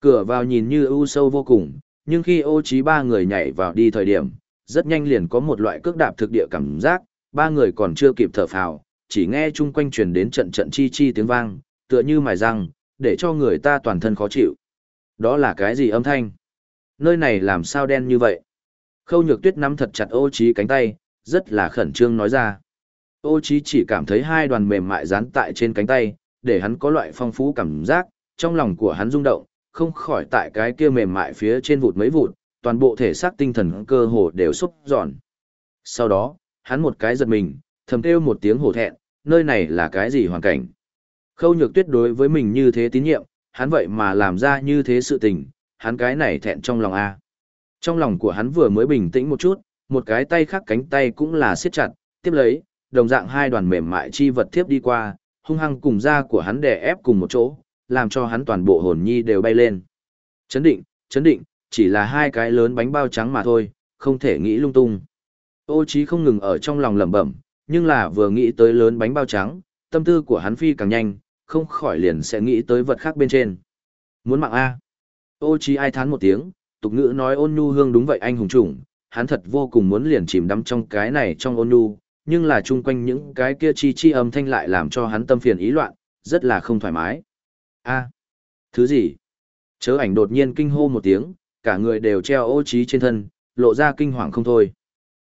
Cửa vào nhìn như u sâu vô cùng, nhưng khi ô trí ba người nhảy vào đi thời điểm, rất nhanh liền có một loại cước đạp thực địa cảm giác, ba người còn chưa kịp thở phào, chỉ nghe chung quanh truyền đến trận trận chi chi tiếng vang, tựa như mài răng, để cho người ta toàn thân khó chịu. Đó là cái gì âm thanh? Nơi này làm sao đen như vậy? Khâu nhược tuyết nắm thật chặt ô trí cánh tay, rất là khẩn trương nói ra. Ô trí chỉ cảm thấy hai đoàn mềm mại dán tại trên cánh tay, để hắn có loại phong phú cảm giác, trong lòng của hắn rung động, không khỏi tại cái kia mềm mại phía trên vụt mấy vụt, toàn bộ thể xác tinh thần cơ hồ đều xúc giòn. Sau đó, hắn một cái giật mình, thầm kêu một tiếng hổ thẹn, nơi này là cái gì hoàn cảnh. Khâu nhược tuyết đối với mình như thế tín nhiệm, hắn vậy mà làm ra như thế sự tình, hắn cái này thẹn trong lòng A. Trong lòng của hắn vừa mới bình tĩnh một chút, một cái tay khác cánh tay cũng là siết chặt, tiếp lấy, đồng dạng hai đoàn mềm mại chi vật tiếp đi qua, hung hăng cùng da của hắn đè ép cùng một chỗ, làm cho hắn toàn bộ hồn nhi đều bay lên. Chấn định, chấn định, chỉ là hai cái lớn bánh bao trắng mà thôi, không thể nghĩ lung tung. Ô trí không ngừng ở trong lòng lẩm bẩm, nhưng là vừa nghĩ tới lớn bánh bao trắng, tâm tư của hắn phi càng nhanh, không khỏi liền sẽ nghĩ tới vật khác bên trên. Muốn mạng A. Ô trí ai thán một tiếng, tục ngữ nói ôn nhu hương đúng vậy anh hùng chủng, hắn thật vô cùng muốn liền chìm đắm trong cái này trong ôn nhu, nhưng là chung quanh những cái kia chi chi âm thanh lại làm cho hắn tâm phiền ý loạn, rất là không thoải mái. A. Thứ gì? Chớ ảnh đột nhiên kinh hô một tiếng, cả người đều treo ô trí trên thân, lộ ra kinh hoàng không thôi.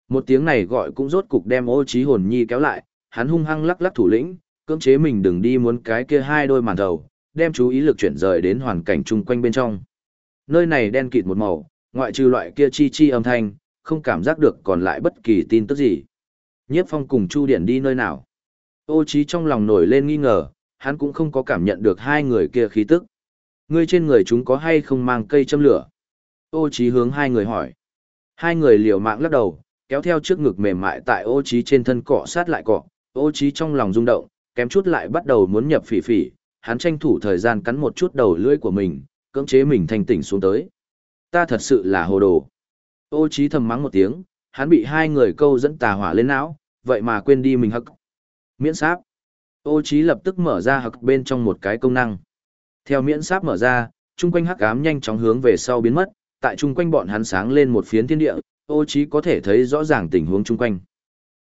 Một tiếng này gọi cũng rốt cục đem ô trí hồn nhi kéo lại, hắn hung hăng lắc lắc thủ lĩnh, cưỡng chế mình đừng đi muốn cái kia hai đôi màn đầu, đem chú ý lực chuyển rời đến hoàn cảnh chung quanh bên trong. Nơi này đen kịt một màu, ngoại trừ loại kia chi chi âm thanh, không cảm giác được còn lại bất kỳ tin tức gì. Nhiếp phong cùng Chu Điển đi nơi nào? Ô trí trong lòng nổi lên nghi ngờ, hắn cũng không có cảm nhận được hai người kia khí tức. Ngươi trên người chúng có hay không mang cây châm lửa? Ô chí hướng hai người hỏi. Hai người liều mạng lắc đầu, kéo theo trước ngực mềm mại tại ô chí trên thân cọ sát lại cọ. Ô chí trong lòng rung động, kém chút lại bắt đầu muốn nhập phỉ phỉ. Hắn tranh thủ thời gian cắn một chút đầu lưỡi của mình, cưỡng chế mình thanh tỉnh xuống tới. Ta thật sự là hồ đồ. Ô chí thầm mắng một tiếng, hắn bị hai người câu dẫn tà hỏa lên não, vậy mà quên đi mình hắc. Miễn sáp. Ô Chí lập tức mở ra hực bên trong một cái công năng. Theo miễn sáp mở ra, chung quanh hắc ám nhanh chóng hướng về sau biến mất, tại chung quanh bọn hắn sáng lên một phiến thiên địa, ô Chí có thể thấy rõ ràng tình huống chung quanh.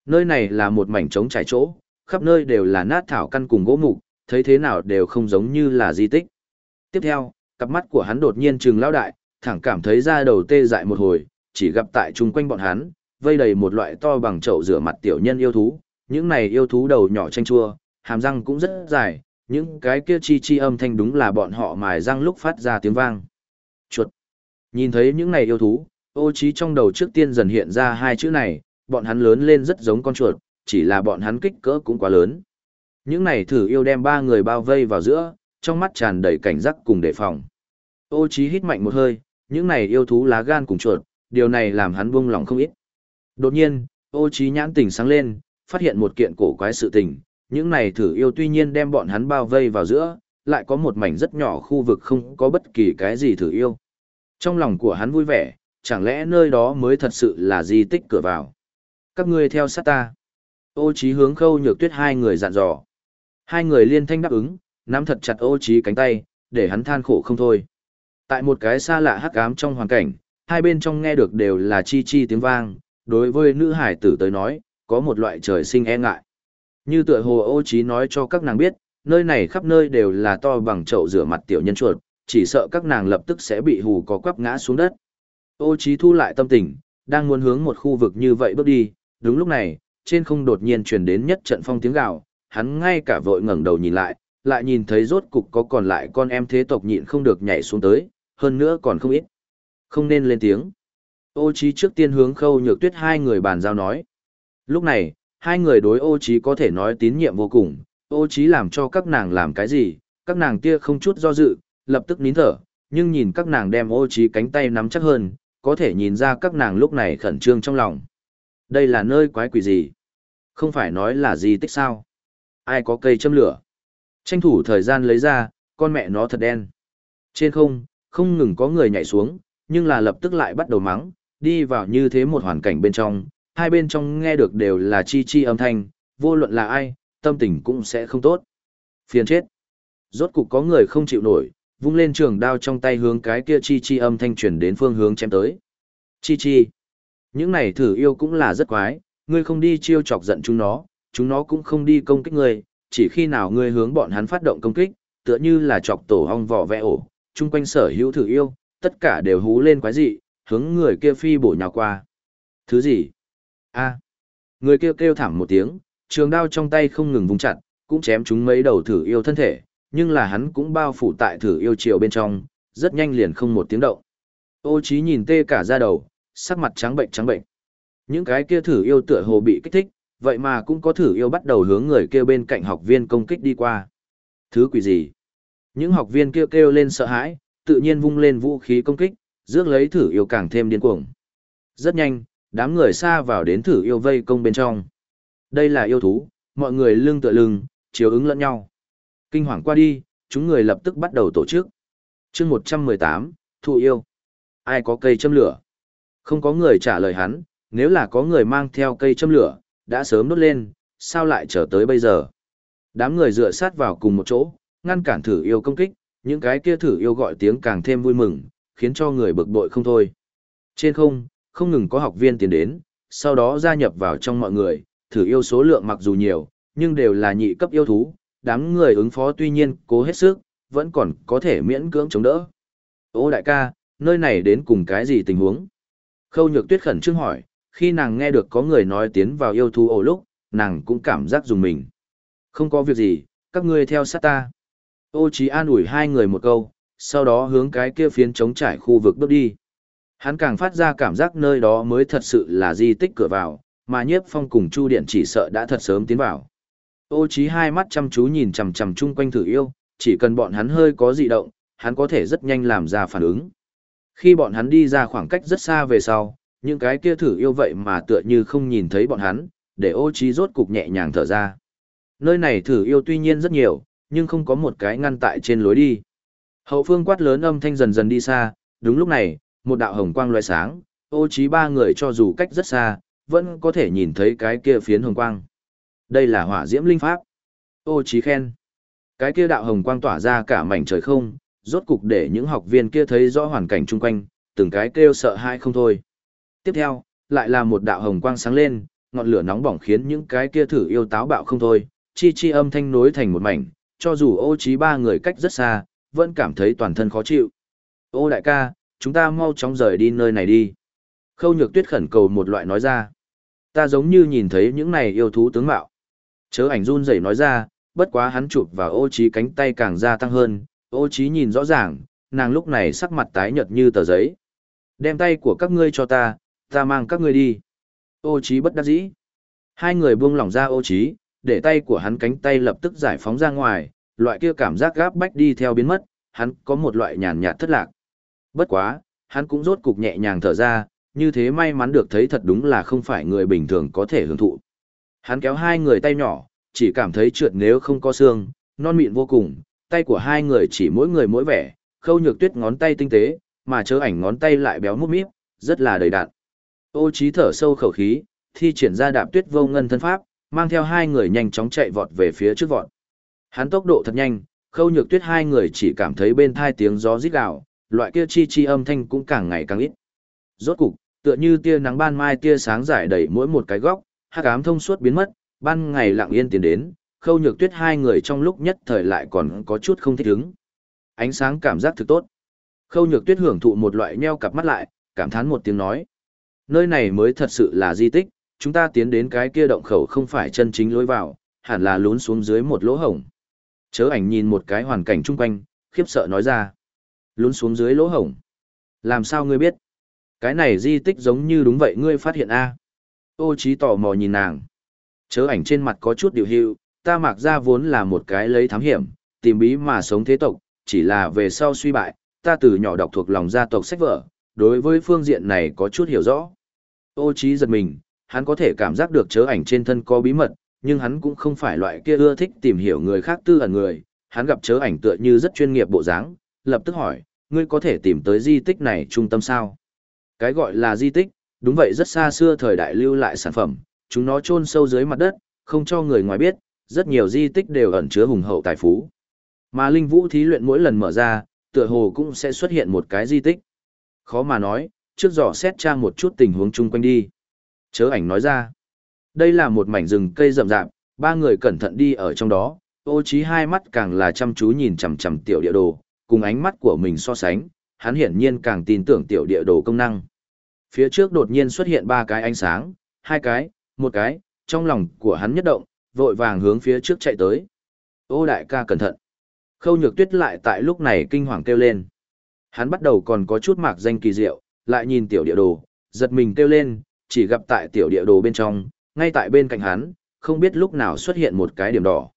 Nơi này là một mảnh trống trải chỗ, khắp nơi đều là nát thảo căn cùng gỗ mục, thấy thế nào đều không giống như là di tích. Tiếp theo, cặp mắt của hắn đột nhiên trừng lao đại, thẳng cảm thấy da đầu tê dại một hồi, chỉ gặp tại chung quanh bọn hắn, vây đầy một loại to bằng chậu rửa mặt tiểu nhân yêu thú, những này yêu thú đầu nhỏ chênh chua, hàm răng cũng rất dài, những cái kia chi chi âm thanh đúng là bọn họ mài răng lúc phát ra tiếng vang. Chuột. Nhìn thấy những này yêu thú, ô trí trong đầu trước tiên dần hiện ra hai chữ này, bọn hắn lớn lên rất giống con chuột, chỉ là bọn hắn kích cỡ cũng quá lớn. Những này thử yêu đem ba người bao vây vào giữa, trong mắt tràn đầy cảnh giác cùng đề phòng. Ô trí hít mạnh một hơi, những này yêu thú lá gan cùng chuột, điều này làm hắn buông lòng không ít. Đột nhiên, ô trí nhãn tỉnh sáng lên, phát hiện một kiện cổ quái sự tình, những này thử yêu tuy nhiên đem bọn hắn bao vây vào giữa, lại có một mảnh rất nhỏ khu vực không có bất kỳ cái gì thử yêu. Trong lòng của hắn vui vẻ, chẳng lẽ nơi đó mới thật sự là di tích cửa vào. Các ngươi theo sát ta. Ô trí hướng khâu nhược tuyết hai người dặn dò. Hai người liên thanh đáp ứng, nắm thật chặt ô trí cánh tay, để hắn than khổ không thôi. Tại một cái xa lạ hắc ám trong hoàn cảnh, hai bên trong nghe được đều là chi chi tiếng vang, đối với nữ hải tử tới nói, có một loại trời sinh e ngại. Như tựa hồ ô trí nói cho các nàng biết, nơi này khắp nơi đều là to bằng chậu rửa mặt tiểu nhân chuột, chỉ sợ các nàng lập tức sẽ bị hù có quắp ngã xuống đất. Ô trí thu lại tâm tình, đang muốn hướng một khu vực như vậy bước đi, đúng lúc này, trên không đột nhiên truyền đến nhất trận phong tiếng gào, hắn ngay cả vội ngẩng đầu nhìn lại, lại nhìn thấy rốt cục có còn lại con em thế tộc nhịn không được nhảy xuống tới, hơn nữa còn không ít. Không nên lên tiếng. Ô trí trước tiên hướng khâu nhược tuyết hai người bàn giao nói. Lúc này, hai người đối ô trí có thể nói tín nhiệm vô cùng, ô trí làm cho các nàng làm cái gì, các nàng kia không chút do dự, lập tức nín thở, nhưng nhìn các nàng đem ô trí cánh tay nắm chắc hơn, có thể nhìn ra các nàng lúc này khẩn trương trong lòng. Đây là nơi quái quỷ gì? Không phải nói là gì tích sao? Ai có cây châm lửa? Tranh thủ thời gian lấy ra, con mẹ nó thật đen. Trên không, không ngừng có người nhảy xuống, nhưng là lập tức lại bắt đầu mắng, đi vào như thế một hoàn cảnh bên trong, hai bên trong nghe được đều là chi chi âm thanh, vô luận là ai, tâm tình cũng sẽ không tốt. Phiền chết. Rốt cục có người không chịu nổi, vung lên trường đao trong tay hướng cái kia chi chi âm thanh truyền đến phương hướng chém tới. Chi chi. Những này thử yêu cũng là rất quái, ngươi không đi chiêu chọc giận chúng nó, chúng nó cũng không đi công kích ngươi, chỉ khi nào ngươi hướng bọn hắn phát động công kích, tựa như là chọc tổ hong vỏ vẽ ổ, chung quanh sở hữu thử yêu, tất cả đều hú lên quái dị, hướng người kia phi bổ nhào qua. Thứ gì? A. Người kia kêu, kêu thảm một tiếng, trường đao trong tay không ngừng vung chặt, cũng chém chúng mấy đầu thử yêu thân thể, nhưng là hắn cũng bao phủ tại thử yêu chiều bên trong, rất nhanh liền không một tiếng động. Ô trí nhìn tê cả da đầu, sắc mặt trắng bệnh trắng bệnh. Những cái kia thử yêu tựa hồ bị kích thích, vậy mà cũng có thử yêu bắt đầu hướng người kia bên cạnh học viên công kích đi qua. Thứ quỷ gì? Những học viên kia kêu, kêu lên sợ hãi, tự nhiên vung lên vũ khí công kích, rước lấy thử yêu càng thêm điên cuồng. Rất nhanh, đám người xa vào đến thử yêu vây công bên trong. Đây là yêu thú, mọi người lưng tựa lưng, chiếu ứng lẫn nhau. Kinh hoàng qua đi, chúng người lập tức bắt đầu tổ chức. chương 118, thụ yêu. Ai có cây châm lửa? Không có người trả lời hắn, nếu là có người mang theo cây châm lửa, đã sớm đốt lên, sao lại trở tới bây giờ? Đám người dựa sát vào cùng một chỗ, ngăn cản thử yêu công kích, những cái kia thử yêu gọi tiếng càng thêm vui mừng, khiến cho người bực bội không thôi. Trên không, không ngừng có học viên tiến đến, sau đó gia nhập vào trong mọi người, thử yêu số lượng mặc dù nhiều, nhưng đều là nhị cấp yêu thú, đám người ứng phó tuy nhiên cố hết sức, vẫn còn có thể miễn cưỡng chống đỡ. Ô đại ca, nơi này đến cùng cái gì tình huống? Khâu nhược tuyết khẩn trương hỏi, khi nàng nghe được có người nói tiến vào yêu thú ổ lúc, nàng cũng cảm giác dùng mình. Không có việc gì, các ngươi theo sát ta. Ô Chí an ủi hai người một câu, sau đó hướng cái kia phiến chống trải khu vực bước đi. Hắn càng phát ra cảm giác nơi đó mới thật sự là di tích cửa vào, mà nhiếp phong cùng Chu Điện chỉ sợ đã thật sớm tiến vào. Ô trí hai mắt chăm chú nhìn chằm chằm chung quanh thử yêu, chỉ cần bọn hắn hơi có dị động, hắn có thể rất nhanh làm ra phản ứng. Khi bọn hắn đi ra khoảng cách rất xa về sau, những cái kia thử yêu vậy mà tựa như không nhìn thấy bọn hắn, để ô trí rốt cục nhẹ nhàng thở ra. Nơi này thử yêu tuy nhiên rất nhiều, nhưng không có một cái ngăn tại trên lối đi. Hậu phương quát lớn âm thanh dần dần đi xa, đúng lúc này, một đạo hồng quang loại sáng, ô Chí ba người cho dù cách rất xa, vẫn có thể nhìn thấy cái kia phiến hồng quang. Đây là hỏa diễm linh pháp. Ô Chí khen. Cái kia đạo hồng quang tỏa ra cả mảnh trời không, rốt cục để những học viên kia thấy rõ hoàn cảnh chung quanh, từng cái kêu sợ hãi không thôi. Tiếp theo, lại là một đạo hồng quang sáng lên, ngọn lửa nóng bỏng khiến những cái kia thử yêu táo bạo không thôi, chi chi âm thanh nối thành một mảnh, cho dù ô trí ba người cách rất xa, vẫn cảm thấy toàn thân khó chịu. Ô đại ca, chúng ta mau chóng rời đi nơi này đi. Khâu nhược tuyết khẩn cầu một loại nói ra. Ta giống như nhìn thấy những này yêu thú tướng mạo. Chớ ảnh run rẩy nói ra, bất quá hắn chụp vào ô trí cánh tay càng gia tăng hơn, ô trí nhìn rõ ràng, nàng lúc này sắc mặt tái nhợt như tờ giấy. Đem tay của các ngươi cho ta, ta mang các ngươi đi. Ô trí bất đắc dĩ. Hai người buông lỏng ra ô trí, để tay của hắn cánh tay lập tức giải phóng ra ngoài, loại kia cảm giác gáp bách đi theo biến mất, hắn có một loại nhàn nhạt thất lạc. Bất quá, hắn cũng rốt cục nhẹ nhàng thở ra, như thế may mắn được thấy thật đúng là không phải người bình thường có thể hưởng thụ. Hắn kéo hai người tay nhỏ, chỉ cảm thấy trượt nếu không có xương, non mịn vô cùng, tay của hai người chỉ mỗi người mỗi vẻ, khâu nhược tuyết ngón tay tinh tế, mà chớ ảnh ngón tay lại béo mút míp, rất là đầy đạn. Ô trí thở sâu khẩu khí, thi triển ra đạp tuyết vô ngân thân pháp, mang theo hai người nhanh chóng chạy vọt về phía trước vọt. Hắn tốc độ thật nhanh, khâu nhược tuyết hai người chỉ cảm thấy bên thai tiếng gió rít gào, loại kia chi chi âm thanh cũng càng ngày càng ít. Rốt cục, tựa như tia nắng ban mai tia sáng giải đầy mỗi một cái góc, hắc ám thông suốt biến mất, ban ngày lặng yên tiến đến, khâu nhược tuyết hai người trong lúc nhất thời lại còn có chút không thích ứng. Ánh sáng cảm giác thực tốt. Khâu nhược tuyết hưởng thụ một loại nheo cặp mắt lại, cảm thán một tiếng nói. Nơi này mới thật sự là di tích, chúng ta tiến đến cái kia động khẩu không phải chân chính lối vào, hẳn là lún xuống dưới một lỗ hổng. Chớ ảnh nhìn một cái hoàn cảnh chung quanh, khiếp sợ nói ra. Lún xuống dưới lỗ hổng. Làm sao ngươi biết? Cái này di tích giống như đúng vậy ngươi phát hiện a Ô trí tò mò nhìn nàng. Chớ ảnh trên mặt có chút điều hưu, ta mặc ra vốn là một cái lấy thám hiểm, tìm bí mà sống thế tộc, chỉ là về sau suy bại, ta từ nhỏ đọc thuộc lòng gia tộc sách vở, đối với phương diện này có chút hiểu rõ. Ô trí giật mình, hắn có thể cảm giác được chớ ảnh trên thân có bí mật, nhưng hắn cũng không phải loại kia ưa thích tìm hiểu người khác tư ẩn người, hắn gặp chớ ảnh tựa như rất chuyên nghiệp bộ dáng, lập tức hỏi, ngươi có thể tìm tới di tích này trung tâm sao? Cái gọi là di tích, đúng vậy rất xa xưa thời đại lưu lại sản phẩm, chúng nó chôn sâu dưới mặt đất, không cho người ngoài biết, rất nhiều di tích đều ẩn chứa hùng hậu tài phú. Mà linh vũ thí luyện mỗi lần mở ra, tựa hồ cũng sẽ xuất hiện một cái di tích. Khó mà nói, trước dò xét tra một chút tình huống chung quanh đi. Chớ ảnh nói ra, đây là một mảnh rừng cây rậm rạp, ba người cẩn thận đi ở trong đó, ô trí hai mắt càng là chăm chú nhìn chằm chằm tiểu địa đồ, cùng ánh mắt của mình so sánh, hắn hiển nhiên càng tin tưởng tiểu địa đồ công năng. Phía trước đột nhiên xuất hiện ba cái ánh sáng, hai cái, một cái, trong lòng của hắn nhất động, vội vàng hướng phía trước chạy tới. Ô đại ca cẩn thận. Khâu nhược tuyết lại tại lúc này kinh hoàng kêu lên. Hắn bắt đầu còn có chút mạc danh kỳ diệu, lại nhìn tiểu địa đồ, giật mình kêu lên, chỉ gặp tại tiểu địa đồ bên trong, ngay tại bên cạnh hắn, không biết lúc nào xuất hiện một cái điểm đỏ.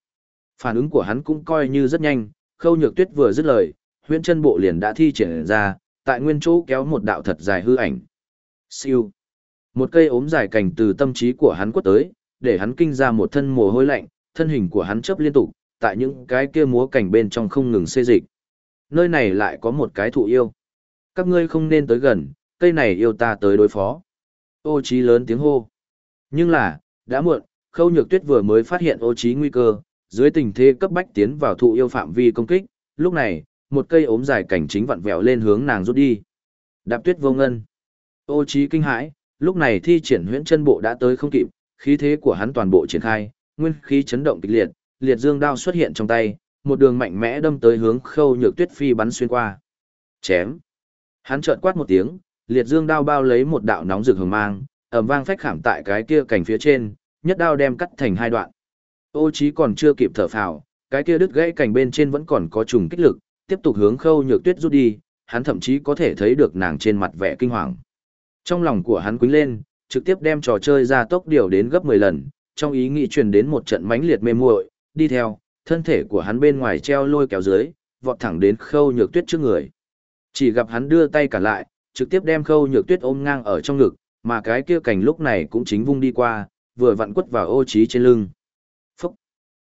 Phản ứng của hắn cũng coi như rất nhanh, khâu nhược tuyết vừa dứt lời, huyễn chân bộ liền đã thi triển ra, tại nguyên chỗ kéo một đạo thật dài hư ảnh. Siêu. Một cây ốm dài cành từ tâm trí của hắn quất tới, để hắn kinh ra một thân mồ hôi lạnh, thân hình của hắn chớp liên tục, tại những cái kia múa cảnh bên trong không ngừng xê dịch. Nơi này lại có một cái thụ yêu. Các ngươi không nên tới gần, cây này yêu ta tới đối phó. Ô trí lớn tiếng hô. Nhưng là, đã muộn, khâu nhược tuyết vừa mới phát hiện ô trí nguy cơ, dưới tình thế cấp bách tiến vào thụ yêu phạm vi công kích, lúc này, một cây ốm dài cảnh chính vặn vẹo lên hướng nàng rút đi. Đạp tuyết vô ngân. Ô trí kinh hãi, lúc này thi triển huyễn chân bộ đã tới không kịp, khí thế của hắn toàn bộ triển khai, nguyên khí chấn động kịch liệt, liệt dương đao xuất hiện trong tay, một đường mạnh mẽ đâm tới hướng khâu nhược tuyết phi bắn xuyên qua. Chém. Hắn chợt quát một tiếng, liệt dương đao bao lấy một đạo nóng rực hừng mang, ầm vang phách khảm tại cái kia cảnh phía trên, nhất đao đem cắt thành hai đoạn. Ô trí còn chưa kịp thở phào, cái kia đứt gãy cảnh bên trên vẫn còn có trùng kích lực, tiếp tục hướng khâu nhược tuyết rút đi, hắn thậm chí có thể thấy được nàng trên mặt vẻ kinh hoàng. Trong lòng của hắn quýnh lên, trực tiếp đem trò chơi ra tốc điều đến gấp 10 lần, trong ý nghĩ truyền đến một trận mãnh liệt mê muội, đi theo, thân thể của hắn bên ngoài treo lôi kéo dưới, vọt thẳng đến khâu nhược tuyết trước người. Chỉ gặp hắn đưa tay cả lại, trực tiếp đem khâu nhược tuyết ôm ngang ở trong ngực, mà cái kia cảnh lúc này cũng chính vung đi qua, vừa vặn quất vào ô trí trên lưng. Phúc!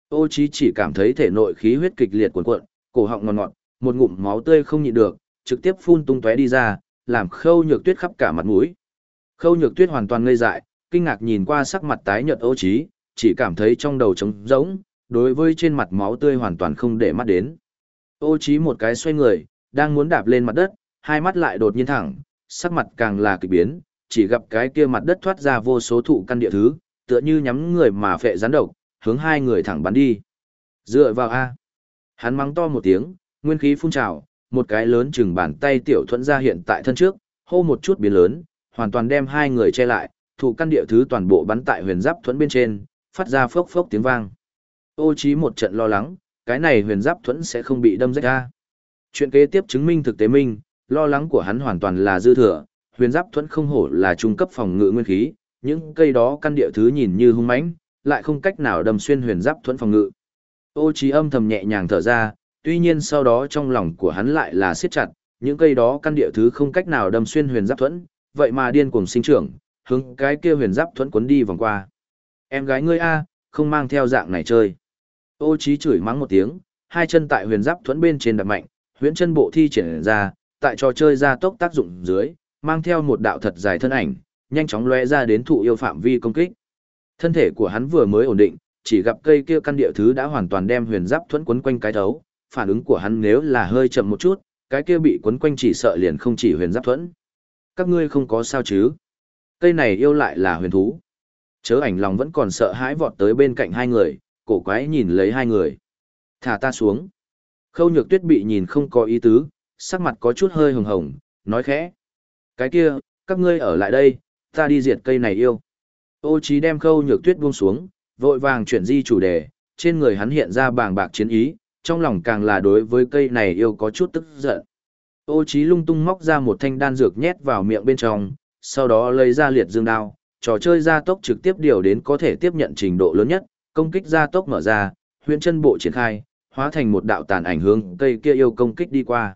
Ô trí chỉ cảm thấy thể nội khí huyết kịch liệt cuộn cuộn, cổ họng ngọt ngọt, một ngụm máu tươi không nhịn được, trực tiếp phun tung tóe đi ra, làm khâu nhược tuyết khắp cả mặt mũi. Khâu nhược tuyết hoàn toàn ngây dại, kinh ngạc nhìn qua sắc mặt tái nhợt ô trí, chỉ cảm thấy trong đầu trống rỗng, đối với trên mặt máu tươi hoàn toàn không để mắt đến. Ô trí một cái xoay người, đang muốn đạp lên mặt đất, hai mắt lại đột nhiên thẳng, sắc mặt càng là kỳ biến, chỉ gặp cái kia mặt đất thoát ra vô số thụ căn địa thứ, tựa như nhắm người mà phệ rắn độc, hướng hai người thẳng bắn đi. Dựa vào A. Hắn mắng to một tiếng, nguyên khí phun trào, một cái lớn chừng bàn tay tiểu thuẫn ra hiện tại thân trước, hô một chút biến lớn, hoàn toàn đem hai người che lại, thụ căn địa thứ toàn bộ bắn tại huyền giáp thuẫn bên trên, phát ra phốc phốc tiếng vang. Ô trí một trận lo lắng, cái này huyền giáp thuẫn sẽ không bị đâm rách ra. Chuyện kế tiếp chứng minh thực tế minh, lo lắng của hắn hoàn toàn là dư thừa, huyền giáp thuẫn không hổ là trung cấp phòng ngự nguyên khí, những cây đó căn địa thứ nhìn như hung mãnh, lại không cách nào đâm xuyên huyền giáp thuẫn phòng ngự. Ô trí âm thầm nhẹ nhàng thở ra, tuy nhiên sau đó trong lòng của hắn lại là siết chặt, những cây đó căn địa thứ không cách nào đâm xuyên huyền giáp thuẫn, vậy mà điên cuồng sinh trưởng, hướng cái kia huyền giáp thuẫn cuốn đi vòng qua. Em gái ngươi a, không mang theo dạng này chơi. Ô Chí chửi mắng một tiếng, hai chân tại huyền giáp thuẫn bên trên đạp mạnh, huyễn chân bộ thi triển ra, tại trò chơi ra tốc tác dụng dưới, mang theo một đạo thật dài thân ảnh, nhanh chóng lóe ra đến thụ yêu phạm vi công kích. Thân thể của hắn vừa mới ổn định, chỉ gặp cây kia căn địa thứ đã hoàn toàn đem huyền giáp thuẫn quấn quanh cái thấu, phản ứng của hắn nếu là hơi chậm một chút, cái kia bị quấn quanh chỉ sợ liền không chỉ huyền giáp thuẫn. Các ngươi không có sao chứ? Cây này yêu lại là huyền thú. Chớ ảnh lòng vẫn còn sợ hãi vọt tới bên cạnh hai người, cổ quái nhìn lấy hai người. Thả ta xuống. Khâu nhược tuyết bị nhìn không có ý tứ, sắc mặt có chút hơi hồng hồng, nói khẽ. Cái kia, các ngươi ở lại đây, ta đi diệt cây này yêu. Ô trí đem khâu nhược tuyết buông xuống, vội vàng chuyển di chủ đề, trên người hắn hiện ra bàng bạc chiến ý, trong lòng càng là đối với cây này yêu có chút tức giận. Ô Chí lung tung móc ra một thanh đan dược nhét vào miệng bên trong, sau đó lấy ra liệt dương đao, trò chơi gia tốc trực tiếp điều đến có thể tiếp nhận trình độ lớn nhất, công kích gia tốc mở ra, huyện chân bộ triển khai, hóa thành một đạo tàn ảnh hướng cây kia yêu công kích đi qua.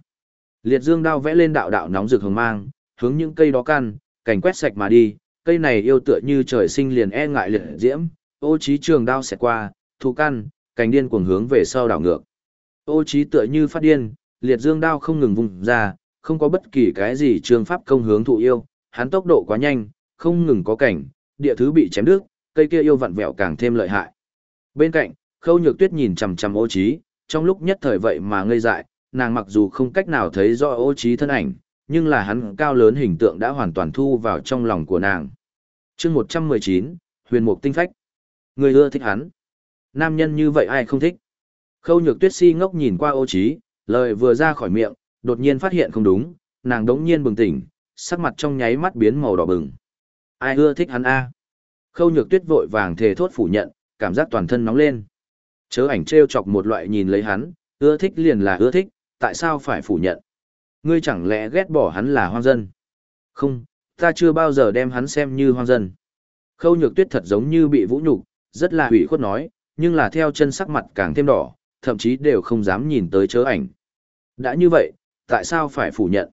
Liệt dương đao vẽ lên đạo đạo nóng rực hồng mang, hướng những cây đó căn, cảnh quét sạch mà đi, cây này yêu tựa như trời sinh liền e ngại liệt diễm, ô chí trường đao xẹt qua, thu căn, cành điên cuồng hướng về sau đảo ngược. Ô trí tựa như phát điên, liệt dương đao không ngừng vùng ra, không có bất kỳ cái gì trường pháp công hướng thụ yêu, hắn tốc độ quá nhanh, không ngừng có cảnh, địa thứ bị chém đứt, cây kia yêu vặn vẹo càng thêm lợi hại. Bên cạnh, Khâu Nhược Tuyết nhìn chằm chằm Ô Chí, trong lúc nhất thời vậy mà ngây dại, nàng mặc dù không cách nào thấy rõ ô trí thân ảnh, nhưng là hắn cao lớn hình tượng đã hoàn toàn thu vào trong lòng của nàng. Chương 119, Huyền Mục Tinh Phách. Người ưa thích hắn. Nam nhân như vậy ai không thích? Khâu nhược tuyết si ngốc nhìn qua ô trí, lời vừa ra khỏi miệng, đột nhiên phát hiện không đúng, nàng đống nhiên bừng tỉnh, sắc mặt trong nháy mắt biến màu đỏ bừng. Ai ưa thích hắn a? Khâu nhược tuyết vội vàng thề thốt phủ nhận, cảm giác toàn thân nóng lên. Chớ ảnh treo chọc một loại nhìn lấy hắn, ưa thích liền là ưa thích, tại sao phải phủ nhận? Ngươi chẳng lẽ ghét bỏ hắn là hoang dân? Không, ta chưa bao giờ đem hắn xem như hoang dân. Khâu nhược tuyết thật giống như bị vũ nhục, rất là hủy khuất nói, nhưng là theo chân sắc mặt càng thêm đỏ, thậm chí đều không dám nhìn tới chớ ảnh. Đã như vậy, tại sao phải phủ nhận?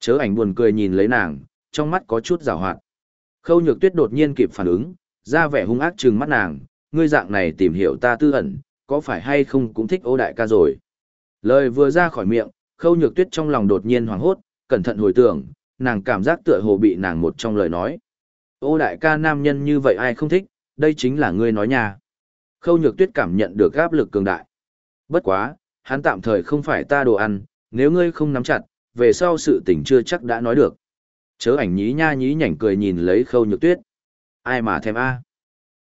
Chớ ảnh buồn cười nhìn lấy nàng, trong mắt có chút rào hoạt. Khâu nhược tuyết đột nhiên kịp phản ứng, ra vẻ hung ác trừng mắt nàng, ngươi dạng này tìm hiểu ta tư ẩn, có phải hay không cũng thích ô đại ca rồi. Lời vừa ra khỏi miệng, khâu nhược tuyết trong lòng đột nhiên hoảng hốt, cẩn thận hồi tưởng, nàng cảm giác tựa hồ bị nàng một trong lời nói. Ô đại ca nam nhân như vậy ai không thích, đây chính là ngươi nói nhà. Khâu nhược tuyết cảm nhận được áp lực cường đại. Bất quá, hắn tạm thời không phải ta đồ ăn, nếu ngươi không nắm chặt, về sau sự tình chưa chắc đã nói được. Chớ ảnh nhí nha nhí nhảnh cười nhìn lấy khâu nhược tuyết. Ai mà thèm a?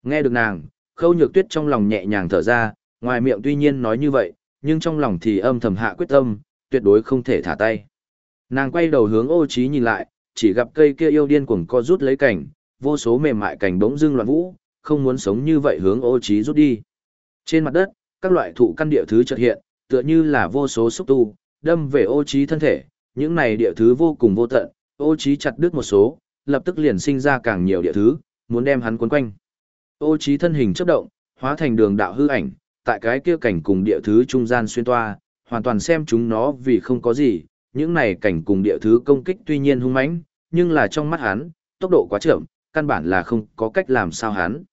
Nghe được nàng, khâu nhược tuyết trong lòng nhẹ nhàng thở ra, ngoài miệng tuy nhiên nói như vậy, nhưng trong lòng thì âm thầm hạ quyết tâm, tuyệt đối không thể thả tay. Nàng quay đầu hướng ô trí nhìn lại, chỉ gặp cây kia yêu điên cuồng co rút lấy cảnh, vô số mềm mại cảnh bỗng dưng loạn vũ, không muốn sống như vậy hướng ô trí rút đi. Trên mặt đất, các loại thụ căn địa thứ chợt hiện, tựa như là vô số xúc tu, đâm về ô trí thân thể, những này địa thứ vô cùng vô tận, ô trí chặt đứt một số, lập tức liền sinh ra càng nhiều địa thứ, muốn đem hắn cuốn quanh. Ô trí thân hình chớp động, hóa thành đường đạo hư ảnh, tại cái kia cảnh cùng địa thứ trung gian xuyên toa, hoàn toàn xem chúng nó vì không có gì, những này cảnh cùng địa thứ công kích tuy nhiên hung mãnh, nhưng là trong mắt hắn, tốc độ quá chậm, căn bản là không có cách làm sao hắn.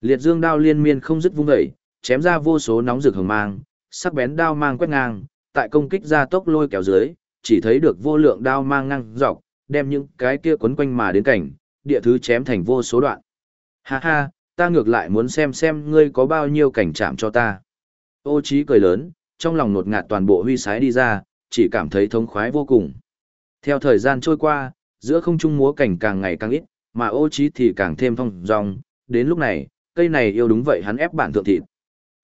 Liệt dương đao liên miên không dứt vung dậy, chém ra vô số nóng rực hừng mang, sắc bén đao mang quét ngang, tại công kích ra tốc lôi kéo dưới, chỉ thấy được vô lượng đao mang ngang dọc, đem những cái kia quấn quanh mà đến cảnh, địa thứ chém thành vô số đoạn. Ha ha, ta ngược lại muốn xem xem ngươi có bao nhiêu cảnh chạm cho ta. Ô trí cười lớn, trong lòng nột ngạt toàn bộ huy sái đi ra, chỉ cảm thấy thống khoái vô cùng. Theo thời gian trôi qua, giữa không trung múa cảnh càng ngày càng ít, mà ô trí thì càng thêm thông dong, đến lúc này, cây này yêu đúng vậy hắn ép bản thượng thịt.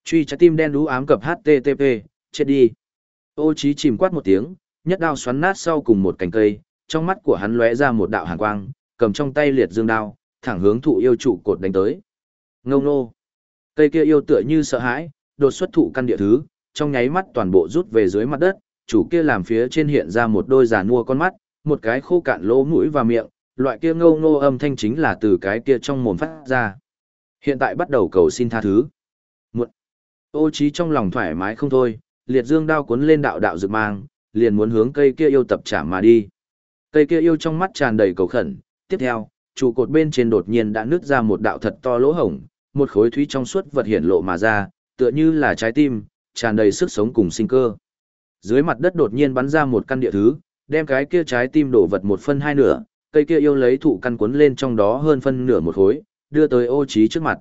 Truy trái tim đen đú ám cập HTTP, chết đi. Ô trí chìm quát một tiếng, nhất đao xoắn nát sau cùng một cành cây, trong mắt của hắn lóe ra một đạo hàn quang, cầm trong tay liệt dương đao, thẳng hướng thụ yêu trụ cột đánh tới. Ngâu nô. Cây kia yêu tựa như sợ hãi, đột xuất thụ căn địa thứ, trong nháy mắt toàn bộ rút về dưới mặt đất, chủ kia làm phía trên hiện ra một đôi giàn mua con mắt, một cái khô cạn lỗ mũi và miệng, loại kia ngâu Nô âm thanh chính là từ cái kia trong mồm phát ra. Hiện tại bắt đầu cầu xin tha thứ. Ô trí trong lòng thoải mái không thôi, liệt dương đao cuốn lên đạo đạo rực mang, liền muốn hướng cây kia yêu tập trả mà đi. Cây kia yêu trong mắt tràn đầy cầu khẩn, tiếp theo, trụ cột bên trên đột nhiên đã nứt ra một đạo thật to lỗ hổng, một khối thúy trong suốt vật hiển lộ mà ra, tựa như là trái tim, tràn đầy sức sống cùng sinh cơ. Dưới mặt đất đột nhiên bắn ra một căn địa thứ, đem cái kia trái tim đổ vật một phân hai nửa, cây kia yêu lấy thụ căn cuốn lên trong đó hơn phân nửa một khối, đưa tới ô trí trước mặt.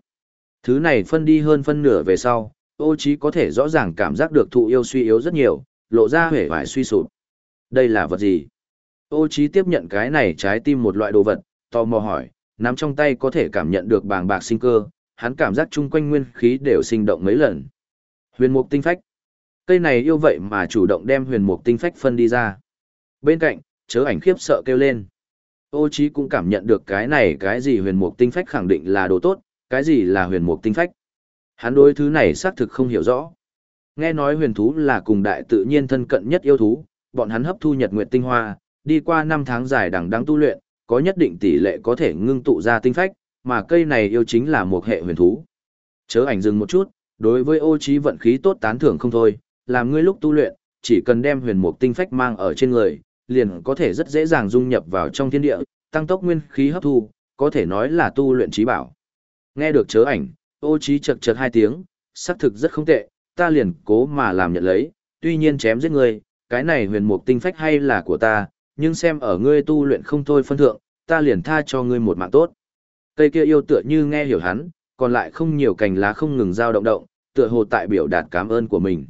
Thứ này phân đi hơn phân nửa về sau, ô trí có thể rõ ràng cảm giác được thụ yêu suy yếu rất nhiều, lộ ra vẻ vải suy sụp. Đây là vật gì? Ô trí tiếp nhận cái này trái tim một loại đồ vật, tò mò hỏi, nắm trong tay có thể cảm nhận được bàng bạc sinh cơ, hắn cảm giác chung quanh nguyên khí đều sinh động mấy lần. Huyền mục tinh phách. Cây này yêu vậy mà chủ động đem huyền mục tinh phách phân đi ra. Bên cạnh, chớ ảnh khiếp sợ kêu lên. Ô Chí cũng cảm nhận được cái này cái gì huyền mục tinh phách khẳng định là đồ tốt, cái gì là huyền mục tinh phách. Hắn đối thứ này xác thực không hiểu rõ. Nghe nói huyền thú là cùng đại tự nhiên thân cận nhất yêu thú, bọn hắn hấp thu nhật nguyệt tinh hoa, đi qua 5 tháng dài đằng đẵng tu luyện, có nhất định tỷ lệ có thể ngưng tụ ra tinh phách, mà cây này yêu chính là một hệ huyền thú. Chớ ảnh dừng một chút, đối với ô trí vận khí tốt tán thưởng không thôi, làm ngươi lúc tu luyện, chỉ cần đem huyền mục tinh phách mang ở trên người, liền có thể rất dễ dàng dung nhập vào trong thiên địa, tăng tốc nguyên khí hấp thu, có thể nói là tu luyện trí bảo. Nghe được chớ ảnh, ô trí chật chật hai tiếng, xác thực rất không tệ, ta liền cố mà làm nhận lấy, tuy nhiên chém giết ngươi, cái này huyền mục tinh phách hay là của ta, nhưng xem ở ngươi tu luyện không thôi phân thượng, ta liền tha cho ngươi một mạng tốt. Cây kia yêu tựa như nghe hiểu hắn, còn lại không nhiều cành lá không ngừng dao động động, tựa hồ tại biểu đạt cảm ơn của mình.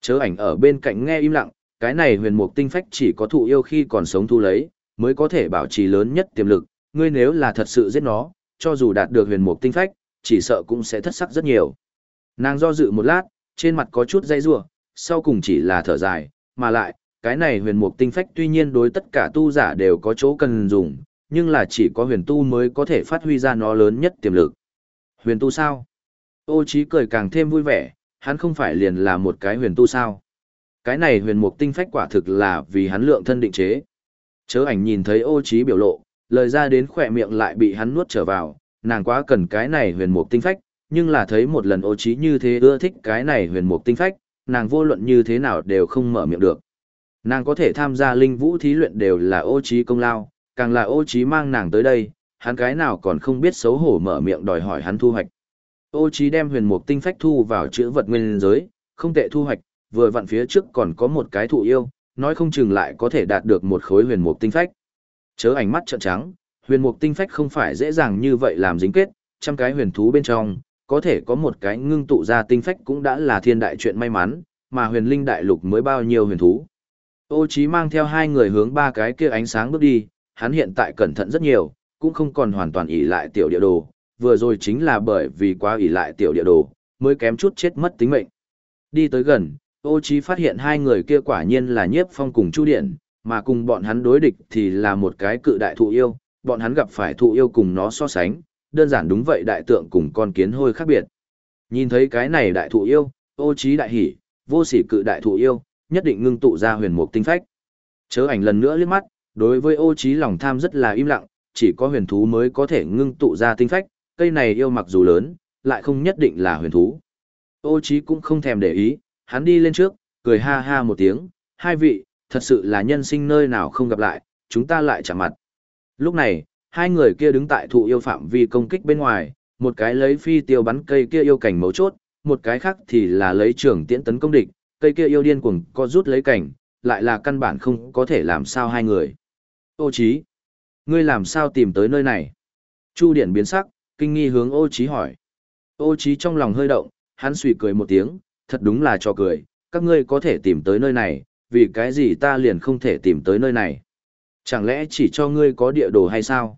Chớ ảnh ở bên cạnh nghe im lặng, cái này huyền mục tinh phách chỉ có thụ yêu khi còn sống thu lấy, mới có thể bảo trì lớn nhất tiềm lực, ngươi nếu là thật sự giết nó, cho dù đạt được huyền mục tinh phách, chỉ sợ cũng sẽ thất sắc rất nhiều. Nàng do dự một lát, trên mặt có chút dây rủa, sau cùng chỉ là thở dài, mà lại, cái này huyền mục tinh phách tuy nhiên đối tất cả tu giả đều có chỗ cần dùng, nhưng là chỉ có huyền tu mới có thể phát huy ra nó lớn nhất tiềm lực. Huyền tu sao? Ô Chí cười càng thêm vui vẻ, hắn không phải liền là một cái huyền tu sao? Cái này huyền mục tinh phách quả thực là vì hắn lượng thân định chế. Chớ ảnh nhìn thấy ô Chí biểu lộ, lời ra đến khỏe miệng lại bị hắn nuốt trở vào, nàng quá cần cái này huyền mục tinh phách, nhưng là thấy một lần ô trí như thế ưa thích cái này huyền mục tinh phách, nàng vô luận như thế nào đều không mở miệng được. Nàng có thể tham gia linh vũ thí luyện đều là ô trí công lao, càng là ô trí mang nàng tới đây, hắn cái nào còn không biết xấu hổ mở miệng đòi hỏi hắn thu hoạch. Ô trí đem huyền mục tinh phách thu vào chữ vật nguyên giới, không tệ thu hoạch, vừa vặn phía trước còn có một cái thụ yêu, nói không chừng lại có thể đạt được một khối huyền mục tinh phách. Chớ ánh mắt trợn trắng, huyền mục tinh phách không phải dễ dàng như vậy làm dính kết, trăm cái huyền thú bên trong, có thể có một cái ngưng tụ ra tinh phách cũng đã là thiên đại chuyện may mắn, mà huyền linh đại lục mới bao nhiêu huyền thú. Ô Chí mang theo hai người hướng ba cái kia ánh sáng bước đi, hắn hiện tại cẩn thận rất nhiều, cũng không còn hoàn toàn ỷ lại tiểu địa đồ, vừa rồi chính là bởi vì quá ỷ lại tiểu địa đồ, mới kém chút chết mất tính mệnh. Đi tới gần, ô Chí phát hiện hai người kia quả nhiên là nhiếp phong cùng chu điện, mà cùng bọn hắn đối địch thì là một cái cự đại thụ yêu, bọn hắn gặp phải thụ yêu cùng nó so sánh, đơn giản đúng vậy đại tượng cùng con kiến hôi khác biệt. Nhìn thấy cái này đại thụ yêu, ô trí đại hỉ, vô sỉ cự đại thụ yêu, nhất định ngưng tụ ra huyền mục tinh phách. Chớ ảnh lần nữa liếc mắt, đối với ô trí lòng tham rất là im lặng, chỉ có huyền thú mới có thể ngưng tụ ra tinh phách, cây này yêu mặc dù lớn, lại không nhất định là huyền thú. Ô trí cũng không thèm để ý, hắn đi lên trước, cười ha ha một tiếng, hai vị, thật sự là nhân sinh nơi nào không gặp lại, chúng ta lại chạm mặt. Lúc này, hai người kia đứng tại thụ yêu phạm vi công kích bên ngoài, một cái lấy phi tiêu bắn cây kia yêu cảnh mấu chốt, một cái khác thì là lấy trường tiễn tấn công địch, cây kia yêu điên cuồng co rút lấy cảnh, lại là căn bản không có thể làm sao hai người. Ô Chí, ngươi làm sao tìm tới nơi này? Chu Điển biến sắc, kinh nghi hướng Ô Chí hỏi. Ô Chí trong lòng hơi động, hắn suy cười một tiếng, thật đúng là cho cười, các ngươi có thể tìm tới nơi này, vì cái gì ta liền không thể tìm tới nơi này? Chẳng lẽ chỉ cho ngươi có địa đồ hay sao?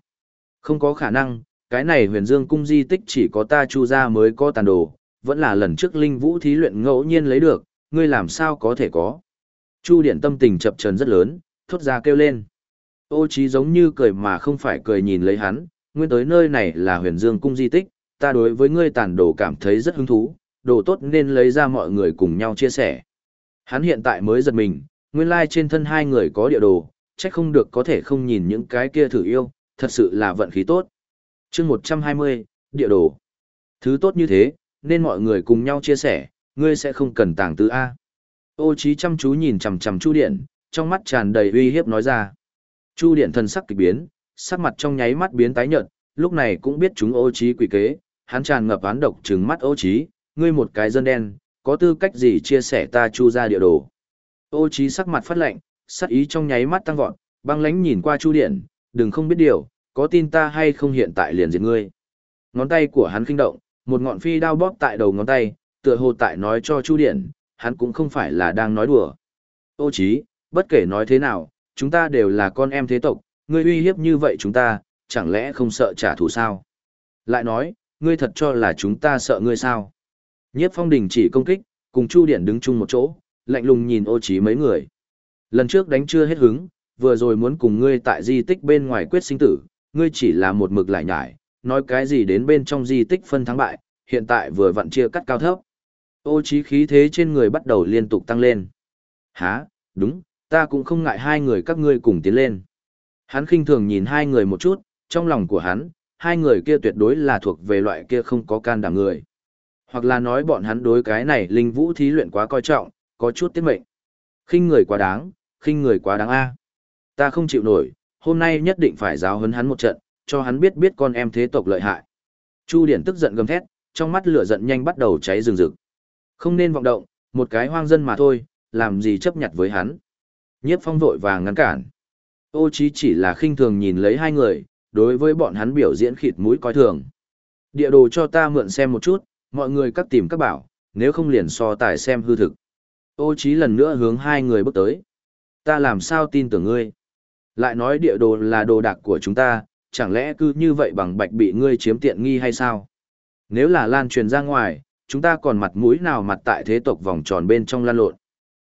Không có khả năng, cái này huyền dương cung di tích chỉ có ta chu ra mới có tàn đồ, vẫn là lần trước linh vũ thí luyện ngẫu nhiên lấy được, ngươi làm sao có thể có. Chu điện tâm tình chập trần rất lớn, thốt ra kêu lên. Ô trí giống như cười mà không phải cười nhìn lấy hắn, nguyên tới nơi này là huyền dương cung di tích, ta đối với ngươi tàn đồ cảm thấy rất hứng thú, đồ tốt nên lấy ra mọi người cùng nhau chia sẻ. Hắn hiện tại mới giật mình, nguyên lai trên thân hai người có địa đồ, chắc không được có thể không nhìn những cái kia thử yêu, thật sự là vận khí tốt. chương 120, địa đồ. Thứ tốt như thế, nên mọi người cùng nhau chia sẻ, ngươi sẽ không cần tàng tư A. Ô trí chăm chú nhìn chằm chằm Chu Điện, trong mắt tràn đầy uy hiếp nói ra. Chu Điện thần sắc kỳ biến, sắc mặt trong nháy mắt biến tái nhợt, lúc này cũng biết chúng ô trí quỷ kế, hắn tràn ngập án độc trừng mắt ô trí, ngươi một cái dân đen, có tư cách gì chia sẻ ta chu ra địa đồ. Ô trí sắc mặt phát lạnh, Sát ý trong nháy mắt tăng vọt, băng lãnh nhìn qua chu điện, đừng không biết điều, có tin ta hay không hiện tại liền diệt ngươi. Ngón tay của hắn kinh động, một ngọn phi đao bóp tại đầu ngón tay, tựa hồ tại nói cho chu điện, hắn cũng không phải là đang nói đùa. Ô Chí, bất kể nói thế nào, chúng ta đều là con em thế tộc, ngươi uy hiếp như vậy chúng ta, chẳng lẽ không sợ trả thù sao? Lại nói, ngươi thật cho là chúng ta sợ ngươi sao? Nhiếp phong đình chỉ công kích, cùng Chu Điện đứng chung một chỗ, lạnh lùng nhìn ô Chí mấy người. Lần trước đánh chưa hết hứng, vừa rồi muốn cùng ngươi tại di tích bên ngoài quyết sinh tử, ngươi chỉ là một mực lại nhải, nói cái gì đến bên trong di tích phân thắng bại, hiện tại vừa vặn chia cắt cao thấp. Ô trí khí thế trên người bắt đầu liên tục tăng lên. Hả, đúng, ta cũng không ngại hai người các ngươi cùng tiến lên. Hắn khinh thường nhìn hai người một chút, trong lòng của hắn, hai người kia tuyệt đối là thuộc về loại kia không có can đảm người. Hoặc là nói bọn hắn đối cái này linh vũ thí luyện quá coi trọng, có chút tiết mệnh. khinh người quá đáng, khinh người quá đáng a. Ta không chịu nổi, hôm nay nhất định phải giáo huấn hắn một trận, cho hắn biết biết con em thế tộc lợi hại. Chu Điển tức giận gầm thét, trong mắt lửa giận nhanh bắt đầu cháy rừng rực. Không nên vọng động, một cái hoang dân mà thôi, làm gì chấp nhặt với hắn. Nhiếp phong vội vàng ngăn cản. Ô chí chỉ là khinh thường nhìn lấy hai người, đối với bọn hắn biểu diễn khịt mũi coi thường. Địa đồ cho ta mượn xem một chút, mọi người cắt tìm các bảo, nếu không liền so tài xem hư thực. Ô Chí lần nữa hướng hai người bước tới. Ta làm sao tin tưởng ngươi? Lại nói địa đồ là đồ đạc của chúng ta, chẳng lẽ cứ như vậy bằng bạch bị ngươi chiếm tiện nghi hay sao? Nếu là lan truyền ra ngoài, chúng ta còn mặt mũi nào mặt tại thế tộc vòng tròn bên trong lan lộn.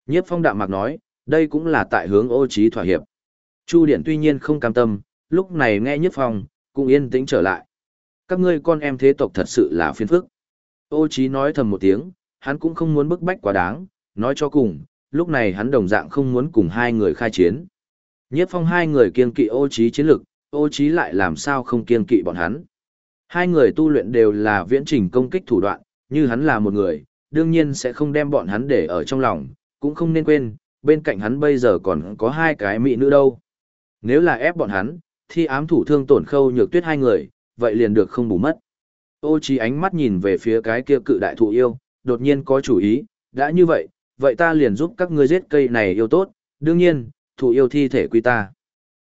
Nhiếp phong đạm mạc nói, đây cũng là tại hướng ô trí thỏa hiệp. Chu Điện tuy nhiên không cam tâm, lúc này nghe nhiếp phong, cũng yên tĩnh trở lại. Các ngươi con em thế tộc thật sự là phiền phức. Ô trí nói thầm một tiếng, hắn cũng không muốn bức bách quá đáng, nói cho cùng, lúc này hắn đồng dạng không muốn cùng hai người khai chiến. Nhiếp phong hai người kiên kỵ ô trí chiến lực, ô trí lại làm sao không kiên kỵ bọn hắn. Hai người tu luyện đều là viễn trình công kích thủ đoạn, như hắn là một người, đương nhiên sẽ không đem bọn hắn để ở trong lòng, cũng không nên quên, bên cạnh hắn bây giờ còn có hai cái mỹ nữ đâu. Nếu là ép bọn hắn, thì ám thủ thương tổn khâu nhược tuyết hai người, vậy liền được không bù mất. Ô trí ánh mắt nhìn về phía cái kia cự đại thụ yêu, đột nhiên có chủ ý, đã như vậy, vậy ta liền giúp các ngươi giết cây này yêu tốt, đương nhiên, thụ yêu thi thể quy ta.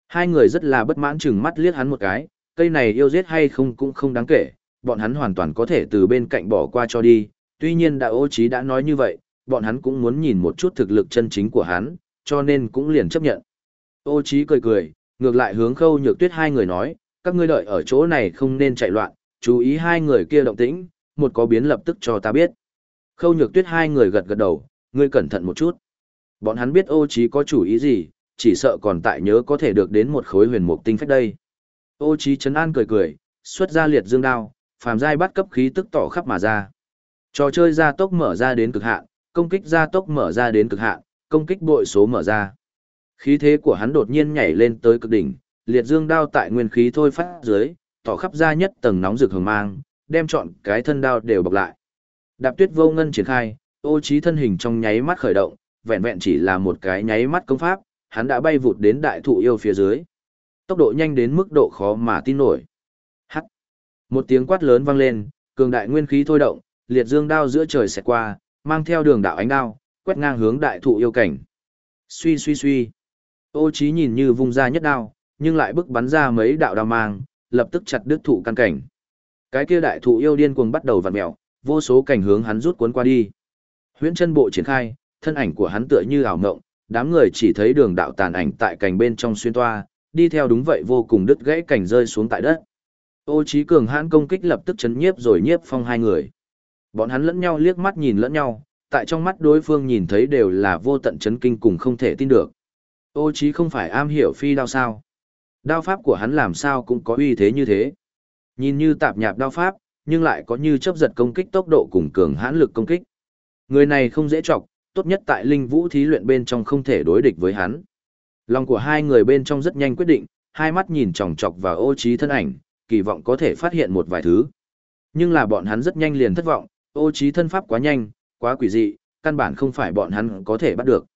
Hai người rất là bất mãn chừng mắt liếc hắn một cái, cây này yêu giết hay không cũng không đáng kể, bọn hắn hoàn toàn có thể từ bên cạnh bỏ qua cho đi, tuy nhiên đại ô trí đã nói như vậy, bọn hắn cũng muốn nhìn một chút thực lực chân chính của hắn, cho nên cũng liền chấp nhận. Ô trí cười cười, ngược lại hướng khâu nhược tuyết hai người nói, các ngươi đợi ở chỗ này không nên chạy loạn, chú ý hai người kia động tĩnh, một có biến lập tức cho ta biết. Khâu nhược tuyết hai người gật gật đầu, ngươi cẩn thận một chút. Bọn hắn biết ô trí có chủ ý gì, chỉ sợ còn tại nhớ có thể được đến một khối huyền mục tinh phách đây. Ô trí chấn an cười cười, xuất ra liệt dương đao, phàm giai bắt cấp khí tức tỏ khắp mà ra. Trò chơi gia tốc mở ra đến cực hạn, công kích gia tốc mở ra đến cực hạn, công kích bội số mở ra. Khí thế của hắn đột nhiên nhảy lên tới cực đỉnh, liệt dương đao tại nguyên khí thôi phát dưới, tỏ khắp ra nhất tầng nóng rực hừng mang, đem chọn cái thân đao đều bọc lại. Đạp tuyết vô ngân triển khai, ô trí thân hình trong nháy mắt khởi động, vẹn vẹn chỉ là một cái nháy mắt công pháp, hắn đã bay vụt đến đại thụ yêu phía dưới. Tốc độ nhanh đến mức độ khó mà tin nổi. Hắc. Một tiếng quát lớn vang lên, cường đại nguyên khí thôi động, liệt dương đao giữa trời xẹt qua, mang theo đường đạo ánh đao, quét ngang hướng đại thụ yêu cảnh. Suy suy suy. Ô trí nhìn như vung ra nhất đao, nhưng lại bức bắn ra mấy đạo đao mang, lập tức chặt đứt thụ căn cảnh. Cái kia đại thụ yêu điên cuồng bắt đầu vặn mèo, vô số cảnh hướng hắn rút cuốn qua đi. Huyễn chân bộ triển khai, thân ảnh của hắn tựa như ảo ngộng, đám người chỉ thấy đường đạo tàn ảnh tại cành bên trong xuyên toa, đi theo đúng vậy vô cùng đứt gãy cảnh rơi xuống tại đất. Ô Chí Cường hãn công kích lập tức chấn nhiếp rồi nhiếp phong hai người. Bọn hắn lẫn nhau liếc mắt nhìn lẫn nhau, tại trong mắt đối phương nhìn thấy đều là vô tận chấn kinh cùng không thể tin được. Ô Chí không phải am hiểu phi đao sao? Đao pháp của hắn làm sao cũng có uy thế như thế. Nhìn như tạp nhạp đao pháp, nhưng lại có như chớp giật công kích tốc độ cùng cường hãn lực công kích. Người này không dễ chọc, tốt nhất tại linh vũ thí luyện bên trong không thể đối địch với hắn. Lòng của hai người bên trong rất nhanh quyết định, hai mắt nhìn chòng chọc vào ô trí thân ảnh, kỳ vọng có thể phát hiện một vài thứ. Nhưng là bọn hắn rất nhanh liền thất vọng, ô trí thân pháp quá nhanh, quá quỷ dị, căn bản không phải bọn hắn có thể bắt được.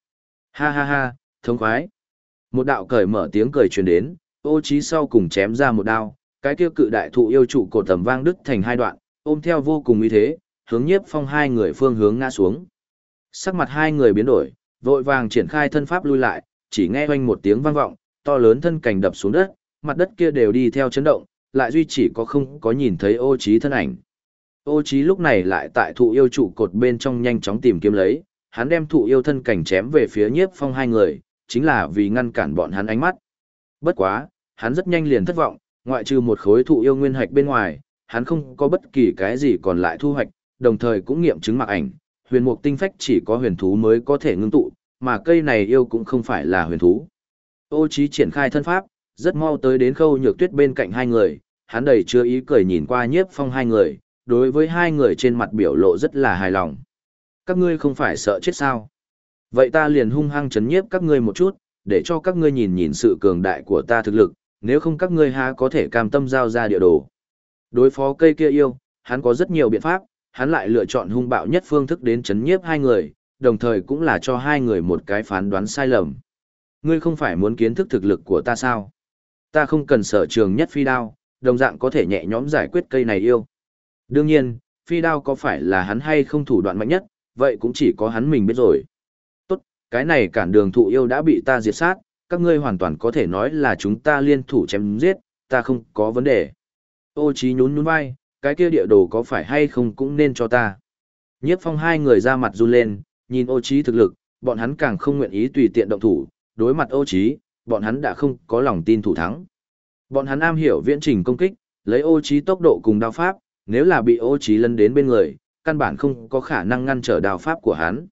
Ha ha ha, thông khoái. Một đạo cởi mở tiếng cười truyền đến, ô trí sau cùng chém ra một đao, cái kia cự đại thụ yêu trụ cột tầm vang đứt thành hai đoạn, ôm theo vô cùng uy thế, hướng nhiếp phong hai người phương hướng ngã xuống. Sắc mặt hai người biến đổi, vội vàng triển khai thân pháp lui lại, chỉ nghe oanh một tiếng vang vọng, to lớn thân cảnh đập xuống đất, mặt đất kia đều đi theo chấn động, lại duy chỉ có không có nhìn thấy ô trí thân ảnh. Ô trí lúc này lại tại thụ yêu trụ cột bên trong nhanh chóng tìm kiếm lấy, hắn đem thụ yêu thân cảnh chém về phía nhiếp phong hai người, chính là vì ngăn cản bọn hắn ánh mắt. Bất quá, hắn rất nhanh liền thất vọng, ngoại trừ một khối thụ yêu nguyên hạch bên ngoài, hắn không có bất kỳ cái gì còn lại thu hoạch, đồng thời cũng nghiệm chứng mặc ảnh, huyền mục tinh phách chỉ có huyền thú mới có thể ngưng tụ, mà cây này yêu cũng không phải là huyền thú. Ô Chí triển khai thân pháp, rất mau tới đến khâu nhược tuyết bên cạnh hai người, hắn đầy chưa ý cười nhìn qua nhiếp phong hai người, đối với hai người trên mặt biểu lộ rất là hài lòng. Các ngươi không phải sợ chết sao? Vậy ta liền hung hăng chấn nhiếp các ngươi một chút, để cho các ngươi nhìn nhìn sự cường đại của ta thực lực, nếu không các ngươi há có thể cam tâm giao ra địa đồ. Đối phó cây kia yêu, hắn có rất nhiều biện pháp, hắn lại lựa chọn hung bạo nhất phương thức đến chấn nhiếp hai người, đồng thời cũng là cho hai người một cái phán đoán sai lầm. Ngươi không phải muốn kiến thức thực lực của ta sao? Ta không cần sở trường nhất phi đao, đồng dạng có thể nhẹ nhõm giải quyết cây này yêu. Đương nhiên, phi đao có phải là hắn hay không thủ đoạn mạnh nhất, vậy cũng chỉ có hắn mình biết rồi. Tốt, cái này cản đường thụ yêu đã bị ta diệt sát, các ngươi hoàn toàn có thể nói là chúng ta liên thủ chém giết, ta không có vấn đề. Ô trí nhún nhún vai, cái kia địa đồ có phải hay không cũng nên cho ta. Nhiếp phong hai người ra mặt run lên, nhìn ô trí thực lực, bọn hắn càng không nguyện ý tùy tiện động thủ, đối mặt ô trí, bọn hắn đã không có lòng tin thủ thắng. Bọn hắn am hiểu viễn trình công kích, lấy ô trí tốc độ cùng đao pháp, nếu là bị ô trí lấn đến bên người, căn bản không có khả năng ngăn trở đao pháp của hắn.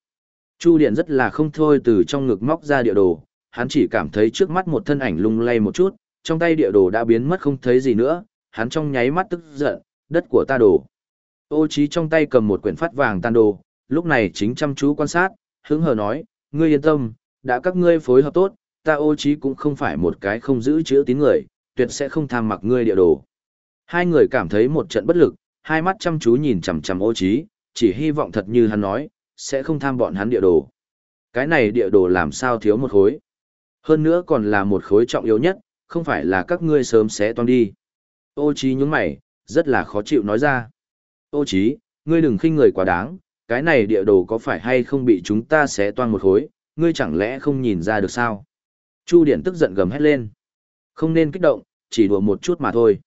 Chu Điện rất là không thôi từ trong ngực móc ra địa đồ, hắn chỉ cảm thấy trước mắt một thân ảnh lung lay một chút, trong tay địa đồ đã biến mất không thấy gì nữa, hắn trong nháy mắt tức giận, đất của ta đồ. Ô trí trong tay cầm một quyển phát vàng tan đồ, lúc này chính chăm chú quan sát, hứng hờ nói, ngươi yên tâm, đã các ngươi phối hợp tốt, ta ô trí cũng không phải một cái không giữ chữ tín người, tuyệt sẽ không tham mặc ngươi địa đồ. Hai người cảm thấy một trận bất lực, hai mắt chăm chú nhìn chằm chằm ô trí, chỉ hy vọng thật như hắn nói, sẽ không tham bọn hắn địa đồ. Cái này địa đồ làm sao thiếu một khối. Hơn nữa còn là một khối trọng yếu nhất, không phải là các ngươi sớm sẽ toan đi. Ô trí nhướng mày, rất là khó chịu nói ra. Ô Chí, ngươi đừng khinh người quá đáng, cái này địa đồ có phải hay không bị chúng ta xé toan một khối, ngươi chẳng lẽ không nhìn ra được sao? Chu Điển tức giận gầm hét lên. Không nên kích động, chỉ đùa một chút mà thôi.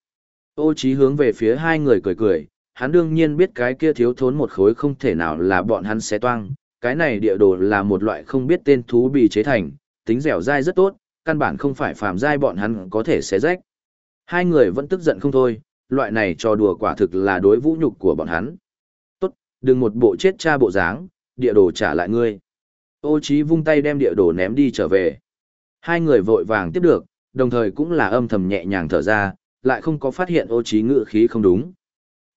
Ô Chí hướng về phía hai người cười cười, hắn đương nhiên biết cái kia thiếu thốn một khối không thể nào là bọn hắn xé toang, cái này địa đồ là một loại không biết tên thú bị chế thành, tính dẻo dai rất tốt, căn bản không phải phàm dai bọn hắn có thể xé rách. Hai người vẫn tức giận không thôi, loại này trò đùa quả thực là đối vũ nhục của bọn hắn. Tốt, đừng một bộ chết cha bộ dáng, địa đồ trả lại ngươi. Ô Chí vung tay đem địa đồ ném đi trở về. Hai người vội vàng tiếp được, đồng thời cũng là âm thầm nhẹ nhàng thở ra, lại không có phát hiện ô Chí ngự khí không đúng.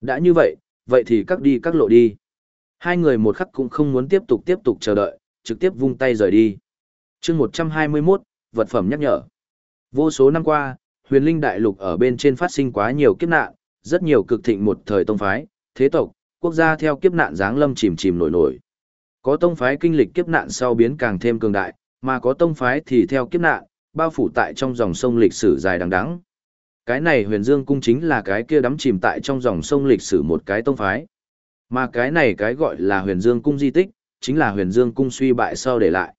Đã như vậy, vậy thì các đi các lộ đi. Hai người một khắc cũng không muốn tiếp tục tiếp tục chờ đợi, trực tiếp vung tay rời đi. chương 121, vật phẩm nhắc nhở. Vô số năm qua, huyền linh đại lục ở bên trên phát sinh quá nhiều kiếp nạn, rất nhiều cực thịnh một thời tông phái, thế tộc, quốc gia theo kiếp nạn giáng lâm chìm chìm nổi nổi. Có tông phái kinh lịch kiếp nạn sau biến càng thêm cường đại, mà có tông phái thì theo kiếp nạn, bao phủ tại trong dòng sông lịch sử dài đằng đẵng. Cái này huyền dương cung chính là cái kia đắm chìm tại trong dòng sông lịch sử một cái tông phái. Mà cái này cái gọi là huyền dương cung di tích, chính là huyền dương cung suy bại sau để lại.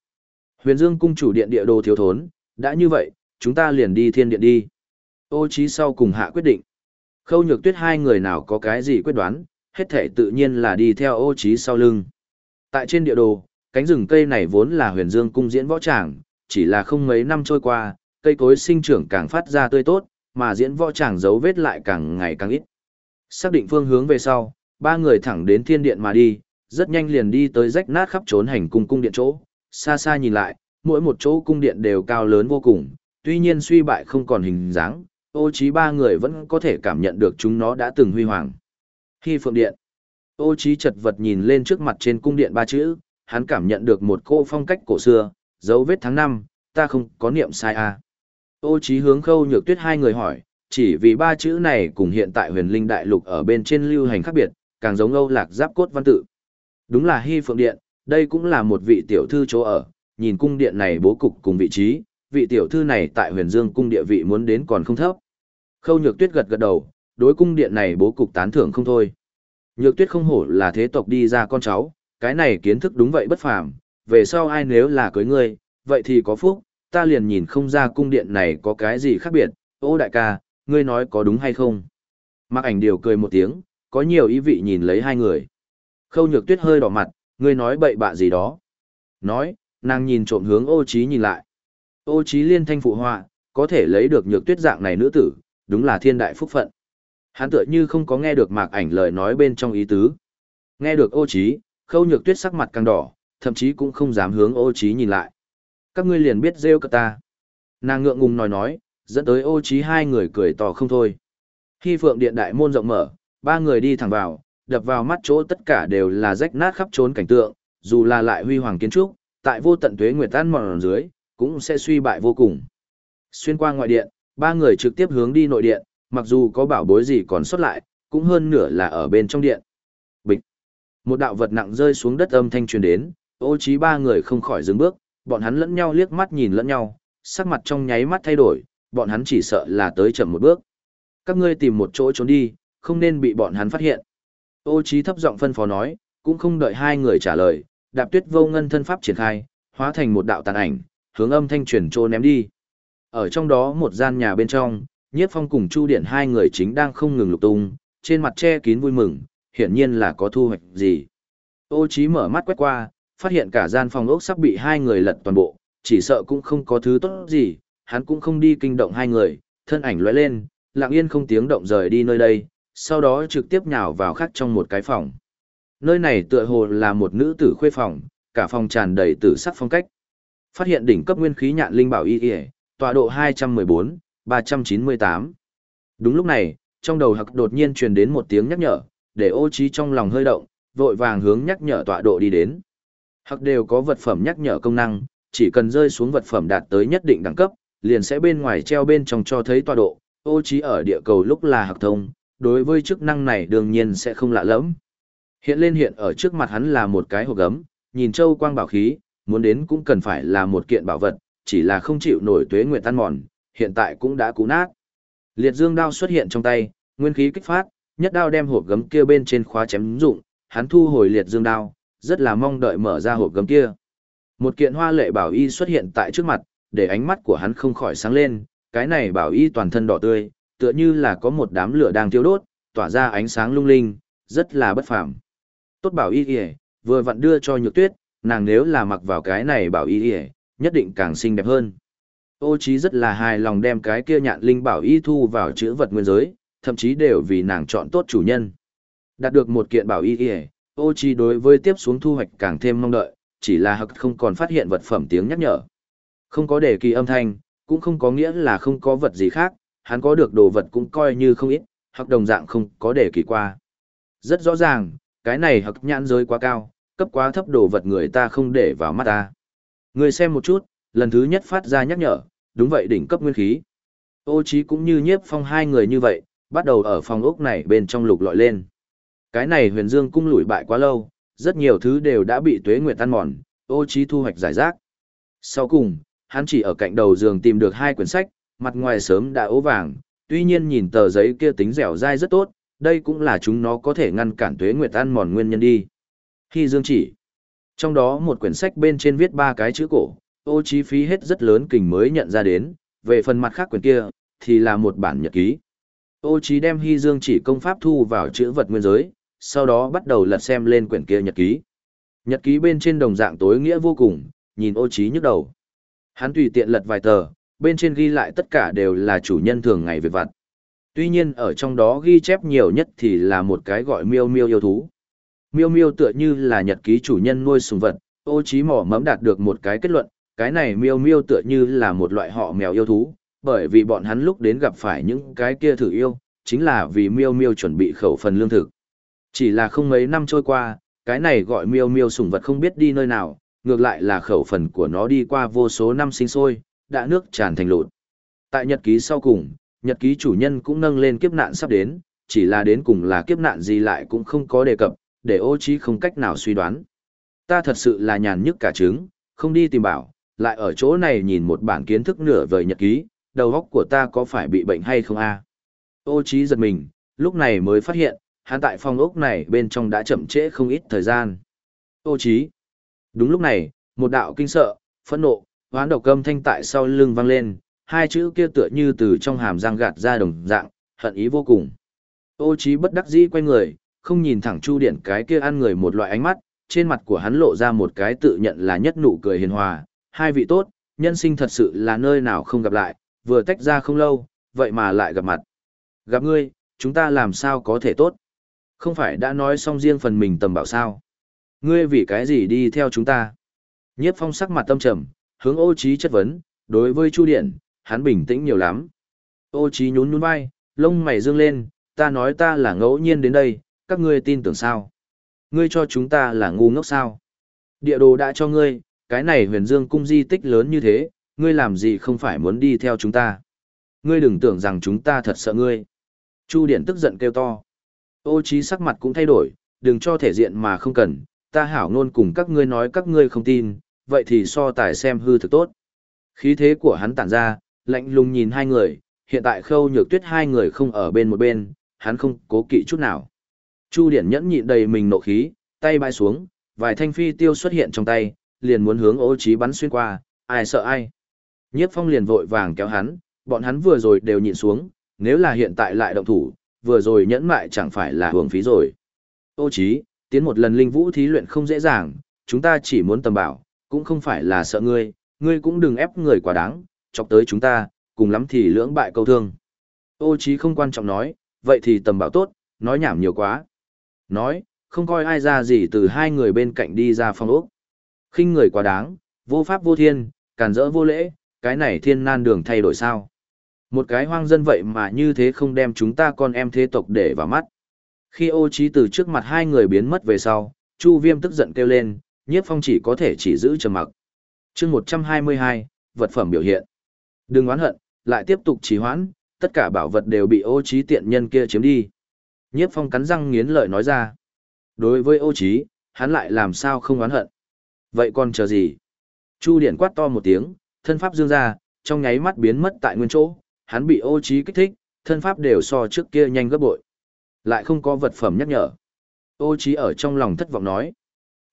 Huyền dương cung chủ điện địa đồ thiếu thốn, đã như vậy, chúng ta liền đi thiên điện đi. Ô trí sau cùng hạ quyết định. Khâu nhược tuyết hai người nào có cái gì quyết đoán, hết thể tự nhiên là đi theo ô trí sau lưng. Tại trên địa đồ, cánh rừng cây này vốn là huyền dương cung diễn võ tràng, chỉ là không mấy năm trôi qua, cây cối sinh trưởng càng phát ra tươi tốt, mà diễn võ tràng dấu vết lại càng ngày càng ít. Xác định phương hướng về sau, ba người thẳng đến thiên điện mà đi, rất nhanh liền đi tới rách nát khắp trốn hành cung cung điện chỗ, xa xa nhìn lại, mỗi một chỗ cung điện đều cao lớn vô cùng, tuy nhiên suy bại không còn hình dáng, ô trí ba người vẫn có thể cảm nhận được chúng nó đã từng huy hoàng. Khi phượng điện, ô trí chật vật nhìn lên trước mặt trên cung điện ba chữ, hắn cảm nhận được một cô phong cách cổ xưa, dấu vết tháng năm, ta không có niệm sai à. Ô trí hướng khâu nhược tuyết hai người hỏi, chỉ vì ba chữ này cùng hiện tại huyền linh đại lục ở bên trên lưu hành khác biệt, càng giống Âu lạc giáp cốt văn tự. Đúng là Hy Phượng Điện, đây cũng là một vị tiểu thư chỗ ở, nhìn cung điện này bố cục cùng vị trí, vị tiểu thư này tại huyền dương cung địa vị muốn đến còn không thấp. Khâu nhược tuyết gật gật đầu, đối cung điện này bố cục tán thưởng không thôi. Nhược tuyết không hổ là thế tộc đi ra con cháu, cái này kiến thức đúng vậy bất phàm, về sau ai nếu là cưới ngươi, vậy thì có phúc, ta liền nhìn không ra cung điện này có cái gì khác biệt, ô đại ca, ngươi nói có đúng hay không? Mặc ảnh điều cười một tiếng, có nhiều ý vị nhìn lấy hai người. Khâu nhược tuyết hơi đỏ mặt, ngươi nói bậy bạ gì đó. Nói, nàng nhìn trộm hướng ô Chí nhìn lại. Ô Chí liên thanh phụ họa, có thể lấy được nhược tuyết dạng này nữ tử, đúng là thiên đại phúc phận. Hắn tựa như không có nghe được mạc ảnh lời nói bên trong ý tứ. Nghe được ô trí, khâu nhược tuyết sắc mặt càng đỏ, thậm chí cũng không dám hướng ô trí nhìn lại. Các ngươi liền biết rêu cơ ta. Nàng ngượng ngùng nói nói, dẫn tới ô trí hai người cười to không thôi. Khi phượng điện đại môn rộng mở, ba người đi thẳng vào, đập vào mắt chỗ tất cả đều là rách nát khắp trốn cảnh tượng, dù là lại huy hoàng kiến trúc, tại vô tận tuế nguyệt tan mòn dưới, cũng sẽ suy bại vô cùng. Xuyên qua ngoại điện, ba người trực tiếp hướng đi nội điện, mặc dù có bảo bối gì còn sót lại, cũng hơn nửa là ở bên trong điện. Bịch. Một đạo vật nặng rơi xuống đất âm thanh truyền đến, ô trí ba người không khỏi dừng bước, bọn hắn lẫn nhau liếc mắt nhìn lẫn nhau, sắc mặt trong nháy mắt thay đổi, bọn hắn chỉ sợ là tới chậm một bước. Các ngươi tìm một chỗ trốn đi, không nên bị bọn hắn phát hiện. Ô trí thấp giọng phân phó nói, cũng không đợi hai người trả lời, đạp tuyết vô ngân thân pháp triển khai, hóa thành một đạo tàn ảnh, hướng âm thanh truyền trô ném đi. Ở trong đó một gian nhà bên trong, Nhiếp Phong cùng Chu Điện hai người chính đang không ngừng lục tung, trên mặt che kín vui mừng, hiển nhiên là có thu hoạch gì. Ô Chí mở mắt quét qua, phát hiện cả gian phòng ốc sắp bị hai người lật toàn bộ, chỉ sợ cũng không có thứ tốt gì, hắn cũng không đi kinh động hai người, thân ảnh lóe lên, lặng yên không tiếng động rời đi nơi đây, sau đó trực tiếp nhào vào khác trong một cái phòng. Nơi này tựa hồ là một nữ tử khuê phòng, cả phòng tràn đầy tử sắc phong cách. Phát hiện đỉnh cấp nguyên khí nhạn linh bảo y y, tọa độ 214, 398. Đúng lúc này, trong đầu hặc đột nhiên truyền đến một tiếng nhắc nhở, để ô trí trong lòng hơi động, vội vàng hướng nhắc nhở tọa độ đi đến. Hặc đều có vật phẩm nhắc nhở công năng, chỉ cần rơi xuống vật phẩm đạt tới nhất định đẳng cấp, liền sẽ bên ngoài treo bên trong cho thấy tọa độ, ô trí ở địa cầu lúc là hặc thông, đối với chức năng này đương nhiên sẽ không lạ lẫm. Hiện lên hiện ở trước mặt hắn là một cái hộp gấm, nhìn châu quang bảo khí, muốn đến cũng cần phải là một kiện bảo vật, chỉ là không chịu nổi tuế nguyện tan mòn, hiện tại cũng đã cũ nát. Liệt dương đao xuất hiện trong tay, nguyên khí kích phát, nhất đao đem hộp gấm kia bên trên khóa chém dụng, hắn thu hồi liệt dương đao, rất là mong đợi mở ra hộp gấm kia. Một kiện hoa lệ bảo y xuất hiện tại trước mặt, để ánh mắt của hắn không khỏi sáng lên, cái này bảo y toàn thân đỏ tươi, tựa như là có một đám lửa đang thiêu đốt, tỏa ra ánh sáng lung linh, rất là bất phàm. Tốt bảo y y, vừa vặn đưa cho Nhược Tuyết, nàng nếu là mặc vào cái này bảo y y, nhất định càng xinh đẹp hơn. Ô Chí rất là hài lòng đem cái kia nhạn linh bảo y thu vào chữ vật nguyên giới, thậm chí đều vì nàng chọn tốt chủ nhân. Đạt được một kiện bảo y y, Ô Chí đối với tiếp xuống thu hoạch càng thêm mong đợi, chỉ là hực không còn phát hiện vật phẩm tiếng nhắc nhở. Không có đề kỳ âm thanh, cũng không có nghĩa là không có vật gì khác, hắn có được đồ vật cũng coi như không ít, hoặc đồng dạng không có đề kỳ qua. Rất rõ ràng, cái này hực nhãn giới quá cao, cấp quá thấp đồ vật người ta không để vào mắt ta. Người xem một chút, lần thứ nhất phát ra nhắc nhở, đúng vậy đỉnh cấp nguyên khí. Ô Chí cũng như nhiếp phong hai người như vậy, bắt đầu ở phòng ốc này bên trong lục lọi lên. Cái này huyền dương cung lủi bại quá lâu, rất nhiều thứ đều đã bị tuế nguyệt tan mòn, ô Chí thu hoạch giải rác. Sau cùng, hắn chỉ ở cạnh đầu giường tìm được hai quyển sách, mặt ngoài sớm đã ố vàng, tuy nhiên nhìn tờ giấy kia tính dẻo dai rất tốt, đây cũng là chúng nó có thể ngăn cản tuế nguyệt tan mòn nguyên nhân đi. Khi dương chỉ, trong đó một quyển sách bên trên viết ba cái chữ cổ, ô chi phí hết rất lớn kình mới nhận ra đến, về phần mặt khác quyển kia, thì là một bản nhật ký. Ô Chí đem Hy Dương chỉ công pháp thu vào chữ vật nguyên giới, sau đó bắt đầu lật xem lên quyển kia nhật ký. Nhật ký bên trên đồng dạng tối nghĩa vô cùng, nhìn ô Chí nhức đầu. Hắn tùy tiện lật vài tờ, bên trên ghi lại tất cả đều là chủ nhân thường ngày về vặt. Tuy nhiên ở trong đó ghi chép nhiều nhất thì là một cái gọi miêu miêu yêu thú. Miêu miêu tựa như là nhật ký chủ nhân nuôi sùng vật, ô trí mỏ mẫm đạt được một cái kết luận, cái này miêu miêu tựa như là một loại họ mèo yêu thú, bởi vì bọn hắn lúc đến gặp phải những cái kia thử yêu, chính là vì miêu miêu chuẩn bị khẩu phần lương thực. Chỉ là không mấy năm trôi qua, cái này gọi miêu miêu sùng vật không biết đi nơi nào, ngược lại là khẩu phần của nó đi qua vô số năm sinh sôi, đã nước tràn thành lụt. Tại nhật ký sau cùng, nhật ký chủ nhân cũng nâng lên kiếp nạn sắp đến, chỉ là đến cùng là kiếp nạn gì lại cũng không có đề cập, để ô trí không cách nào suy đoán. Ta thật sự là nhàn nhức cả trứng, không đi tìm bảo, lại ở chỗ này nhìn một bản kiến thức nửa vời nhật ký, đầu óc của ta có phải bị bệnh hay không a? Ô trí giật mình, lúc này mới phát hiện, hắn tại phòng ốc này bên trong đã chậm trễ không ít thời gian. Ô trí. Đúng lúc này, một đạo kinh sợ, phẫn nộ, hoán độc cơm thanh tại sau lưng vang lên, hai chữ kia tựa như từ trong hàm răng gạt ra đồng dạng, hận ý vô cùng. Ô trí bất đắc dĩ quay người, không nhìn thẳng Chu Điển cái kia ăn người một loại ánh mắt, trên mặt của hắn lộ ra một cái tự nhận là nhất nụ cười hiền hòa, hai vị tốt, nhân sinh thật sự là nơi nào không gặp lại, vừa tách ra không lâu, vậy mà lại gặp mặt. Gặp ngươi, chúng ta làm sao có thể tốt? Không phải đã nói xong riêng phần mình tầm bảo sao? Ngươi vì cái gì đi theo chúng ta? Nhiếp phong sắc mặt tâm trầm, hướng ô trí chất vấn, đối với Chu Điện, hắn bình tĩnh nhiều lắm. Ô trí nhún nhún vai, lông mày dương lên, ta nói ta là ngẫu nhiên đến đây, các ngươi tin tưởng sao? Ngươi cho chúng ta là ngu ngốc sao? Địa đồ đã cho ngươi, cái này huyền dương cung di tích lớn như thế, ngươi làm gì không phải muốn đi theo chúng ta? Ngươi đừng tưởng rằng chúng ta thật sợ ngươi. Chu Điện tức giận kêu to. Ô trí sắc mặt cũng thay đổi, đừng cho thể diện mà không cần, ta hảo ngôn cùng các ngươi nói các ngươi không tin, vậy thì so tài xem hư thực tốt. Khí thế của hắn tản ra, lạnh lùng nhìn hai người, hiện tại khâu nhược tuyết hai người không ở bên một bên, hắn không cố kỵ chút nào. Chu Điển nhẫn nhịn đầy mình nộ khí, tay bay xuống, vài thanh phi tiêu xuất hiện trong tay, liền muốn hướng ô Chí bắn xuyên qua, ai sợ ai. Nhiếp phong liền vội vàng kéo hắn, bọn hắn vừa rồi đều nhịn xuống, nếu là hiện tại lại động thủ, vừa rồi nhẫn mại chẳng phải là hưởng phí rồi. Ô Chí tiến một lần linh vũ thí luyện không dễ dàng, chúng ta chỉ muốn tầm bảo, cũng không phải là sợ ngươi, Ngươi cũng đừng ép người quá đáng, chọc tới chúng ta, cùng lắm thì lưỡng bại câu thương. Ô Chí không quan trọng nói, vậy thì tầm bảo tốt, nói nhảm nhiều quá. Nói, không coi ai ra gì từ hai người bên cạnh đi ra phòng ốc. khinh người quá đáng, vô pháp vô thiên, càn rỡ vô lễ, cái này thiên nan đường thay đổi sao. Một cái hoang dân vậy mà như thế không đem chúng ta con em thế tộc để vào mắt. Khi ô trí từ trước mặt hai người biến mất về sau, Chu Viêm tức giận kêu lên, nhiếp phong chỉ có thể chỉ giữ trầm mặc. chương 122, vật phẩm biểu hiện. Đừng oán hận, lại tiếp tục trì hoãn, tất cả bảo vật đều bị ô trí tiện nhân kia chiếm đi. Nhiếp phong cắn răng nghiến lợi nói ra. Đối với ô Chí, hắn lại làm sao không oán hận. Vậy còn chờ gì? Chu Điển quát to một tiếng, thân pháp dương ra, trong nháy mắt biến mất tại nguyên chỗ, hắn bị ô Chí kích thích, thân pháp đều so trước kia nhanh gấp bội. Lại không có vật phẩm nhắc nhở. Ô Chí ở trong lòng thất vọng nói.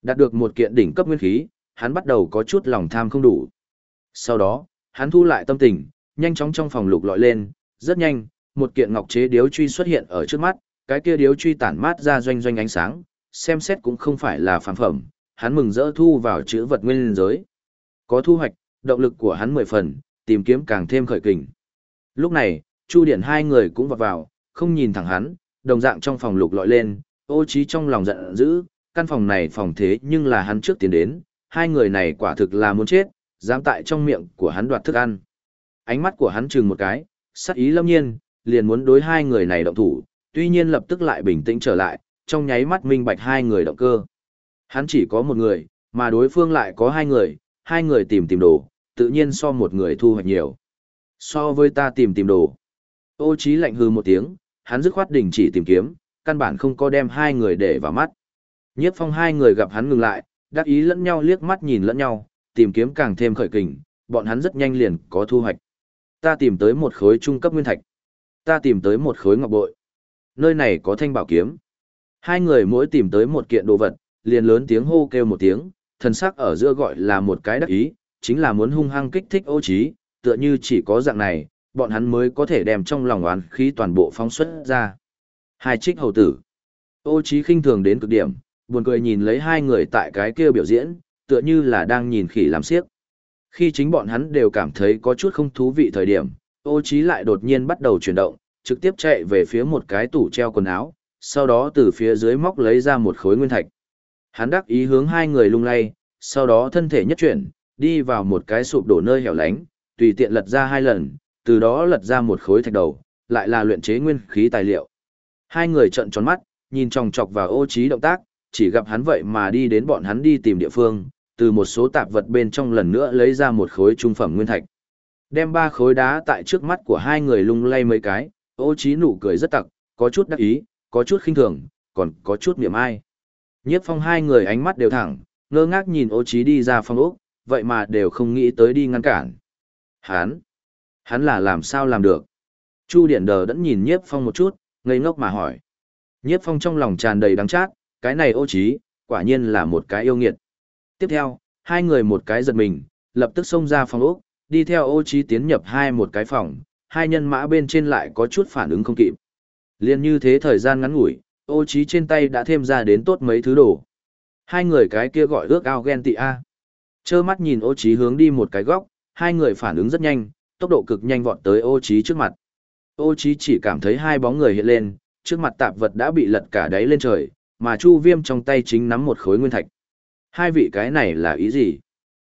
Đạt được một kiện đỉnh cấp nguyên khí, hắn bắt đầu có chút lòng tham không đủ. Sau đó, hắn thu lại tâm tình, nhanh chóng trong phòng lục lọi lên, rất nhanh, một kiện ngọc chế điếu truy xuất hiện ở trước mắt, cái kia điếu truy tản mát ra doanh doanh ánh sáng, xem xét cũng không phải là phàm phẩm, hắn mừng rỡ thu vào chữ vật nguyên giới. Có thu hoạch, động lực của hắn mười phần, tìm kiếm càng thêm khởi kình. Lúc này, Chu Điển hai người cũng vọt vào, không nhìn thẳng hắn, đồng dạng trong phòng lục lọi lên, ô trí trong lòng giận dữ, căn phòng này phòng thế nhưng là hắn trước tiến đến, hai người này quả thực là muốn chết, dám tại trong miệng của hắn đoạt thức ăn. Ánh mắt của hắn chừng một cái, sắc ý lâm nhiên, liền muốn đối hai người này động thủ, tuy nhiên lập tức lại bình tĩnh trở lại, trong nháy mắt minh bạch hai người động cơ. Hắn chỉ có một người, mà đối phương lại có hai người, hai người tìm tìm đồ, tự nhiên so một người thu hoạch nhiều. So với ta tìm tìm đồ. Ô trí lạnh hừ một tiếng, hắn dứt khoát đình chỉ tìm kiếm, căn bản không có đem hai người để vào mắt. Nhiếp phong hai người gặp hắn ngừng lại, đắc ý lẫn nhau liếc mắt nhìn lẫn nhau, tìm kiếm càng thêm khởi kình, bọn hắn rất nhanh liền có thu hoạch. Ta tìm tới một khối trung cấp nguyên thạch. Ta tìm tới một khối ngọc bội. Nơi này có thanh bảo kiếm. Hai người mỗi tìm tới một kiện đồ vật, liền lớn tiếng hô kêu một tiếng, thần sắc ở giữa gọi là một cái đắc ý, chính là muốn hung hăng kích thích ô trí, tựa như chỉ có dạng này, bọn hắn mới có thể đem trong lòng oán khí toàn bộ phóng xuất ra. Hai trích hầu tử. Ô trí khinh thường đến cực điểm, buồn cười nhìn lấy hai người tại cái kia biểu diễn, tựa như là đang nhìn khỉ làm xiếc. Khi chính bọn hắn đều cảm thấy có chút không thú vị thời điểm, ô trí lại đột nhiên bắt đầu chuyển động, trực tiếp chạy về phía một cái tủ treo quần áo, sau đó từ phía dưới móc lấy ra một khối nguyên thạch. Hắn đắc ý hướng hai người lung lay, sau đó thân thể nhất chuyển, đi vào một cái sụp đổ nơi hẻo lánh, tùy tiện lật ra hai lần, từ đó lật ra một khối thạch đầu, lại là luyện chế nguyên khí tài liệu. Hai người trợn tròn mắt, nhìn chòng chọc vào ô trí động tác, chỉ gặp hắn vậy mà đi đến bọn hắn đi tìm địa phương, từ một số tạp vật bên trong lần nữa lấy ra một khối trung phẩm nguyên thạch. Đem ba khối đá tại trước mắt của hai người lung lay mấy cái, ô Chí nụ cười rất tặc, có chút đắc ý, có chút khinh thường, còn có chút niềm ai. Nhiếp phong hai người ánh mắt đều thẳng, ngơ ngác nhìn ô Chí đi ra phòng ốc, vậy mà đều không nghĩ tới đi ngăn cản. Hắn, hắn là làm sao làm được? Chu Điển Đờ đẫn nhìn Nhiếp Phong một chút, ngây ngốc mà hỏi. Nhiếp Phong trong lòng tràn đầy đắng chát, cái này ô Chí, quả nhiên là một cái yêu nghiệt. Tiếp theo, hai người một cái giật mình, lập tức xông ra phòng ốc, đi theo ô Chí tiến nhập hai một cái phòng, hai nhân mã bên trên lại có chút phản ứng không kịp. Liên như thế thời gian ngắn ngủi, ô trí trên tay đã thêm ra đến tốt mấy thứ đồ. Hai người cái kia gọi ước ao ghen tị a. Chơ mắt nhìn ô trí hướng đi một cái góc, hai người phản ứng rất nhanh, tốc độ cực nhanh vọt tới ô trí trước mặt. Ô trí chỉ cảm thấy hai bóng người hiện lên, trước mặt tạp vật đã bị lật cả đáy lên trời, mà Chu Viêm trong tay chính nắm một khối nguyên thạch. Hai vị cái này là ý gì?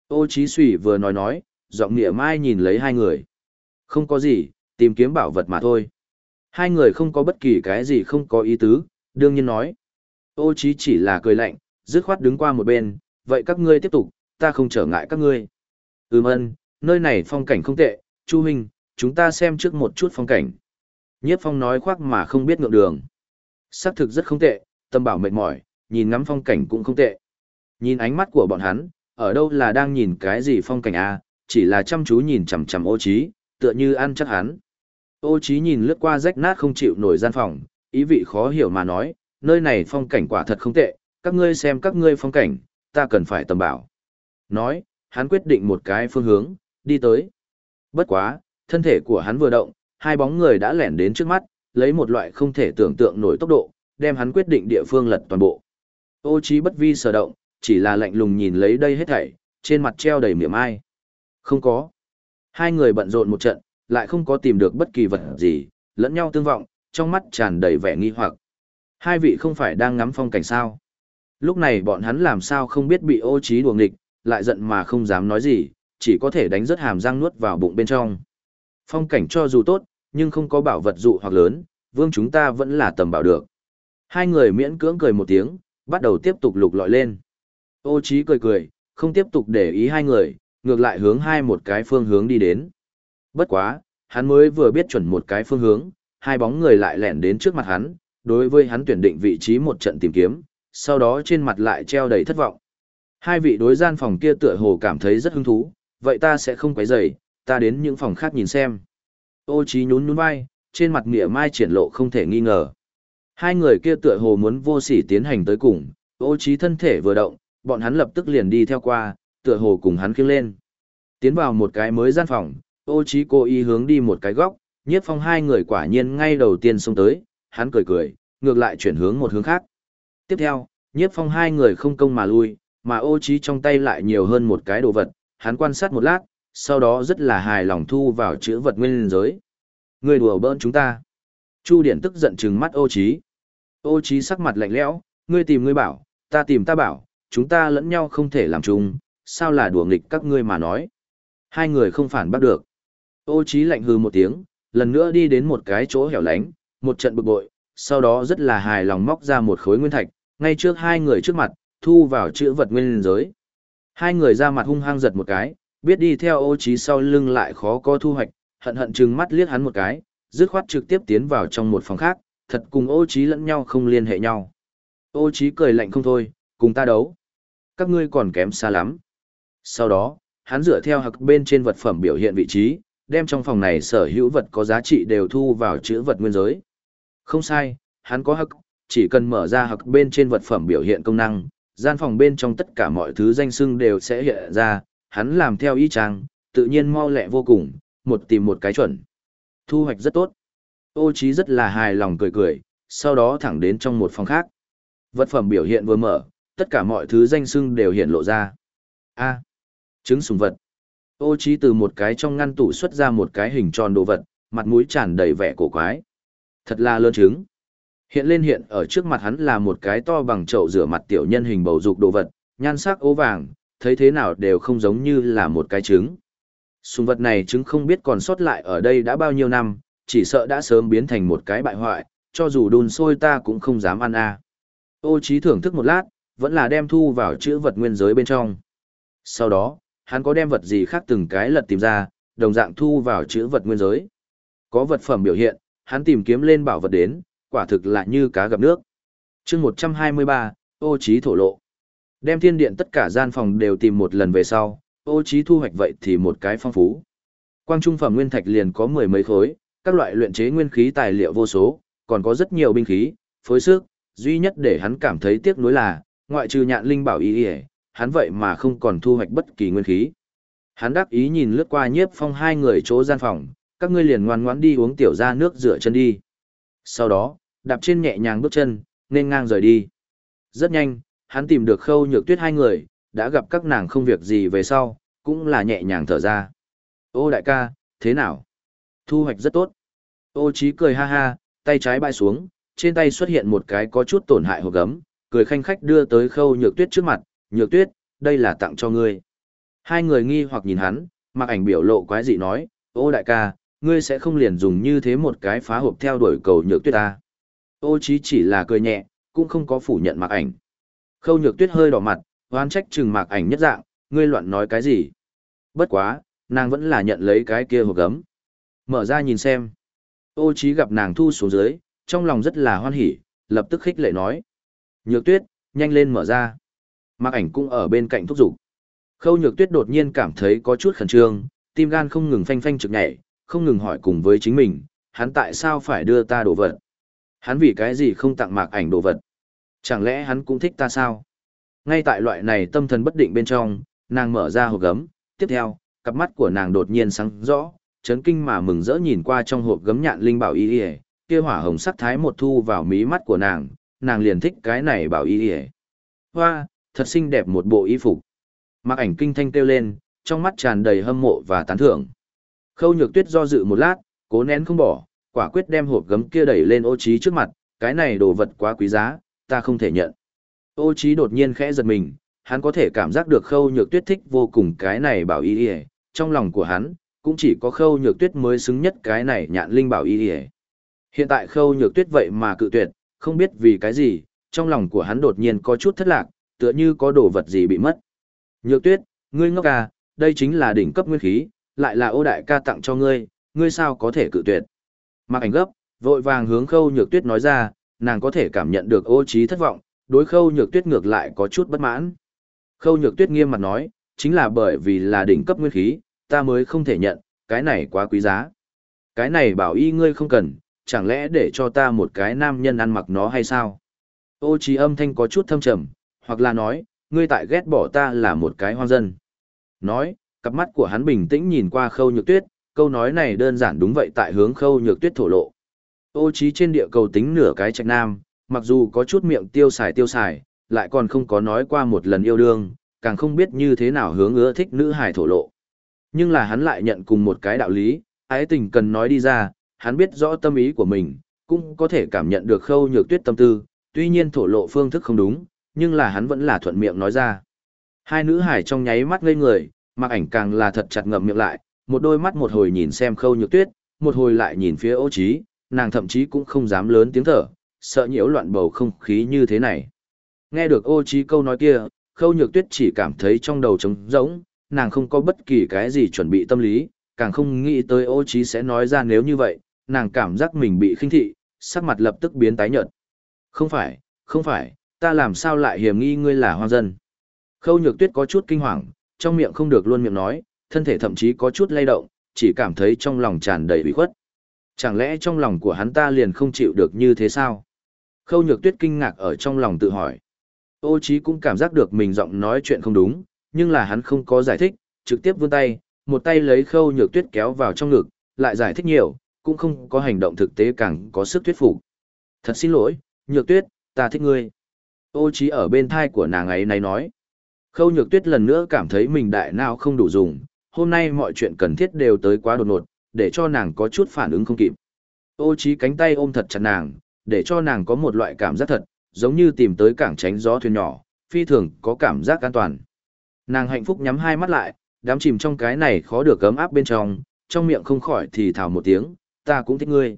Ô trí suy vừa nói nói, giọng nghĩa mai nhìn lấy hai người. Không có gì, tìm kiếm bảo vật mà thôi. Hai người không có bất kỳ cái gì không có ý tứ, đương nhiên nói. Ô trí chỉ là cười lạnh, dứt khoát đứng qua một bên, vậy các ngươi tiếp tục, ta không trở ngại các ngươi. Ừm ân, nơi này phong cảnh không tệ, Chu minh, chúng ta xem trước một chút phong cảnh. Nhiếp phong nói khoác mà không biết ngượng đường. Sắc thực rất không tệ, tâm bảo mệt mỏi, nhìn ngắm phong cảnh cũng không tệ. Nhìn ánh mắt của bọn hắn, ở đâu là đang nhìn cái gì phong cảnh à, chỉ là chăm chú nhìn chằm chằm ô trí, tựa như ăn chắc hắn. Ô trí nhìn lướt qua rách nát không chịu nổi gian phòng, ý vị khó hiểu mà nói, nơi này phong cảnh quả thật không tệ, các ngươi xem các ngươi phong cảnh, ta cần phải tầm bảo. Nói, hắn quyết định một cái phương hướng, đi tới. Bất quá, thân thể của hắn vừa động, hai bóng người đã lẻn đến trước mắt, lấy một loại không thể tưởng tượng nổi tốc độ, đem hắn quyết định địa phương lật toàn bộ. Ô trí bất vi sở động, chỉ là lạnh lùng nhìn lấy đây hết thảy, trên mặt treo đầy miệng ai. Không có. Hai người bận rộn một trận, lại không có tìm được bất kỳ vật gì, lẫn nhau tương vọng, trong mắt tràn đầy vẻ nghi hoặc. Hai vị không phải đang ngắm phong cảnh sao? Lúc này bọn hắn làm sao không biết bị ô trí đùa nghịch, lại giận mà không dám nói gì, chỉ có thể đánh rớt hàm răng nuốt vào bụng bên trong. Phong cảnh cho dù tốt, nhưng không có bảo vật dụ hoặc lớn, vương chúng ta vẫn là tầm bảo được. Hai người miễn cưỡng cười một tiếng, bắt đầu tiếp tục lục lọi lên. Ô trí cười cười, không tiếp tục để ý hai người, ngược lại hướng hai một cái phương hướng đi đến. Bất quá, hắn mới vừa biết chuẩn một cái phương hướng, hai bóng người lại lẻn đến trước mặt hắn, đối với hắn tuyển định vị trí một trận tìm kiếm, sau đó trên mặt lại treo đầy thất vọng. Hai vị đối gian phòng kia tựa hồ cảm thấy rất hứng thú, vậy ta sẽ không quấy rầy, ta đến những phòng khác nhìn xem. Ô trí nhún nhún vai, trên mặt mỉa mai triển lộ không thể nghi ngờ. Hai người kia tựa hồ muốn vô sỉ tiến hành tới cùng, ô trí thân thể vừa động, bọn hắn lập tức liền đi theo qua, tựa hồ cùng hắn khiêng lên. Tiến vào một cái mới gian phòng, ô trí cố ý hướng đi một cái góc, nhiếp phong hai người quả nhiên ngay đầu tiên xông tới, hắn cười cười, ngược lại chuyển hướng một hướng khác. Tiếp theo, nhiếp phong hai người không công mà lui, mà ô trí trong tay lại nhiều hơn một cái đồ vật, hắn quan sát một lát, sau đó rất là hài lòng thu vào chữ vật nguyên giới. Người đùa bỡn chúng ta. Chu Điển tức giận trừng mắt ô trí. Ô trí sắc mặt lạnh lẽo, ngươi tìm ngươi bảo, ta tìm ta bảo, chúng ta lẫn nhau không thể làm chung, sao là đùa nghịch các ngươi mà nói. Hai người không phản bắt được. Ô trí lạnh hừ một tiếng, lần nữa đi đến một cái chỗ hẻo lánh, một trận bực bội, sau đó rất là hài lòng móc ra một khối nguyên thạch, ngay trước hai người trước mặt, thu vào chữ vật nguyên giới. Hai người ra mặt hung hăng giật một cái, biết đi theo ô trí sau lưng lại khó có thu hoạch, hận hận trừng mắt liếc hắn một cái, dứt khoát trực tiếp tiến vào trong một phòng khác, thật cùng ô trí lẫn nhau không liên hệ nhau. Ô trí cười lạnh không thôi, cùng ta đấu. Các ngươi còn kém xa lắm. Sau đó, hắn dựa theo hặc bên trên vật phẩm biểu hiện vị trí, đem trong phòng này sở hữu vật có giá trị đều thu vào chữ vật nguyên giới. Không sai, hắn có hặc, chỉ cần mở ra hặc bên trên vật phẩm biểu hiện công năng, gian phòng bên trong tất cả mọi thứ danh sưng đều sẽ hiện ra, hắn làm theo ý trang, tự nhiên mau lẹ vô cùng, một tìm một cái chuẩn. Thu hoạch rất tốt. Ô trí rất là hài lòng cười cười, sau đó thẳng đến trong một phòng khác. Vật phẩm biểu hiện vừa mở, tất cả mọi thứ danh sưng đều hiện lộ ra. A trứng sùng vật. Ô Chí từ một cái trong ngăn tủ xuất ra một cái hình tròn đồ vật, mặt mũi tràn đầy vẻ cổ quái. Thật là lớn trứng. Hiện lên hiện ở trước mặt hắn là một cái to bằng chậu rửa mặt tiểu nhân hình bầu dục đồ vật, nhan sắc ố vàng, thấy thế nào đều không giống như là một cái trứng. Sùng vật này trứng không biết còn sót lại ở đây đã bao nhiêu năm, chỉ sợ đã sớm biến thành một cái bại hoại, cho dù đun sôi ta cũng không dám ăn a. Ô trí thưởng thức một lát, vẫn là đem thu vào chữ vật nguyên giới bên trong. Sau đó, hắn có đem vật gì khác từng cái lật tìm ra, đồng dạng thu vào chữ vật nguyên giới. Có vật phẩm biểu hiện, hắn tìm kiếm lên bảo vật đến, quả thực là như cá gặp nước. chương 123, ô trí thổ lộ. Đem thiên điện tất cả gian phòng đều tìm một lần về sau, ô trí thu hoạch vậy thì một cái phong phú. Quang trung phẩm nguyên thạch liền có mười mấy khối, các loại luyện chế nguyên khí tài liệu vô số, còn có rất nhiều binh khí, phối sức, duy nhất để hắn cảm thấy tiếc nuối là, ngoại trừ nhạn linh bảo ý ý, hắn vậy mà không còn thu hoạch bất kỳ nguyên khí. Hắn đắc ý nhìn lướt qua nhiếp phong hai người chỗ gian phòng, các ngươi liền ngoan ngoãn đi uống tiểu ra nước rửa chân đi. Sau đó, đạp trên nhẹ nhàng bước chân, nên ngang rời đi. Rất nhanh, hắn tìm được khâu nhược tuyết hai người, đã gặp các nàng không việc gì về sau, cũng là nhẹ nhàng thở ra. Ô đại ca, thế nào? Thu hoạch rất tốt. Ô trí cười ha ha, tay trái bay xuống, trên tay xuất hiện một cái có chút tổn hại hộp gấm, cười khanh khách đưa tới khâu nhược tuyết trước mặt, nhược tuyết, đây là tặng cho ngươi. Hai người nghi hoặc nhìn hắn, mặc ảnh biểu lộ quái dị nói, ô đại ca, ngươi sẽ không liền dùng như thế một cái phá hộp theo đuổi cầu nhược tuyết ta. Ô chí chỉ là cười nhẹ, cũng không có phủ nhận mặc ảnh. Khâu nhược tuyết hơi đỏ mặt, oan trách chừng mặc ảnh nhất dạng, ngươi loạn nói cái gì. Bất quá, nàng vẫn là nhận lấy cái kia hộp gấm. Mở ra nhìn xem. Ô chí gặp nàng thu xuống dưới, trong lòng rất là hoan hỉ, lập tức khích lệ nói. Nhược tuyết, nhanh lên mở ra. Mặc ảnh cũng ở bên cạnh thúc giục. Khâu nhược tuyết đột nhiên cảm thấy có chút khẩn trương, tim gan không ngừng phanh phanh trực nhảy, không ngừng hỏi cùng với chính mình, hắn tại sao phải đưa ta đồ vật? Hắn vì cái gì không tặng mạc ảnh đồ vật? Chẳng lẽ hắn cũng thích ta sao? Ngay tại loại này tâm thần bất định bên trong, nàng mở ra hộp gấm, tiếp theo, cặp mắt của nàng đột nhiên sáng rõ, chấn kinh mà mừng rỡ nhìn qua trong hộp gấm nhạn linh bảo y y, kia hỏa hồng sắc thái một thu vào mí mắt của nàng, nàng liền thích cái này bảo y y. Hoa, thật xinh đẹp một bộ y phục. Mạc ảnh kinh thanh kêu lên, trong mắt tràn đầy hâm mộ và tán thưởng. Khâu nhược tuyết do dự một lát, cố nén không bỏ, quả quyết đem hộp gấm kia đẩy lên ô trí trước mặt, cái này đồ vật quá quý giá, ta không thể nhận. Ô trí đột nhiên khẽ giật mình, hắn có thể cảm giác được khâu nhược tuyết thích vô cùng cái này bảo y y, trong lòng của hắn, cũng chỉ có khâu nhược tuyết mới xứng nhất cái này nhạn linh bảo y y. Hiện tại khâu nhược tuyết vậy mà cự tuyệt, không biết vì cái gì, trong lòng của hắn đột nhiên có chút thất lạc, tựa như có đồ vật gì bị mất. Nhược tuyết, ngươi ngốc à, đây chính là đỉnh cấp nguyên khí, lại là ô đại ca tặng cho ngươi, ngươi sao có thể cự tuyệt. Mặc ảnh gấp, vội vàng hướng khâu nhược tuyết nói ra, nàng có thể cảm nhận được ô trí thất vọng, đối khâu nhược tuyết ngược lại có chút bất mãn. Khâu nhược tuyết nghiêm mặt nói, chính là bởi vì là đỉnh cấp nguyên khí, ta mới không thể nhận, cái này quá quý giá. Cái này bảo y ngươi không cần, chẳng lẽ để cho ta một cái nam nhân ăn mặc nó hay sao? Ô trí âm thanh có chút thâm trầm, hoặc là nói, ngươi tại ghét bỏ ta là một cái hoang dân. Nói, cặp mắt của hắn bình tĩnh nhìn qua khâu nhược tuyết, câu nói này đơn giản đúng vậy tại hướng khâu nhược tuyết thổ lộ. Ô trí trên địa cầu tính nửa cái trạch nam, mặc dù có chút miệng tiêu xài tiêu xài, lại còn không có nói qua một lần yêu đương, càng không biết như thế nào hướng ưa thích nữ hài thổ lộ. Nhưng là hắn lại nhận cùng một cái đạo lý, ái tình cần nói đi ra, hắn biết rõ tâm ý của mình, cũng có thể cảm nhận được khâu nhược tuyết tâm tư, tuy nhiên thổ lộ phương thức không đúng, nhưng là hắn vẫn là thuận miệng nói ra. Hai nữ hải trong nháy mắt ngây người, mặc ảnh càng là thật chặt ngậm miệng lại, một đôi mắt một hồi nhìn xem khâu nhược tuyết, một hồi lại nhìn phía ô trí, nàng thậm chí cũng không dám lớn tiếng thở, sợ nhiễu loạn bầu không khí như thế này. Nghe được ô trí câu nói kia, khâu nhược tuyết chỉ cảm thấy trong đầu trống rỗng, nàng không có bất kỳ cái gì chuẩn bị tâm lý, càng không nghĩ tới ô trí sẽ nói ra nếu như vậy, nàng cảm giác mình bị khinh thị, sắc mặt lập tức biến tái nhợt. Không phải, không phải, ta làm sao lại hiểm nghi ngươi là hoang dân. Khâu nhược tuyết có chút kinh hoàng, trong miệng không được luôn miệng nói, thân thể thậm chí có chút lay động, chỉ cảm thấy trong lòng tràn đầy ủy khuất. Chẳng lẽ trong lòng của hắn ta liền không chịu được như thế sao? Khâu nhược tuyết kinh ngạc ở trong lòng tự hỏi. Ô Chí cũng cảm giác được mình giọng nói chuyện không đúng, nhưng là hắn không có giải thích, trực tiếp vươn tay, một tay lấy khâu nhược tuyết kéo vào trong ngực, lại giải thích nhiều, cũng không có hành động thực tế càng có sức thuyết phục. Thật xin lỗi, nhược tuyết, ta thích ngươi. Ô Chí ở bên thai của nàng ấy này nói. Khâu nhược tuyết lần nữa cảm thấy mình đại nào không đủ dùng, hôm nay mọi chuyện cần thiết đều tới quá đột ngột, để cho nàng có chút phản ứng không kịp. Ô Chí cánh tay ôm thật chặt nàng, để cho nàng có một loại cảm giác thật, giống như tìm tới cảng tránh gió thuyền nhỏ, phi thường có cảm giác an toàn. Nàng hạnh phúc nhắm hai mắt lại, đám chìm trong cái này khó được cấm áp bên trong, trong miệng không khỏi thì thào một tiếng, ta cũng thích ngươi.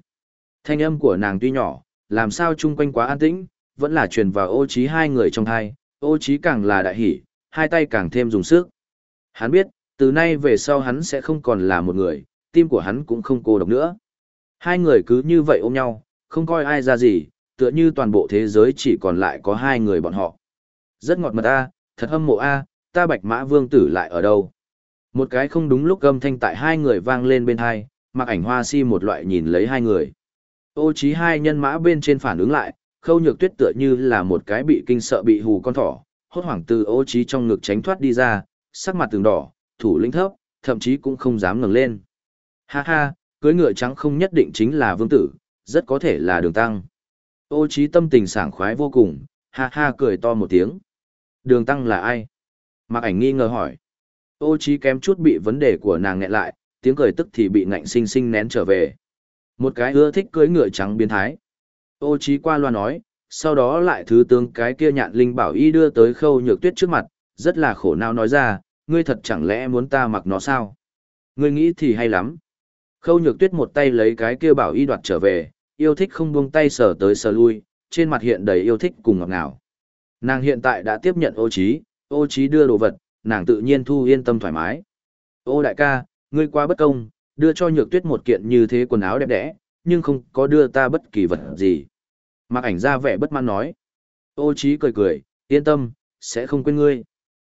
Thanh âm của nàng tuy nhỏ, làm sao chung quanh quá an tĩnh, vẫn là truyền vào ô trí hai người trong hai, ô trí càng là đại hỉ, hai tay càng thêm dùng sức. Hắn biết, từ nay về sau hắn sẽ không còn là một người, tim của hắn cũng không cô độc nữa. Hai người cứ như vậy ôm nhau, không coi ai ra gì, tựa như toàn bộ thế giới chỉ còn lại có hai người bọn họ. Rất ngọt mật a, thật hâm mộ a, ta bạch mã vương tử lại ở đâu? Một cái không đúng lúc gầm thanh tại hai người vang lên bên hai, mặc ảnh hoa si một loại nhìn lấy hai người. Ô trí hai nhân mã bên trên phản ứng lại, khâu nhược tuyết tựa như là một cái bị kinh sợ bị hù con thỏ, hốt hoảng từ ô trí trong ngực tránh thoát đi ra, sắc mặt từng đỏ, thủ lĩnh thấp, thậm chí cũng không dám ngẩng lên. Ha ha, cưới ngựa trắng không nhất định chính là vương tử, rất có thể là đường tăng. Ô trí tâm tình sảng khoái vô cùng, ha ha cười to một tiếng. Đường tăng là ai? Mạc ảnh nghi ngờ hỏi. Ô trí kém chút bị vấn đề của nàng nghẹn lại, tiếng cười tức thì bị ngạnh sinh sinh nén trở về. Một cái ưa thích cưới ngựa trắng biến thái. Ô trí qua loa nói, sau đó lại thứ tướng cái kia nhạn linh bảo y đưa tới khâu nhược tuyết trước mặt, rất là khổ não nói ra, ngươi thật chẳng lẽ muốn ta mặc nó sao? Ngươi nghĩ thì hay lắm. Khâu nhược tuyết một tay lấy cái kia bảo y đoạt trở về, yêu thích không buông tay sờ tới sờ lui, trên mặt hiện đầy yêu thích cùng ngọt ngào. Nàng hiện tại đã tiếp nhận ô trí, ô trí đưa đồ vật, nàng tự nhiên thu yên tâm thoải mái. Ô đại ca, ngươi quá bất công, đưa cho nhược tuyết một kiện như thế quần áo đẹp đẽ, nhưng không có đưa ta bất kỳ vật gì. Mặc ảnh ra vẻ bất mãn nói. Ô trí cười cười, yên tâm, sẽ không quên ngươi.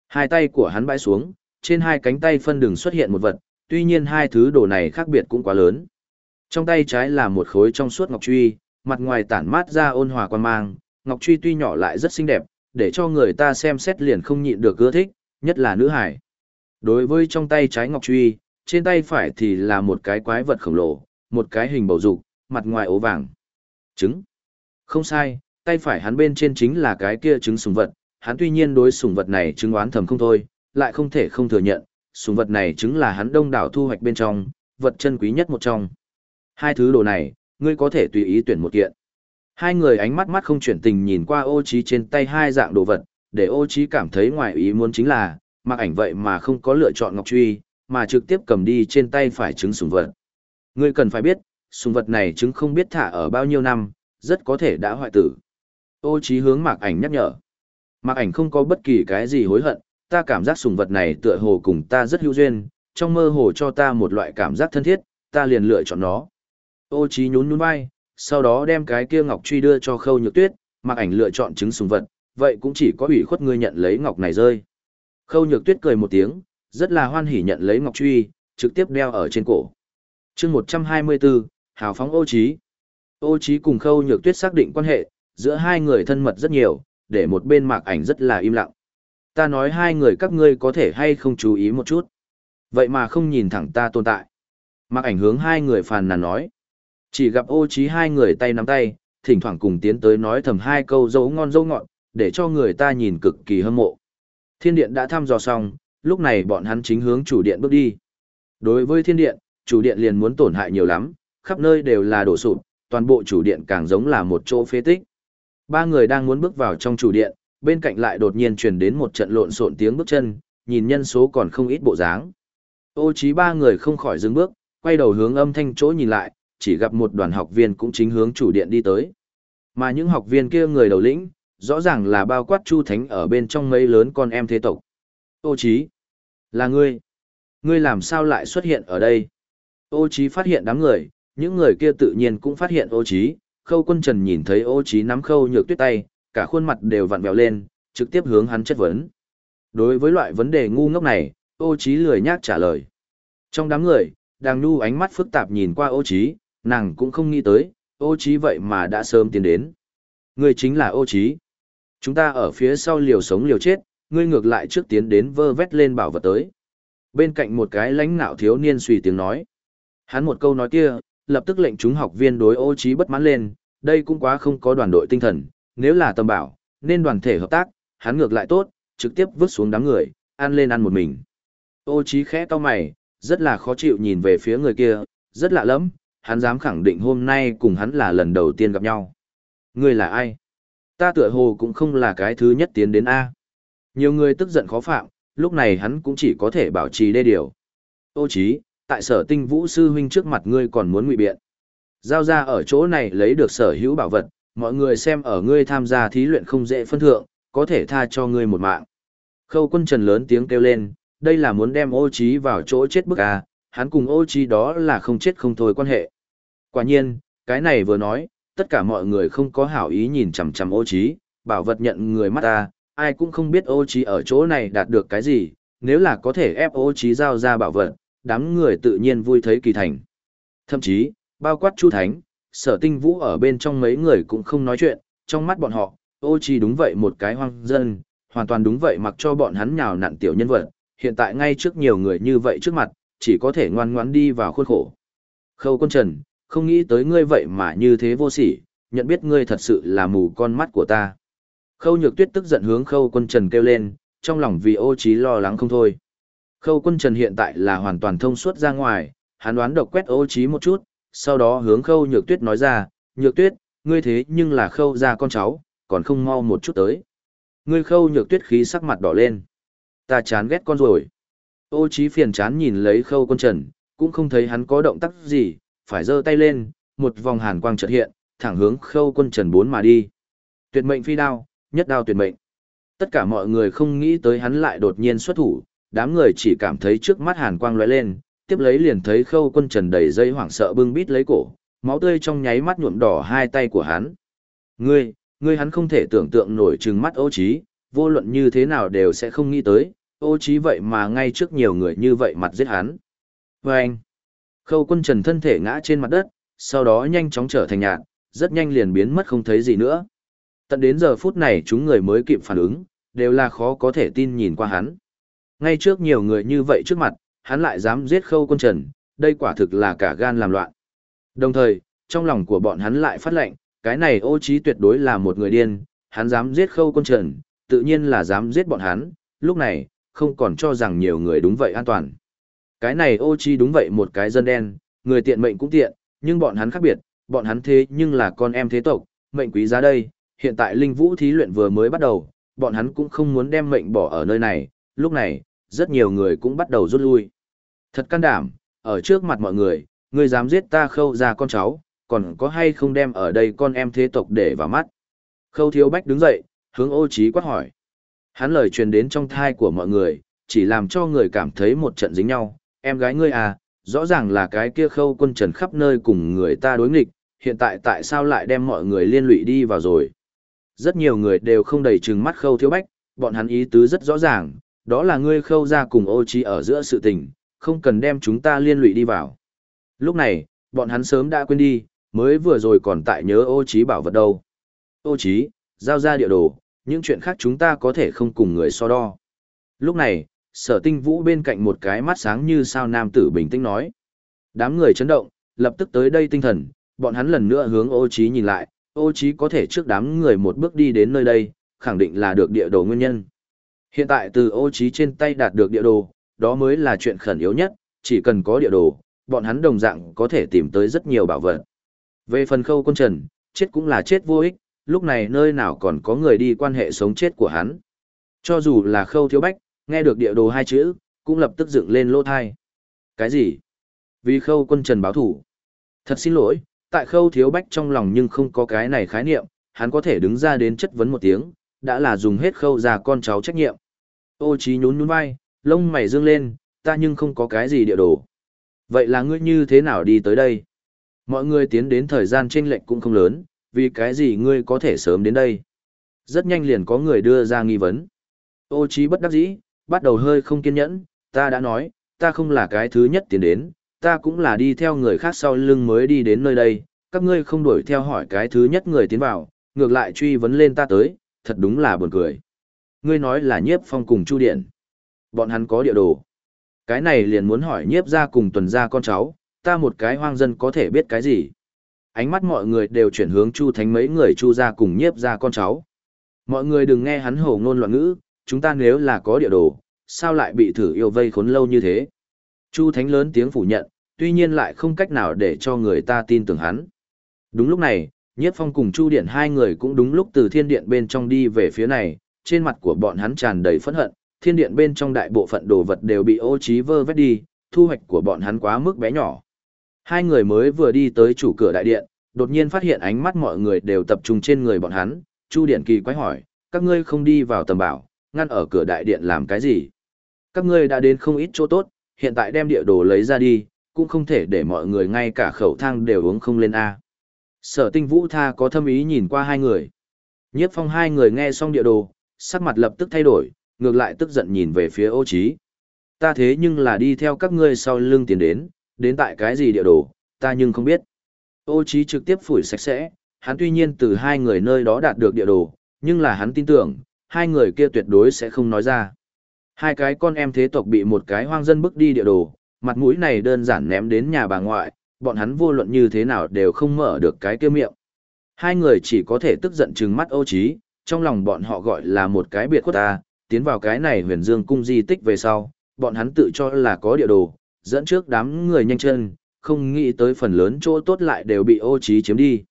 Hai tay của hắn bãi xuống, trên hai cánh tay phân đường xuất hiện một vật, tuy nhiên hai thứ đồ này khác biệt cũng quá lớn. Trong tay trái là một khối trong suốt ngọc truy, mặt ngoài tản mát ra ôn hòa quan mang, ngọc truy tuy nhỏ lại rất xinh đẹp, để cho người ta xem xét liền không nhịn được ưa thích, nhất là nữ hải. Đối với trong tay trái ngọc truy, trên tay phải thì là một cái quái vật khổng lồ, một cái hình bầu dục, mặt ngoài ố vàng. Trứng. Không sai, tay phải hắn bên trên chính là cái kia trứng sùng vật, hắn tuy nhiên đối sùng vật này trứng oán thầm không thôi, lại không thể không thừa nhận, sùng vật này chứng là hắn đông đảo thu hoạch bên trong, vật chân quý nhất một trong. Hai thứ đồ này, ngươi có thể tùy ý tuyển một kiện. Hai người ánh mắt mắt không chuyển tình nhìn qua ô trí trên tay hai dạng đồ vật, để ô trí cảm thấy ngoài ý muốn chính là, mặc ảnh vậy mà không có lựa chọn ngọc truy, mà trực tiếp cầm đi trên tay phải trứng sùng vật. Ngươi cần phải biết, sùng vật này trứng không biết thả ở bao nhiêu năm, rất có thể đã hoại tử. Ô trí hướng mạc ảnh nhắc nhở. Mạc ảnh không có bất kỳ cái gì hối hận, ta cảm giác sùng vật này tựa hồ cùng ta rất hữu duyên, trong mơ hồ cho ta một loại cảm giác thân thiết, ta liền lựa chọn nó. Ô trí nhún nhún vai, sau đó đem cái kia ngọc truy đưa cho khâu nhược tuyết, mạc ảnh lựa chọn trứng sùng vật, vậy cũng chỉ có ủy khuất ngươi nhận lấy ngọc này rơi. Khâu nhược tuyết cười một tiếng, rất là hoan hỉ nhận lấy ngọc truy, trực tiếp đeo ở trên cổ chương 124, hào phóng ô trí. Ô trí cùng khâu nhược tuyết xác định quan hệ, giữa hai người thân mật rất nhiều, để một bên mạc ảnh rất là im lặng. Ta nói hai người các ngươi có thể hay không chú ý một chút. Vậy mà không nhìn thẳng ta tồn tại. Mạc ảnh hướng hai người phàn nàn nói. Chỉ gặp ô trí hai người tay nắm tay, thỉnh thoảng cùng tiến tới nói thầm hai câu dấu ngon dấu ngọt, để cho người ta nhìn cực kỳ hâm mộ. Thiên điện đã thăm dò xong, lúc này bọn hắn chính hướng chủ điện bước đi. Đối với thiên điện, chủ điện liền muốn tổn hại nhiều lắm, khắp nơi đều là đổ sụp, toàn bộ chủ điện càng giống là một chỗ phế tích. Ba người đang muốn bước vào trong chủ điện, bên cạnh lại đột nhiên truyền đến một trận lộn xộn tiếng bước chân, nhìn nhân số còn không ít bộ dáng. Ô trí ba người không khỏi dừng bước, quay đầu hướng âm thanh chỗ nhìn lại, chỉ gặp một đoàn học viên cũng chính hướng chủ điện đi tới. Mà những học viên kia người đầu lĩnh, rõ ràng là bao quát Chu Thánh ở bên trong mấy lớn con em thế tộc. Ô Chí, là ngươi. Ngươi làm sao lại xuất hiện ở đây? Ô Chí phát hiện đám người, những người kia tự nhiên cũng phát hiện Ô Chí. Khâu Quân Trần nhìn thấy Ô Chí nắm khâu nhược tuyết tay, cả khuôn mặt đều vặn vẹo lên, trực tiếp hướng hắn chất vấn. Đối với loại vấn đề ngu ngốc này, Ô Chí lười nhác trả lời. Trong đám người, Đàng Nhu ánh mắt phức tạp nhìn qua Ô Chí, nàng cũng không nghĩ tới, Ô Chí vậy mà đã sớm tiến đến. Ngươi chính là Ô Chí. Chúng ta ở phía sau liều sống liều chết, ngươi ngược lại trước tiến đến vơ vét lên bảo vật tới. Bên cạnh một cái lãnh nạo thiếu niên suy tiếng nói. Hắn một câu nói kia, lập tức lệnh chúng học viên đối ô trí bất mãn lên, đây cũng quá không có đoàn đội tinh thần, nếu là tầm bảo, nên đoàn thể hợp tác, hắn ngược lại tốt, trực tiếp vứt xuống đám người, ăn lên ăn một mình. Ô trí khẽ cau mày, rất là khó chịu nhìn về phía người kia, rất lạ lắm, hắn dám khẳng định hôm nay cùng hắn là lần đầu tiên gặp nhau. Ngươi là ai? Ta tựa hồ cũng không là cái thứ nhất tiến đến A. Nhiều người tức giận khó phạm, lúc này hắn cũng chỉ có thể bảo trì đê điều. Ô chí, tại sở tinh vũ sư huynh trước mặt ngươi còn muốn ngụy biện. Giao ra ở chỗ này lấy được sở hữu bảo vật, mọi người xem ở ngươi tham gia thí luyện không dễ phân thượng, có thể tha cho ngươi một mạng. Khâu quân trần lớn tiếng kêu lên, đây là muốn đem ô trí vào chỗ chết bức à, hắn cùng ô trí đó là không chết không thôi quan hệ. Quả nhiên, cái này vừa nói, tất cả mọi người không có hảo ý nhìn chằm chằm ô trí, bảo vật nhận người mắt ta, ai cũng không biết ô trí ở chỗ này đạt được cái gì, nếu là có thể ép ô trí giao ra bảo vật, đám người tự nhiên vui thấy kỳ thành. Thậm chí, bao quát chu thánh, sở tinh vũ ở bên trong mấy người cũng không nói chuyện, trong mắt bọn họ, ô chi đúng vậy một cái hoang dân, hoàn toàn đúng vậy mặc cho bọn hắn nhào nặn tiểu nhân vật, hiện tại ngay trước nhiều người như vậy trước mặt, chỉ có thể ngoan ngoãn đi vào khuôn khổ. Khâu quân trần, không nghĩ tới ngươi vậy mà như thế vô sỉ, nhận biết ngươi thật sự là mù con mắt của ta. Khâu nhược tuyết tức giận hướng khâu quân trần kêu lên, trong lòng vì ô trí lo lắng không thôi. Khâu quân trần hiện tại là hoàn toàn thông suốt ra ngoài, hắn đoán độc quét ô trí một chút, sau đó hướng khâu nhược tuyết nói ra, nhược tuyết, ngươi thế nhưng là khâu ra con cháu, còn không mau một chút tới. Ngươi khâu nhược tuyết khí sắc mặt đỏ lên. Ta chán ghét con rồi. Ô trí phiền chán nhìn lấy khâu quân trần, cũng không thấy hắn có động tác gì, phải giơ tay lên, một vòng hàn quang chợt hiện, thẳng hướng khâu quân trần bốn mà đi. Tuyệt mệnh phi đao, nhất đao tuyệt mệnh. Tất cả mọi người không nghĩ tới hắn lại đột nhiên xuất thủ, đám người chỉ cảm thấy trước mắt hàn quang lóe lên, tiếp lấy liền thấy khâu quân trần đầy dây hoảng sợ bưng bít lấy cổ, máu tươi trong nháy mắt nhuộm đỏ hai tay của hắn. Ngươi, ngươi hắn không thể tưởng tượng nổi trừng mắt ô trí, vô luận như thế nào đều sẽ không nghĩ tới, ô trí vậy mà ngay trước nhiều người như vậy mặt giết hắn. Vâng! Khâu quân trần thân thể ngã trên mặt đất, sau đó nhanh chóng trở thành nhạt, rất nhanh liền biến mất không thấy gì nữa. Tận đến giờ phút này chúng người mới kịp phản ứng, đều là khó có thể tin nhìn qua hắn. Ngay trước nhiều người như vậy trước mặt, hắn lại dám giết khâu quân trần, đây quả thực là cả gan làm loạn. Đồng thời, trong lòng của bọn hắn lại phát lệnh, cái này ô trí tuyệt đối là một người điên, hắn dám giết khâu quân trần, tự nhiên là dám giết bọn hắn, lúc này, không còn cho rằng nhiều người đúng vậy an toàn. Cái này ô chi đúng vậy một cái dân đen, người tiện mệnh cũng tiện, nhưng bọn hắn khác biệt, bọn hắn thế nhưng là con em thế tộc, mệnh quý giá đây, hiện tại linh vũ thí luyện vừa mới bắt đầu, bọn hắn cũng không muốn đem mệnh bỏ ở nơi này, lúc này, rất nhiều người cũng bắt đầu rút lui. Thật can đảm, ở trước mặt mọi người, ngươi dám giết ta khâu ra con cháu, còn có hay không đem ở đây con em thế tộc để vào mắt. Khâu thiếu bách đứng dậy, hướng ô trí quát hỏi. Hắn lời truyền đến trong thai của mọi người, chỉ làm cho người cảm thấy một trận dính nhau, em gái ngươi à, rõ ràng là cái kia khâu quân trần khắp nơi cùng người ta đối nghịch, hiện tại tại sao lại đem mọi người liên lụy đi vào rồi. Rất nhiều người đều không đầy trừng mắt khâu thiếu bách, bọn hắn ý tứ rất rõ ràng, đó là ngươi khâu ra cùng ô trí ở giữa sự tình, không cần đem chúng ta liên lụy đi vào. Lúc này, bọn hắn sớm đã quên đi, mới vừa rồi còn tại nhớ ô trí bảo vật đâu. Ô trí, giao ra địa đồ, những chuyện khác chúng ta có thể không cùng người so đo. Lúc này, sở tinh vũ bên cạnh một cái mắt sáng như sao nam tử bình tĩnh nói. Đám người chấn động, lập tức tới đây tinh thần, bọn hắn lần nữa hướng ô trí nhìn lại, ô trí có thể trước đám người một bước đi đến nơi đây, khẳng định là được địa đồ nguyên nhân. Hiện tại từ ô trí trên tay đạt được địa đồ, đó mới là chuyện khẩn yếu nhất, chỉ cần có địa đồ, bọn hắn đồng dạng có thể tìm tới rất nhiều bảo vật. Về phần khâu quân trần, chết cũng là chết vô ích, lúc này nơi nào còn có người đi quan hệ sống chết của hắn. Cho dù là khâu thiếu bách, nghe được địa đồ hai chữ, cũng lập tức dựng lên lỗ thai. Cái gì? Vì khâu quân trần báo thủ. Thật xin lỗi, tại khâu thiếu bách trong lòng nhưng không có cái này khái niệm, hắn có thể đứng ra đến chất vấn một tiếng, đã là dùng hết khâu ra con cháu trách nhiệm. Ô Chí nhún nhún vai, lông mày dương lên, ta nhưng không có cái gì địa đồ. Vậy là ngươi như thế nào đi tới đây? Mọi người tiến đến thời gian chênh lệch cũng không lớn, vì cái gì ngươi có thể sớm đến đây? Rất nhanh liền có người đưa ra nghi vấn. Ô Chí bất đắc dĩ, bắt đầu hơi không kiên nhẫn, ta đã nói, ta không là cái thứ nhất tiến đến, ta cũng là đi theo người khác sau lưng mới đi đến nơi đây, các ngươi không đuổi theo hỏi cái thứ nhất người tiến vào, ngược lại truy vấn lên ta tới, thật đúng là buồn cười. Ngươi nói là nhiếp phong cùng Chu Điện. Bọn hắn có địa đồ. Cái này liền muốn hỏi nhiếp ra cùng tuần ra con cháu, ta một cái hoang dân có thể biết cái gì. Ánh mắt mọi người đều chuyển hướng Chu Thánh mấy người Chu ra cùng nhiếp ra con cháu. Mọi người đừng nghe hắn hổ ngôn loạn ngữ, chúng ta nếu là có địa đồ, sao lại bị thử yêu vây khốn lâu như thế. Chu Thánh lớn tiếng phủ nhận, tuy nhiên lại không cách nào để cho người ta tin tưởng hắn. Đúng lúc này, Nhiếp Phong cùng Chu Điện hai người cũng đúng lúc từ thiên điện bên trong đi về phía này, trên mặt của bọn hắn tràn đầy phẫn hận, thiên điện bên trong đại bộ phận đồ vật đều bị ô trí vơ vét đi, thu hoạch của bọn hắn quá mức bé nhỏ. Hai người mới vừa đi tới chủ cửa đại điện, đột nhiên phát hiện ánh mắt mọi người đều tập trung trên người bọn hắn, Chu Điện kỳ quái hỏi, các ngươi không đi vào tầm bảo, ngăn ở cửa đại điện làm cái gì? Các ngươi đã đến không ít chỗ tốt, hiện tại đem địa đồ lấy ra đi, cũng không thể để mọi người ngay cả khẩu thang đều uống không lên A. Sở tinh vũ tha có thâm ý nhìn qua hai người. Nhiếp phong hai người nghe xong địa đồ, sắc mặt lập tức thay đổi, ngược lại tức giận nhìn về phía ô Chí. Ta thế nhưng là đi theo các ngươi sau lưng tiến đến, đến tại cái gì địa đồ, ta nhưng không biết. Ô Chí trực tiếp phủi sạch sẽ, hắn tuy nhiên từ hai người nơi đó đạt được địa đồ, nhưng là hắn tin tưởng, hai người kia tuyệt đối sẽ không nói ra. Hai cái con em thế tộc bị một cái hoang dân bức đi địa đồ, mặt mũi này đơn giản ném đến nhà bà ngoại, bọn hắn vô luận như thế nào đều không mở được cái kia miệng. Hai người chỉ có thể tức giận trừng mắt ô Chí trong lòng bọn họ gọi là một cái biệt khuất ta, tiến vào cái này huyền dương cung di tích về sau, bọn hắn tự cho là có địa đồ, dẫn trước đám người nhanh chân, không nghĩ tới phần lớn chỗ tốt lại đều bị ô trí chiếm đi.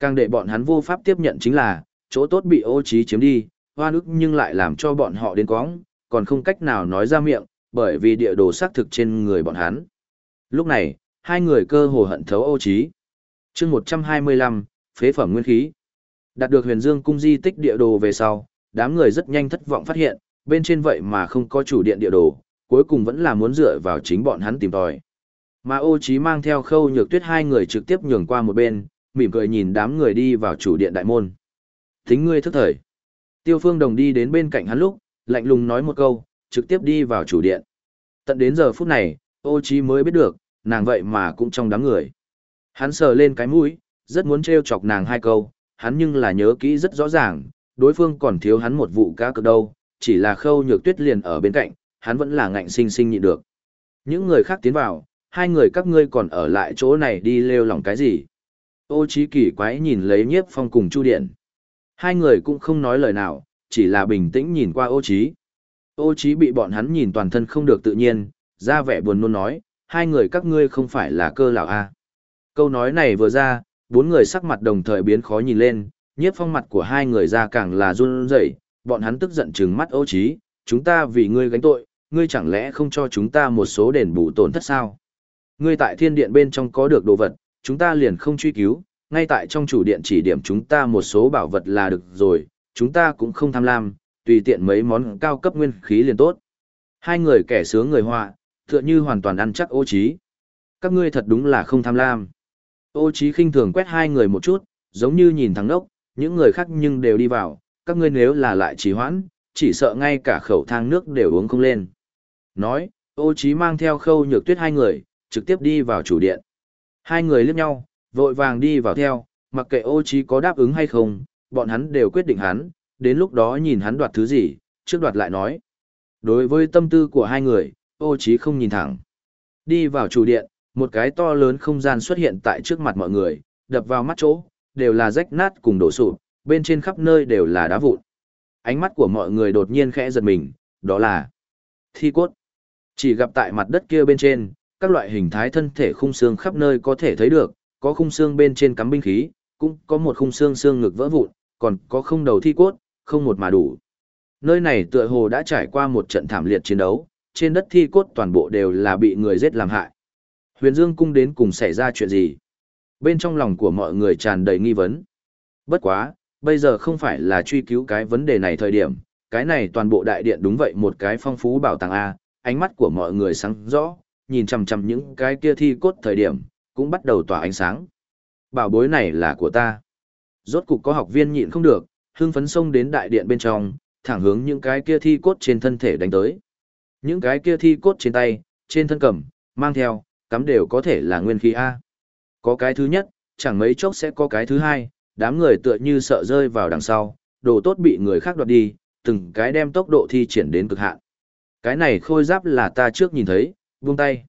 Càng để bọn hắn vô pháp tiếp nhận chính là, chỗ tốt bị ô trí chiếm đi, hoa nước nhưng lại làm cho bọn họ đến quóng, còn không cách nào nói ra miệng, bởi vì địa đồ xác thực trên người bọn hắn. Lúc này, hai người cơ hồ hận thấu ô trí. chương 125, phế phẩm nguyên khí. Đạt được huyền dương cung di tích địa đồ về sau, đám người rất nhanh thất vọng phát hiện, bên trên vậy mà không có chủ điện địa đồ, cuối cùng vẫn là muốn dựa vào chính bọn hắn tìm tòi. Mà ô Chí mang theo khâu nhược tuyết hai người trực tiếp nhường qua một bên, mỉm cười nhìn đám người đi vào chủ điện đại môn. Thính ngươi thức thời. Tiêu phương đồng đi đến bên cạnh hắn lúc, lạnh lùng nói một câu, trực tiếp đi vào chủ điện. Tận đến giờ phút này, ô Chí mới biết được, nàng vậy mà cũng trong đám người. Hắn sờ lên cái mũi, rất muốn treo chọc nàng hai câu, hắn nhưng là nhớ kỹ rất rõ ràng, đối phương còn thiếu hắn một vụ cá cực đâu, chỉ là khâu nhược tuyết liền ở bên cạnh, hắn vẫn là ngạnh sinh sinh nhịn được. Những người khác tiến vào, hai người các ngươi còn ở lại chỗ này đi lêu lỏng cái gì. Ô trí kỳ quái nhìn lấy nhiếp phong cùng chu điện. Hai người cũng không nói lời nào, chỉ là bình tĩnh nhìn qua ô trí. Ô trí bị bọn hắn nhìn toàn thân không được tự nhiên, ra vẻ buồn nôn nói, hai người các ngươi không phải là cơ lão a. Câu nói này vừa ra, bốn người sắc mặt đồng thời biến khó nhìn lên, nhiếp phong mặt của hai người ra càng là run rẩy, bọn hắn tức giận trừng mắt ô trí, chúng ta vì ngươi gánh tội, ngươi chẳng lẽ không cho chúng ta một số đền bù tổn thất sao? Ngươi tại thiên điện bên trong có được đồ vật, chúng ta liền không truy cứu, ngay tại trong chủ điện chỉ điểm chúng ta một số bảo vật là được rồi, chúng ta cũng không tham lam, tùy tiện mấy món cao cấp nguyên khí liền tốt. Hai người kẻ sướng người họa, tựa như hoàn toàn ăn chắc ô trí. Các ngươi thật đúng là không tham lam. Ô Chí khinh thường quét hai người một chút, giống như nhìn thằng đốc, những người khác nhưng đều đi vào, các ngươi nếu là lại trì hoãn, chỉ sợ ngay cả khẩu thang nước đều uống không lên. Nói, ô Chí mang theo khâu nhược tuyết hai người, trực tiếp đi vào chủ điện. Hai người liếc nhau, vội vàng đi vào theo, mặc kệ ô Chí có đáp ứng hay không, bọn hắn đều quyết định hắn, đến lúc đó nhìn hắn đoạt thứ gì, trước đoạt lại nói. Đối với tâm tư của hai người, ô Chí không nhìn thẳng. Đi vào chủ điện, một cái to lớn không gian xuất hiện tại trước mặt mọi người, đập vào mắt chỗ, đều là rách nát cùng đổ sụp, bên trên khắp nơi đều là đá vụn. Ánh mắt của mọi người đột nhiên khẽ giật mình, đó là thi cốt. Chỉ gặp tại mặt đất kia bên trên, các loại hình thái thân thể khung xương khắp nơi có thể thấy được, có khung xương bên trên cắm binh khí, cũng có một khung xương xương ngực vỡ vụn, còn có không đầu thi cốt, không một mà đủ. Nơi này tựa hồ đã trải qua một trận thảm liệt chiến đấu, trên đất thi cốt toàn bộ đều là bị người giết làm hại. Huyền Dương cung đến cùng xảy ra chuyện gì? Bên trong lòng của mọi người tràn đầy nghi vấn. Bất quá, bây giờ không phải là truy cứu cái vấn đề này thời điểm, cái này toàn bộ đại điện đúng vậy một cái phong phú bảo tàng A, ánh mắt của mọi người sáng rõ, nhìn chằm chằm những cái kia thi cốt thời điểm, cũng bắt đầu tỏa ánh sáng. Bảo bối này là của ta. Rốt cục có học viên nhịn không được, hưng phấn xông đến đại điện bên trong, thẳng hướng những cái kia thi cốt trên thân thể đánh tới. Những cái kia thi cốt trên tay, trên thân cầm, mang theo, cắm đều có thể là nguyên khí A. Có cái thứ nhất, chẳng mấy chốc sẽ có cái thứ hai, đám người tựa như sợ rơi vào đằng sau, đồ tốt bị người khác đoạt đi, từng cái đem tốc độ thi triển đến cực hạn. Cái này khôi giáp là ta trước nhìn thấy, buông tay.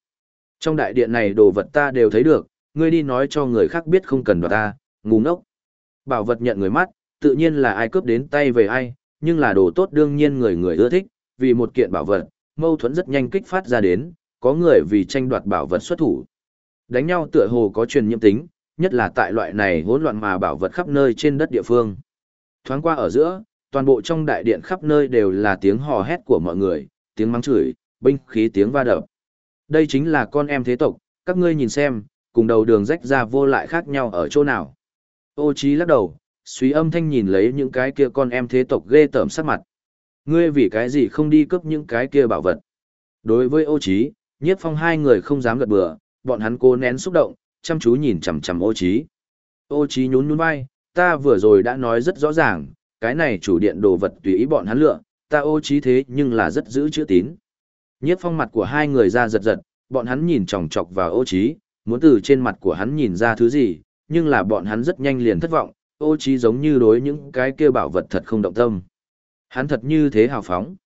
Trong đại điện này đồ vật ta đều thấy được, ngươi đi nói cho người khác biết không cần đoạt ta, ngu ngốc. Bảo vật nhận người mắt, tự nhiên là ai cướp đến tay về ai, nhưng là đồ tốt đương nhiên người người ưa thích, vì một kiện bảo vật, mâu thuẫn rất nhanh kích phát ra đến, có người vì tranh đoạt bảo vật xuất thủ. Đánh nhau tựa hồ có truyền nhiễm tính, nhất là tại loại này hỗn loạn mà bảo vật khắp nơi trên đất địa phương. Thoáng qua ở giữa, toàn bộ trong đại điện khắp nơi đều là tiếng hò hét của mọi người, tiếng mắng chửi, binh khí tiếng va đập. Đây chính là con em thế tộc, các ngươi nhìn xem, cùng đầu đường rách ra vô lại khác nhau ở chỗ nào. Ô trí lắc đầu, suy âm thanh nhìn lấy những cái kia con em thế tộc ghê tởm sắc mặt. Ngươi vì cái gì không đi cướp những cái kia bảo vật. Đối với ô trí, nhiếp phong hai người không dám gật bừa, bọn hắn cố nén xúc động, chăm chú nhìn chằm chằm ô trí. Ô trí nhún nhún vai, ta vừa rồi đã nói rất rõ ràng, cái này chủ điện đồ vật tùy ý bọn hắn lựa, ta ô trí thế nhưng là rất giữ chữ tín. Nhiếp phong mặt của hai người ra giật giật, bọn hắn nhìn chòng chọc vào ô trí, muốn từ trên mặt của hắn nhìn ra thứ gì, nhưng là bọn hắn rất nhanh liền thất vọng, ô trí giống như đối những cái kia bảo vật thật không động tâm. Hắn thật như thế hào phóng.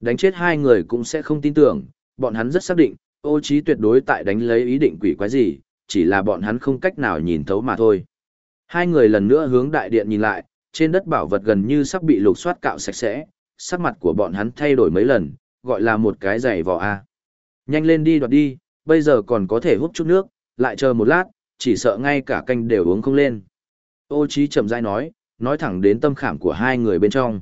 Đánh chết hai người cũng sẽ không tin tưởng, bọn hắn rất xác định, ô trí tuyệt đối tại đánh lấy ý định quỷ quái gì, chỉ là bọn hắn không cách nào nhìn thấu mà thôi. Hai người lần nữa hướng đại điện nhìn lại, trên đất bảo vật gần như sắp bị lục soát cạo sạch sẽ, sắc mặt của bọn hắn thay đổi mấy lần, gọi là một cái giày vò a. Nhanh lên đi đoạt đi, bây giờ còn có thể hút chút nước, lại chờ một lát, chỉ sợ ngay cả canh đều uống không lên. Ô Chí chậm rãi nói, nói thẳng đến tâm khảm của hai người bên trong.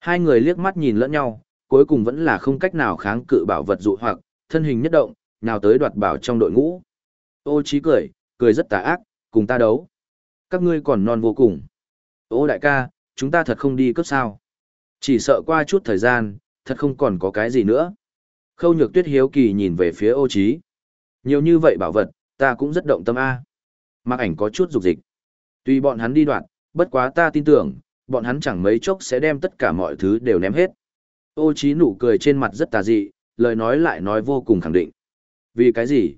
Hai người liếc mắt nhìn lẫn nhau, cuối cùng vẫn là không cách nào kháng cự bảo vật dụ hoặc, thân hình nhất động, nào tới đoạt bảo trong đội ngũ. Ô Chí cười, cười rất tà ác, cùng ta đấu. Các ngươi còn non vô cùng. Ô đại ca, chúng ta thật không đi cấp sao. Chỉ sợ qua chút thời gian, thật không còn có cái gì nữa. Khâu nhược tuyết hiếu kỳ nhìn về phía ô Chí. Nhiều như vậy bảo vật, ta cũng rất động tâm A. Mặc ảnh có chút dục dịch. Tuy bọn hắn đi đoạn, bất quá ta tin tưởng, bọn hắn chẳng mấy chốc sẽ đem tất cả mọi thứ đều ném hết. Ô Chí nụ cười trên mặt rất tà dị, lời nói lại nói vô cùng khẳng định. Vì cái gì?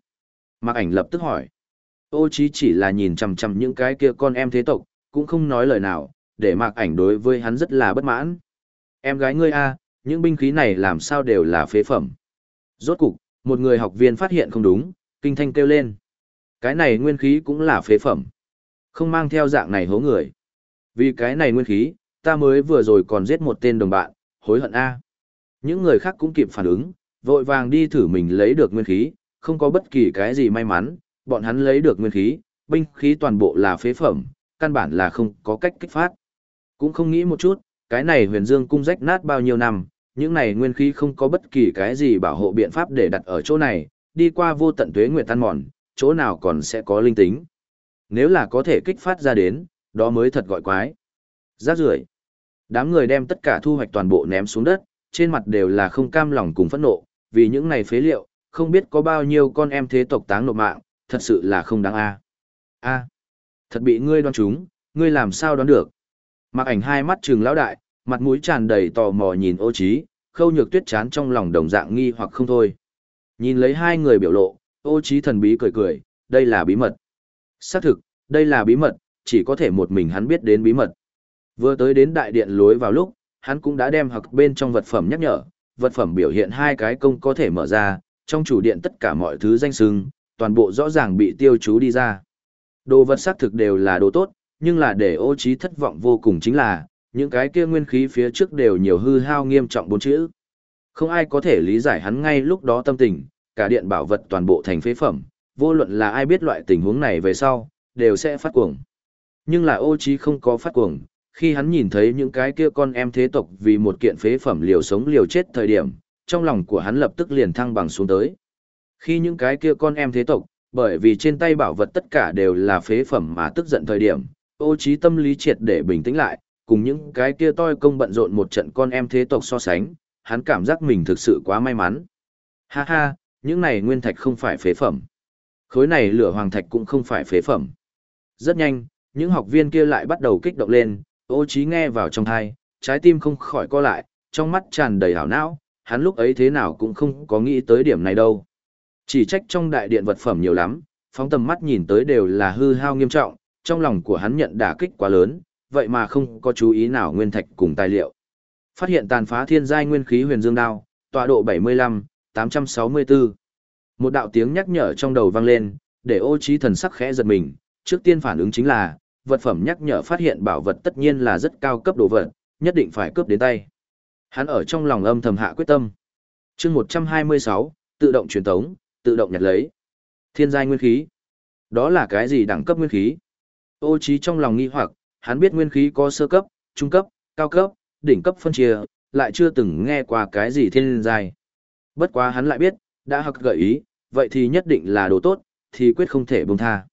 Mạc ảnh lập tức hỏi. Ô Chí chỉ là nhìn chằm chằm những cái kia con em thế tộc, cũng không nói lời nào, để mạc ảnh đối với hắn rất là bất mãn. Em gái ngươi a, những binh khí này làm sao đều là phế phẩm. Rốt cục, một người học viên phát hiện không đúng, kinh thanh kêu lên. Cái này nguyên khí cũng là phế phẩm. Không mang theo dạng này hố người. Vì cái này nguyên khí, ta mới vừa rồi còn giết một tên đồng bạn, hối hận A. Những người khác cũng kịp phản ứng, vội vàng đi thử mình lấy được nguyên khí, không có bất kỳ cái gì may mắn, bọn hắn lấy được nguyên khí, binh khí toàn bộ là phế phẩm, căn bản là không có cách kích phát. Cũng không nghĩ một chút, cái này huyền dương cung rách nát bao nhiêu năm, những này nguyên khí không có bất kỳ cái gì bảo hộ biện pháp để đặt ở chỗ này, đi qua vô tận tuế nguyệt tan mòn, chỗ nào còn sẽ có linh tính. Nếu là có thể kích phát ra đến, đó mới thật gọi quái. Giác rưởi. Đám người đem tất cả thu hoạch toàn bộ ném xuống đất, trên mặt đều là không cam lòng cùng phẫn nộ, vì những này phế liệu, không biết có bao nhiêu con em thế tộc táng nộp mạng, thật sự là không đáng a. A, thật bị ngươi đoán trúng, ngươi làm sao đoán được? Mặc ảnh hai mắt trừng lão đại, mặt mũi tràn đầy tò mò nhìn ô trí, khâu nhược tuyết chán trong lòng đồng dạng nghi hoặc không thôi. Nhìn lấy hai người biểu lộ, ô trí thần bí cười cười, đây là bí mật. Xác thực, đây là bí mật, chỉ có thể một mình hắn biết đến bí mật. Vừa tới đến đại điện lối vào lúc, hắn cũng đã đem hặc bên trong vật phẩm nhắc nhở, vật phẩm biểu hiện hai cái công có thể mở ra, trong chủ điện tất cả mọi thứ danh sưng, toàn bộ rõ ràng bị tiêu chú đi ra. Đồ vật xác thực đều là đồ tốt, nhưng là để ô trí thất vọng vô cùng chính là, những cái kia nguyên khí phía trước đều nhiều hư hao nghiêm trọng bốn chữ. Không ai có thể lý giải hắn ngay lúc đó tâm tình, cả điện bảo vật toàn bộ thành phế phẩm, vô luận là ai biết loại tình huống này về sau, đều sẽ phát cuồng. Nhưng là ô trí không có phát cuồng, khi hắn nhìn thấy những cái kia con em thế tộc vì một kiện phế phẩm liều sống liều chết thời điểm, trong lòng của hắn lập tức liền thăng bằng xuống tới. Khi những cái kia con em thế tộc, bởi vì trên tay bảo vật tất cả đều là phế phẩm mà tức giận thời điểm, ô trí tâm lý triệt để bình tĩnh lại, cùng những cái kia toi công bận rộn một trận con em thế tộc so sánh, hắn cảm giác mình thực sự quá may mắn. Ha ha, những này nguyên thạch không phải phế phẩm. Khối này lửa hoàng thạch cũng không phải phế phẩm. Rất nhanh, những học viên kia lại bắt đầu kích động lên, ô Chí nghe vào trong tai, trái tim không khỏi co lại, trong mắt tràn đầy hảo não, hắn lúc ấy thế nào cũng không có nghĩ tới điểm này đâu. Chỉ trách trong đại điện vật phẩm nhiều lắm, phóng tầm mắt nhìn tới đều là hư hao nghiêm trọng, trong lòng của hắn nhận đả kích quá lớn, vậy mà không có chú ý nào nguyên thạch cùng tài liệu. Phát hiện tàn phá thiên giai nguyên khí huyền dương đao, tọa độ 75, 864. Một đạo tiếng nhắc nhở trong đầu vang lên, để ô trí thần sắc khẽ giật mình, trước tiên phản ứng chính là, vật phẩm nhắc nhở phát hiện bảo vật tất nhiên là rất cao cấp đồ vật, nhất định phải cướp đến tay. Hắn ở trong lòng âm thầm hạ quyết tâm. Chương 126, tự động truyền tống, tự động nhặt lấy. Thiên giai nguyên khí. Đó là cái gì đẳng cấp nguyên khí? Ô trí trong lòng nghi hoặc, hắn biết nguyên khí có sơ cấp, trung cấp, cao cấp, đỉnh cấp phân chia, lại chưa từng nghe qua cái gì thiên giai. Bất quá hắn lại biết, đã học gợi ý, vậy thì nhất định là đồ tốt, thì quyết không thể buông tha.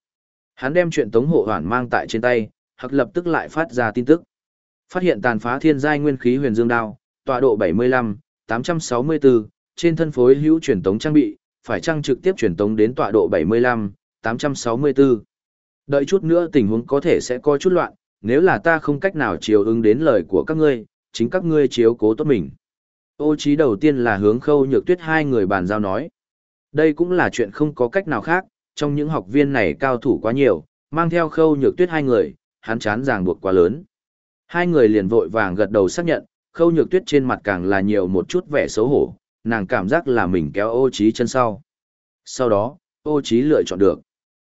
Hắn đem chuyện tống hộ hoàn mang tại trên tay, hoặc lập tức lại phát ra tin tức. Phát hiện tàn phá thiên giai nguyên khí huyền dương đao, tọa độ 75, 864, trên thân phối hữu truyền tống trang bị, phải trang trực tiếp truyền tống đến tọa độ 75, 864. Đợi chút nữa tình huống có thể sẽ có chút loạn, nếu là ta không cách nào chiều ứng đến lời của các ngươi, chính các ngươi chiếu cố tốt mình. Ô trí đầu tiên là hướng khâu nhược tuyết hai người bàn giao nói. Đây cũng là chuyện không có cách nào khác, trong những học viên này cao thủ quá nhiều, mang theo khâu nhược tuyết hai người, hắn chán ràng buộc quá lớn. Hai người liền vội vàng gật đầu xác nhận, khâu nhược tuyết trên mặt càng là nhiều một chút vẻ xấu hổ, nàng cảm giác là mình kéo ô trí chân sau. Sau đó, ô trí lựa chọn được.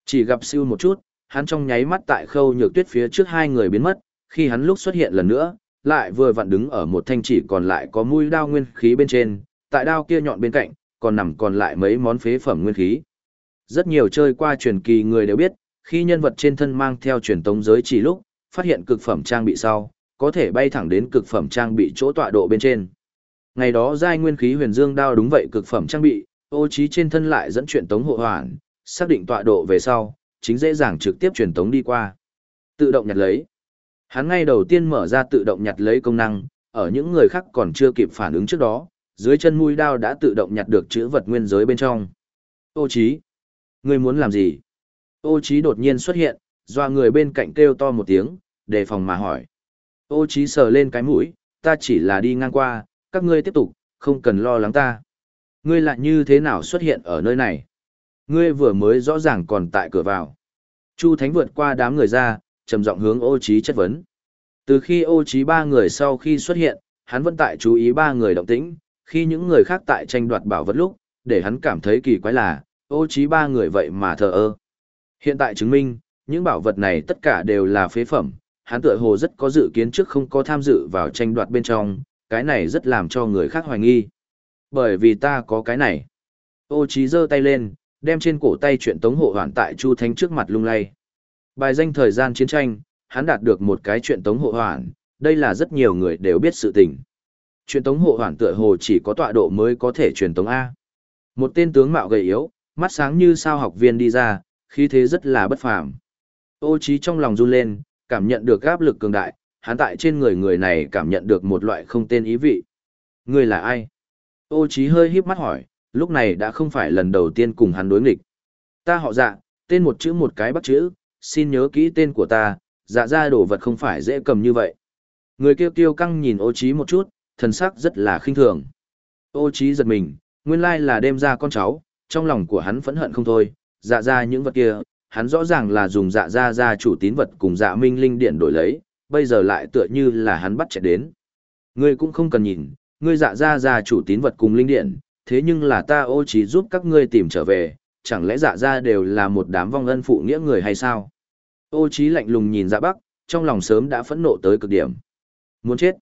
Chỉ gặp siêu một chút, hắn trong nháy mắt tại khâu nhược tuyết phía trước hai người biến mất, khi hắn lúc xuất hiện lần nữa, lại vừa vặn đứng ở một thanh chỉ còn lại có mũi đao nguyên khí bên trên, tại đao kia nhọn bên cạnh, còn nằm còn lại mấy món phế phẩm nguyên khí. Rất nhiều chơi qua truyền kỳ người đều biết, khi nhân vật trên thân mang theo truyền tống giới chỉ lúc, phát hiện cực phẩm trang bị sau, có thể bay thẳng đến cực phẩm trang bị chỗ tọa độ bên trên. Ngày đó giai nguyên khí huyền dương đao đúng vậy cực phẩm trang bị, ô trí trên thân lại dẫn truyền tống hộ hoàn, xác định tọa độ về sau, chính dễ dàng trực tiếp truyền tống đi qua. Tự động nhặt lấy. Hắn ngay đầu tiên mở ra tự động nhặt lấy công năng, ở những người khác còn chưa kịp phản ứng trước đó, dưới chân mũi đao đã tự động nhặt được chữ vật nguyên giới bên trong. Ô trí, ngươi muốn làm gì? Ô Chí đột nhiên xuất hiện, doa người bên cạnh kêu to một tiếng, đề phòng mà hỏi. Ô Chí sờ lên cái mũi, ta chỉ là đi ngang qua, các ngươi tiếp tục, không cần lo lắng ta. Ngươi lại như thế nào xuất hiện ở nơi này? Ngươi vừa mới rõ ràng còn tại cửa vào. Chu Thánh vượt qua đám người ra, trầm giọng hướng ô Chí chất vấn. Từ khi ô Chí ba người sau khi xuất hiện, hắn vẫn tại chú ý ba người động tĩnh, khi những người khác tại tranh đoạt bảo vật lúc, để hắn cảm thấy kỳ quái là, ô trí ba người vậy mà thờ ơ. Hiện tại chứng minh, những bảo vật này tất cả đều là phế phẩm, hắn tựa hồ rất có dự kiến trước không có tham dự vào tranh đoạt bên trong, cái này rất làm cho người khác hoài nghi. Bởi vì ta có cái này. Ô trí giơ tay lên, đem trên cổ tay chuyện tống hộ hoàn tại Chu Thánh trước mặt lung lay. Bài danh thời gian chiến tranh, hắn đạt được một cái chuyện tống hộ hoàn, đây là rất nhiều người đều biết sự tình. Chuyện tống hộ hoàn tựa hồ chỉ có tọa độ mới có thể truyền tống A. Một tên tướng mạo gầy yếu, mắt sáng như sao học viên đi ra, khí thế rất là bất phàm. Ô Chí trong lòng run lên, cảm nhận được áp lực cường đại, hắn tại trên người người này cảm nhận được một loại không tên ý vị. Người là ai? Ô Chí hơi híp mắt hỏi, lúc này đã không phải lần đầu tiên cùng hắn đối nghịch. Ta họ dạ, tên một chữ một cái bắt chữ, xin nhớ kỹ tên của ta, dạ ra đồ vật không phải dễ cầm như vậy. Người kêu kêu căng nhìn ô Chí một chút, thần sắc rất là khinh thường. Ô Chí giật mình, nguyên lai là đêm ra con cháu, trong lòng của hắn phẫn hận không thôi, dạ ra những vật kia, hắn rõ ràng là dùng dạ ra ra chủ tín vật cùng dạ minh linh điện đổi lấy, bây giờ lại tựa như là hắn bắt chạy đến. Ngươi cũng không cần nhìn, ngươi dạ ra ra chủ tín vật cùng linh điện, thế nhưng là ta ô trí giúp các ngươi tìm trở về, chẳng lẽ dạ ra đều là một đám vong ân phụ nghĩa người hay sao? Ô trí lạnh lùng nhìn dạ bắc, trong lòng sớm đã phẫn nộ tới cực điểm. Muốn chết.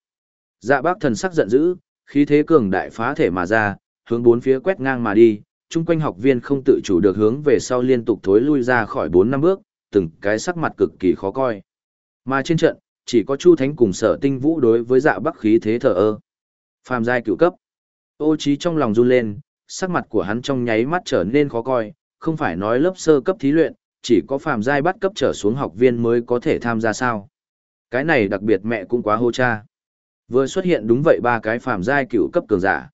Dạ bác thần sắc giận dữ, khí thế cường đại phá thể mà ra, hướng bốn phía quét ngang mà đi, chung quanh học viên không tự chủ được hướng về sau liên tục thối lui ra khỏi bốn năm bước, từng cái sắc mặt cực kỳ khó coi. Mà trên trận, chỉ có Chu Thánh cùng sở tinh vũ đối với dạ bắc khí thế thờ ơ. Phàm giai cựu cấp. Ô trí trong lòng run lên, sắc mặt của hắn trong nháy mắt trở nên khó coi, không phải nói lớp sơ cấp thí luyện, chỉ có phàm giai bắt cấp trở xuống học viên mới có thể tham gia sao. Cái này đặc biệt mẹ cũng quá hô cha. Vừa xuất hiện đúng vậy ba cái phàm giai cựu cấp cường giả.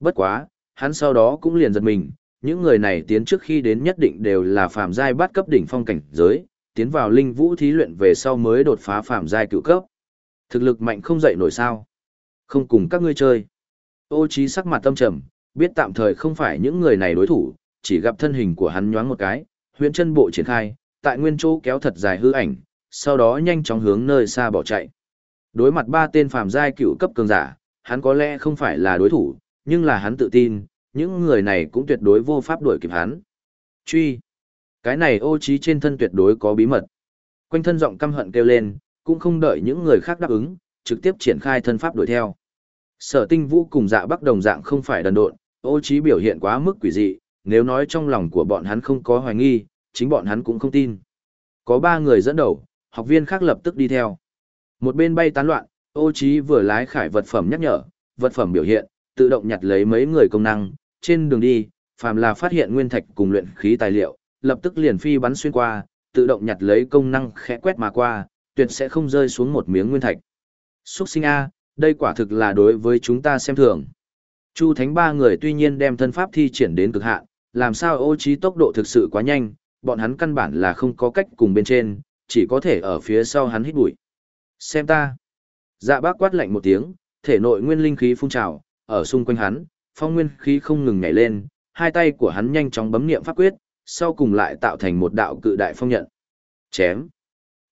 Bất quá, hắn sau đó cũng liền giật mình, những người này tiến trước khi đến nhất định đều là phàm giai bắt cấp đỉnh phong cảnh giới, tiến vào linh vũ thí luyện về sau mới đột phá phàm giai cựu cấp. Thực lực mạnh không dậy nổi sao? Không cùng các ngươi chơi. Ô Chí sắc mặt tâm trầm, biết tạm thời không phải những người này đối thủ, chỉ gặp thân hình của hắn nhoáng một cái, huyễn chân bộ triển khai, tại nguyên chỗ kéo thật dài hư ảnh, sau đó nhanh chóng hướng nơi xa bỏ chạy. Đối mặt ba tên phàm giai cựu cấp cường giả, hắn có lẽ không phải là đối thủ, nhưng là hắn tự tin, những người này cũng tuyệt đối vô pháp đuổi kịp hắn. Truy! Cái này ô trí trên thân tuyệt đối có bí mật. Quanh thân giọng căm hận kêu lên, cũng không đợi những người khác đáp ứng, trực tiếp triển khai thân pháp đuổi theo. Sở tinh vũ cùng dạ bắc đồng dạng không phải đần độn, ô trí biểu hiện quá mức quỷ dị, nếu nói trong lòng của bọn hắn không có hoài nghi, chính bọn hắn cũng không tin. Có ba người dẫn đầu, học viên khác lập tức đi theo. Một bên bay tán loạn, ô trí vừa lái khải vật phẩm nhắc nhở, vật phẩm biểu hiện, tự động nhặt lấy mấy người công năng, trên đường đi, phàm là phát hiện nguyên thạch cùng luyện khí tài liệu, lập tức liền phi bắn xuyên qua, tự động nhặt lấy công năng khẽ quét mà qua, tuyệt sẽ không rơi xuống một miếng nguyên thạch. Xuất sinh A, đây quả thực là đối với chúng ta xem thường. Chu Thánh ba người tuy nhiên đem thân pháp thi triển đến cực hạn, làm sao ô trí tốc độ thực sự quá nhanh, bọn hắn căn bản là không có cách cùng bên trên, chỉ có thể ở phía sau hắn hít bụi. Xem ta. Dạ bác quát lạnh một tiếng, thể nội nguyên linh khí phun trào, ở xung quanh hắn, phong nguyên khí không ngừng nhảy lên, hai tay của hắn nhanh chóng bấm niệm pháp quyết, sau cùng lại tạo thành một đạo cự đại phong nhận. Chém.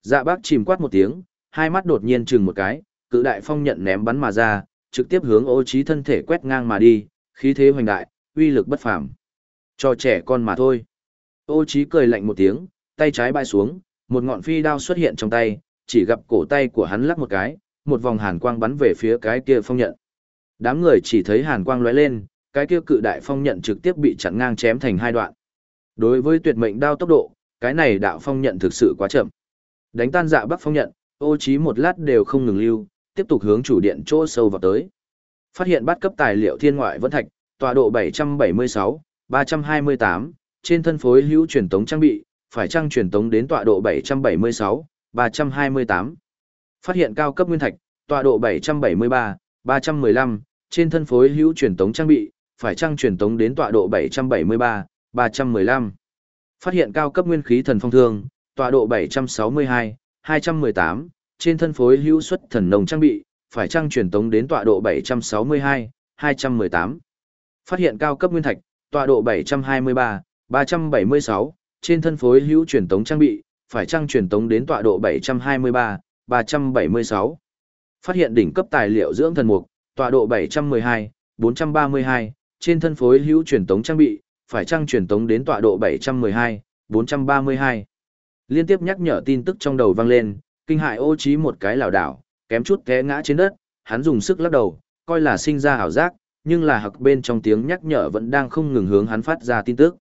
Dạ bác chìm quát một tiếng, hai mắt đột nhiên chừng một cái, cự đại phong nhận ném bắn mà ra, trực tiếp hướng ô trí thân thể quét ngang mà đi, khí thế hoành đại, uy lực bất phàm. Cho trẻ con mà thôi. Ô trí cười lạnh một tiếng, tay trái bay xuống, một ngọn phi đao xuất hiện trong tay, chỉ gặp cổ tay của hắn lắc một cái, một vòng hàn quang bắn về phía cái kia phong nhận. Đám người chỉ thấy hàn quang lóe lên, cái kia cự đại phong nhận trực tiếp bị chặn ngang chém thành hai đoạn. Đối với tuyệt mệnh đao tốc độ, cái này đạo phong nhận thực sự quá chậm. Đánh tan dạ bắc phong nhận, ô trí một lát đều không ngừng lưu, tiếp tục hướng chủ điện chỗ sâu vào tới. Phát hiện bắt cấp tài liệu thiên ngoại vẫn thạch, tọa độ 776, 328, trên thân phối hữu truyền tống trang bị, phải trang truyền tống đến tọa độ 776, 328. Phát hiện cao cấp nguyên thạch, tọa độ 773, 315, trên thân phối hữu truyền tống trang bị, phải trang truyền tống đến tọa độ 773, 315. Phát hiện cao cấp nguyên khí thần phong thương, tọa độ 762, 218, trên thân phối hữu xuất thần nồng trang bị, phải trang truyền tống đến tọa độ 762, 218. Phát hiện cao cấp nguyên thạch, tọa độ 723, 376, trên thân phối hữu truyền tống trang bị, phải trang truyền tống đến tọa độ 723, 376. Phát hiện đỉnh cấp tài liệu dưỡng thần mục, tọa độ 712, 432, trên thân phối hữu truyền tống trang bị, phải trang truyền tống đến tọa độ 712, 432. Liên tiếp nhắc nhở tin tức trong đầu vang lên, kinh hại ô trí một cái lảo đảo, kém chút té ngã trên đất, hắn dùng sức lắc đầu, coi là sinh ra ảo giác, nhưng là hặc bên trong tiếng nhắc nhở vẫn đang không ngừng hướng hắn phát ra tin tức.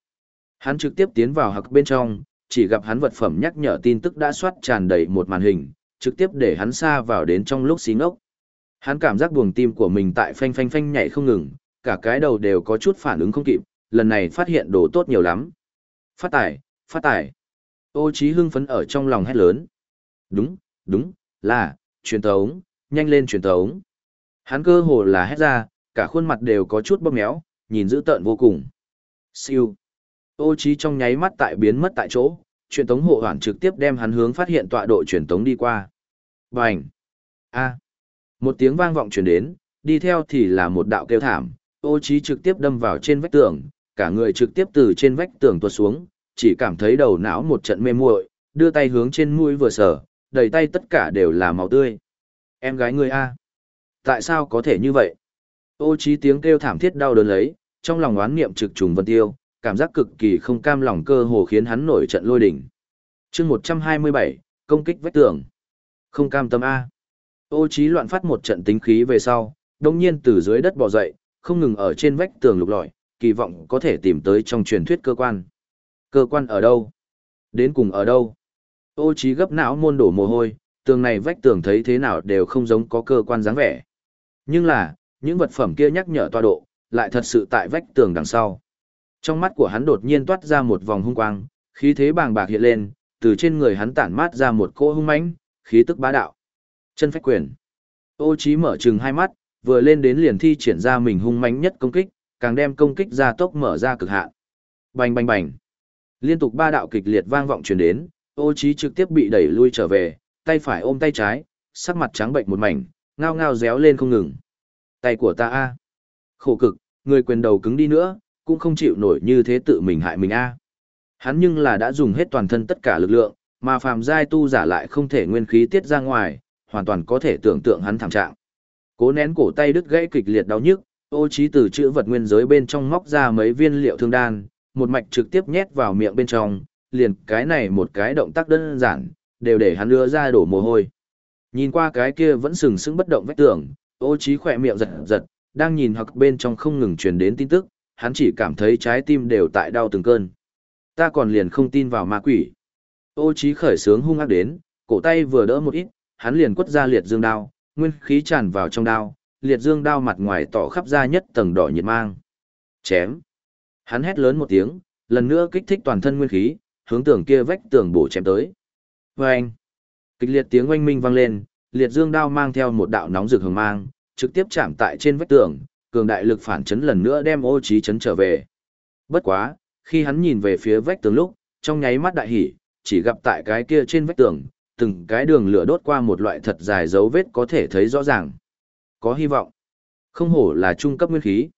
Hắn trực tiếp tiến vào hặc bên trong, chỉ gặp hắn vật phẩm nhắc nhở tin tức đã soát tràn đầy một màn hình, trực tiếp để hắn xa vào đến trong lúc xí ngốc. Hắn cảm giác buồng tim của mình tại phanh phanh phanh nhảy không ngừng, cả cái đầu đều có chút phản ứng không kịp, lần này phát hiện đồ tốt nhiều lắm. Phát tải, phát tải. Ô trí hưng phấn ở trong lòng hét lớn. Đúng, đúng, là, truyền tống, nhanh lên truyền tống. Hắn cơ hồ là hét ra, cả khuôn mặt đều có chút bóp méo, nhìn dữ tợn vô cùng. Siêu. Ô trí trong nháy mắt tại biến mất tại chỗ, truyền tống hộ hoàn trực tiếp đem hắn hướng phát hiện tọa độ truyền tống đi qua. Bành. A. Một tiếng vang vọng truyền đến, đi theo thì là một đạo kêu thảm, ô trí trực tiếp đâm vào trên vách tường, cả người trực tiếp từ trên vách tường tuột xuống, chỉ cảm thấy đầu não một trận mê muội, đưa tay hướng trên mũi vừa sờ, đầy tay tất cả đều là máu tươi. Em gái ngươi a, tại sao có thể như vậy? Ô trí tiếng kêu thảm thiết đau đớn lấy, trong lòng oán niệm trực trùng vân tiêu, cảm giác cực kỳ không cam lòng cơ hồ khiến hắn nổi trận lôi đỉnh. Chương 127, công kích vách tường. Không cam tâm a. Ô Chí loạn phát một trận tính khí về sau, đồng nhiên từ dưới đất bò dậy, không ngừng ở trên vách tường lục lọi, kỳ vọng có thể tìm tới trong truyền thuyết cơ quan. Cơ quan ở đâu? Đến cùng ở đâu? Ô Chí gấp não môn đổ mồ hôi, tường này vách tường thấy thế nào đều không giống có cơ quan dáng vẻ. Nhưng là, những vật phẩm kia nhắc nhở tọa độ, lại thật sự tại vách tường đằng sau. Trong mắt của hắn đột nhiên toát ra một vòng hung quang, khí thế bàng bạc hiện lên, từ trên người hắn tản mát ra một cỗ hung mãnh, khí tức bá đạo. Chân phách quyền. Ô Chí mở trừng hai mắt, vừa lên đến liền thi triển ra mình hung mãnh nhất công kích, càng đem công kích ra tốc mở ra cực hạn. Bành bành bành. Liên tục ba đạo kịch liệt vang vọng truyền đến, Ô Chí trực tiếp bị đẩy lui trở về, tay phải ôm tay trái, sắc mặt trắng bệnh một mảnh, ngao ngao réo lên không ngừng. Tay của ta a. Khổ cực, người quyền đầu cứng đi nữa, cũng không chịu nổi như thế tự mình hại mình a. Hắn nhưng là đã dùng hết toàn thân tất cả lực lượng, mà phàm giai tu giả lại không thể nguyên khí tiết ra ngoài, hoàn toàn có thể tưởng tượng hắn thảm trạng. Cố nén cổ tay đứt gãy kịch liệt đau nhức, Ô Chí từ chữ vật nguyên giới bên trong móc ra mấy viên liệu thương đan, một mạch trực tiếp nhét vào miệng bên trong, liền cái này một cái động tác đơn giản, đều để hắn đưa ra đổ mồ hôi. Nhìn qua cái kia vẫn sừng sững bất động vách tường, Ô Chí khỏe miệng giật giật, đang nhìn hoặc bên trong không ngừng truyền đến tin tức, hắn chỉ cảm thấy trái tim đều tại đau từng cơn. Ta còn liền không tin vào ma quỷ. Ô Chí khởi sướng hung ác đến, cổ tay vừa đỡ một ít, hắn liền quất ra liệt dương đao, nguyên khí tràn vào trong đao, liệt dương đao mặt ngoài tỏ khắp ra nhất tầng đỏ nhiệt mang. Chém. Hắn hét lớn một tiếng, lần nữa kích thích toàn thân nguyên khí, hướng tường kia vách tường bổ chém tới. Vâng. Kịch liệt tiếng oanh minh vang lên, liệt dương đao mang theo một đạo nóng rực hừng mang, trực tiếp chạm tại trên vách tường, cường đại lực phản chấn lần nữa đem ô trí chấn trở về. Bất quá, khi hắn nhìn về phía vách tường lúc, trong nháy mắt đại hỉ, chỉ gặp tại cái kia trên vách tường, từng cái đường lửa đốt qua một loại thật dài dấu vết có thể thấy rõ ràng. Có hy vọng. Không hổ là trung cấp nguyên khí.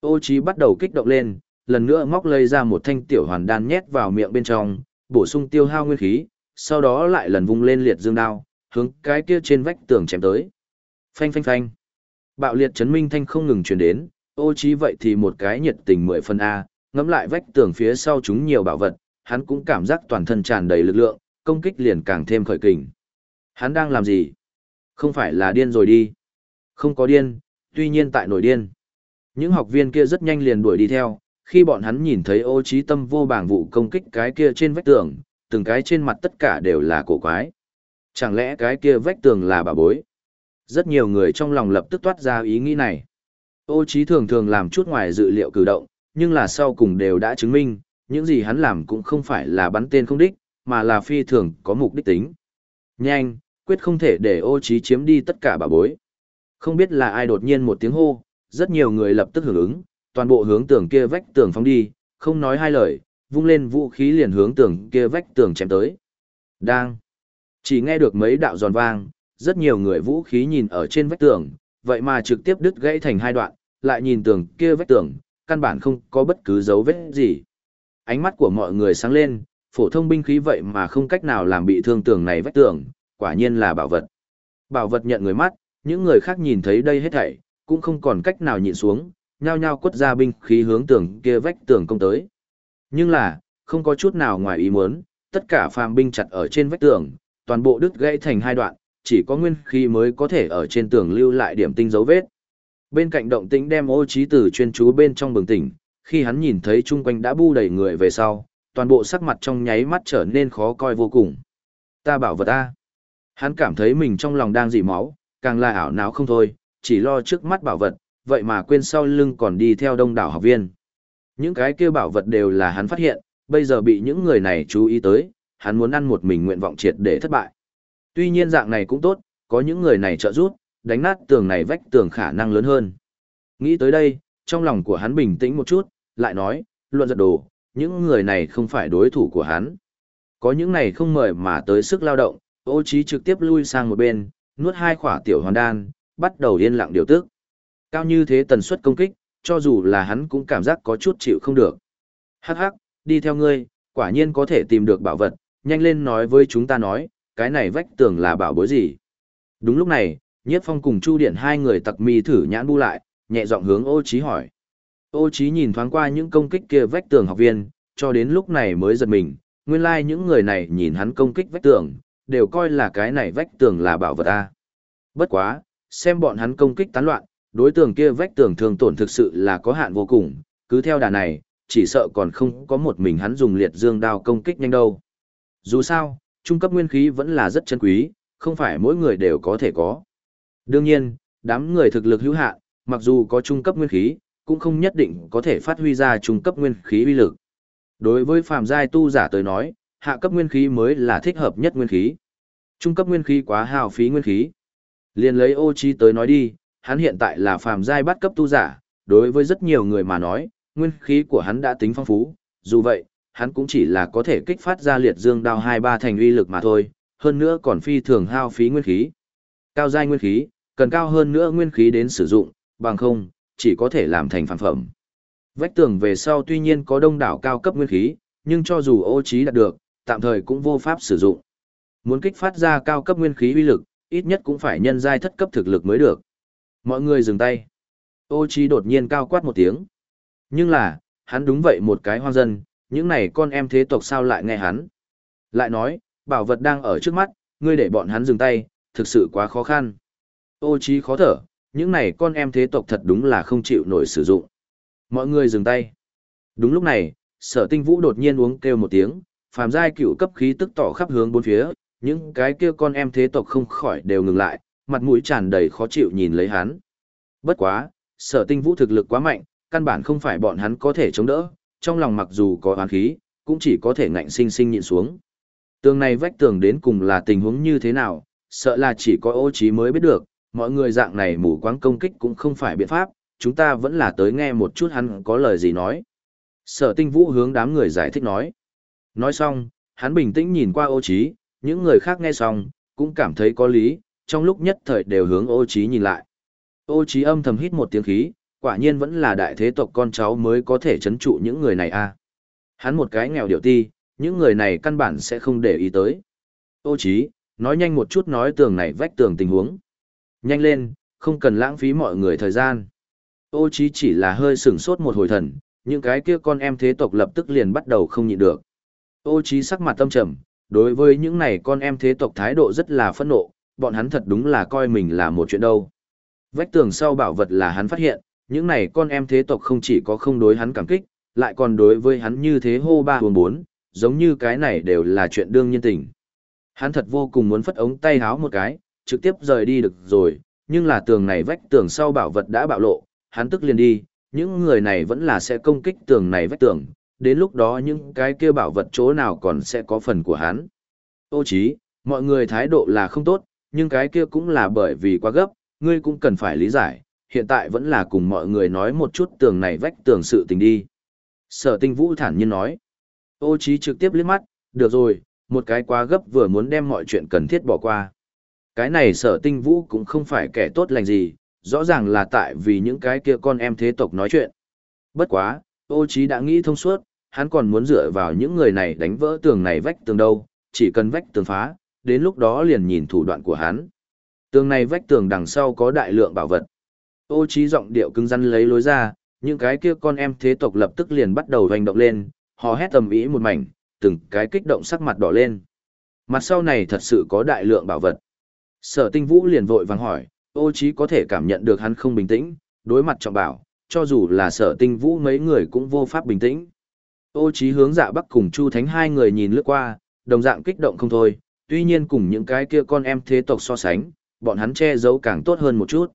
Ô Chí bắt đầu kích động lên, lần nữa móc lấy ra một thanh tiểu hoàn đan nhét vào miệng bên trong, bổ sung tiêu hao nguyên khí, sau đó lại lần vung lên liệt dương đao, hướng cái kia trên vách tường chém tới. Phanh phanh phanh. Bạo liệt chấn minh thanh không ngừng truyền đến, ô chí vậy thì một cái nhiệt tình mười phần A, ngắm lại vách tường phía sau chúng nhiều bảo vật, hắn cũng cảm giác toàn thân tràn đầy lực lượng, công kích liền càng thêm khởi kình. Hắn đang làm gì? Không phải là điên rồi đi. Không có điên, tuy nhiên tại nổi điên. Những học viên kia rất nhanh liền đuổi đi theo, khi bọn hắn nhìn thấy ô trí tâm vô bảng vụ công kích cái kia trên vách tường, từng cái trên mặt tất cả đều là cổ quái. Chẳng lẽ cái kia vách tường là bà bối? Rất nhiều người trong lòng lập tức toát ra ý nghĩ này. Ô trí thường thường làm chút ngoài dự liệu cử động, nhưng là sau cùng đều đã chứng minh, những gì hắn làm cũng không phải là bắn tên không đích, mà là phi thường có mục đích tính. Nhanh, quyết không thể để ô trí chiếm đi tất cả bà bối. Không biết là ai đột nhiên một tiếng hô, rất nhiều người lập tức hưởng ứng, toàn bộ hướng tường kia vách tường phóng đi, không nói hai lời, vung lên vũ khí liền hướng tường kia vách tường chém tới. Đang. Chỉ nghe được mấy đạo giòn vang, rất nhiều người vũ khí nhìn ở trên vách tường, vậy mà trực tiếp đứt gãy thành hai đoạn, lại nhìn tường kia vách tường, căn bản không có bất cứ dấu vết gì. Ánh mắt của mọi người sáng lên, phổ thông binh khí vậy mà không cách nào làm bị thương tường này vách tường, quả nhiên là bảo vật. Bảo vật nhận người mắt, những người khác nhìn thấy đây hết thảy, cũng không còn cách nào nhịn xuống, nhao nhao quất ra binh khí hướng tường kia vách tường công tới. Nhưng là, không có chút nào ngoài ý muốn, tất cả phàm binh chặt ở trên vách tường, toàn bộ đứt gãy thành hai đoạn, chỉ có nguyên khí mới có thể ở trên tường lưu lại điểm tinh dấu vết. Bên cạnh động tĩnh đem ô trí tử chuyên chú bên trong bừng tỉnh, khi hắn nhìn thấy chung quanh đã bu đầy người về sau, toàn bộ sắc mặt trong nháy mắt trở nên khó coi vô cùng. Ta bảo vật ta. Hắn cảm thấy mình trong lòng đang dỉ máu, càng là ảo não không thôi, chỉ lo trước mắt bảo vật, vậy mà quên sau lưng còn đi theo đông đảo học viên. Những cái kia bảo vật đều là hắn phát hiện, bây giờ bị những người này chú ý tới, hắn muốn ăn một mình nguyện vọng triệt để thất bại. Tuy nhiên dạng này cũng tốt, có những người này trợ giúp, đánh nát tường này vách tường khả năng lớn hơn. Nghĩ tới đây, trong lòng của hắn bình tĩnh một chút, lại nói, luận giật đồ, những người này không phải đối thủ của hắn. Có những này không mời mà tới sức lao động, ô trí trực tiếp lui sang một bên, nuốt hai khỏa tiểu hoàn đan, bắt đầu yên lặng điều tức. Cao như thế tần suất công kích, cho dù là hắn cũng cảm giác có chút chịu không được. Hắc hắc, đi theo ngươi, quả nhiên có thể tìm được bảo vật, nhanh lên nói với chúng ta nói, cái này vách tường là bảo bối gì. Đúng lúc này, Nhiếp Phong cùng Chu Điện hai người tặc mi thử nhãn bu lại, nhẹ giọng hướng ô trí hỏi. Ô Chí nhìn thoáng qua những công kích kia vách tường học viên, cho đến lúc này mới giật mình, nguyên lai like những người này nhìn hắn công kích vách tường, đều coi là cái này vách tường là bảo vật a. Bất quá, xem bọn hắn công kích tán loạn, đối tượng kia vách tường thường tổn thực sự là có hạn vô cùng, cứ theo đà này, chỉ sợ còn không có một mình hắn dùng liệt dương đao công kích nhanh đâu. Dù sao, trung cấp nguyên khí vẫn là rất chân quý, không phải mỗi người đều có thể có. Đương nhiên, đám người thực lực hữu hạn, mặc dù có trung cấp nguyên khí, cũng không nhất định có thể phát huy ra trung cấp nguyên khí uy lực. Đối với phàm giai tu giả tới nói, hạ cấp nguyên khí mới là thích hợp nhất nguyên khí. Trung cấp nguyên khí quá hao phí nguyên khí. Liên lấy ô chi tới nói đi, hắn hiện tại là phàm giai bắt cấp tu giả, đối với rất nhiều người mà nói, nguyên khí của hắn đã tính phong phú, dù vậy, hắn cũng chỉ là có thể kích phát ra liệt dương đao hai ba thành uy lực mà thôi, hơn nữa còn phi thường hao phí nguyên khí. Cao giai nguyên khí, cần cao hơn nữa nguyên khí đến sử dụng, bằng không, chỉ có thể làm thành phản phẩm. Vách tường về sau tuy nhiên có đông đảo cao cấp nguyên khí, nhưng cho dù ô trí đạt được, tạm thời cũng vô pháp sử dụng. Muốn kích phát ra cao cấp nguyên khí uy lực, ít nhất cũng phải nhân giai thất cấp thực lực mới được. Mọi người dừng tay. Ô trí đột nhiên cao quát một tiếng. Nhưng là, hắn đúng vậy một cái hoang dân, những này con em thế tộc sao lại nghe hắn. Lại nói, bảo vật đang ở trước mắt, ngươi để bọn hắn dừng tay, thực sự quá khó khăn. Ô trí khó thở, những này con em thế tộc thật đúng là không chịu nổi sử dụng. Mọi người dừng tay. Đúng lúc này, sở tinh vũ đột nhiên uống kêu một tiếng, phàm giai cựu cấp khí tức tỏ khắp hướng bốn phía, những cái kia con em thế tộc không khỏi đều ngừng lại, mặt mũi tràn đầy khó chịu nhìn lấy hắn. Bất quá, sở tinh vũ thực lực quá mạnh, căn bản không phải bọn hắn có thể chống đỡ, trong lòng mặc dù có oán khí, cũng chỉ có thể ngạnh sinh sinh nhịn xuống. Tường này vách tường đến cùng là tình huống như thế nào, sợ là chỉ có ô trí mới biết được, mọi người dạng này mù quáng công kích cũng không phải biện pháp, chúng ta vẫn là tới nghe một chút hắn có lời gì nói. Sở tinh vũ hướng đám người giải thích nói. Nói xong, hắn bình tĩnh nhìn qua ô trí, những người khác nghe xong, cũng cảm thấy có lý, trong lúc nhất thời đều hướng ô trí nhìn lại. Ô trí âm thầm hít một tiếng khí, quả nhiên vẫn là đại thế tộc con cháu mới có thể chấn trụ những người này a. Hắn một cái nghèo điệu ti, những người này căn bản sẽ không để ý tới. Ô trí, nói nhanh một chút nói tường này vách tường tình huống. Nhanh lên, không cần lãng phí mọi người thời gian. Ô Chí chỉ là hơi sửng sốt một hồi thần, những cái kia con em thế tộc lập tức liền bắt đầu không nhịn được. Ô Chí sắc mặt tâm trầm, đối với những này con em thế tộc thái độ rất là phẫn nộ, bọn hắn thật đúng là coi mình là một chuyện đâu. Vách tường sau bảo vật là hắn phát hiện, những này con em thế tộc không chỉ có không đối hắn cảm kích, lại còn đối với hắn như thế hô ba hồn bốn, giống như cái này đều là chuyện đương nhiên tình. Hắn thật vô cùng muốn phất ống tay háo một cái, trực tiếp rời đi được rồi, nhưng là tường này vách tường sau bảo vật đã bạo lộ, hắn tức liền đi, những người này vẫn là sẽ công kích tường này vách tường, đến lúc đó những cái kia bảo vật chỗ nào còn sẽ có phần của hắn. Ô chí, mọi người thái độ là không tốt, nhưng cái kia cũng là bởi vì quá gấp, ngươi cũng cần phải lý giải, hiện tại vẫn là cùng mọi người nói một chút tường này vách tường sự tình đi. Sở tinh vũ thản nhiên nói. Ô chí trực tiếp liếc mắt, được rồi, một cái quá gấp vừa muốn đem mọi chuyện cần thiết bỏ qua. Cái này sở tinh vũ cũng không phải kẻ tốt lành gì, rõ ràng là tại vì những cái kia con em thế tộc nói chuyện. Bất quá, ô trí đã nghĩ thông suốt, hắn còn muốn dựa vào những người này đánh vỡ tường này vách tường đâu, chỉ cần vách tường phá, đến lúc đó liền nhìn thủ đoạn của hắn. Tường này vách tường đằng sau có đại lượng bảo vật. Ô trí giọng điệu cứng rắn lấy lối ra, những cái kia con em thế tộc lập tức liền bắt đầu hành động lên, họ hét tầm ý một mảnh, từng cái kích động sắc mặt đỏ lên. Mặt sau này thật sự có đại lượng bảo vật. Sở tinh vũ liền vội vàng hỏi, ô trí có thể cảm nhận được hắn không bình tĩnh, đối mặt trọng bảo, cho dù là sở tinh vũ mấy người cũng vô pháp bình tĩnh. Ô trí hướng dạ bắc cùng Chu Thánh hai người nhìn lướt qua, đồng dạng kích động không thôi, tuy nhiên cùng những cái kia con em thế tộc so sánh, bọn hắn che giấu càng tốt hơn một chút.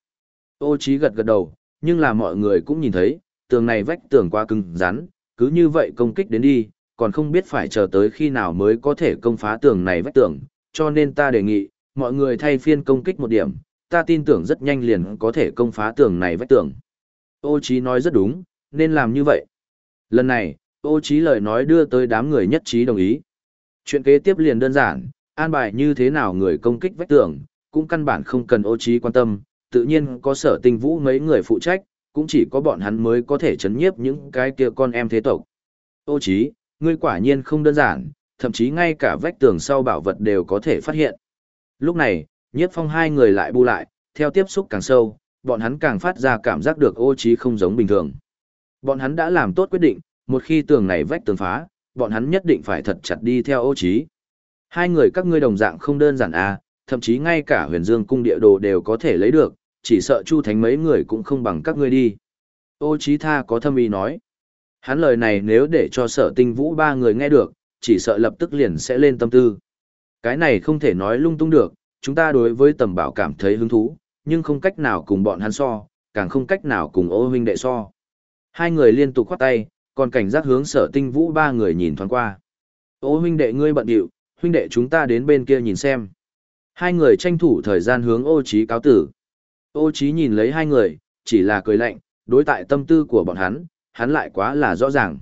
Ô trí gật gật đầu, nhưng là mọi người cũng nhìn thấy, tường này vách tường quá cứng rắn, cứ như vậy công kích đến đi, còn không biết phải chờ tới khi nào mới có thể công phá tường này vách tường, cho nên ta đề nghị, mọi người thay phiên công kích một điểm, ta tin tưởng rất nhanh liền có thể công phá tường này vách tường. Ô Chí nói rất đúng, nên làm như vậy. Lần này, Ô Chí lời nói đưa tới đám người nhất trí đồng ý. Chuyện kế tiếp liền đơn giản, an bài như thế nào người công kích vách tường, cũng căn bản không cần Ô Chí quan tâm, tự nhiên có sở tinh vũ mấy người phụ trách, cũng chỉ có bọn hắn mới có thể chấn nhiếp những cái kia con em thế tộc. Ô Chí, ngươi quả nhiên không đơn giản, thậm chí ngay cả vách tường sau bảo vật đều có thể phát hiện. Lúc này, nhiếp phong hai người lại bu lại, theo tiếp xúc càng sâu, bọn hắn càng phát ra cảm giác được ô trí không giống bình thường. Bọn hắn đã làm tốt quyết định, một khi tường này vách tường phá, bọn hắn nhất định phải thật chặt đi theo ô trí. Hai người các ngươi đồng dạng không đơn giản à, thậm chí ngay cả huyền dương cung địa đồ đều có thể lấy được, chỉ sợ chu thánh mấy người cũng không bằng các ngươi đi. Ô trí tha có thâm ý nói. Hắn lời này nếu để cho sở tinh vũ ba người nghe được, chỉ sợ lập tức liền sẽ lên tâm tư. Cái này không thể nói lung tung được, chúng ta đối với tầm bảo cảm thấy hứng thú, nhưng không cách nào cùng bọn hắn so, càng không cách nào cùng ô huynh đệ so. Hai người liên tục khoát tay, còn cảnh giác hướng sở tinh vũ ba người nhìn thoáng qua. Ô huynh đệ ngươi bận điệu, huynh đệ chúng ta đến bên kia nhìn xem. Hai người tranh thủ thời gian hướng ô trí cáo tử. Ô trí nhìn lấy hai người, chỉ là cười lạnh, đối tại tâm tư của bọn hắn, hắn lại quá là rõ ràng.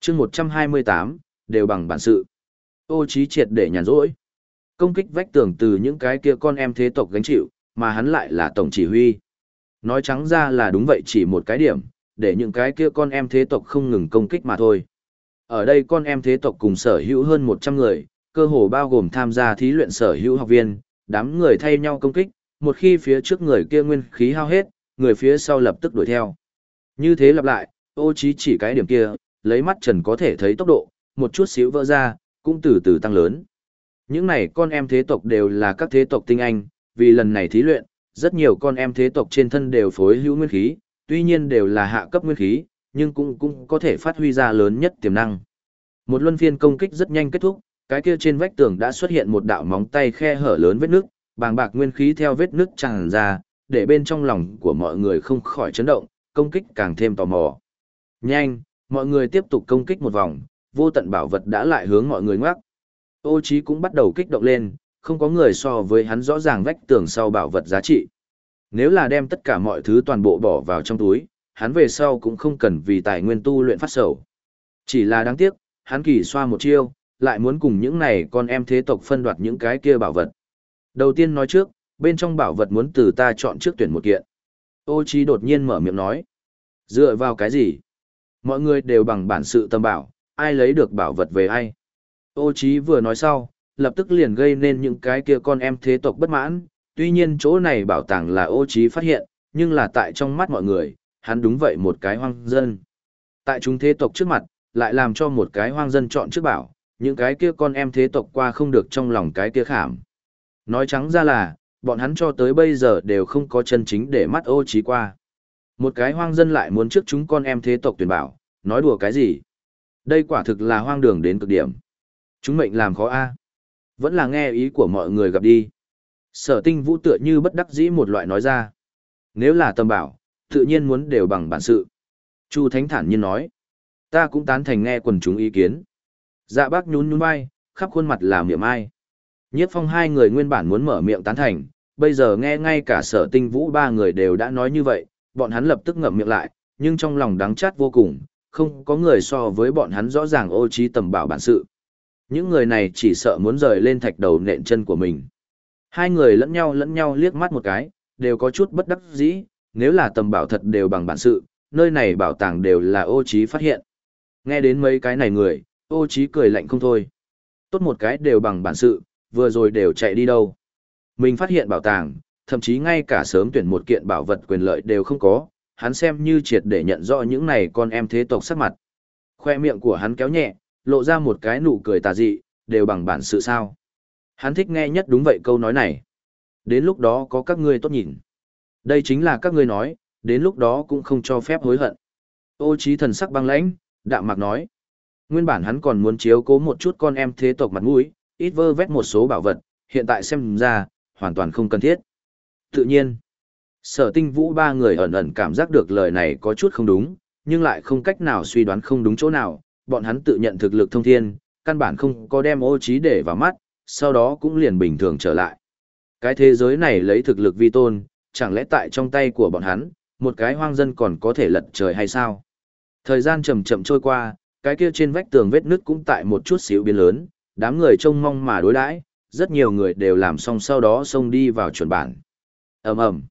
chương 128, đều bằng bản sự. Ô trí triệt để nhàn rỗi. Công kích vách tường từ những cái kia con em thế tộc gánh chịu, mà hắn lại là tổng chỉ huy. Nói trắng ra là đúng vậy chỉ một cái điểm, để những cái kia con em thế tộc không ngừng công kích mà thôi. Ở đây con em thế tộc cùng sở hữu hơn 100 người, cơ hồ bao gồm tham gia thí luyện sở hữu học viên, đám người thay nhau công kích, một khi phía trước người kia nguyên khí hao hết, người phía sau lập tức đuổi theo. Như thế lặp lại, ô chí chỉ cái điểm kia, lấy mắt trần có thể thấy tốc độ, một chút xíu vỡ ra, cũng từ từ tăng lớn. Những này con em thế tộc đều là các thế tộc tinh anh, vì lần này thí luyện, rất nhiều con em thế tộc trên thân đều phối hữu nguyên khí, tuy nhiên đều là hạ cấp nguyên khí, nhưng cũng cũng có thể phát huy ra lớn nhất tiềm năng. Một luân phiên công kích rất nhanh kết thúc, cái kia trên vách tường đã xuất hiện một đạo móng tay khe hở lớn vết nước, bàng bạc nguyên khí theo vết nước tràn ra, để bên trong lòng của mọi người không khỏi chấn động, công kích càng thêm tò mò. Nhanh, mọi người tiếp tục công kích một vòng, vô tận bảo vật đã lại hướng mọi người ngoắc, Ô Chí cũng bắt đầu kích động lên, không có người so với hắn rõ ràng vách tường sau bảo vật giá trị. Nếu là đem tất cả mọi thứ toàn bộ bỏ vào trong túi, hắn về sau cũng không cần vì tài nguyên tu luyện phát sầu. Chỉ là đáng tiếc, hắn kỳ xoa một chiêu, lại muốn cùng những này con em thế tộc phân đoạt những cái kia bảo vật. Đầu tiên nói trước, bên trong bảo vật muốn từ ta chọn trước tuyển một kiện. Ô Chí đột nhiên mở miệng nói. Dựa vào cái gì? Mọi người đều bằng bản sự tâm bảo, ai lấy được bảo vật về ai. Ô Chí vừa nói sau, lập tức liền gây nên những cái kia con em thế tộc bất mãn, tuy nhiên chỗ này bảo tàng là ô Chí phát hiện, nhưng là tại trong mắt mọi người, hắn đúng vậy một cái hoang dân. Tại chúng thế tộc trước mặt, lại làm cho một cái hoang dân chọn trước bảo, những cái kia con em thế tộc qua không được trong lòng cái kia khảm. Nói trắng ra là, bọn hắn cho tới bây giờ đều không có chân chính để mắt ô Chí qua. Một cái hoang dân lại muốn trước chúng con em thế tộc tuyển bảo, nói đùa cái gì? Đây quả thực là hoang đường đến cực điểm. Chúng mệnh làm khó a. Vẫn là nghe ý của mọi người gặp đi. Sở tinh vũ tựa như bất đắc dĩ một loại nói ra. Nếu là tâm bảo, tự nhiên muốn đều bằng bản sự. Chu Thánh thản nhiên nói. Ta cũng tán thành nghe quần chúng ý kiến. Dạ bác nhún nhún vai, khắp khuôn mặt là miệng ai. Nhiếp phong hai người nguyên bản muốn mở miệng tán thành, bây giờ nghe ngay cả sở tinh vũ ba người đều đã nói như vậy, bọn hắn lập tức ngậm miệng lại, nhưng trong lòng đắng chát vô cùng, không có người so với bọn hắn rõ ràng ô trí tầm bảo bản sự. Những người này chỉ sợ muốn rời lên thạch đầu nện chân của mình. Hai người lẫn nhau lẫn nhau liếc mắt một cái, đều có chút bất đắc dĩ, nếu là tầm bảo thật đều bằng bản sự, nơi này bảo tàng đều là ô trí phát hiện. Nghe đến mấy cái này người, ô trí cười lạnh không thôi. Tốt một cái đều bằng bản sự, vừa rồi đều chạy đi đâu. Mình phát hiện bảo tàng, thậm chí ngay cả sớm tuyển một kiện bảo vật quyền lợi đều không có, hắn xem như triệt để nhận rõ những này con em thế tộc sắc mặt. Khoe miệng của hắn kéo nhẹ, lộ ra một cái nụ cười tà dị, đều bằng bản sự sao. Hắn thích nghe nhất đúng vậy câu nói này. Đến lúc đó có các ngươi tốt nhìn. Đây chính là các ngươi nói, đến lúc đó cũng không cho phép hối hận. Ô trí thần sắc băng lãnh, đạm mạc nói. Nguyên bản hắn còn muốn chiếu cố một chút con em thế tộc mặt mũi, ít vơ vét một số bảo vật, hiện tại xem ra, hoàn toàn không cần thiết. Tự nhiên, sở tinh vũ ba người ẩn ẩn cảm giác được lời này có chút không đúng, nhưng lại không cách nào suy đoán không đúng chỗ nào, bọn hắn tự nhận thực lực thông thiên, căn bản không có đem ô trí để vào mắt, sau đó cũng liền bình thường trở lại. Cái thế giới này lấy thực lực vi tôn, chẳng lẽ tại trong tay của bọn hắn, một cái hoang dân còn có thể lật trời hay sao? Thời gian chậm chậm trôi qua, cái kia trên vách tường vết nứt cũng tại một chút xíu biến lớn, đám người trông mong mà đối đãi, rất nhiều người đều làm xong sau đó xông đi vào chuẩn bản. Ầm ầm.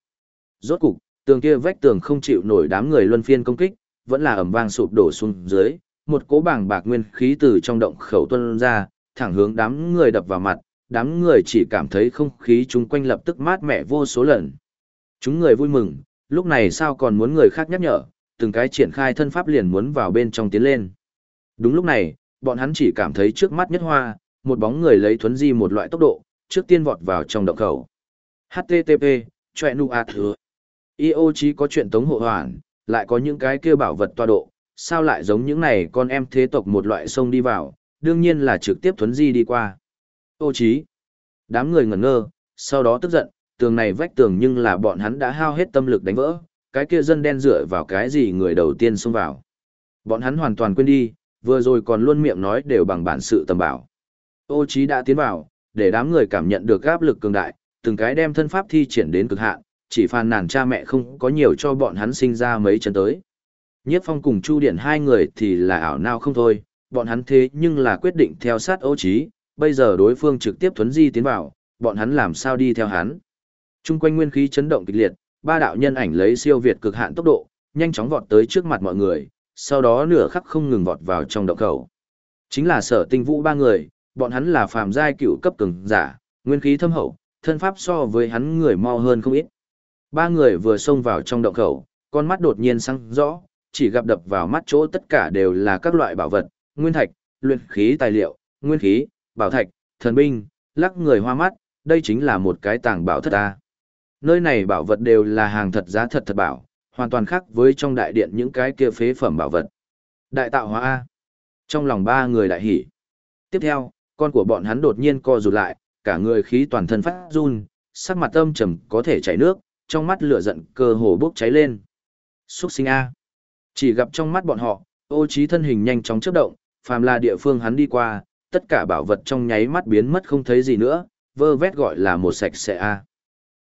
Rốt cục, tường kia vách tường không chịu nổi đám người luân phiên công kích, vẫn là ầm vang sụp đổ xuống dưới, một cỗ bảng bạc nguyên khí từ trong động khẩu tuôn ra, thẳng hướng đám người đập vào mặt, đám người chỉ cảm thấy không khí chung quanh lập tức mát mẻ vô số lần. Chúng người vui mừng, lúc này sao còn muốn người khác nhắc nhở, từng cái triển khai thân pháp liền muốn vào bên trong tiến lên. Đúng lúc này, bọn hắn chỉ cảm thấy trước mắt nhất hoa, một bóng người lấy thuấn di một loại tốc độ, trước tiên vọt vào trong động khẩu. HTTP, chọe nu a thừa. IO chí có chuyện tống hộ hoàn, lại có những cái kia bảo vật toa độ, sao lại giống những này con em thế tộc một loại sông đi vào, đương nhiên là trực tiếp thuấn di đi qua. Ô chí. Đám người ngẩn ngơ, sau đó tức giận, tường này vách tường nhưng là bọn hắn đã hao hết tâm lực đánh vỡ, cái kia dân đen dựa vào cái gì người đầu tiên xông vào. Bọn hắn hoàn toàn quên đi, vừa rồi còn luôn miệng nói đều bằng bản sự tầm bảo. Ô Chí đã tiến vào, để đám người cảm nhận được áp lực cường đại, từng cái đem thân pháp thi triển đến cực hạn, chỉ phàn nàn cha mẹ không có nhiều cho bọn hắn sinh ra mấy chân tới. Nhiếp Phong cùng Chu Điện hai người thì là ảo nào không thôi, bọn hắn thế nhưng là quyết định theo sát Ô trí. bây giờ đối phương trực tiếp thuấn di tiến vào, bọn hắn làm sao đi theo hắn. Trung quanh nguyên khí chấn động kịch liệt, ba đạo nhân ảnh lấy siêu việt cực hạn tốc độ, nhanh chóng vọt tới trước mặt mọi người, sau đó nửa khắc không ngừng vọt vào trong động khẩu. Chính là sở tinh vũ ba người, bọn hắn là phàm giai cựu cấp cường giả, nguyên khí thâm hậu, thân pháp so với hắn người mau hơn không ít. Ba người vừa xông vào trong động khẩu, con mắt đột nhiên sáng rõ, chỉ gặp đập vào mắt chỗ tất cả đều là các loại bảo vật, nguyên thạch, luyện khí tài liệu, nguyên khí, bảo thạch, thần binh, lắc người hoa mắt, đây chính là một cái tàng bảo thất ta. Nơi này bảo vật đều là hàng thật giá thật thật bảo, hoàn toàn khác với trong đại điện những cái kia phế phẩm bảo vật. Đại tạo hóa A. Trong lòng ba người đại hỉ. Tiếp theo, con của bọn hắn đột nhiên co rụt lại, cả người khí toàn thân phát run, sắc mặt âm trầm có thể chảy nước, trong mắt lửa giận cơ hồ bốc cháy lên. Xuất sinh A. Chỉ gặp trong mắt bọn họ, ô trí thân hình nhanh chóng chớp động, phàm là địa phương hắn đi qua, tất cả bảo vật trong nháy mắt biến mất không thấy gì nữa, vơ vét gọi là một sạch sẽ A.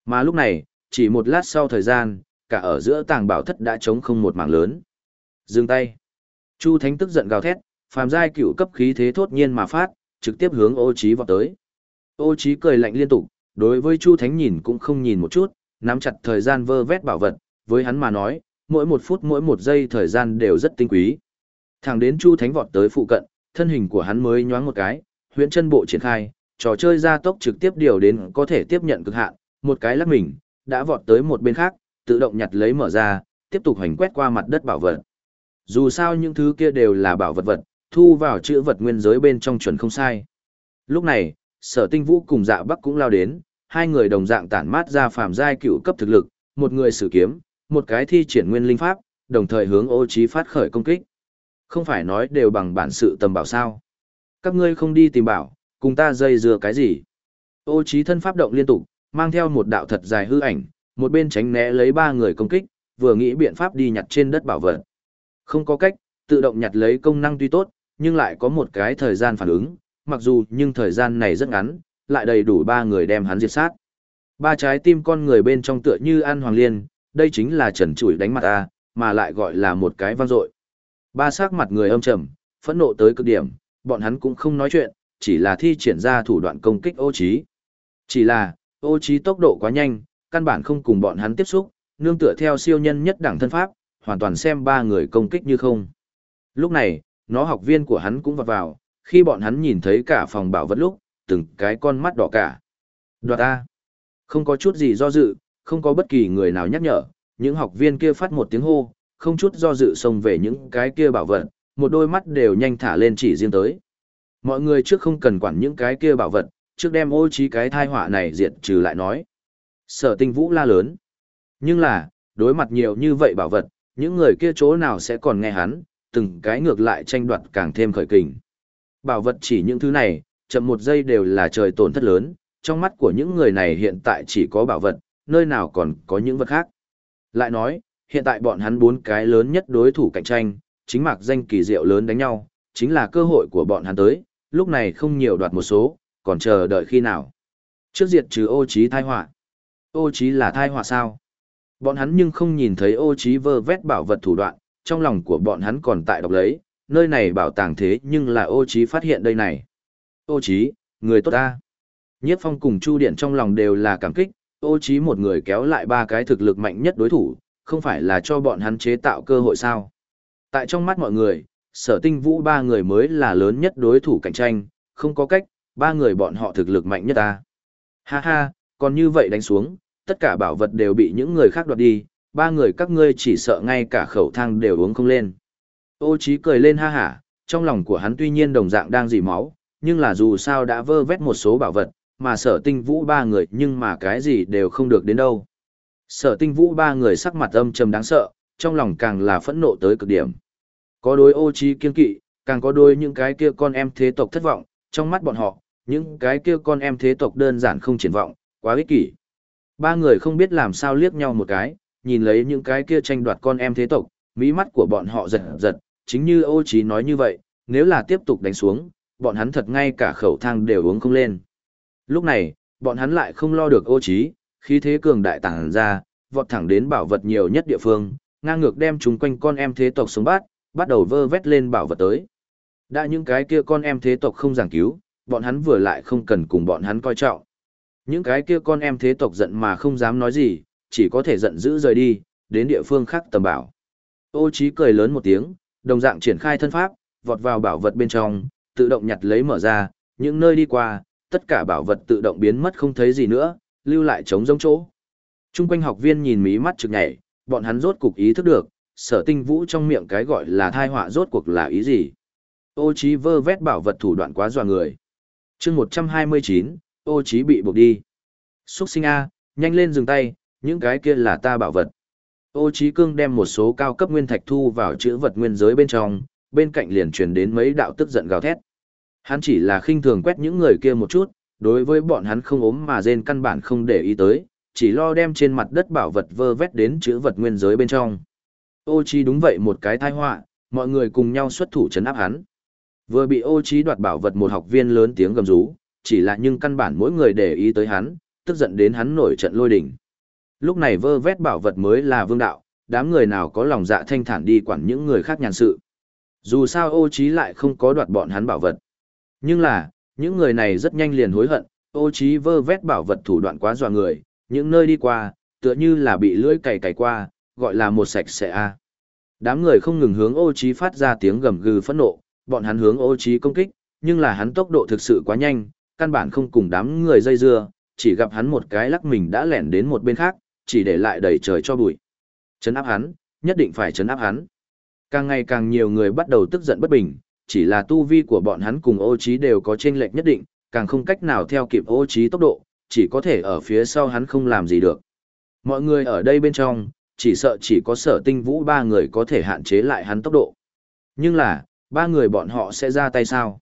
Mà lúc này, chỉ một lát sau thời gian, cả ở giữa tàng bảo thất đã trống không một mảng lớn. Dừng tay. Chu Thánh tức giận gào thét, phàm giai cựu cấp khí thế thốt nhiên mà phát, trực tiếp hướng Ô Chí vọt tới. Ô Chí cười lạnh liên tục, đối với Chu Thánh nhìn cũng không nhìn một chút, nắm chặt thời gian vơ vét bảo vật, với hắn mà nói, mỗi một phút mỗi một giây thời gian đều rất tinh quý. Thẳng đến Chu Thánh vọt tới phụ cận, thân hình của hắn mới nhoáng một cái, huyễn chân bộ triển khai, trò chơi gia tốc trực tiếp điều đến có thể tiếp nhận cực hạn, một cái lắc mình, đã vọt tới một bên khác, tự động nhặt lấy mở ra, tiếp tục hành quét qua mặt đất bảo vật. Dù sao những thứ kia đều là bảo vật vật, thu vào chữ vật nguyên giới bên trong chuẩn không sai. Lúc này, sở tinh vũ cùng dạ bắc cũng lao đến, hai người đồng dạng tản mát ra phàm giai cựu cấp thực lực, một người sử kiếm, một cái thi triển nguyên linh pháp, đồng thời hướng ô trí phát khởi công kích. Không phải nói đều bằng bản sự tầm bảo sao. Các ngươi không đi tìm bảo, cùng ta dây dưa cái gì. Ô trí thân pháp động liên tục, mang theo một đạo thật dài hư ảnh, một bên tránh né lấy ba người công kích, vừa nghĩ biện pháp đi nhặt trên đất bảo vật. Không có cách, tự động nhặt lấy công năng tuy tốt, nhưng lại có một cái thời gian phản ứng, mặc dù nhưng thời gian này rất ngắn, lại đầy đủ ba người đem hắn diệt sát. Ba trái tim con người bên trong tựa như an hoàng liên, đây chính là trần trụi đánh mặt ta mà lại gọi là một cái vang dội. Ba sắc mặt người âm trầm, phẫn nộ tới cực điểm, bọn hắn cũng không nói chuyện, chỉ là thi triển ra thủ đoạn công kích ô trí. Chỉ là, ô trí tốc độ quá nhanh, căn bản không cùng bọn hắn tiếp xúc, nương tựa theo siêu nhân nhất đẳng thân pháp, hoàn toàn xem ba người công kích như không. Lúc này, nó học viên của hắn cũng vọt vào, khi bọn hắn nhìn thấy cả phòng bảo vật lúc, từng cái con mắt đỏ cả. Đoạt A. Không có chút gì do dự, không có bất kỳ người nào nhắc nhở, những học viên kia phát một tiếng hô, không chút do dự xông về những cái kia bảo vật, một đôi mắt đều nhanh thả lên chỉ riêng tới. Mọi người trước không cần quản những cái kia bảo vật, trước đem ô trí cái tai họa này diệt trừ lại nói. Sở tinh vũ la lớn. Nhưng là, đối mặt nhiều như vậy bảo vật, những người kia chỗ nào sẽ còn nghe hắn, từng cái ngược lại tranh đoạt càng thêm khởi kình. Bảo vật chỉ những thứ này, chậm một giây đều là trời tổn thất lớn, trong mắt của những người này hiện tại chỉ có bảo vật, nơi nào còn có những vật khác. Lại nói, hiện tại bọn hắn bốn cái lớn nhất đối thủ cạnh tranh, chính mặc danh kỳ diệu lớn đánh nhau, chính là cơ hội của bọn hắn tới, lúc này không nhiều đoạt một số, còn chờ đợi khi nào. Trước diệt trừ ô trí thai họa. Ô trí là thai họa sao? Bọn hắn nhưng không nhìn thấy ô trí vơ vét bảo vật thủ đoạn, trong lòng của bọn hắn còn tại đọc lấy, nơi này bảo tàng thế nhưng là ô trí phát hiện đây này. Ô trí, người tốt ta. Nhiếp phong cùng Chu Điện trong lòng đều là cảm kích, ô trí một người kéo lại ba cái thực lực mạnh nhất đối thủ, không phải là cho bọn hắn chế tạo cơ hội sao. Tại trong mắt mọi người, sở tinh vũ ba người mới là lớn nhất đối thủ cạnh tranh, không có cách, ba người bọn họ thực lực mạnh nhất ta. Ha ha, còn như vậy đánh xuống, tất cả bảo vật đều bị những người khác đoạt đi, ba người các ngươi chỉ sợ ngay cả khẩu thang đều uống không lên. Ô trí cười lên ha hả, trong lòng của hắn tuy nhiên đồng dạng đang dì máu, nhưng là dù sao đã vơ vét một số bảo vật, mà sở tinh vũ ba người nhưng mà cái gì đều không được đến đâu. Sở tinh vũ ba người sắc mặt âm trầm đáng sợ, trong lòng càng là phẫn nộ tới cực điểm. Có đôi ô trí kiên kỵ, càng có đôi những cái kia con em thế tộc thất vọng, trong mắt bọn họ, những cái kia con em thế tộc đơn giản không triển vọng, quá ích kỷ. Ba người không biết làm sao liếc nhau một cái, nhìn lấy những cái kia tranh đoạt con em thế tộc, mỹ mắt của bọn họ giật giật, chính như ô trí nói như vậy, nếu là tiếp tục đánh xuống, bọn hắn thật ngay cả khẩu thang đều uống không lên. Lúc này, bọn hắn lại không lo được ô trí, khí thế cường đại tàng ra, vọt thẳng đến bảo vật nhiều nhất địa phương, ngang ngược đem chúng quanh con em thế tộc sống bát, bắt đầu vơ vét lên bảo vật tới. Đã những cái kia con em thế tộc không giảng cứu, bọn hắn vừa lại không cần cùng bọn hắn coi trọng. Những cái kia con em thế tộc giận mà không dám nói gì, chỉ có thể giận dữ rời đi, đến địa phương khác tầm bảo. Ô Chí cười lớn một tiếng, đồng dạng triển khai thân pháp, vọt vào bảo vật bên trong, tự động nhặt lấy mở ra, những nơi đi qua, tất cả bảo vật tự động biến mất không thấy gì nữa, lưu lại trống rỗng chỗ. Trung quanh học viên nhìn mí mắt trực nhảy, bọn hắn rốt cục ý thức được, sở tinh vũ trong miệng cái gọi là thai họa rốt cuộc là ý gì. Ô trí vơ vét bảo vật thủ đoạn quá dọa người. chương 129, ô trí bị buộc đi. Xuất sinh A, nhanh lên dừng tay, những cái kia là ta bảo vật. Ô trí Cương đem một số cao cấp nguyên thạch thu vào chữ vật nguyên giới bên trong, bên cạnh liền truyền đến mấy đạo tức giận gào thét. Hắn chỉ là khinh thường quét những người kia một chút, đối với bọn hắn không ốm mà rên căn bản không để ý tới, chỉ lo đem trên mặt đất bảo vật vơ vét đến chữ vật nguyên giới bên trong. Ô Chí đúng vậy một cái tai họa, mọi người cùng nhau xuất thủ chấn áp hắn. Vừa bị Ô Chí đoạt bảo vật một học viên lớn tiếng gầm rú, chỉ là nhưng căn bản mỗi người để ý tới hắn, tức giận đến hắn nổi trận lôi đình. Lúc này vơ vét bảo vật mới là vương đạo, đám người nào có lòng dạ thanh thản đi quản những người khác nhàn sự. Dù sao ô Chí lại không có đoạt bọn hắn bảo vật. Nhưng là, những người này rất nhanh liền hối hận, ô trí vơ vét bảo vật thủ đoạn quá dọa người, những nơi đi qua, tựa như là bị lưỡi cày cày qua, gọi là một sạch sẽ a. Đám người không ngừng hướng ô trí phát ra tiếng gầm gừ phẫn nộ, bọn hắn hướng ô trí công kích, nhưng là hắn tốc độ thực sự quá nhanh, căn bản không cùng đám người dây dưa, chỉ gặp hắn một cái lắc mình đã lẻn đến một bên khác, chỉ để lại đầy trời cho bụi. Chấn áp hắn, nhất định phải chấn áp hắn. Càng ngày càng nhiều người bắt đầu tức giận bất bình, chỉ là tu vi của bọn hắn cùng ô trí đều có chênh lệch nhất định, càng không cách nào theo kịp ô trí tốc độ, chỉ có thể ở phía sau hắn không làm gì được. Mọi người ở đây bên trong, chỉ sợ chỉ có sở tinh vũ ba người có thể hạn chế lại hắn tốc độ. Nhưng là, ba người bọn họ sẽ ra tay sao?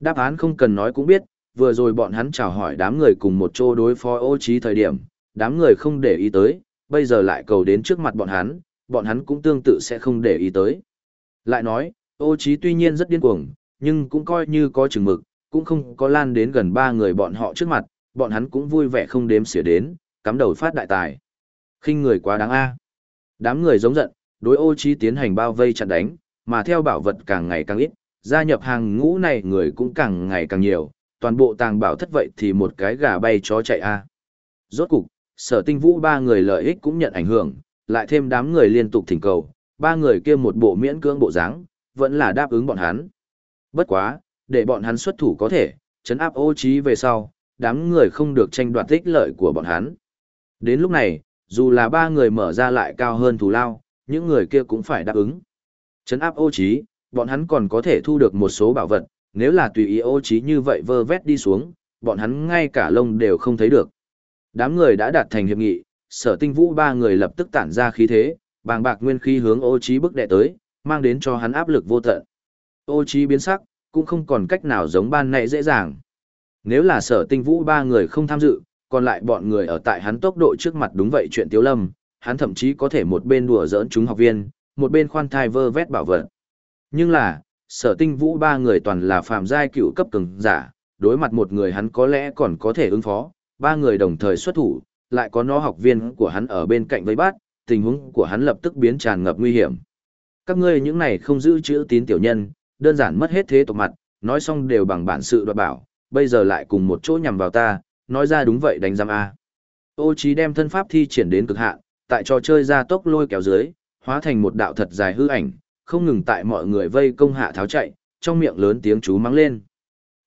Đáp án không cần nói cũng biết, vừa rồi bọn hắn chào hỏi đám người cùng một chỗ đối phó ô trí thời điểm, đám người không để ý tới, bây giờ lại cầu đến trước mặt bọn hắn, bọn hắn cũng tương tự sẽ không để ý tới. Lại nói, ô trí tuy nhiên rất điên cuồng, nhưng cũng coi như có chừng mực, cũng không có lan đến gần ba người bọn họ trước mặt, bọn hắn cũng vui vẻ không đếm xỉa đến, cắm đầu phát đại tài. khinh người quá đáng a. Đám người giống giận, đối ô trí tiến hành bao vây chặn đánh, mà theo bảo vật càng ngày càng ít, gia nhập hàng ngũ này người cũng càng ngày càng nhiều, toàn bộ tàng bảo thất vậy thì một cái gà bay chó chạy a. Rốt cục, sở tinh vũ ba người lợi ích cũng nhận ảnh hưởng, lại thêm đám người liên tục thỉnh cầu, ba người kia một bộ miễn cưỡng bộ dáng, vẫn là đáp ứng bọn hắn. Bất quá, để bọn hắn xuất thủ có thể, chấn áp ô trí về sau, đám người không được tranh đoạt ích lợi của bọn hắn. Đến lúc này, dù là ba người mở ra lại cao hơn thù lao, những người kia cũng phải đáp ứng. Chấn áp ô trí, bọn hắn còn có thể thu được một số bảo vật, nếu là tùy ý ô trí như vậy vơ vét đi xuống, bọn hắn ngay cả lông đều không thấy được. Đám người đã đạt thành hiệp nghị, sở tinh vũ ba người lập tức tản ra khí thế, bàng bạc nguyên khí hướng ô trí bức đệ tới, mang đến cho hắn áp lực vô tận. Ô trí biến sắc, cũng không còn cách nào giống ban nãy dễ dàng. Nếu là sở tinh vũ ba người không tham dự, còn lại bọn người ở tại hắn tốc độ trước mặt đúng vậy chuyện tiếu lâm, hắn thậm chí có thể một bên đùa giỡn chúng học viên, một bên khoan thai vơ vét bảo vật. Nhưng là, sở tinh vũ ba người toàn là phàm giai cựu cấp cường giả, đối mặt một người hắn có lẽ còn có thể ứng phó, ba người đồng thời xuất thủ, lại có nó học viên của hắn ở bên cạnh với bát, tình huống của hắn lập tức biến tràn ngập nguy hiểm. Các ngươi những này không giữ chữ tín tiểu nhân, đơn giản mất hết thế tộc mặt, nói xong đều bằng bản sự đoạt bảo, bây giờ lại cùng một chỗ nhằm vào ta, nói ra đúng vậy đánh giam A. Ô trí đem thân pháp thi triển đến cực hạn, tại trò chơi ra tốc lôi kéo dưới, hóa thành một đạo thật dài hư ảnh, không ngừng tại mọi người vây công hạ tháo chạy, trong miệng lớn tiếng chú mắng lên.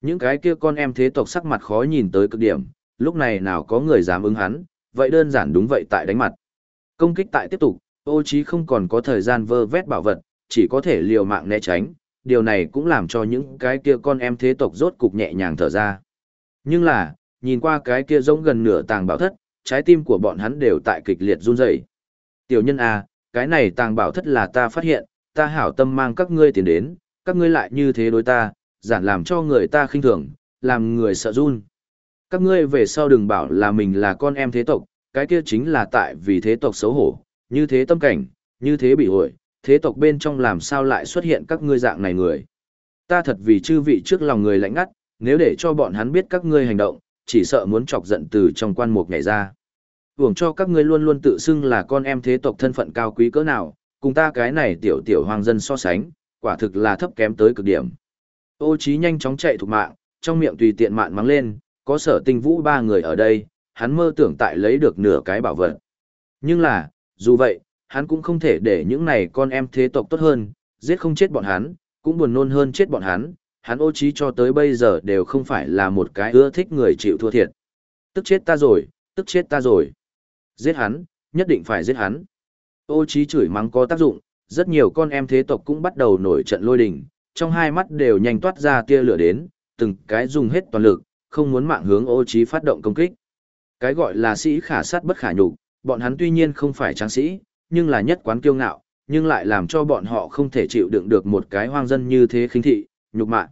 Những cái kia con em thế tộc sắc mặt khó nhìn tới cực điểm, lúc này nào có người dám ứng hắn, vậy đơn giản đúng vậy tại đánh mặt. Công kích tại tiếp tục, ô trí không còn có thời gian vơ vét bảo vật, chỉ có thể liều mạng né tránh, điều này cũng làm cho những cái kia con em thế tộc rốt cục nhẹ nhàng thở ra. Nhưng là, nhìn qua cái kia giống gần nửa tàng bảo thất, trái tim của bọn hắn đều tại kịch liệt run rẩy. Tiểu nhân A, cái này tàng bảo thất là ta phát hiện, ta hảo tâm mang các ngươi tiền đến, các ngươi lại như thế đối ta, giản làm cho người ta khinh thường, làm người sợ run. Các ngươi về sau đừng bảo là mình là con em thế tộc, cái kia chính là tại vì thế tộc xấu hổ, như thế tâm cảnh, như thế bị hội, thế tộc bên trong làm sao lại xuất hiện các ngươi dạng này người. Ta thật vì chư vị trước lòng người lạnh ngắt, nếu để cho bọn hắn biết các ngươi hành động, chỉ sợ muốn chọc giận từ trong quan mục nhảy ra. Hưởng cho các ngươi luôn luôn tự xưng là con em thế tộc thân phận cao quý cỡ nào, cùng ta cái này tiểu tiểu hoàng dân so sánh, quả thực là thấp kém tới cực điểm. Ô Chí nhanh chóng chạy thục mạng, trong miệng tùy tiện mạn mắng lên, có sở tinh vũ ba người ở đây, hắn mơ tưởng tại lấy được nửa cái bảo vật. Nhưng là, dù vậy, hắn cũng không thể để những này con em thế tộc tốt hơn, giết không chết bọn hắn, cũng buồn nôn hơn chết bọn hắn, hắn ô trí cho tới bây giờ đều không phải là một cái ưa thích người chịu thua thiệt. Tức chết ta rồi, tức chết ta rồi. Giết hắn, nhất định phải giết hắn. Ô trí chửi mắng có tác dụng, rất nhiều con em thế tộc cũng bắt đầu nổi trận lôi đình, trong hai mắt đều nhanh toát ra tia lửa đến, từng cái dùng hết toàn lực, không muốn mạng hướng ô trí phát động công kích. Cái gọi là sĩ khả sát bất khả nhục, bọn hắn tuy nhiên không phải tráng sĩ, nhưng là nhất quán kiêu ngạo, nhưng lại làm cho bọn họ không thể chịu đựng được một cái hoang dân như thế khinh thị, nhục mạ.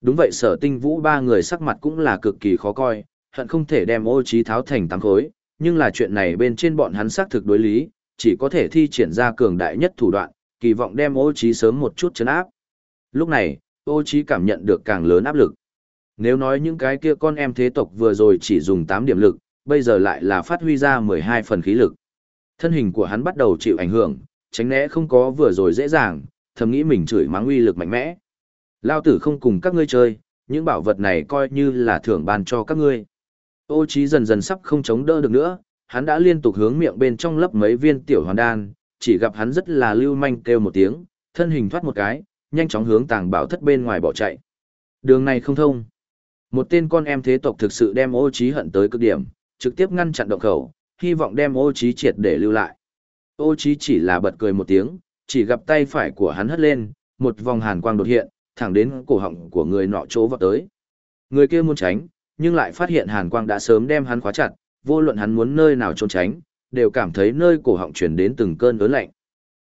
Đúng vậy sở tinh vũ ba người sắc mặt cũng là cực kỳ khó coi, hận không thể đem ô trí tháo thành tám khối, nhưng là chuyện này bên trên bọn hắn xác thực đối lý, chỉ có thể thi triển ra cường đại nhất thủ đoạn, kỳ vọng đem ô trí sớm một chút chấn áp. Lúc này, ô trí cảm nhận được càng lớn áp lực. Nếu nói những cái kia con em thế tộc vừa rồi chỉ dùng 8 điểm lực, bây giờ lại là phát huy ra 12 phần khí lực. Thân hình của hắn bắt đầu chịu ảnh hưởng, tránh né không có vừa rồi dễ dàng, thầm nghĩ mình chửi mắng uy lực mạnh mẽ. Lao tử không cùng các ngươi chơi, những bảo vật này coi như là thưởng ban cho các ngươi. Ô trí dần dần sắp không chống đỡ được nữa, hắn đã liên tục hướng miệng bên trong lấp mấy viên tiểu hoàn đan, chỉ gặp hắn rất là lưu manh kêu một tiếng, thân hình thoát một cái, nhanh chóng hướng tàng bảo thất bên ngoài bỏ chạy. Đường này không thông. Một tên con em thế tộc thực sự đem ô trí hận tới cực điểm, trực tiếp ngăn chặn động khẩu, hy vọng đem ô trí triệt để lưu lại. Ô trí chỉ là bật cười một tiếng, chỉ gặp tay phải của hắn hất lên, một vòng hàn quang đột hiện, thẳng đến cổ họng của người nọ chỗ vọt tới. Người kia muốn tránh, nhưng lại phát hiện hàn quang đã sớm đem hắn khóa chặt, vô luận hắn muốn nơi nào trốn tránh, đều cảm thấy nơi cổ họng truyền đến từng cơn ớn lạnh.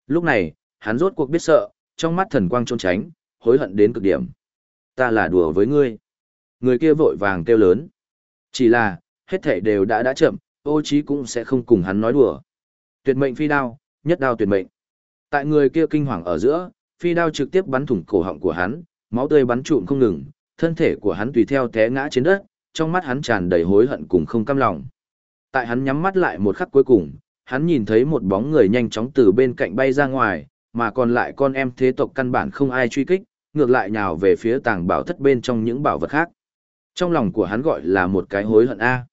Lúc này, hắn rốt cuộc biết sợ, trong mắt thần quang trốn tránh, hối hận đến cực điểm. Ta là đùa với ngươi. Người kia vội vàng kêu lớn. Chỉ là, hết thể đều đã đã chậm, ô trí cũng sẽ không cùng hắn nói đùa. Tuyệt mệnh phi đao, nhất đao tuyệt mệnh. Tại người kia kinh hoàng ở giữa, phi đao trực tiếp bắn thủng cổ họng của hắn, máu tươi bắn trụm không ngừng, thân thể của hắn tùy theo té ngã trên đất, trong mắt hắn tràn đầy hối hận cùng không cam lòng. Tại hắn nhắm mắt lại một khắc cuối cùng, hắn nhìn thấy một bóng người nhanh chóng từ bên cạnh bay ra ngoài, mà còn lại con em thế tộc căn bản không ai truy kích, ngược lại nhào về phía tàng bảo thất bên trong những bảo vật khác. Trong lòng của hắn gọi là một cái hối hận A.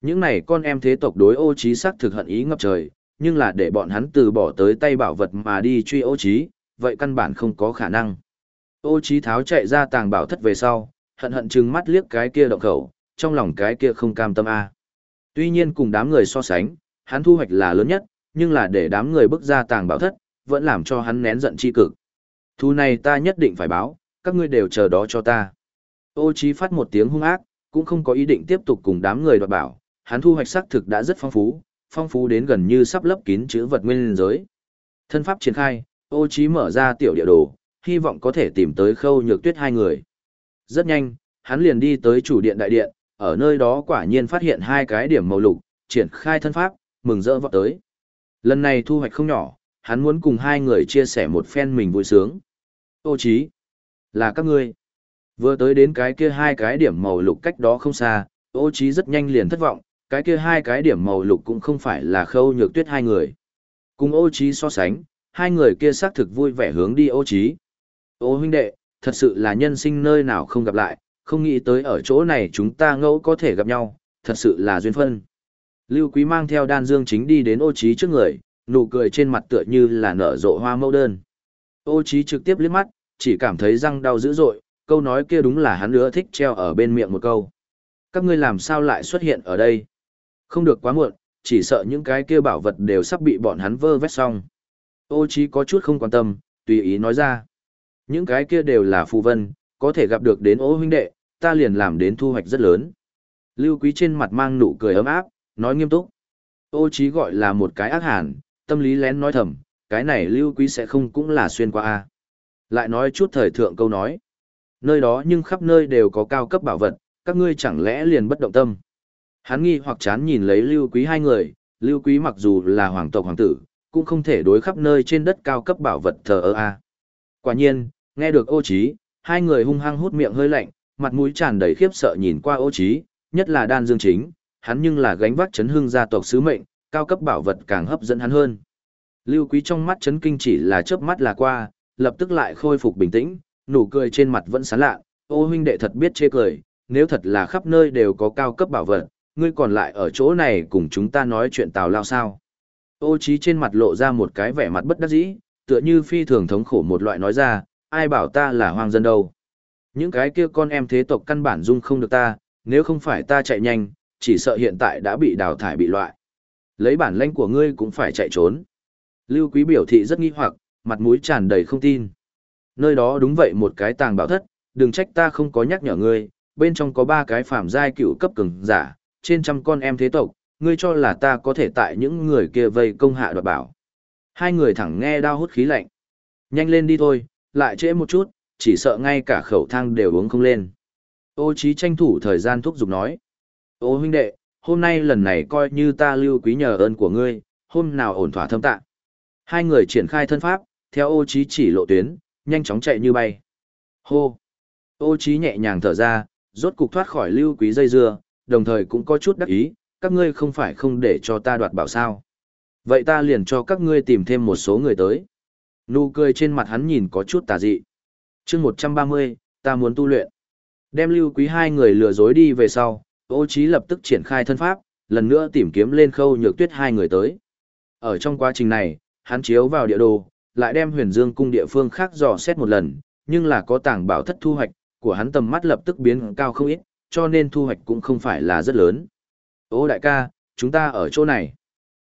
Những này con em thế tộc đối ô trí sắc thực hận ý ngập trời, nhưng là để bọn hắn từ bỏ tới tay bảo vật mà đi truy ô trí, vậy căn bản không có khả năng. Ô trí tháo chạy ra tàng bảo thất về sau, hận hận trừng mắt liếc cái kia động khẩu, trong lòng cái kia không cam tâm a. Tuy nhiên cùng đám người so sánh, hắn thu hoạch là lớn nhất, nhưng là để đám người bước ra tàng bảo thất, vẫn làm cho hắn nén giận chi cực. Thu này ta nhất định phải báo, các ngươi đều chờ đó cho ta. Ô trí phát một tiếng hung ác, cũng không có ý định tiếp tục cùng đám người đoạt bảo, hắn thu hoạch xác thực đã rất phong phú, phong phú đến gần như sắp lấp kín chữ vật nguyên giới. Thân pháp triển khai, ô trí mở ra tiểu địa đồ, hy vọng có thể tìm tới khâu nhược tuyết hai người. Rất nhanh, hắn liền đi tới chủ điện đại điện, ở nơi đó quả nhiên phát hiện hai cái điểm màu lục, triển khai thân pháp, mừng rỡ vọt tới. Lần này thu hoạch không nhỏ, hắn muốn cùng hai người chia sẻ một phen mình vui sướng. Ô trí, là các ngươi. Vừa tới đến cái kia hai cái điểm màu lục cách đó không xa, ô trí rất nhanh liền thất vọng, cái kia hai cái điểm màu lục cũng không phải là khâu nhược tuyết hai người. Cùng ô trí so sánh, hai người kia xác thực vui vẻ hướng đi ô trí. Ô huynh đệ, thật sự là nhân sinh nơi nào không gặp lại, không nghĩ tới ở chỗ này chúng ta ngẫu có thể gặp nhau, thật sự là duyên phân. Lưu Quý mang theo đan dương chính đi đến ô trí trước người, nụ cười trên mặt tựa như là nở rộ hoa mẫu đơn. Ô trí trực tiếp liếc mắt, chỉ cảm thấy răng đau dữ dội, câu nói kia đúng là hắn nữa thích treo ở bên miệng một câu. Các ngươi làm sao lại xuất hiện ở đây? Không được quá muộn, chỉ sợ những cái kia bảo vật đều sắp bị bọn hắn vơ vét xong. Ô chí có chút không quan tâm, tùy ý nói ra. Những cái kia đều là phù vân, có thể gặp được đến ô huynh đệ, ta liền làm đến thu hoạch rất lớn. Lưu Quý trên mặt mang nụ cười ấm áp, nói nghiêm túc. Ô chí gọi là một cái ác hàn, tâm lý lén nói thầm, cái này Lưu Quý sẽ không cũng là xuyên qua a. Lại nói chút thời thượng câu nói. Nơi đó nhưng khắp nơi đều có cao cấp bảo vật, các ngươi chẳng lẽ liền bất động tâm. Hắn nghi hoặc chán nhìn lấy Lưu Quý hai người, Lưu Quý mặc dù là hoàng tộc hoàng tử, cũng không thể đối khắp nơi trên đất cao cấp bảo vật thờ ơ a. Quả nhiên, nghe được ô trí, hai người hung hăng hút miệng hơi lạnh, mặt mũi tràn đầy khiếp sợ nhìn qua ô trí, nhất là đan dương chính, hắn nhưng là gánh vác chấn hương gia tộc sứ mệnh, cao cấp bảo vật càng hấp dẫn hắn hơn. Lưu Quý trong mắt chấn kinh chỉ là chớp mắt là qua, lập tức lại khôi phục bình tĩnh, nụ cười trên mặt vẫn sán lạ, ô huynh đệ thật biết chê cười, nếu thật là khắp nơi đều có cao cấp bảo vật, ngươi còn lại ở chỗ này cùng chúng ta nói chuyện tào lao sao. Ô trí trên mặt lộ ra một cái vẻ mặt bất đắc dĩ, tựa như phi thường thống khổ một loại nói ra, ai bảo ta là hoang dân đâu. Những cái kia con em thế tộc căn bản dung không được ta, nếu không phải ta chạy nhanh, chỉ sợ hiện tại đã bị đào thải bị loại. Lấy bản lãnh của ngươi cũng phải chạy trốn. Lưu Quý biểu thị rất nghi hoặc, mặt mũi tràn đầy không tin. Nơi đó đúng vậy một cái tàng bảo thất, đừng trách ta không có nhắc nhở ngươi, bên trong có ba cái phàm giai cựu cấp cường giả, trên trăm con em thế tộc, ngươi cho là ta có thể tại những người kia vây công hạ đoạt bảo. Hai người thẳng nghe đau hút khí lạnh. Nhanh lên đi thôi, lại trễ một chút, chỉ sợ ngay cả khẩu thang đều uống không lên. Ô trí tranh thủ thời gian thúc giục nói. Ô huynh đệ, hôm nay lần này coi như ta lưu quý nhờ ơn của ngươi, hôm nào ổn thỏa thâm tạ. Hai người triển khai thân pháp, theo ô trí chỉ lộ tuyến, nhanh chóng chạy như bay. Hô! Ô trí nhẹ nhàng thở ra, rốt cục thoát khỏi lưu quý dây dưa, đồng thời cũng có chút đắc ý, các ngươi không phải không để cho ta đoạt bảo sao. Vậy ta liền cho các ngươi tìm thêm một số người tới. Nụ cười trên mặt hắn nhìn có chút tà dị. chương 130, ta muốn tu luyện. Đem lưu quý hai người lừa dối đi về sau, ô trí lập tức triển khai thân pháp, lần nữa tìm kiếm lên khâu nhược tuyết hai người tới. Ở trong quá trình này, hắn chiếu vào địa đồ, lại đem huyền dương cung địa phương khác dò xét một lần, nhưng là có tàng bảo thất thu hoạch, của hắn tầm mắt lập tức biến cao không ít, cho nên thu hoạch cũng không phải là rất lớn. Ô đại ca, chúng ta ở chỗ này.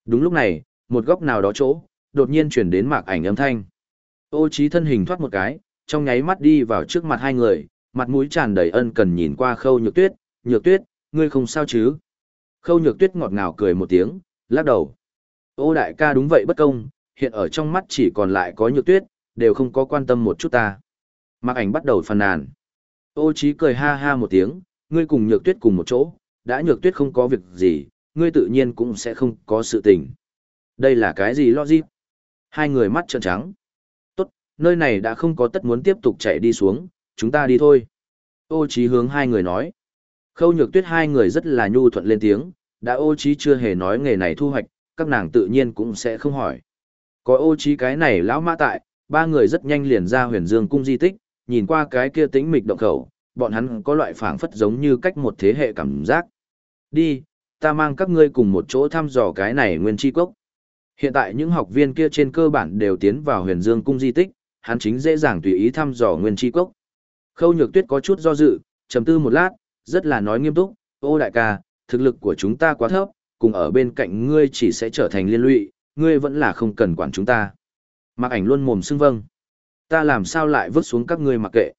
Đúng lúc này, một góc nào đó chỗ, đột nhiên chuyển đến mạc ảnh âm thanh. Ô trí thân hình thoát một cái, trong nháy mắt đi vào trước mặt hai người, mặt mũi tràn đầy ân cần nhìn qua khâu nhược tuyết, nhược tuyết, ngươi không sao chứ? Khâu nhược tuyết ngọt ngào cười một tiếng, lắc đầu. Ô đại ca đúng vậy bất công, hiện ở trong mắt chỉ còn lại có nhược tuyết, đều không có quan tâm một chút ta. Mạc ảnh bắt đầu phàn nàn. Ô trí cười ha ha một tiếng, ngươi cùng nhược tuyết cùng một chỗ, đã nhược tuyết không có việc gì, ngươi tự nhiên cũng sẽ không có sự tình. Đây là cái gì logic? Hai người mắt trợn trắng. Tốt, nơi này đã không có tất muốn tiếp tục chạy đi xuống, chúng ta đi thôi. Ô Chí hướng hai người nói. Khâu nhược tuyết hai người rất là nhu thuận lên tiếng, đã ô Chí chưa hề nói nghề này thu hoạch, các nàng tự nhiên cũng sẽ không hỏi. Có ô Chí cái này lão mã tại, ba người rất nhanh liền ra huyền dương cung di tích, nhìn qua cái kia tĩnh mịch động khẩu, bọn hắn có loại phảng phất giống như cách một thế hệ cảm giác. Đi, ta mang các ngươi cùng một chỗ thăm dò cái này nguyên chi cốc. Hiện tại những học viên kia trên cơ bản đều tiến vào huyền dương cung di tích, hắn chính dễ dàng tùy ý thăm dò nguyên chi cốc. Khâu nhược tuyết có chút do dự, trầm tư một lát, rất là nói nghiêm túc, ô đại ca, thực lực của chúng ta quá thấp, cùng ở bên cạnh ngươi chỉ sẽ trở thành liên lụy, ngươi vẫn là không cần quản chúng ta. Mặc ảnh luôn mồm xưng vâng. Ta làm sao lại vứt xuống các ngươi mặc kệ.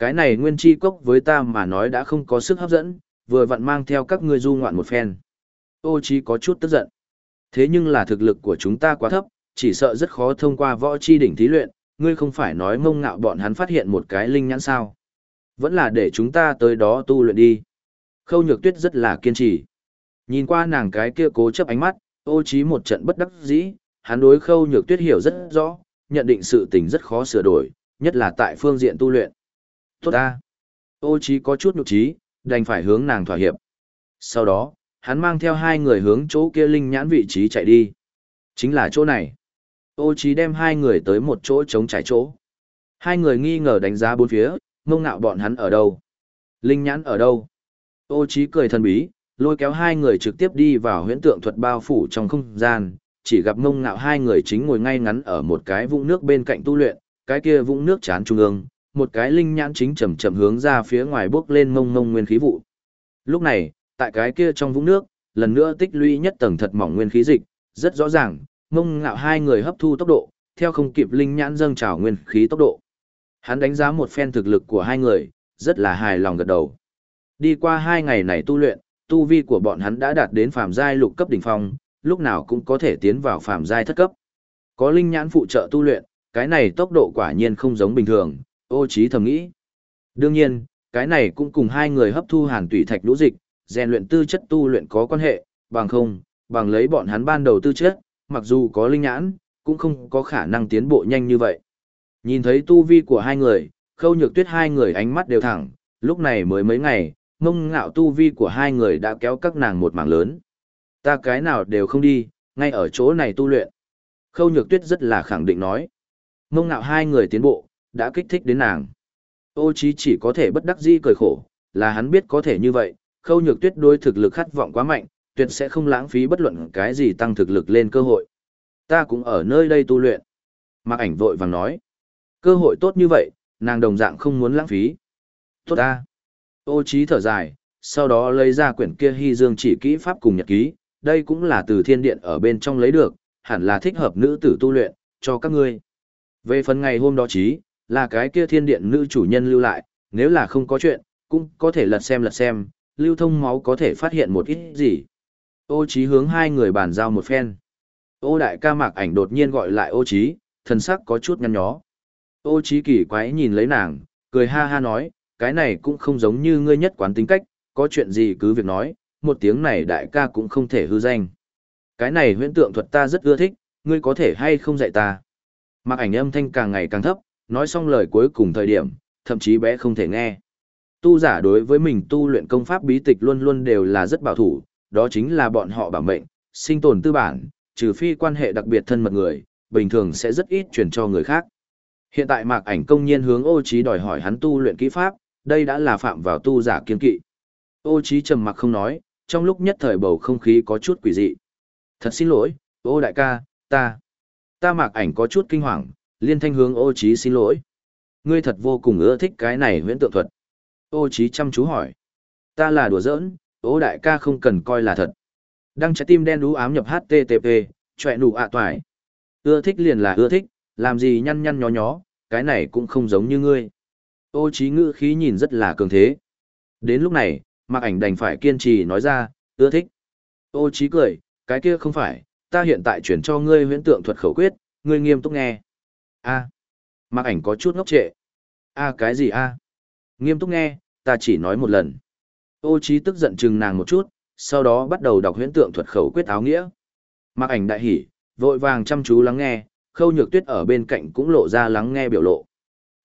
Cái này nguyên chi cốc với ta mà nói đã không có sức hấp dẫn, vừa vặn mang theo các ngươi du ngoạn một phen. Ô chí có chút tức giận. Thế nhưng là thực lực của chúng ta quá thấp, chỉ sợ rất khó thông qua võ chi đỉnh thí luyện, ngươi không phải nói mông ngạo bọn hắn phát hiện một cái linh nhãn sao. Vẫn là để chúng ta tới đó tu luyện đi. Khâu nhược tuyết rất là kiên trì. Nhìn qua nàng cái kia cố chấp ánh mắt, ô trí một trận bất đắc dĩ, hắn đối khâu nhược tuyết hiểu rất rõ, nhận định sự tình rất khó sửa đổi, nhất là tại phương diện tu luyện. Tốt ta. Ô trí có chút nhục trí, đành phải hướng nàng thỏa hiệp. Sau đó, hắn mang theo hai người hướng chỗ kia linh nhãn vị trí chạy đi. Chính là chỗ này. Ô trí đem hai người tới một chỗ trống trải chỗ. Hai người nghi ngờ đánh giá bốn phía, mông ngạo bọn hắn ở đâu. Linh nhãn ở đâu. Ô trí cười thần bí, lôi kéo hai người trực tiếp đi vào huyễn tượng thuật bao phủ trong không gian, chỉ gặp mông ngạo hai người chính ngồi ngay ngắn ở một cái vũng nước bên cạnh tu luyện, cái kia vũng nước chán trung ương, một cái linh nhãn chính chậm chậm hướng ra phía ngoài bước lên mông mông nguyên khí vụ. Lúc này, tại cái kia trong vũng nước, lần nữa tích lũy nhất tầng thật mỏng nguyên khí dịch, rất rõ ràng, mông ngạo hai người hấp thu tốc độ, theo không kịp linh nhãn dâng trào nguyên khí tốc độ. Hắn đánh giá một phen thực lực của hai người, rất là hài lòng gật đầu. Đi qua hai ngày này tu luyện, tu vi của bọn hắn đã đạt đến phàm giai lục cấp đỉnh phong, lúc nào cũng có thể tiến vào phàm giai thất cấp. Có linh nhãn phụ trợ tu luyện, cái này tốc độ quả nhiên không giống bình thường, ô trí thầm nghĩ. Đương nhiên, cái này cũng cùng hai người hấp thu hàn tủy thạch lũ dịch, rèn luyện tư chất tu luyện có quan hệ, bằng không, bằng lấy bọn hắn ban đầu tư chất, mặc dù có linh nhãn, cũng không có khả năng tiến bộ nhanh như vậy. Nhìn thấy tu vi của hai người, khâu nhược tuyết hai người ánh mắt đều thẳng, lúc này mới mấy ngày, mông ngạo tu vi của hai người đã kéo các nàng một mảng lớn. Ta cái nào đều không đi, ngay ở chỗ này tu luyện. Khâu nhược tuyết rất là khẳng định nói. Mông ngạo hai người tiến bộ, đã kích thích đến nàng. Ô chí chỉ có thể bất đắc dĩ cười khổ, là hắn biết có thể như vậy, khâu nhược tuyết đối thực lực khát vọng quá mạnh, tuyệt sẽ không lãng phí bất luận cái gì tăng thực lực lên cơ hội. Ta cũng ở nơi đây tu luyện. Mạc ảnh vội vàng nói. Cơ hội tốt như vậy, nàng đồng dạng không muốn lãng phí. Tốt ta. Ô chí thở dài, sau đó lấy ra quyển kia hy dương chỉ kỹ pháp cùng nhật ký, đây cũng là từ thiên điện ở bên trong lấy được, hẳn là thích hợp nữ tử tu luyện, cho các ngươi. Về phần ngày hôm đó Chí là cái kia thiên điện nữ chủ nhân lưu lại, nếu là không có chuyện, cũng có thể lật xem lật xem, lưu thông máu có thể phát hiện một ít gì. Ô Chí hướng hai người bàn giao một phen. Ô đại ca mạc ảnh đột nhiên gọi lại ô Chí, thần sắc có chút nhăn nhó. Ô Chí kỳ quái nhìn lấy nàng, cười ha ha nói, cái này cũng không giống như ngươi nhất quán tính cách, có chuyện gì cứ việc nói, một tiếng này đại ca cũng không thể hư danh. Cái này huyễn tượng thuật ta rất ưa thích, ngươi có thể hay không dạy ta. Mạc ảnh âm thanh càng ngày càng thấp, nói xong lời cuối cùng thời điểm, thậm chí bé không thể nghe. Tu giả đối với mình tu luyện công pháp bí tịch luôn luôn đều là rất bảo thủ, đó chính là bọn họ bảo mệnh, sinh tồn tư bản, trừ phi quan hệ đặc biệt thân mật người, bình thường sẽ rất ít truyền cho người khác. Hiện tại mạc ảnh công nhiên hướng ô trí đòi hỏi hắn tu luyện kỹ pháp, đây đã là phạm vào tu giả kiên kỵ. Ô trí trầm mặc không nói, trong lúc nhất thời bầu không khí có chút quỷ dị. Thật xin lỗi, ô đại ca, ta, ta mạc ảnh có chút kinh hoàng, liên thanh hướng ô trí xin lỗi. Ngươi thật vô cùng ưa thích cái này huyễn tượng thuật. Ô trí chăm chú hỏi. Ta là đùa giỡn, ô đại ca không cần coi là thật. Đăng trái tim đen đú ám nhập HTTP, chọe nụ ạ toài. Ưa thích liền là ưa thích, làm gì nhăn nhăn nhó nhó, cái này cũng không giống như ngươi. Ô trí ngữ khí nhìn rất là cường thế. Đến lúc này, Mặc ảnh đành phải kiên trì nói ra, ưa thích. Ô trí cười, cái kia không phải, ta hiện tại chuyển cho ngươi huyễn tượng thuật khẩu quyết, ngươi nghiêm túc nghe. A. mặc ảnh có chút ngốc trệ. A cái gì a? Nghiêm túc nghe, ta chỉ nói một lần. Ô trí tức giận chừng nàng một chút, sau đó bắt đầu đọc huyễn tượng thuật khẩu quyết áo nghĩa. Mặc ảnh đại hỉ, vội vàng chăm chú lắng nghe, khâu nhược tuyết ở bên cạnh cũng lộ ra lắng nghe biểu lộ.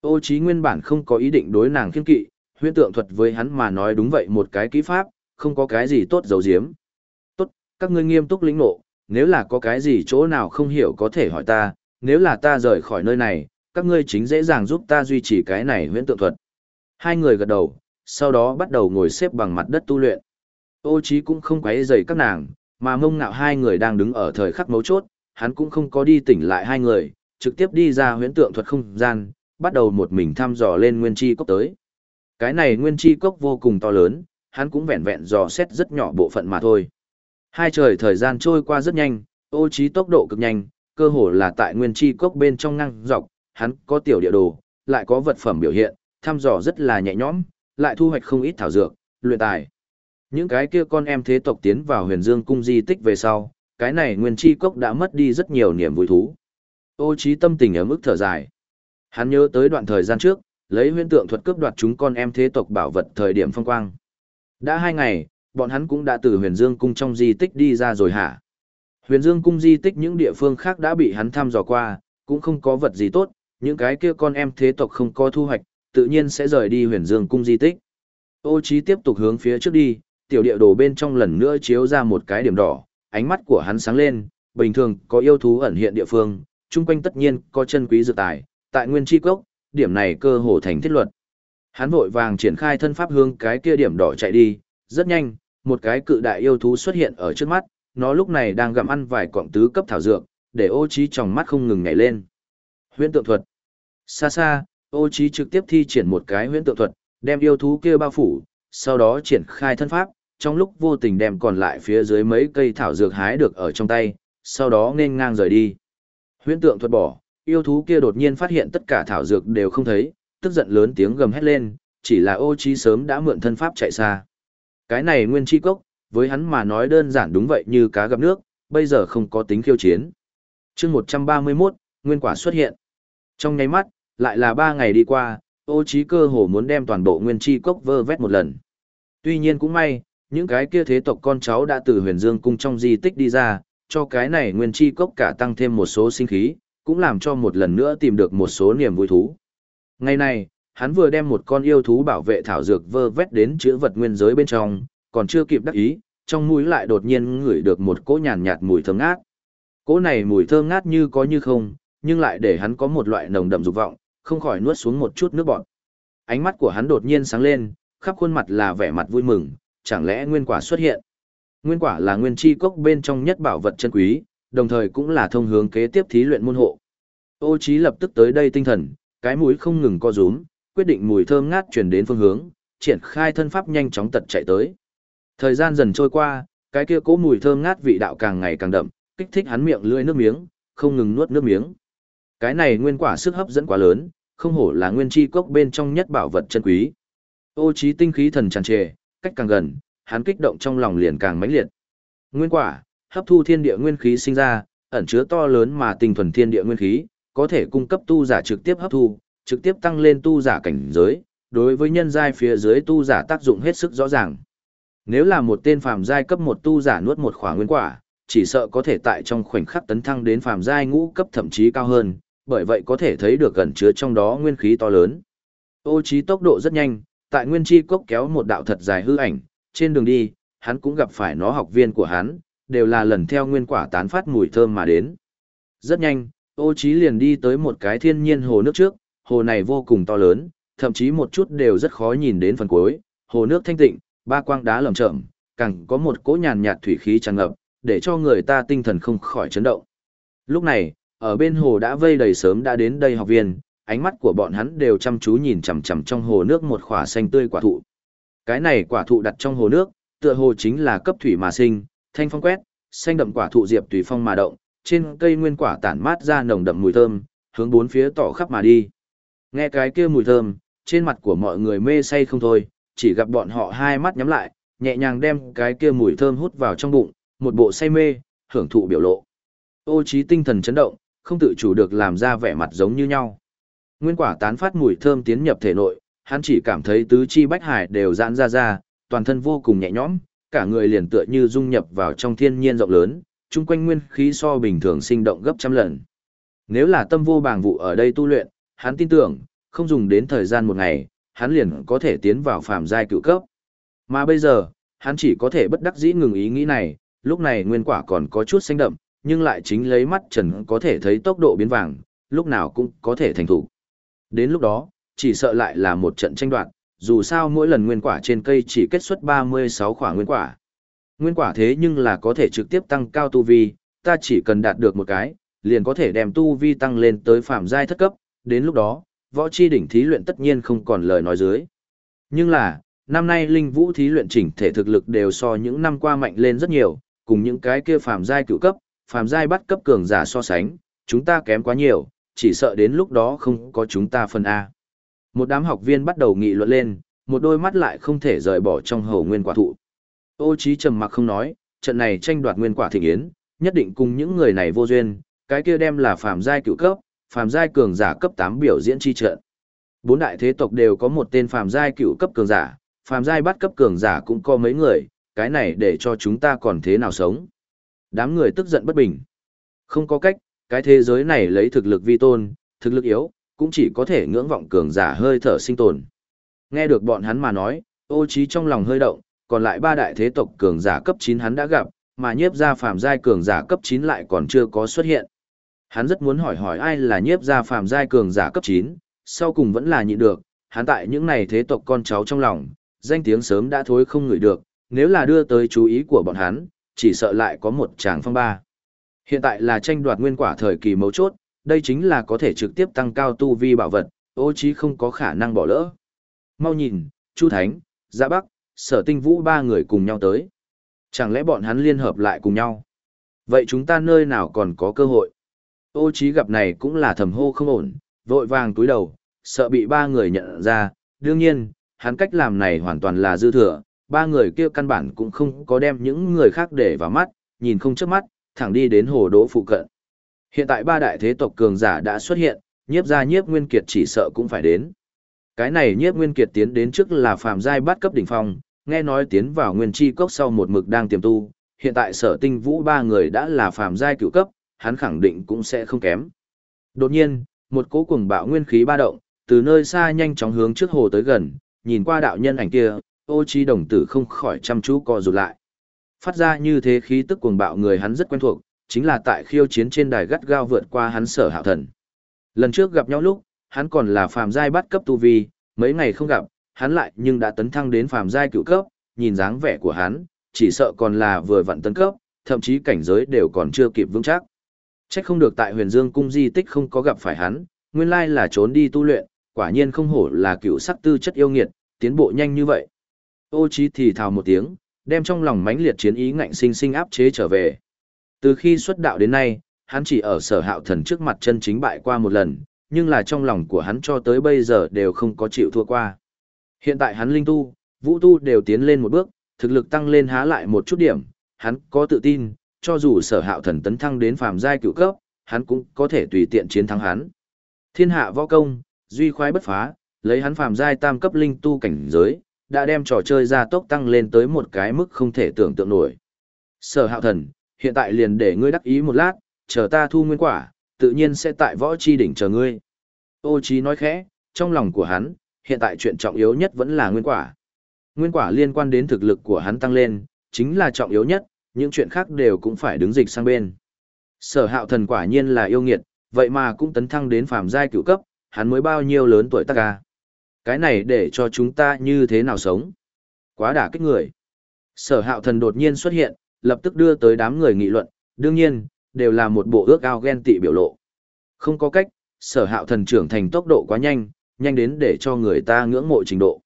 Ô trí nguyên bản không có ý định đối nàng kiên kỵ, huyễn tượng thuật với hắn mà nói đúng vậy một cái kỹ pháp, không có cái gì tốt giấu giếm Tốt, các ngươi nghiêm túc lĩnh ngộ, nếu là có cái gì chỗ nào không hiểu có thể hỏi ta, nếu là ta rời khỏi nơi này, các ngươi chính dễ dàng giúp ta duy trì cái này huyễn tượng thuật. Hai người gật đầu, sau đó bắt đầu ngồi xếp bằng mặt đất tu luyện. Ô Chí cũng không quấy rầy các nàng, mà mông ngạo hai người đang đứng ở thời khắc mấu chốt, hắn cũng không có đi tỉnh lại hai người, trực tiếp đi ra huyễn tượng thuật không gian, bắt đầu một mình thăm dò lên nguyên chi cốc tới. Cái này nguyên chi cốc vô cùng to lớn, hắn cũng vẹn vẹn dò xét rất nhỏ bộ phận mà thôi. Hai trời thời gian trôi qua rất nhanh, ô trí tốc độ cực nhanh, cơ hồ là tại nguyên chi cốc bên trong ngang, dọc, hắn có tiểu địa đồ, lại có vật phẩm biểu hiện, thăm dò rất là nhẹ nhõm, lại thu hoạch không ít thảo dược, luyện tài. Những cái kia con em thế tộc tiến vào huyền dương cung di tích về sau, cái này nguyên chi cốc đã mất đi rất nhiều niềm vui thú. Ô trí tâm tình ở mức thở dài. Hắn nhớ tới đoạn thời gian trước, lấy huyễn tượng thuật cướp đoạt chúng con em thế tộc bảo vật thời điểm phong quang. Đã hai ngày, bọn hắn cũng đã từ huyền dương cung trong di tích đi ra rồi hả? Huyền dương cung di tích những địa phương khác đã bị hắn thăm dò qua, cũng không có vật gì tốt, những cái kia con em thế tộc không có thu hoạch, tự nhiên sẽ rời đi huyền dương cung di tích. Ô Chí tiếp tục hướng phía trước đi, tiểu địa đồ bên trong lần nữa chiếu ra một cái điểm đỏ, ánh mắt của hắn sáng lên, bình thường có yêu thú ẩn hiện địa phương, chung quanh tất nhiên có chân quý dược tài, tại nguyên chi cốc, điểm này cơ hồ thành thiết luật. Hắn vội vàng triển khai thân pháp hướng cái kia điểm đỏ chạy đi, rất nhanh, một cái cự đại yêu thú xuất hiện ở trước mắt, nó lúc này đang gặm ăn vài cọng tứ cấp thảo dược, để ô trí trong mắt không ngừng nhảy lên. Huyễn tượng thuật. Xa xa, ô trí trực tiếp thi triển một cái huyễn tượng thuật, đem yêu thú kia bao phủ, sau đó triển khai thân pháp, trong lúc vô tình đem còn lại phía dưới mấy cây thảo dược hái được ở trong tay, sau đó nên ngang rời đi. Huyễn tượng thuật bỏ, yêu thú kia đột nhiên phát hiện tất cả thảo dược đều không thấy, tức giận lớn tiếng gầm hét lên, chỉ là ô trí sớm đã mượn thân pháp chạy xa. Cái này nguyên chi cốc, với hắn mà nói đơn giản đúng vậy như cá gặp nước, bây giờ không có tính khiêu chiến. chương 131, nguyên quả xuất hiện. Trong nháy mắt, lại là ba ngày đi qua, ô trí cơ hồ muốn đem toàn bộ nguyên chi cốc vơ vét một lần. Tuy nhiên cũng may, những cái kia thế tộc con cháu đã từ huyền dương cung trong di tích đi ra, cho cái này nguyên chi cốc cả tăng thêm một số sinh khí, cũng làm cho một lần nữa tìm được một số niềm vui thú. Ngày này, hắn vừa đem một con yêu thú bảo vệ thảo dược vơ vét đến chữ vật nguyên giới bên trong, còn chưa kịp đắc ý, trong mũi lại đột nhiên ngửi được một cỗ nhàn nhạt mùi thơm ngát. Cỗ này mùi thơm ngát như có như không, nhưng lại để hắn có một loại nồng đậm dục vọng, không khỏi nuốt xuống một chút nước bọt. Ánh mắt của hắn đột nhiên sáng lên, khắp khuôn mặt là vẻ mặt vui mừng, chẳng lẽ nguyên quả xuất hiện. Nguyên quả là nguyên chi cốc bên trong nhất bảo vật chân quý, đồng thời cũng là thông hướng kế tiếp thí luyện môn hộ. Ô Chí lập tức tới đây tinh thần, cái mũi không ngừng co rúm, quyết định mùi thơm ngát truyền đến phương hướng, triển khai thân pháp nhanh chóng tật chạy tới. Thời gian dần trôi qua, cái kia cố mùi thơm ngát vị đạo càng ngày càng đậm, kích thích hắn miệng lưỡi nước miếng, không ngừng nuốt nước miếng. Cái này nguyên quả sức hấp dẫn quá lớn, không hổ là nguyên chi cốc bên trong nhất bảo vật chân quý. Ô Chí tinh khí thần tràn trề, cách càng gần, hắn kích động trong lòng liền càng mãnh liệt. Nguyên quả, hấp thu thiên địa nguyên khí sinh ra, ẩn chứa to lớn mà tinh thuần thiên địa nguyên khí, có thể cung cấp tu giả trực tiếp hấp thu, trực tiếp tăng lên tu giả cảnh giới, đối với nhân giai phía dưới tu giả tác dụng hết sức rõ ràng. Nếu là một tên phàm giai cấp một tu giả nuốt một khỏa nguyên quả, chỉ sợ có thể tại trong khoảnh khắc tấn thăng đến phàm giai ngũ cấp thậm chí cao hơn, bởi vậy có thể thấy được gần chứa trong đó nguyên khí to lớn. Ô trí tốc độ rất nhanh, tại nguyên chi cốc kéo một đạo thật dài hư ảnh, trên đường đi, hắn cũng gặp phải nó học viên của hắn, đều là lần theo nguyên quả tán phát mùi thơm mà đến. Rất nhanh, ô trí liền đi tới một cái thiên nhiên hồ nước trước, hồ này vô cùng to lớn, thậm chí một chút đều rất khó nhìn đến phần cuối, hồ nước thanh tịnh, ba quang đá lởm chởm, càng có một cỗ nhàn nhạt thủy khí tràn ngập, để cho người ta tinh thần không khỏi chấn động. Lúc này, ở bên hồ đã vây đầy sớm đã đến đây học viên, ánh mắt của bọn hắn đều chăm chú nhìn chằm chằm trong hồ nước một khỏa xanh tươi quả thụ. Cái này quả thụ đặt trong hồ nước, tựa hồ chính là cấp thủy mà sinh, thanh phong quét, xanh đậm quả thụ diệp tùy phong mà động, trên cây nguyên quả tản mát ra nồng đậm mùi thơm, hướng bốn phía tỏ khắp mà đi. Nghe cái kia mùi thơm, trên mặt của mọi người mê say không thôi, chỉ gặp bọn họ hai mắt nhắm lại, nhẹ nhàng đem cái kia mùi thơm hút vào trong bụng, một bộ say mê, hưởng thụ biểu lộ. Ô trí tinh thần chấn động, không tự chủ được làm ra vẻ mặt giống như nhau. Nguyên quả tán phát mùi thơm tiến nhập thể nội, hắn chỉ cảm thấy tứ chi bách hải đều giãn ra ra, toàn thân vô cùng nhẹ nhõm, cả người liền tựa như dung nhập vào trong thiên nhiên rộng lớn, chung quanh nguyên khí so bình thường sinh động gấp trăm lần. Nếu là tâm vô bàng vụ ở đây tu luyện, hắn tin tưởng, không dùng đến thời gian một ngày, hắn liền có thể tiến vào phàm giai cựu cấp. Mà bây giờ, hắn chỉ có thể bất đắc dĩ ngừng ý nghĩ này, lúc này nguyên quả còn có chút xanh đậm, nhưng lại chính lấy mắt trần có thể thấy tốc độ biến vàng, lúc nào cũng có thể thành thủ. Đến lúc đó, chỉ sợ lại là một trận tranh đoạt, dù sao mỗi lần nguyên quả trên cây chỉ kết xuất 36 quả nguyên quả. Nguyên quả thế nhưng là có thể trực tiếp tăng cao tu vi, ta chỉ cần đạt được một cái, liền có thể đem tu vi tăng lên tới phạm giai thất cấp, đến lúc đó, võ chi đỉnh thí luyện tất nhiên không còn lời nói dưới. Nhưng là, năm nay linh vũ thí luyện chỉnh thể thực lực đều so những năm qua mạnh lên rất nhiều, cùng những cái kia phàm giai cựu cấp, phàm giai bắt cấp cường giả so sánh, chúng ta kém quá nhiều, chỉ sợ đến lúc đó không có chúng ta phân A. Một đám học viên bắt đầu nghị luận lên, một đôi mắt lại không thể rời bỏ trong hầu nguyên quả thụ. Ô trí trầm mặc không nói, trận này tranh đoạt nguyên quả thịnh yến, nhất định cùng những người này vô duyên, cái kia đem là phàm giai cựu cấp, phàm giai cường giả cấp 8 biểu diễn chi trận. Bốn đại thế tộc đều có một tên phàm giai cựu cấp cường giả, phàm giai bắt cấp cường giả cũng có mấy người, cái này để cho chúng ta còn thế nào sống. Đám người tức giận bất bình. Không có cách, cái thế giới này lấy thực lực vi tôn, thực lực yếu, cũng chỉ có thể ngưỡng vọng cường giả hơi thở sinh tồn. Nghe được bọn hắn mà nói, ô trí trong lòng hơi động, còn lại ba đại thế tộc cường giả cấp 9 hắn đã gặp, mà nhiếp gia phàm giai cường giả cấp 9 lại còn chưa có xuất hiện. Hắn rất muốn hỏi hỏi ai là nhiếp gia phàm giai cường giả cấp 9, sau cùng vẫn là nhịn được, hắn tại những này thế tộc con cháu trong lòng, danh tiếng sớm đã thối không ngửi được, nếu là đưa tới chú ý của bọn hắn, chỉ sợ lại có một tràng phong ba. Hiện tại là tranh đoạt nguyên quả thời kỳ mấu chốt, đây chính là có thể trực tiếp tăng cao tu vi bảo vật, ô chí không có khả năng bỏ lỡ. Mau nhìn, Chu Thánh, Dạ Bắc, Sở Tinh Vũ ba người cùng nhau tới. Chẳng lẽ bọn hắn liên hợp lại cùng nhau? Vậy chúng ta nơi nào còn có cơ hội? Ô chí gặp này cũng là thầm hô không ổn, vội vàng túi đầu, sợ bị ba người nhận ra. Đương nhiên, hắn cách làm này hoàn toàn là dư thừa, ba người kia căn bản cũng không có đem những người khác để vào mắt, nhìn không chớp mắt, thẳng đi đến hồ đỗ phụ cận. Hiện tại ba đại thế tộc cường giả đã xuất hiện, nhiếp gia nhiếp nguyên kiệt chỉ sợ cũng phải đến. Cái này nhiếp nguyên kiệt tiến đến trước là phàm giai bắt cấp đỉnh phong, nghe nói tiến vào nguyên chi cốc sau một mực đang tiềm tu, hiện tại sở tinh vũ ba người đã là phàm giai cửu cấp, hắn khẳng định cũng sẽ không kém. Đột nhiên, một cỗ cuồng bạo nguyên khí ba động, từ nơi xa nhanh chóng hướng trước hồ tới gần, nhìn qua đạo nhân ảnh kia, ô chi đồng tử không khỏi chăm chú co rụt lại. Phát ra như thế khí tức cuồng bạo người hắn rất quen thuộc, chính là tại khiêu chiến trên đài gắt gao vượt qua hắn sở hạo thần. Lần trước gặp nhau lúc, hắn còn là phàm giai bắt cấp tu vi, mấy ngày không gặp, hắn lại nhưng đã tấn thăng đến phàm giai cửu cấp, nhìn dáng vẻ của hắn, chỉ sợ còn là vừa vặn tấn cấp, thậm chí cảnh giới đều còn chưa kịp vững chắc. Chắc không được tại huyền dương cung di tích không có gặp phải hắn, nguyên lai là trốn đi tu luyện, quả nhiên không hổ là cựu sắc tư chất yêu nghiệt, tiến bộ nhanh như vậy. Ô chí thì thào một tiếng, đem trong lòng mãnh liệt chiến ý ngạnh sinh sinh áp chế trở về. Từ khi xuất đạo đến nay, hắn chỉ ở sở hạo thần trước mặt chân chính bại qua một lần, nhưng là trong lòng của hắn cho tới bây giờ đều không có chịu thua qua. Hiện tại hắn linh tu, vũ tu đều tiến lên một bước, thực lực tăng lên há lại một chút điểm, hắn có tự tin, cho dù sở hạo thần tấn thăng đến phàm giai cựu cấp, hắn cũng có thể tùy tiện chiến thắng hắn. Thiên hạ võ công, duy khoái bất phá, lấy hắn phàm giai tam cấp linh tu cảnh giới, đã đem trò chơi gia tốc tăng lên tới một cái mức không thể tưởng tượng nổi. Sở hạo thần, hiện tại liền để ngươi đắc ý một lát, chờ ta thu nguyên quả, tự nhiên sẽ tại võ chi đỉnh chờ ngươi. Ô Chí nói khẽ, trong lòng của hắn, hiện tại chuyện trọng yếu nhất vẫn là nguyên quả. Nguyên quả liên quan đến thực lực của hắn tăng lên, chính là trọng yếu nhất, những chuyện khác đều cũng phải đứng dịch sang bên. Sở hạo thần quả nhiên là yêu nghiệt, vậy mà cũng tấn thăng đến phàm giai cửu cấp, hắn mới bao nhiêu lớn tuổi tác à. Cái này để cho chúng ta như thế nào sống? Quá đả kích người. Sở hạo thần đột nhiên xuất hiện, lập tức đưa tới đám người nghị luận, đương nhiên, đều là một bộ ước ao ghen tị biểu lộ. Không có cách, sở hạo thần trưởng thành tốc độ quá nhanh, nhanh đến để cho người ta ngưỡng mộ trình độ.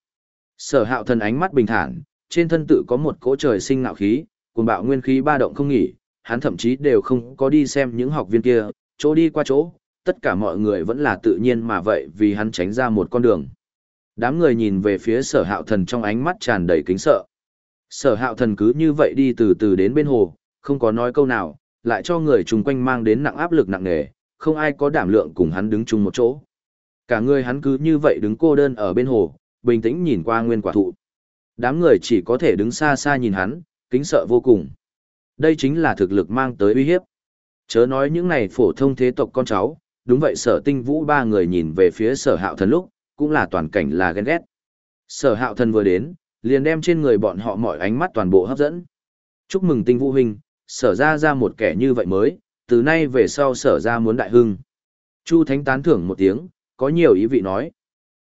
Sở hạo thần ánh mắt bình thản, trên thân tự có một cỗ trời sinh ngạo khí, cuồng bạo nguyên khí ba động không nghỉ, hắn thậm chí đều không có đi xem những học viên kia, chỗ đi qua chỗ, tất cả mọi người vẫn là tự nhiên mà vậy vì hắn tránh ra một con đường. Đám người nhìn về phía sở hạo thần trong ánh mắt tràn đầy kính sợ. Sở hạo thần cứ như vậy đi từ từ đến bên hồ, không có nói câu nào, lại cho người chung quanh mang đến nặng áp lực nặng nề, không ai có đảm lượng cùng hắn đứng chung một chỗ. Cả người hắn cứ như vậy đứng cô đơn ở bên hồ, bình tĩnh nhìn qua nguyên quả thụ. Đám người chỉ có thể đứng xa xa nhìn hắn, kính sợ vô cùng. Đây chính là thực lực mang tới uy hiếp. Chớ nói những này phổ thông thế tộc con cháu, đúng vậy sở tinh vũ ba người nhìn về phía sở hạo thần lúc, cũng là toàn cảnh là ghen ghét. Sở hạo thần vừa đến, liền đem trên người bọn họ mọi ánh mắt toàn bộ hấp dẫn. Chúc mừng tinh vũ huynh, sở ra ra một kẻ như vậy mới, từ nay về sau sở ra muốn đại hưng. Chu Thánh tán thưởng một tiếng, có nhiều ý vị nói.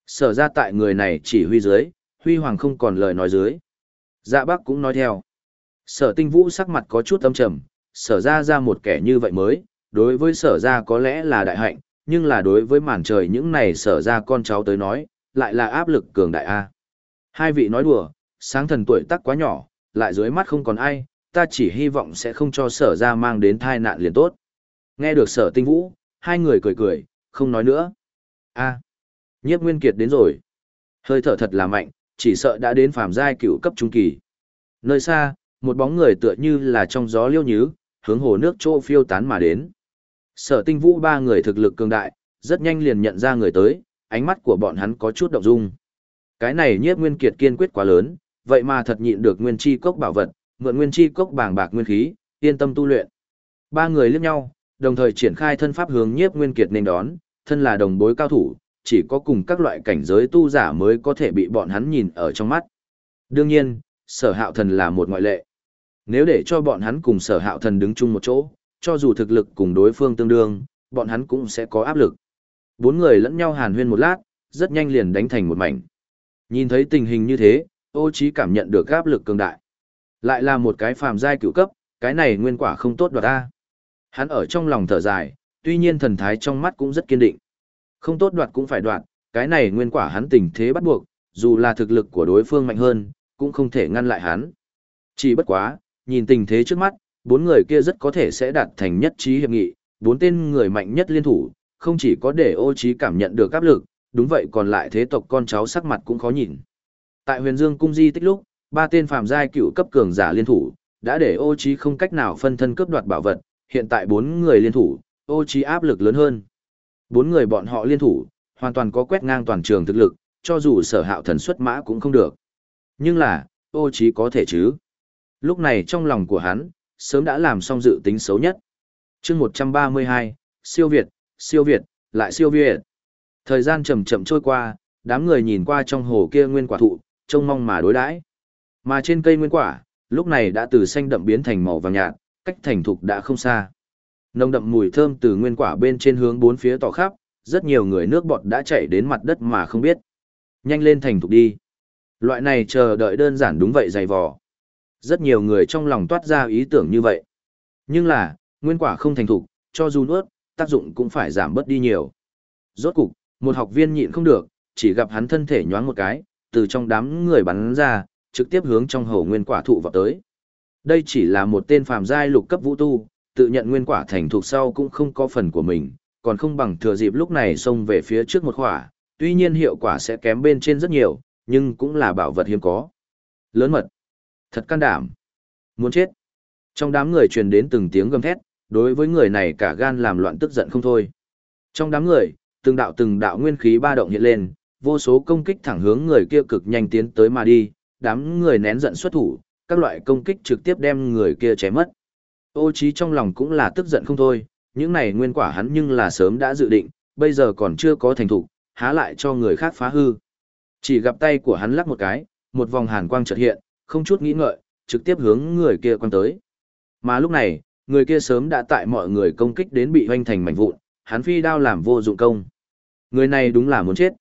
Sở ra tại người này chỉ huy dưới, huy hoàng không còn lời nói dưới. Dạ bác cũng nói theo. Sở tinh vũ sắc mặt có chút âm trầm, sở ra ra một kẻ như vậy mới, đối với sở ra có lẽ là đại hạnh, nhưng là đối với màn trời những này sở ra con cháu tới nói, lại là áp lực cường đại A. Hai vị nói đùa, sáng thần tuổi tác quá nhỏ, lại dưới mắt không còn ai, ta chỉ hy vọng sẽ không cho sở ra mang đến thai nạn liền tốt. Nghe được sở tinh vũ, hai người cười cười, không nói nữa. a nhiếp nguyên kiệt đến rồi. Hơi thở thật là mạnh, chỉ sợ đã đến phàm giai cựu cấp trung kỳ. Nơi xa, một bóng người tựa như là trong gió liêu nhứ, hướng hồ nước chỗ phiêu tán mà đến. Sở tinh vũ ba người thực lực cường đại, rất nhanh liền nhận ra người tới, ánh mắt của bọn hắn có chút động dung. Cái này nhiếp nguyên kiệt kiên quyết quá lớn, vậy mà thật nhịn được nguyên chi cốc bảo vật, mượn nguyên chi cốc bàng bạc nguyên khí, yên tâm tu luyện. Ba người liếc nhau, đồng thời triển khai thân pháp hướng nhiếp nguyên kiệt nên đón, thân là đồng bối cao thủ, chỉ có cùng các loại cảnh giới tu giả mới có thể bị bọn hắn nhìn ở trong mắt. Đương nhiên, sở hạo thần là một ngoại lệ. Nếu để cho bọn hắn cùng sở hạo thần đứng chung một chỗ, cho dù thực lực cùng đối phương tương đương, bọn hắn cũng sẽ có áp lực. Bốn người lẫn nhau hàn huyên một lát, rất nhanh liền đánh thành một mảnh. Nhìn thấy tình hình như thế, ô trí cảm nhận được áp lực cường đại. Lại là một cái phàm giai cửu cấp, cái này nguyên quả không tốt đoạt ta. Hắn ở trong lòng thở dài, tuy nhiên thần thái trong mắt cũng rất kiên định. Không tốt đoạt cũng phải đoạt, cái này nguyên quả hắn tình thế bắt buộc, dù là thực lực của đối phương mạnh hơn, cũng không thể ngăn lại hắn. Chỉ bất quá, nhìn tình thế trước mắt, bốn người kia rất có thể sẽ đạt thành nhất trí hiệp nghị, bốn tên người mạnh nhất liên thủ, không chỉ có để ô trí cảm nhận được áp lực, đúng vậy còn lại thế tộc con cháu sắc mặt cũng khó nhìn. Tại huyền dương cung di tích lúc, ba tên phàm giai cựu cấp cường giả liên thủ, đã để ô trí không cách nào phân thân cướp đoạt bảo vật, hiện tại bốn người liên thủ, ô trí áp lực lớn hơn. Bốn người bọn họ liên thủ, hoàn toàn có quét ngang toàn trường thực lực, cho dù sở hạo thần xuất mã cũng không được. Nhưng là, ô trí có thể chứ. Lúc này trong lòng của hắn, sớm đã làm xong dự tính xấu nhất. chương 132, siêu Việt, siêu Việt, lại siêu Việt. Thời gian chậm chậm trôi qua, đám người nhìn qua trong hồ kia nguyên quả thụ, trông mong mà đối đãi. Mà trên cây nguyên quả, lúc này đã từ xanh đậm biến thành màu vàng nhạt, cách thành thục đã không xa. Nồng đậm mùi thơm từ nguyên quả bên trên hướng bốn phía tỏ khắp, rất nhiều người nước bọt đã chảy đến mặt đất mà không biết. Nhanh lên thành thục đi. Loại này chờ đợi đơn giản đúng vậy dày vò. Rất nhiều người trong lòng toát ra ý tưởng như vậy. Nhưng là, nguyên quả không thành thục, cho dù nuốt, tác dụng cũng phải giảm bớt đi nhiều. Rốt cục, một học viên nhịn không được, chỉ gặp hắn thân thể nhoáng một cái, từ trong đám người bắn ra, trực tiếp hướng trong hầu nguyên quả thụ vào tới. Đây chỉ là một tên phàm giai lục cấp vũ tu, tự nhận nguyên quả thành thục sau cũng không có phần của mình, còn không bằng thừa dịp lúc này xông về phía trước một khỏa, tuy nhiên hiệu quả sẽ kém bên trên rất nhiều, nhưng cũng là bảo vật hiếm có. Lớn mật, thật can đảm, muốn chết. Trong đám người truyền đến từng tiếng gầm thét, đối với người này cả gan làm loạn tức giận không thôi. Trong đám người, từng đạo từng đạo nguyên khí ba động hiện lên, vô số công kích thẳng hướng người kia cực nhanh tiến tới mà đi, đám người nén giận xuất thủ, các loại công kích trực tiếp đem người kia chém mất. Ô trí trong lòng cũng là tức giận không thôi, những này nguyên quả hắn nhưng là sớm đã dự định, bây giờ còn chưa có thành thủ, há lại cho người khác phá hư. Chỉ gặp tay của hắn lắc một cái, một vòng hàn quang chợt hiện, không chút nghĩ ngợi, trực tiếp hướng người kia quăng tới. Mà lúc này, người kia sớm đã tại mọi người công kích đến bị hoanh thành mảnh vụn, hắn phi đao làm vô dụng công. Người này đúng là muốn chết.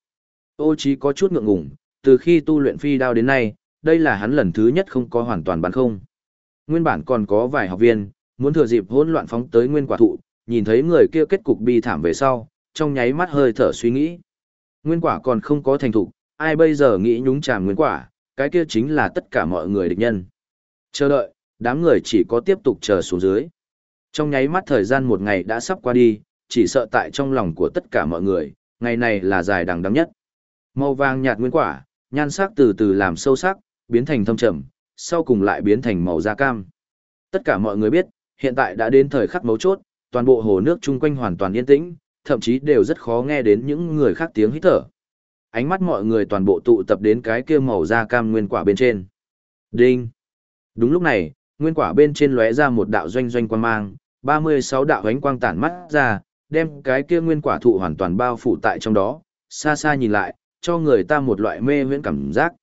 Ô chí có chút ngượng ngùng, từ khi tu luyện phi đao đến nay, đây là hắn lần thứ nhất không có hoàn toàn bắn không. Nguyên bản còn có vài học viên, muốn thừa dịp hỗn loạn phóng tới nguyên quả thụ, nhìn thấy người kia kết cục bi thảm về sau, trong nháy mắt hơi thở suy nghĩ. Nguyên quả còn không có thành thục, ai bây giờ nghĩ nhúng chàm nguyên quả, cái kia chính là tất cả mọi người địch nhân. Chờ đợi, đám người chỉ có tiếp tục chờ xuống dưới. Trong nháy mắt thời gian một ngày đã sắp qua đi, chỉ sợ tại trong lòng của tất cả mọi người, ngày này là dài đằng đắng nhất. Màu vàng nhạt nguyên quả, nhan sắc từ từ làm sâu sắc, biến thành thâm trầm, sau cùng lại biến thành màu da cam. Tất cả mọi người biết, hiện tại đã đến thời khắc mấu chốt, toàn bộ hồ nước chung quanh hoàn toàn yên tĩnh, thậm chí đều rất khó nghe đến những người khác tiếng hít thở. Ánh mắt mọi người toàn bộ tụ tập đến cái kia màu da cam nguyên quả bên trên. Đinh! Đúng lúc này, nguyên quả bên trên lóe ra một đạo doanh doanh quang mang, 36 đạo ánh quang tản mắt ra, đem cái kia nguyên quả thụ hoàn toàn bao phủ tại trong đó, xa xa nhìn lại, cho người ta một loại mê huyễn cảm giác.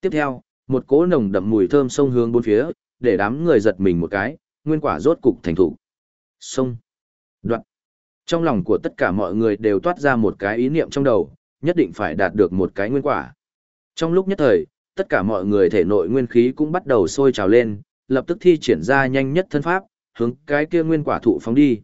Tiếp theo, một cỗ nồng đậm mùi thơm sông hướng bốn phía, để đám người giật mình một cái, nguyên quả rốt cục thành thủ. Sông. Đoạn. Trong lòng của tất cả mọi người đều toát ra một cái ý niệm trong đầu, nhất định phải đạt được một cái nguyên quả. Trong lúc nhất thời, tất cả mọi người thể nội nguyên khí cũng bắt đầu sôi trào lên, lập tức thi triển ra nhanh nhất thân pháp, hướng cái kia nguyên quả thụ phóng đi.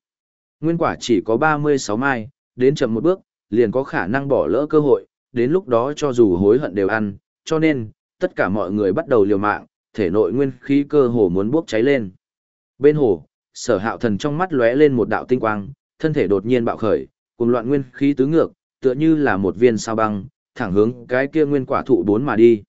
Nguyên quả chỉ có 36 mai, đến chậm một bước, liền có khả năng bỏ lỡ cơ hội, đến lúc đó cho dù hối hận đều ăn, cho nên, tất cả mọi người bắt đầu liều mạng, thể nội nguyên khí cơ hồ muốn bốc cháy lên. Bên hồ, sở hạo thần trong mắt lóe lên một đạo tinh quang, thân thể đột nhiên bạo khởi, cùng loạn nguyên khí tứ ngược, tựa như là một viên sao băng, thẳng hướng cái kia nguyên quả thụ bốn mà đi.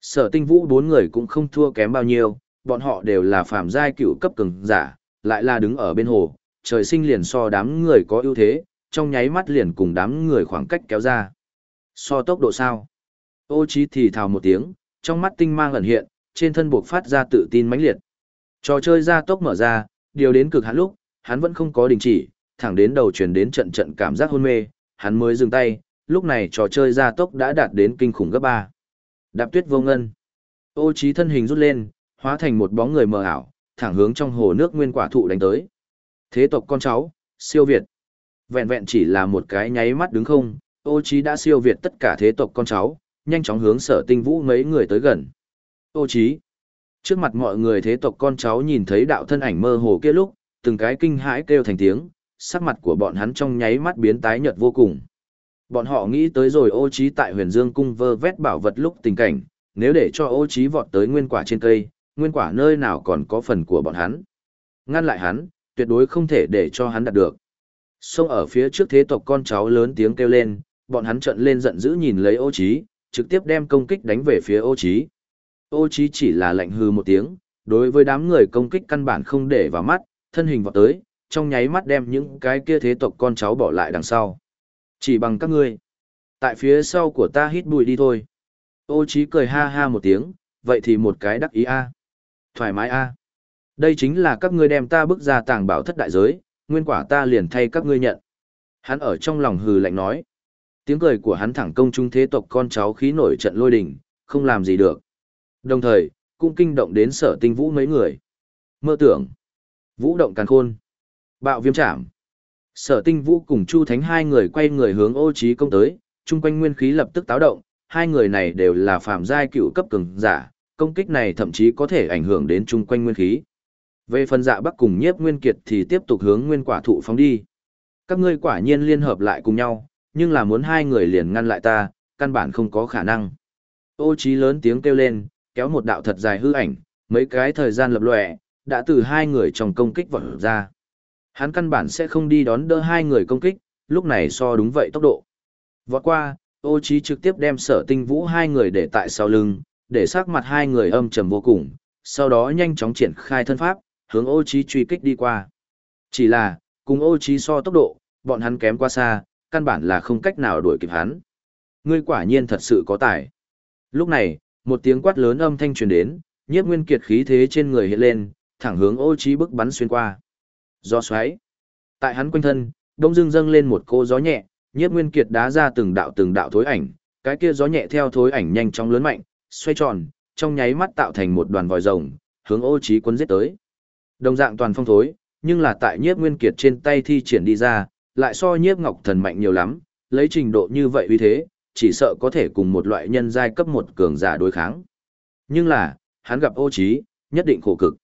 Sở tinh vũ bốn người cũng không thua kém bao nhiêu, bọn họ đều là phàm giai cựu cấp cường giả, lại là đứng ở bên hồ, trời sinh liền so đám người có ưu thế, trong nháy mắt liền cùng đám người khoảng cách kéo ra. So tốc độ sao? Ô Chí thì thào một tiếng, trong mắt tinh mang ẩn hiện, trên thân buộc phát ra tự tin mãnh liệt. Trò chơi ra tốc mở ra, điều đến cực hạn lúc, hắn vẫn không có đình chỉ, thẳng đến đầu truyền đến trận trận cảm giác hôn mê, hắn mới dừng tay, lúc này trò chơi gia tốc đã đạt đến kinh khủng gấp 3. Đạp tuyết vô ngân. Ô trí thân hình rút lên, hóa thành một bóng người mờ ảo, thẳng hướng trong hồ nước nguyên quả thụ đánh tới. Thế tộc con cháu, siêu việt. Vẹn vẹn chỉ là một cái nháy mắt đứng không, ô trí đã siêu việt tất cả thế tộc con cháu, nhanh chóng hướng sở tinh vũ mấy người tới gần. Ô trí. Trước mặt mọi người thế tộc con cháu nhìn thấy đạo thân ảnh mơ hồ kia lúc, từng cái kinh hãi kêu thành tiếng, sắc mặt của bọn hắn trong nháy mắt biến tái nhợt vô cùng. Bọn họ nghĩ tới rồi ô trí tại huyền dương cung vơ vét bảo vật lúc tình cảnh, nếu để cho ô trí vọt tới nguyên quả trên cây, nguyên quả nơi nào còn có phần của bọn hắn. Ngăn lại hắn, tuyệt đối không thể để cho hắn đạt được. Xông ở phía trước thế tộc con cháu lớn tiếng kêu lên, bọn hắn trợn lên giận dữ nhìn lấy ô trí, trực tiếp đem công kích đánh về phía ô trí. Ô trí chỉ là lạnh hư một tiếng, đối với đám người công kích căn bản không để vào mắt, thân hình vọt tới, trong nháy mắt đem những cái kia thế tộc con cháu bỏ lại đằng sau. Chỉ bằng các ngươi. Tại phía sau của ta hít bụi đi thôi. Ô Chí cười ha ha một tiếng, vậy thì một cái đắc ý a. Thoải mái a. Đây chính là các ngươi đem ta bước ra tàng bảo thất đại giới, nguyên quả ta liền thay các ngươi nhận. Hắn ở trong lòng hừ lạnh nói. Tiếng cười của hắn thẳng công trung thế tộc con cháu khí nổi trận lôi đình, không làm gì được. Đồng thời, cũng kinh động đến sở tinh vũ mấy người. Mơ tưởng. Vũ động càn khôn. Bạo viêm chạm. Sở tinh vũ cùng Chu Thánh hai người quay người hướng ô Chí công tới, chung quanh nguyên khí lập tức táo động, hai người này đều là phạm giai cựu cấp cường giả, công kích này thậm chí có thể ảnh hưởng đến chung quanh nguyên khí. Về phần dạ bắc cùng nhiếp nguyên kiệt thì tiếp tục hướng nguyên quả thụ phóng đi. Các ngươi quả nhiên liên hợp lại cùng nhau, nhưng là muốn hai người liền ngăn lại ta, căn bản không có khả năng. Ô Chí lớn tiếng kêu lên, kéo một đạo thật dài hư ảnh, mấy cái thời gian lập lòe, đã từ hai người trong công kích vọt ra. Hắn căn bản sẽ không đi đón đỡ hai người công kích, lúc này so đúng vậy tốc độ. Vọt qua, ô trí trực tiếp đem sở tinh vũ hai người để tại sau lưng, để sắc mặt hai người âm trầm vô cùng, sau đó nhanh chóng triển khai thân pháp, hướng ô trí truy kích đi qua. Chỉ là, cùng ô trí so tốc độ, bọn hắn kém quá xa, căn bản là không cách nào đuổi kịp hắn. Ngươi quả nhiên thật sự có tài. Lúc này, một tiếng quát lớn âm thanh truyền đến, nhiếp nguyên kiệt khí thế trên người hiện lên, thẳng hướng ô trí bức bắn xuyên qua. Gió xoáy. Tại hắn quanh thân, đông Dương dâng lên một cô gió nhẹ, nhiếp nguyên kiệt đá ra từng đạo từng đạo thối ảnh, cái kia gió nhẹ theo thối ảnh nhanh chóng lớn mạnh, xoay tròn, trong nháy mắt tạo thành một đoàn vòi rồng, hướng ô trí quân giết tới. Đồng dạng toàn phong thối, nhưng là tại nhiếp nguyên kiệt trên tay thi triển đi ra, lại so nhiếp ngọc thần mạnh nhiều lắm, lấy trình độ như vậy uy thế, chỉ sợ có thể cùng một loại nhân giai cấp một cường giả đối kháng. Nhưng là, hắn gặp ô trí, nhất định khổ cực.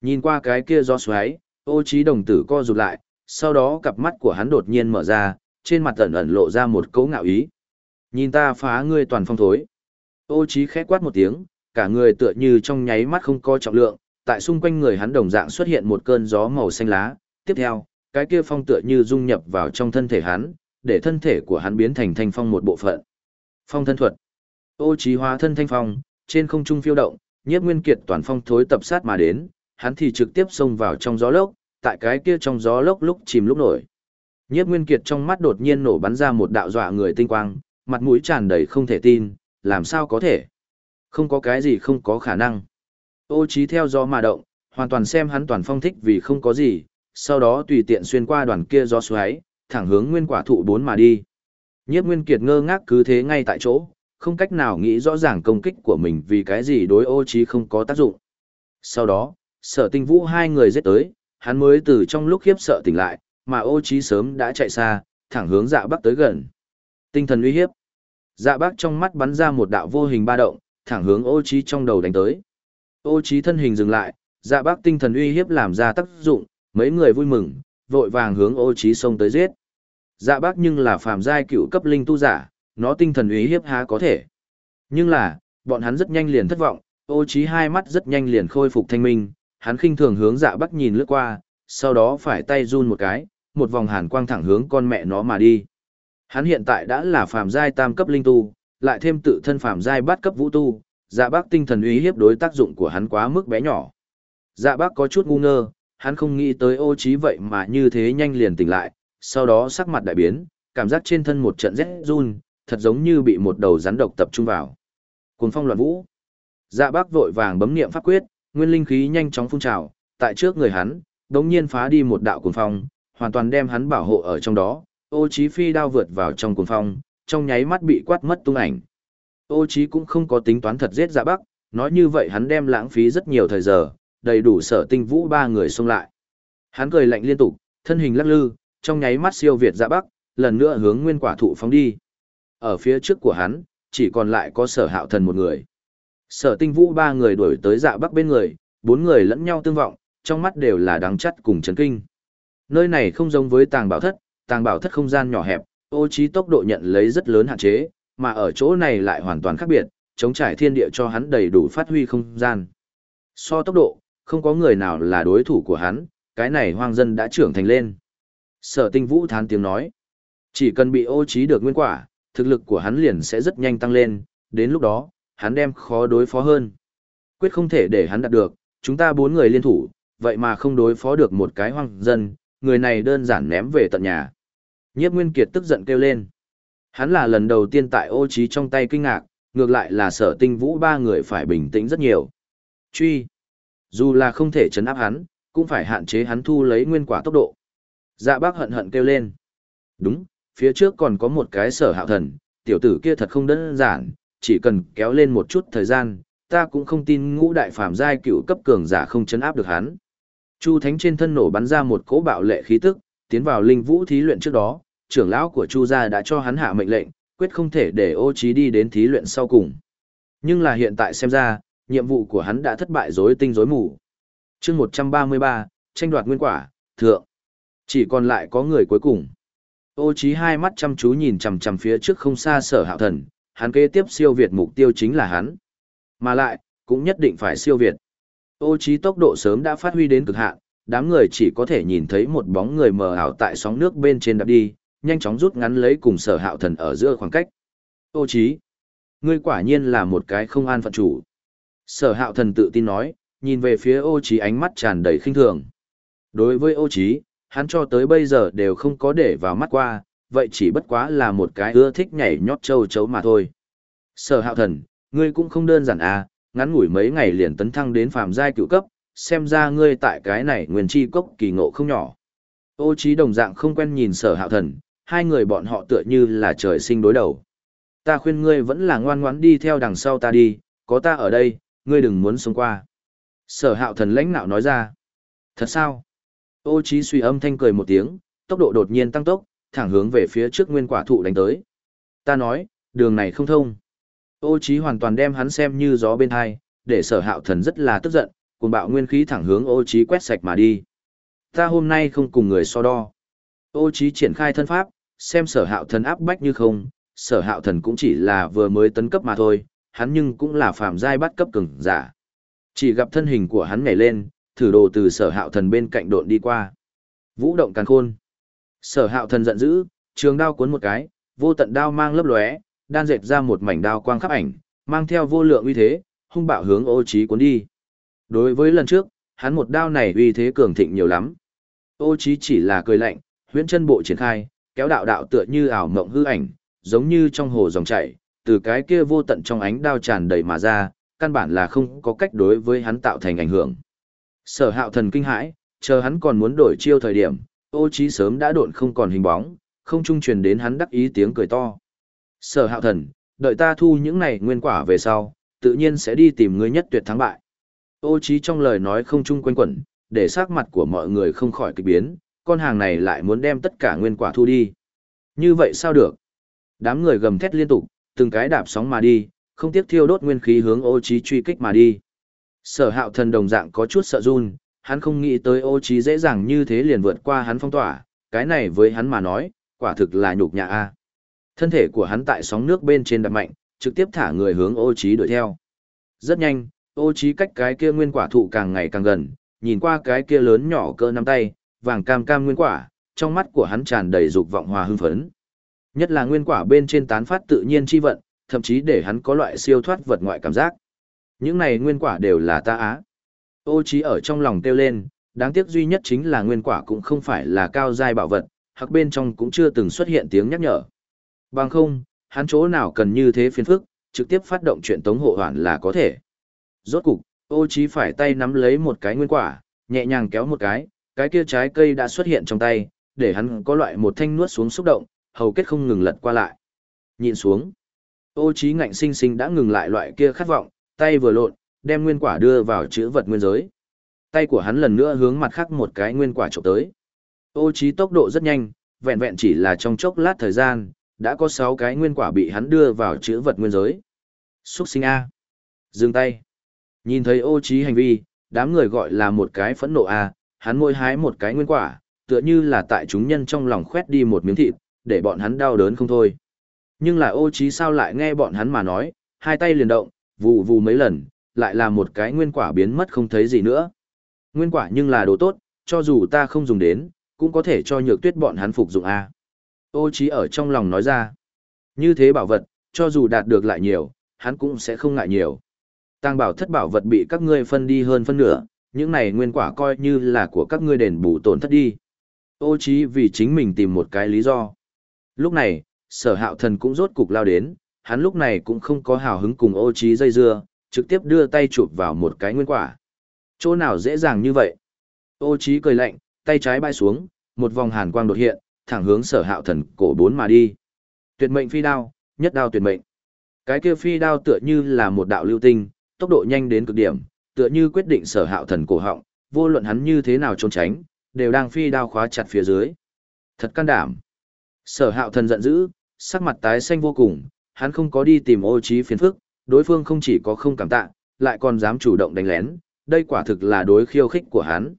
Nhìn qua cái kia gió xoáy, ô trí đồng tử co rụt lại, sau đó cặp mắt của hắn đột nhiên mở ra, trên mặt ẩn ẩn lộ ra một cấu ngạo ý. Nhìn ta phá ngươi toàn phong thối. Ô trí khẽ quát một tiếng, cả người tựa như trong nháy mắt không có trọng lượng, tại xung quanh người hắn đồng dạng xuất hiện một cơn gió màu xanh lá. Tiếp theo, cái kia phong tựa như dung nhập vào trong thân thể hắn, để thân thể của hắn biến thành thanh phong một bộ phận. Phong thân thuật. Ô trí hóa thân thanh phong, trên không trung phiêu động, nhiếp nguyên kiệt toàn phong thối tập sát mà đến, hắn thì trực tiếp xông vào trong gió lốc, tại cái kia trong gió lốc lúc chìm lúc nổi. Nhiếp Nguyên Kiệt trong mắt đột nhiên nổ bắn ra một đạo dọa người tinh quang, mặt mũi tràn đầy không thể tin, làm sao có thể? Không có cái gì không có khả năng. Ô trí theo gió mà động, hoàn toàn xem hắn toàn phong thích vì không có gì, sau đó tùy tiện xuyên qua đoàn kia gió xoáy, thẳng hướng nguyên quả thụ bốn mà đi. Nhiếp Nguyên Kiệt ngơ ngác cứ thế ngay tại chỗ, không cách nào nghĩ rõ ràng công kích của mình vì cái gì đối ô trí không có tác dụng. Sau đó, sở tinh vũ hai người giết tới, hắn mới từ trong lúc khiếp sợ tỉnh lại, mà ô trí sớm đã chạy xa, thẳng hướng dạ bắc tới gần. Tinh thần uy hiếp. Dạ bắc trong mắt bắn ra một đạo vô hình ba động, thẳng hướng ô trí trong đầu đánh tới. Ô trí thân hình dừng lại, dạ bắc tinh thần uy hiếp làm ra tác dụng, mấy người vui mừng, vội vàng hướng ô trí xông tới giết. Dạ bắc nhưng là phàm giai cựu cấp linh tu giả, nó tinh thần uy hiếp há có thể. Nhưng là, bọn hắn rất nhanh liền thất vọng, ô trí hai mắt rất nhanh liền khôi phục thanh minh, hắn khinh thường hướng dạ bắc nhìn lướt qua, sau đó phải tay run một cái, một vòng hàn quang thẳng hướng con mẹ nó mà đi. Hắn hiện tại đã là phàm giai tam cấp linh tu, lại thêm tự thân phàm giai bát cấp vũ tu, dạ bác tinh thần uy hiếp đối tác dụng của hắn quá mức bé nhỏ. Dạ bác có chút ngu ngơ, hắn không nghĩ tới ô trí vậy mà như thế nhanh liền tỉnh lại, sau đó sắc mặt đại biến, cảm giác trên thân một trận rét run, thật giống như bị một đầu rắn độc tập trung vào. Cuồng phong loạn vũ. Dạ bác vội vàng bấm niệm pháp quyết, nguyên linh khí nhanh chóng phun trào, tại trước người hắn, đống nhiên phá đi một đạo cuồng phong, hoàn toàn đem hắn bảo hộ ở trong đó, ô chí phi đao vượt vào trong cuồng phong, trong nháy mắt bị quát mất tung ảnh. Ô chí cũng không có tính toán thật giết dạ bắc, nói như vậy hắn đem lãng phí rất nhiều thời giờ, đầy đủ sở tinh vũ ba người xông lại. Hắn cười lạnh liên tục, thân hình lắc lư, trong nháy mắt siêu việt dạ bắc, lần nữa hướng nguyên quả thụ phóng đi. Ở phía trước của hắn, chỉ còn lại có sở hạo thần một người. Sở tinh vũ ba người đuổi tới dạ bắc bên người, bốn người lẫn nhau tương vọng, trong mắt đều là đáng chắt cùng chấn kinh. Nơi này không giống với tàng bảo thất, tàng bảo thất không gian nhỏ hẹp, ô trí tốc độ nhận lấy rất lớn hạn chế, mà ở chỗ này lại hoàn toàn khác biệt, chống trải thiên địa cho hắn đầy đủ phát huy không gian. So tốc độ, không có người nào là đối thủ của hắn, cái này hoang dân đã trưởng thành lên. Sở tinh vũ thán tiếng nói, chỉ cần bị ô trí được nguyên quả, thực lực của hắn liền sẽ rất nhanh tăng lên, đến lúc đó, hắn đem khó đối phó hơn. Quyết không thể để hắn đạt được, chúng ta bốn người liên thủ, vậy mà không đối phó được một cái hoang dân, người này đơn giản ném về tận nhà. Nhiếp Nguyên Kiệt tức giận kêu lên. Hắn là lần đầu tiên tại ô trí trong tay kinh ngạc, ngược lại là sở tinh vũ ba người phải bình tĩnh rất nhiều. Truy. Dù là không thể chấn áp hắn, cũng phải hạn chế hắn thu lấy nguyên quả tốc độ. Dạ bác hận hận kêu lên. Đúng, phía trước còn có một cái sở hạo thần, tiểu tử kia thật không đơn giản, chỉ cần kéo lên một chút thời gian, ta cũng không tin ngũ đại phàm giai cựu cấp cường giả không chấn áp được hắn. Chu Thánh trên thân nổ bắn ra một cỗ bạo lệ khí tức, tiến vào linh vũ thí luyện trước đó, trưởng lão của Chu gia đã cho hắn hạ mệnh lệnh, quyết không thể để Ô Chí đi đến thí luyện sau cùng. Nhưng là hiện tại xem ra, nhiệm vụ của hắn đã thất bại rối tinh rối mù. Chương 133, tranh đoạt nguyên quả, thượng. Chỉ còn lại có người cuối cùng. Ô Chí hai mắt chăm chú nhìn chằm chằm phía trước không xa Sở Hạo Thần, hắn kế tiếp siêu việt mục tiêu chính là hắn. Mà lại, cũng nhất định phải siêu việt. Ô Chí tốc độ sớm đã phát huy đến cực hạn, đám người chỉ có thể nhìn thấy một bóng người mờ ảo tại sóng nước bên trên đạp đi, nhanh chóng rút ngắn lấy cùng sở hạo thần ở giữa khoảng cách. Ô trí, ngươi quả nhiên là một cái không an phận chủ. Sở hạo thần tự tin nói, nhìn về phía ô trí ánh mắt tràn đầy khinh thường. Đối với ô trí, hắn cho tới bây giờ đều không có để vào mắt qua, vậy chỉ bất quá là một cái ưa thích nhảy nhót châu chấu mà thôi. Sở hạo thần, ngươi cũng không đơn giản à, ngắn ngủi mấy ngày liền tấn thăng đến phàm giai cựu cấp, xem ra ngươi tại cái này nguyên chi cốc kỳ ngộ không nhỏ. Ô trí đồng dạng không quen nhìn sở hạo thần, hai người bọn họ tựa như là trời sinh đối đầu. Ta khuyên ngươi vẫn là ngoan ngoãn đi theo đằng sau ta đi, có ta ở đây, ngươi đừng muốn xuống qua. Sở hạo thần lãnh nạo nói ra. Thật sao? Ô trí suy âm thanh cười một tiếng, tốc độ đột nhiên tăng tốc, thẳng hướng về phía trước nguyên quả thụ đánh tới. Ta nói, đường này không thông. Ô Chí hoàn toàn đem hắn xem như gió bên hai, để sở hạo thần rất là tức giận, cùng bạo nguyên khí thẳng hướng ô Chí quét sạch mà đi. Ta hôm nay không cùng người so đo. Ô Chí triển khai thân pháp, xem sở hạo thần áp bách như không, sở hạo thần cũng chỉ là vừa mới tấn cấp mà thôi, hắn nhưng cũng là phàm giai bắt cấp cường giả. Chỉ gặp thân hình của hắn nhảy lên, thử đồ từ sở hạo thần bên cạnh độn đi qua. Vũ động càn khôn. Sở hạo thần giận dữ, trường đao cuốn một cái, vô tận đao mang lấp lóe, đan dệt ra một mảnh đao quang khắp ảnh, mang theo vô lượng uy thế, hung bạo hướng ô trí cuốn đi. Đối với lần trước, hắn một đao này uy thế cường thịnh nhiều lắm. Ô trí chỉ là cười lạnh, huyễn chân bộ triển khai, kéo đạo đạo tựa như ảo mộng hư ảnh, giống như trong hồ dòng chảy, từ cái kia vô tận trong ánh đao tràn đầy mà ra, căn bản là không có cách đối với hắn tạo thành ảnh hưởng. Sở hạo thần kinh hãi, chờ hắn còn muốn đổi chiêu thời điểm, ô trí sớm đã độn không còn hình bóng, không trung truyền đến hắn đắc ý tiếng cười to. Sở hạo thần, đợi ta thu những này nguyên quả về sau, tự nhiên sẽ đi tìm ngươi nhất tuyệt thắng bại. Ô trí trong lời nói không trung quanh quẩn, để sắc mặt của mọi người không khỏi kịch biến, con hàng này lại muốn đem tất cả nguyên quả thu đi. Như vậy sao được? Đám người gầm thét liên tục, từng cái đạp sóng mà đi, không tiếc thiêu đốt nguyên khí hướng ô trí truy kích mà đi. Sở hạo thần đồng dạng có chút sợ run, hắn không nghĩ tới ô trí dễ dàng như thế liền vượt qua hắn phong tỏa, cái này với hắn mà nói, quả thực là nhục nhã a. Thân thể của hắn tại sóng nước bên trên đập mạnh, trực tiếp thả người hướng ô trí đuổi theo. Rất nhanh, ô trí cách cái kia nguyên quả thụ càng ngày càng gần, nhìn qua cái kia lớn nhỏ cỡ nắm tay, vàng cam cam nguyên quả, trong mắt của hắn tràn đầy dục vọng hòa hưng phấn. Nhất là nguyên quả bên trên tán phát tự nhiên chi vận, thậm chí để hắn có loại siêu thoát vật ngoại cảm giác. Những này nguyên quả đều là ta á. Ô trí ở trong lòng kêu lên, đáng tiếc duy nhất chính là nguyên quả cũng không phải là cao giai bảo vật, hoặc bên trong cũng chưa từng xuất hiện tiếng nhắc nhở. Bằng không, hắn chỗ nào cần như thế phiền phức, trực tiếp phát động chuyện tống hộ hoàn là có thể. Rốt cục, ô chí phải tay nắm lấy một cái nguyên quả, nhẹ nhàng kéo một cái, cái kia trái cây đã xuất hiện trong tay, để hắn có loại một thanh nuốt xuống xúc động, hầu kết không ngừng lật qua lại. Nhìn xuống, ô chí ngạnh sinh sinh đã ngừng lại loại kia khát vọng, tay vừa lộn, đem nguyên quả đưa vào chữ vật nguyên giới. Tay của hắn lần nữa hướng mặt khác một cái nguyên quả chụp tới. Ô trí tốc độ rất nhanh, vẹn vẹn chỉ là trong chốc lát thời gian, đã có 6 cái nguyên quả bị hắn đưa vào chữ vật nguyên giới. Xuất sinh A. Dừng tay. Nhìn thấy ô trí hành vi, đám người gọi là một cái phẫn nộ A, hắn môi hái một cái nguyên quả, tựa như là tại chúng nhân trong lòng khoét đi một miếng thịt, để bọn hắn đau đớn không thôi. Nhưng là ô trí sao lại nghe bọn hắn mà nói, hai tay liền động, vù vù mấy lần, lại là một cái nguyên quả biến mất không thấy gì nữa. Nguyên quả nhưng là đồ tốt, cho dù ta không dùng đến, cũng có thể cho nhược tuyết bọn hắn phục dụng A. Ô trí ở trong lòng nói ra. Như thế bảo vật, cho dù đạt được lại nhiều, hắn cũng sẽ không ngại nhiều. Tăng bảo thất bảo vật bị các ngươi phân đi hơn phân nửa, những này nguyên quả coi như là của các ngươi đền bù tổn thất đi. Ô trí vì chính mình tìm một cái lý do. Lúc này, sở hạo thần cũng rốt cục lao đến, hắn lúc này cũng không có hào hứng cùng ô trí dây dưa, trực tiếp đưa tay chụp vào một cái nguyên quả. Chỗ nào dễ dàng như vậy? Ô Chí cười lạnh, tay trái bay xuống, một vòng hàn quang đột hiện, thẳng hướng sở hạo thần cổ bốn mà đi. Tuyệt mệnh phi đao, nhất đao tuyệt mệnh. Cái kia phi đao tựa như là một đạo lưu tinh, tốc độ nhanh đến cực điểm, tựa như quyết định sở hạo thần cổ họng, vô luận hắn như thế nào trốn tránh, đều đang phi đao khóa chặt phía dưới. Thật can đảm. Sở hạo thần giận dữ, sắc mặt tái xanh vô cùng, hắn không có đi tìm ô trí phiền phức, đối phương không chỉ có không cảm tạ, lại còn dám chủ động đánh lén, đây quả thực là đối khiêu khích của hắn.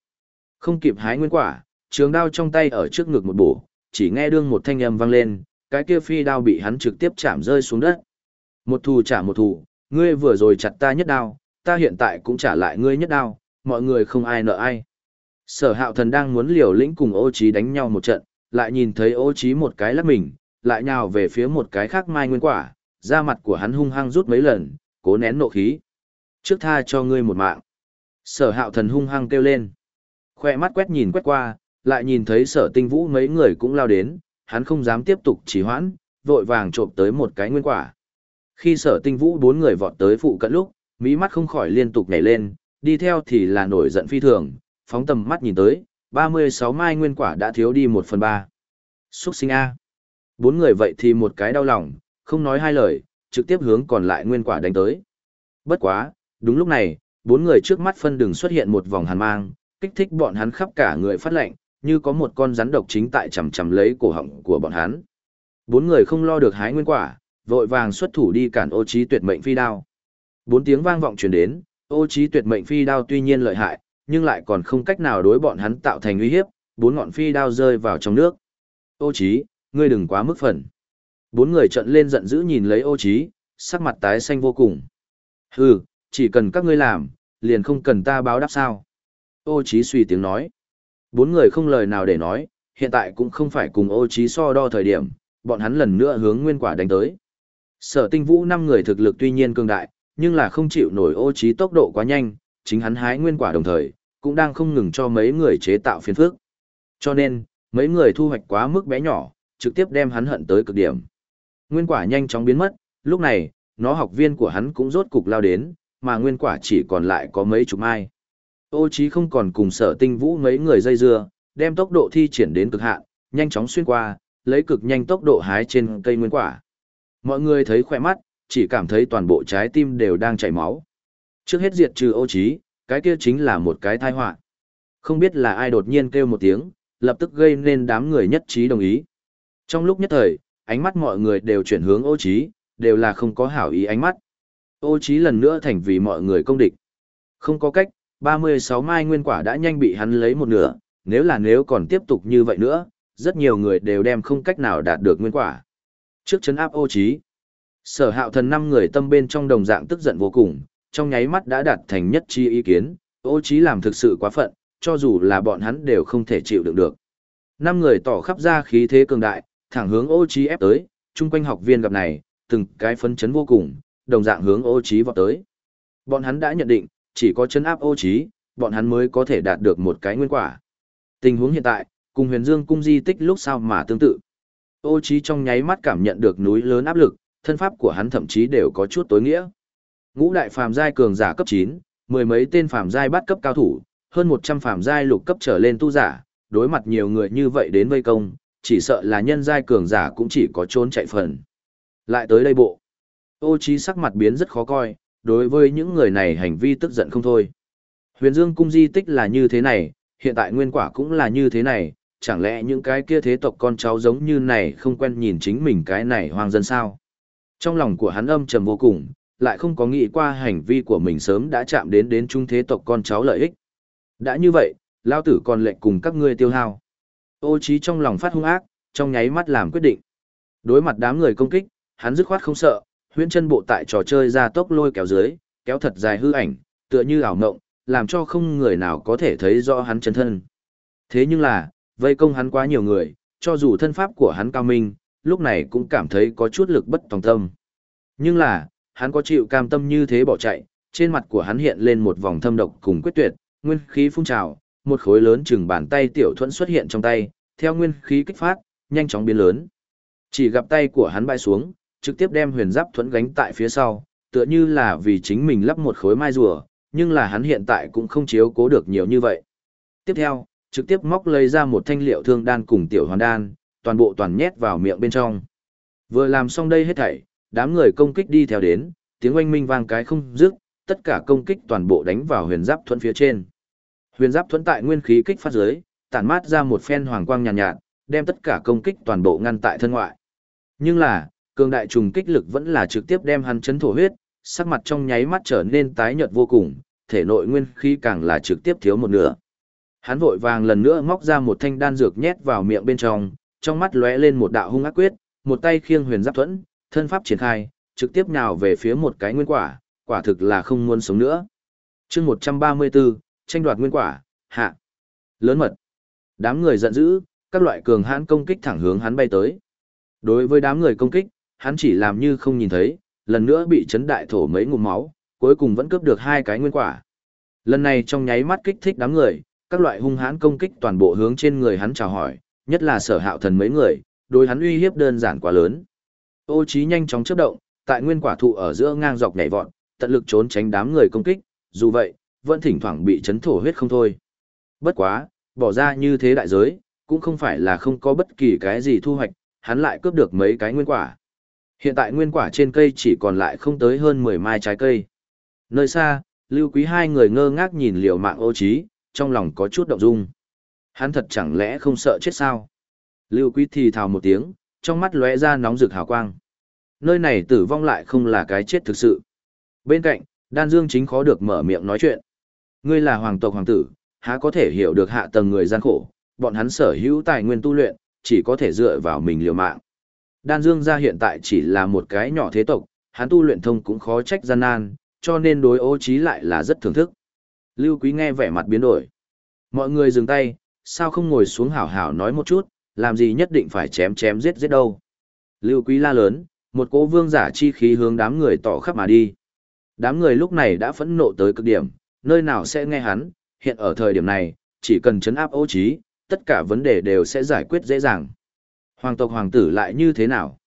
Không kịp hái nguyên quả, trường đao trong tay ở trước ngực một bổ, chỉ nghe đương một thanh âm vang lên, cái kia phi đao bị hắn trực tiếp chạm rơi xuống đất. Một thù trả một thù, ngươi vừa rồi chặt ta nhất đao, ta hiện tại cũng trả lại ngươi nhất đao, mọi người không ai nợ ai. Sở hạo thần đang muốn liều lĩnh cùng ô trí đánh nhau một trận, lại nhìn thấy ô trí một cái lắc mình, lại nhào về phía một cái khác mai nguyên quả, da mặt của hắn hung hăng rút mấy lần, cố nén nộ khí. Trước tha cho ngươi một mạng. Sở hạo thần hung hăng kêu lên. Khoe mắt quét nhìn quét qua, lại nhìn thấy sở tinh vũ mấy người cũng lao đến, hắn không dám tiếp tục trì hoãn, vội vàng trộm tới một cái nguyên quả. Khi sở tinh vũ bốn người vọt tới phụ cận lúc, mỹ mắt không khỏi liên tục nhảy lên, đi theo thì là nổi giận phi thường, phóng tầm mắt nhìn tới, 36 mai nguyên quả đã thiếu đi 1 phần 3. Xuất sinh A. Bốn người vậy thì một cái đau lòng, không nói hai lời, trực tiếp hướng còn lại nguyên quả đánh tới. Bất quá, đúng lúc này, bốn người trước mắt phân đường xuất hiện một vòng hàn mang, kích thích bọn hắn khắp cả người phát lệnh, như có một con rắn độc chính tại chầm chầm lấy cổ họng của bọn hắn. Bốn người không lo được hái nguyên quả, vội vàng xuất thủ đi cản ô trí tuyệt mệnh phi đao. Bốn tiếng vang vọng truyền đến, ô trí tuyệt mệnh phi đao tuy nhiên lợi hại, nhưng lại còn không cách nào đối bọn hắn tạo thành uy hiếp, bốn ngọn phi đao rơi vào trong nước. Ô trí, ngươi đừng quá mức phần. Bốn người trận lên giận dữ nhìn lấy ô trí, sắc mặt tái xanh vô cùng. Hừ, chỉ cần các ngươi làm, liền không cần ta báo đáp sao. Ô trí suy tiếng nói. Bốn người không lời nào để nói, hiện tại cũng không phải cùng ô trí so đo thời điểm, bọn hắn lần nữa hướng nguyên quả đánh tới. Sở tinh vũ năm người thực lực tuy nhiên cường đại, nhưng là không chịu nổi ô trí tốc độ quá nhanh, chính hắn hái nguyên quả đồng thời, cũng đang không ngừng cho mấy người chế tạo phiền phức. Cho nên, mấy người thu hoạch quá mức bé nhỏ, trực tiếp đem hắn hận tới cực điểm. Nguyên quả nhanh chóng biến mất, lúc này, nó học viên của hắn cũng rốt cục lao đến, mà nguyên quả chỉ còn lại có mấy chục mai. Ô Chí không còn cùng sở tinh vũ mấy người dây dưa, đem tốc độ thi triển đến cực hạn, nhanh chóng xuyên qua, lấy cực nhanh tốc độ hái trên cây nguyên quả. Mọi người thấy khỏe mắt, chỉ cảm thấy toàn bộ trái tim đều đang chảy máu. Trước hết diệt trừ ô Chí, cái kia chính là một cái tai họa. Không biết là ai đột nhiên kêu một tiếng, lập tức gây nên đám người nhất trí đồng ý. Trong lúc nhất thời, ánh mắt mọi người đều chuyển hướng ô Chí, đều là không có hảo ý ánh mắt. Ô Chí lần nữa thành vì mọi người công địch. Không có cách, 36 mai nguyên quả đã nhanh bị hắn lấy một nửa, nếu là nếu còn tiếp tục như vậy nữa, rất nhiều người đều đem không cách nào đạt được nguyên quả. Trước chấn áp ô trí, sở hạo thần năm người tâm bên trong đồng dạng tức giận vô cùng, trong nháy mắt đã đạt thành nhất chi ý kiến, ô trí làm thực sự quá phận, cho dù là bọn hắn đều không thể chịu đựng được. Năm người tỏ khắp ra khí thế cường đại, thẳng hướng ô trí ép tới, chung quanh học viên gặp này, từng cái phấn chấn vô cùng, đồng dạng hướng ô trí vọt tới. Bọn hắn đã nhận định, chỉ có chấn áp ô trí, bọn hắn mới có thể đạt được một cái nguyên quả. Tình huống hiện tại, cùng huyền dương cung di tích lúc sau mà tương tự. Ô trí trong nháy mắt cảm nhận được núi lớn áp lực, thân pháp của hắn thậm chí đều có chút tối nghĩa. Ngũ đại phàm giai cường giả cấp 9, mười mấy tên phàm giai bắt cấp cao thủ, hơn 100 phàm giai lục cấp trở lên tu giả, đối mặt nhiều người như vậy đến vây công, chỉ sợ là nhân giai cường giả cũng chỉ có trốn chạy phần. Lại tới đây bộ. Ô trí sắc mặt biến rất khó coi, đối với những người này hành vi tức giận không thôi. Huyền Dương cung di tích là như thế này, hiện tại nguyên quả cũng là như thế này, chẳng lẽ những cái kia thế tộc con cháu giống như này không quen nhìn chính mình cái này hoang dân sao? Trong lòng của hắn âm trầm vô cùng, lại không có nghĩ qua hành vi của mình sớm đã chạm đến đến trung thế tộc con cháu lợi ích. Đã như vậy, lao tử còn lệnh cùng các ngươi tiêu hao. Ô trí trong lòng phát hung ác, trong nháy mắt làm quyết định. Đối mặt đám người công kích, hắn dứt khoát không sợ, huyễn chân bộ tại trò chơi ra tốc lôi kéo dưới, kéo thật dài hư ảnh, tựa như ảo mộng, làm cho không người nào có thể thấy rõ hắn chân thân. Thế nhưng là, vây công hắn quá nhiều người, cho dù thân pháp của hắn cao minh, lúc này cũng cảm thấy có chút lực bất tòng tâm. Nhưng là, hắn có chịu cam tâm như thế bỏ chạy, trên mặt của hắn hiện lên một vòng thâm độc cùng quyết tuyệt, nguyên khí phun trào, một khối lớn chừng bàn tay tiểu thuẫn xuất hiện trong tay, theo nguyên khí kích phát, nhanh chóng biến lớn. Chỉ gặp tay của hắn bay xuống, trực tiếp đem huyền giáp thuẫn gánh tại phía sau, tựa như là vì chính mình lắp một khối mai rùa, nhưng là hắn hiện tại cũng không chiếu cố được nhiều như vậy. Tiếp theo, trực tiếp móc lấy ra một thanh liệu thương đan cùng tiểu hoàn đan, toàn bộ toàn nhét vào miệng bên trong. Vừa làm xong đây hết thảy, đám người công kích đi theo đến, tiếng oanh minh vang cái không dứt, tất cả công kích toàn bộ đánh vào huyền giáp thuẫn phía trên. Huyền giáp thuẫn tại nguyên khí kích phát dưới, tản mát ra một phen hoàng quang nhàn nhạt, nhạt, đem tất cả công kích toàn bộ ngăn tại thân ngoại. Nhưng là, cường đại trùng kích lực vẫn là trực tiếp đem hắn chấn thổ huyết, sắc mặt trong nháy mắt trở nên tái nhợt vô cùng, thể nội nguyên khí càng là trực tiếp thiếu một nửa. Hắn vội vàng lần nữa móc ra một thanh đan dược nhét vào miệng bên trong, trong mắt lóe lên một đạo hung ác quyết, một tay khiêng huyền giáp thuẫn, thân pháp triển khai, trực tiếp nhào về phía một cái nguyên quả, quả thực là không muốn sống nữa. chương 134, tranh đoạt nguyên quả, hạ. Lớn mật. Đám người giận dữ, các loại cường hãn công kích thẳng hướng hắn bay tới. Đối với đám người công kích, hắn chỉ làm như không nhìn thấy, lần nữa bị chấn đại thổ mấy ngụm máu, cuối cùng vẫn cướp được hai cái nguyên quả. Lần này trong nháy mắt kích thích đám người, các loại hung hãn công kích toàn bộ hướng trên người hắn chào hỏi, nhất là sở hạo thần mấy người, đối hắn uy hiếp đơn giản quá lớn. Ô trí nhanh chóng chớp động, tại nguyên quả thụ ở giữa ngang dọc nhảy vọt, tận lực trốn tránh đám người công kích, dù vậy, vẫn thỉnh thoảng bị chấn thổ huyết không thôi. Bất quá, bỏ ra như thế đại giới, cũng không phải là không có bất kỳ cái gì thu hoạch, hắn lại cướp được mấy cái nguyên quả. Hiện tại nguyên quả trên cây chỉ còn lại không tới hơn 10 mai trái cây. Nơi xa, lưu quý hai người ngơ ngác nhìn liều mạng ô trí, trong lòng có chút động dung. Hắn thật chẳng lẽ không sợ chết sao? Lưu quý thì thào một tiếng, trong mắt lóe ra nóng rực hào quang. Nơi này tử vong lại không là cái chết thực sự. Bên cạnh, đan dương chính khó được mở miệng nói chuyện. Ngươi là hoàng tộc hoàng tử, há có thể hiểu được hạ tầng người gian khổ, bọn hắn sở hữu tài nguyên tu luyện, chỉ có thể dựa vào mình liều mạng. Đan Dương gia hiện tại chỉ là một cái nhỏ thế tộc, hắn tu luyện thông cũng khó trách gian nan, cho nên đối ô trí lại là rất thưởng thức. Lưu Quý nghe vẻ mặt biến đổi. Mọi người dừng tay, sao không ngồi xuống hảo hảo nói một chút, làm gì nhất định phải chém chém giết giết đâu. Lưu Quý la lớn, một cỗ vương giả chi khí hướng đám người tỏ khắp mà đi. Đám người lúc này đã phẫn nộ tới cực điểm, nơi nào sẽ nghe hắn, hiện ở thời điểm này, chỉ cần chấn áp ô trí, tất cả vấn đề đều sẽ giải quyết dễ dàng. Hoàng tộc hoàng tử lại như thế nào?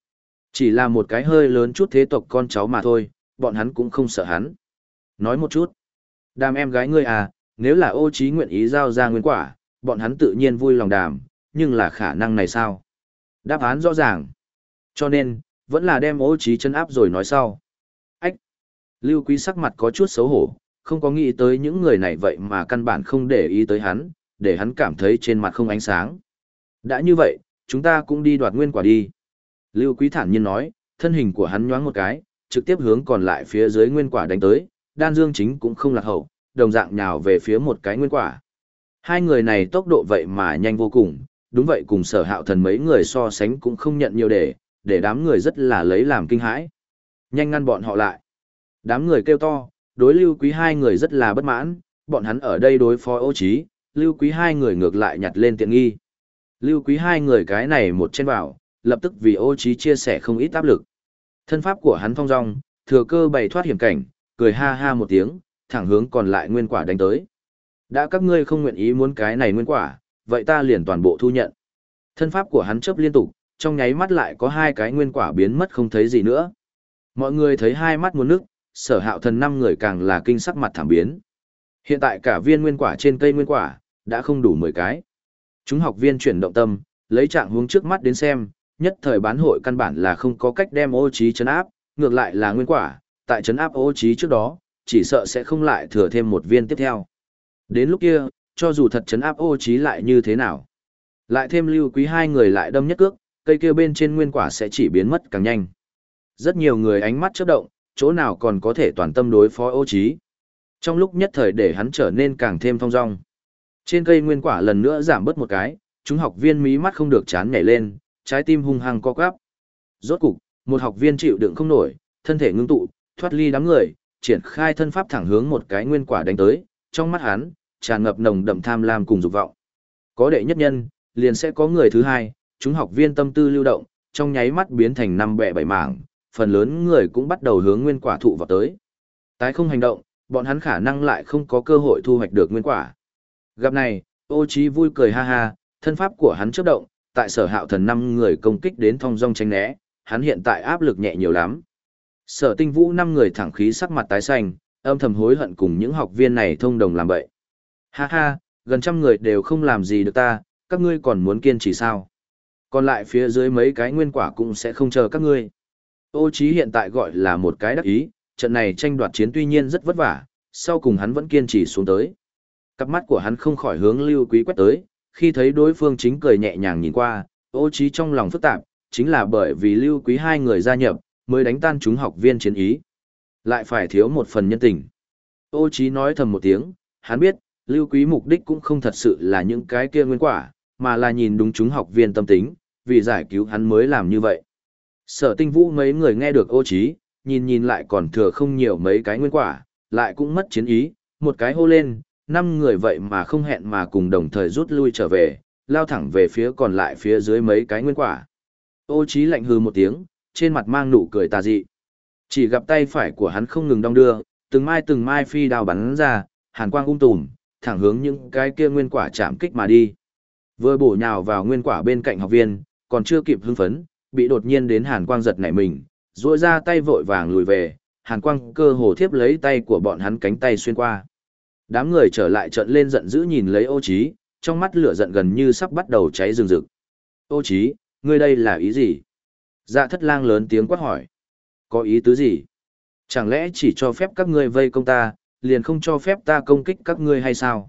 Chỉ là một cái hơi lớn chút thế tộc con cháu mà thôi, bọn hắn cũng không sợ hắn. Nói một chút. Đàm em gái ngươi à, nếu là ô trí nguyện ý giao ra nguyên quả, bọn hắn tự nhiên vui lòng đàm, nhưng là khả năng này sao? Đáp án rõ ràng. Cho nên, vẫn là đem ô trí chân áp rồi nói sau. Ách! Lưu quý sắc mặt có chút xấu hổ, không có nghĩ tới những người này vậy mà căn bản không để ý tới hắn, để hắn cảm thấy trên mặt không ánh sáng. Đã như vậy, chúng ta cũng đi đoạt nguyên quả đi. Lưu Quý thản nhiên nói, thân hình của hắn nhoáng một cái, trực tiếp hướng còn lại phía dưới nguyên quả đánh tới, đan dương chính cũng không lạc hậu, đồng dạng nhào về phía một cái nguyên quả. Hai người này tốc độ vậy mà nhanh vô cùng, đúng vậy cùng sở hạo thần mấy người so sánh cũng không nhận nhiều để, để đám người rất là lấy làm kinh hãi. Nhanh ngăn bọn họ lại. Đám người kêu to, đối lưu quý hai người rất là bất mãn, bọn hắn ở đây đối phó ô trí, lưu quý hai người ngược lại nhặt lên tiện nghi. Lưu quý hai người cái này một trên vào, lập tức vì ô trí chia sẻ không ít áp lực. Thân pháp của hắn thong dong, thừa cơ bày thoát hiểm cảnh, cười ha ha một tiếng, thẳng hướng còn lại nguyên quả đánh tới. Đã các ngươi không nguyện ý muốn cái này nguyên quả, vậy ta liền toàn bộ thu nhận. Thân pháp của hắn chớp liên tục, trong nháy mắt lại có hai cái nguyên quả biến mất không thấy gì nữa. Mọi người thấy hai mắt muốn nước, sở hạo thần năm người càng là kinh sắc mặt thảm biến. Hiện tại cả viên nguyên quả trên cây nguyên quả, đã không đủ 10 cái. Chúng học viên chuyển động tâm, lấy trạng hướng trước mắt đến xem, nhất thời bán hội căn bản là không có cách đem ô trí chấn áp, ngược lại là nguyên quả, tại chấn áp ô trí trước đó, chỉ sợ sẽ không lại thừa thêm một viên tiếp theo. Đến lúc kia, cho dù thật chấn áp ô trí lại như thế nào. Lại thêm lưu quý hai người lại đâm nhất cước, cây kia bên trên nguyên quả sẽ chỉ biến mất càng nhanh. Rất nhiều người ánh mắt chớp động, chỗ nào còn có thể toàn tâm đối phó ô trí. Trong lúc nhất thời để hắn trở nên càng thêm thong dong. Trên cây nguyên quả lần nữa giảm bớt một cái, chúng học viên mí mắt không được chán nhảy lên, trái tim hung hăng co quắp. Rốt cục, một học viên chịu đựng không nổi, thân thể ngưng tụ, thoát ly đám người, triển khai thân pháp thẳng hướng một cái nguyên quả đánh tới, trong mắt hắn tràn ngập nồng đậm tham lam cùng dục vọng. Có đệ nhất nhân, liền sẽ có người thứ hai, chúng học viên tâm tư lưu động, trong nháy mắt biến thành năm bè bảy mảng, phần lớn người cũng bắt đầu hướng nguyên quả thụ vào tới. Tái không hành động, bọn hắn khả năng lại không có cơ hội thu hoạch được nguyên quả. Gặp này, ô trí vui cười ha ha, thân pháp của hắn chớp động, tại sở hạo thần năm người công kích đến thong dong tránh né, hắn hiện tại áp lực nhẹ nhiều lắm. Sở tinh vũ năm người thẳng khí sắc mặt tái xanh, âm thầm hối hận cùng những học viên này thông đồng làm bậy. Ha ha, gần trăm người đều không làm gì được ta, các ngươi còn muốn kiên trì sao? Còn lại phía dưới mấy cái nguyên quả cũng sẽ không chờ các ngươi. Ô Chí hiện tại gọi là một cái đắc ý, trận này tranh đoạt chiến tuy nhiên rất vất vả, sau cùng hắn vẫn kiên trì xuống tới. Cặp mắt của hắn không khỏi hướng Lưu Quý quét tới, khi thấy đối phương chính cười nhẹ nhàng nhìn qua, ô Chí trong lòng phức tạp, chính là bởi vì Lưu Quý hai người gia nhập, mới đánh tan chúng học viên chiến ý. Lại phải thiếu một phần nhân tình. Ô Chí nói thầm một tiếng, hắn biết, Lưu Quý mục đích cũng không thật sự là những cái kia nguyên quả, mà là nhìn đúng chúng học viên tâm tính, vì giải cứu hắn mới làm như vậy. Sở tinh vũ mấy người nghe được ô trí, nhìn nhìn lại còn thừa không nhiều mấy cái nguyên quả, lại cũng mất chiến ý, một cái hô lên, năm người vậy mà không hẹn mà cùng đồng thời rút lui trở về, lao thẳng về phía còn lại phía dưới mấy cái nguyên quả. Ô trí lạnh hừ một tiếng, trên mặt mang nụ cười tà dị. Chỉ gặp tay phải của hắn không ngừng đong đưa, từng mai từng mai phi đao bắn ra, hàn quang ung tùm, thẳng hướng những cái kia nguyên quả chạm kích mà đi. Vừa bổ nhào vào nguyên quả bên cạnh học viên, còn chưa kịp hưng phấn, bị đột nhiên đến hàn quang giật nảy mình, duỗi ra tay vội vàng lùi về, hàn quang cơ hồ thiếp lấy tay của bọn hắn cánh tay xuyên qua. Đám người trở lại trận lên giận dữ nhìn lấy ô trí, trong mắt lửa giận gần như sắp bắt đầu cháy rừng rực. Ô trí, ngươi đây là ý gì? Dạ thất lang lớn tiếng quát hỏi. Có ý tứ gì? Chẳng lẽ chỉ cho phép các ngươi vây công ta, liền không cho phép ta công kích các ngươi hay sao?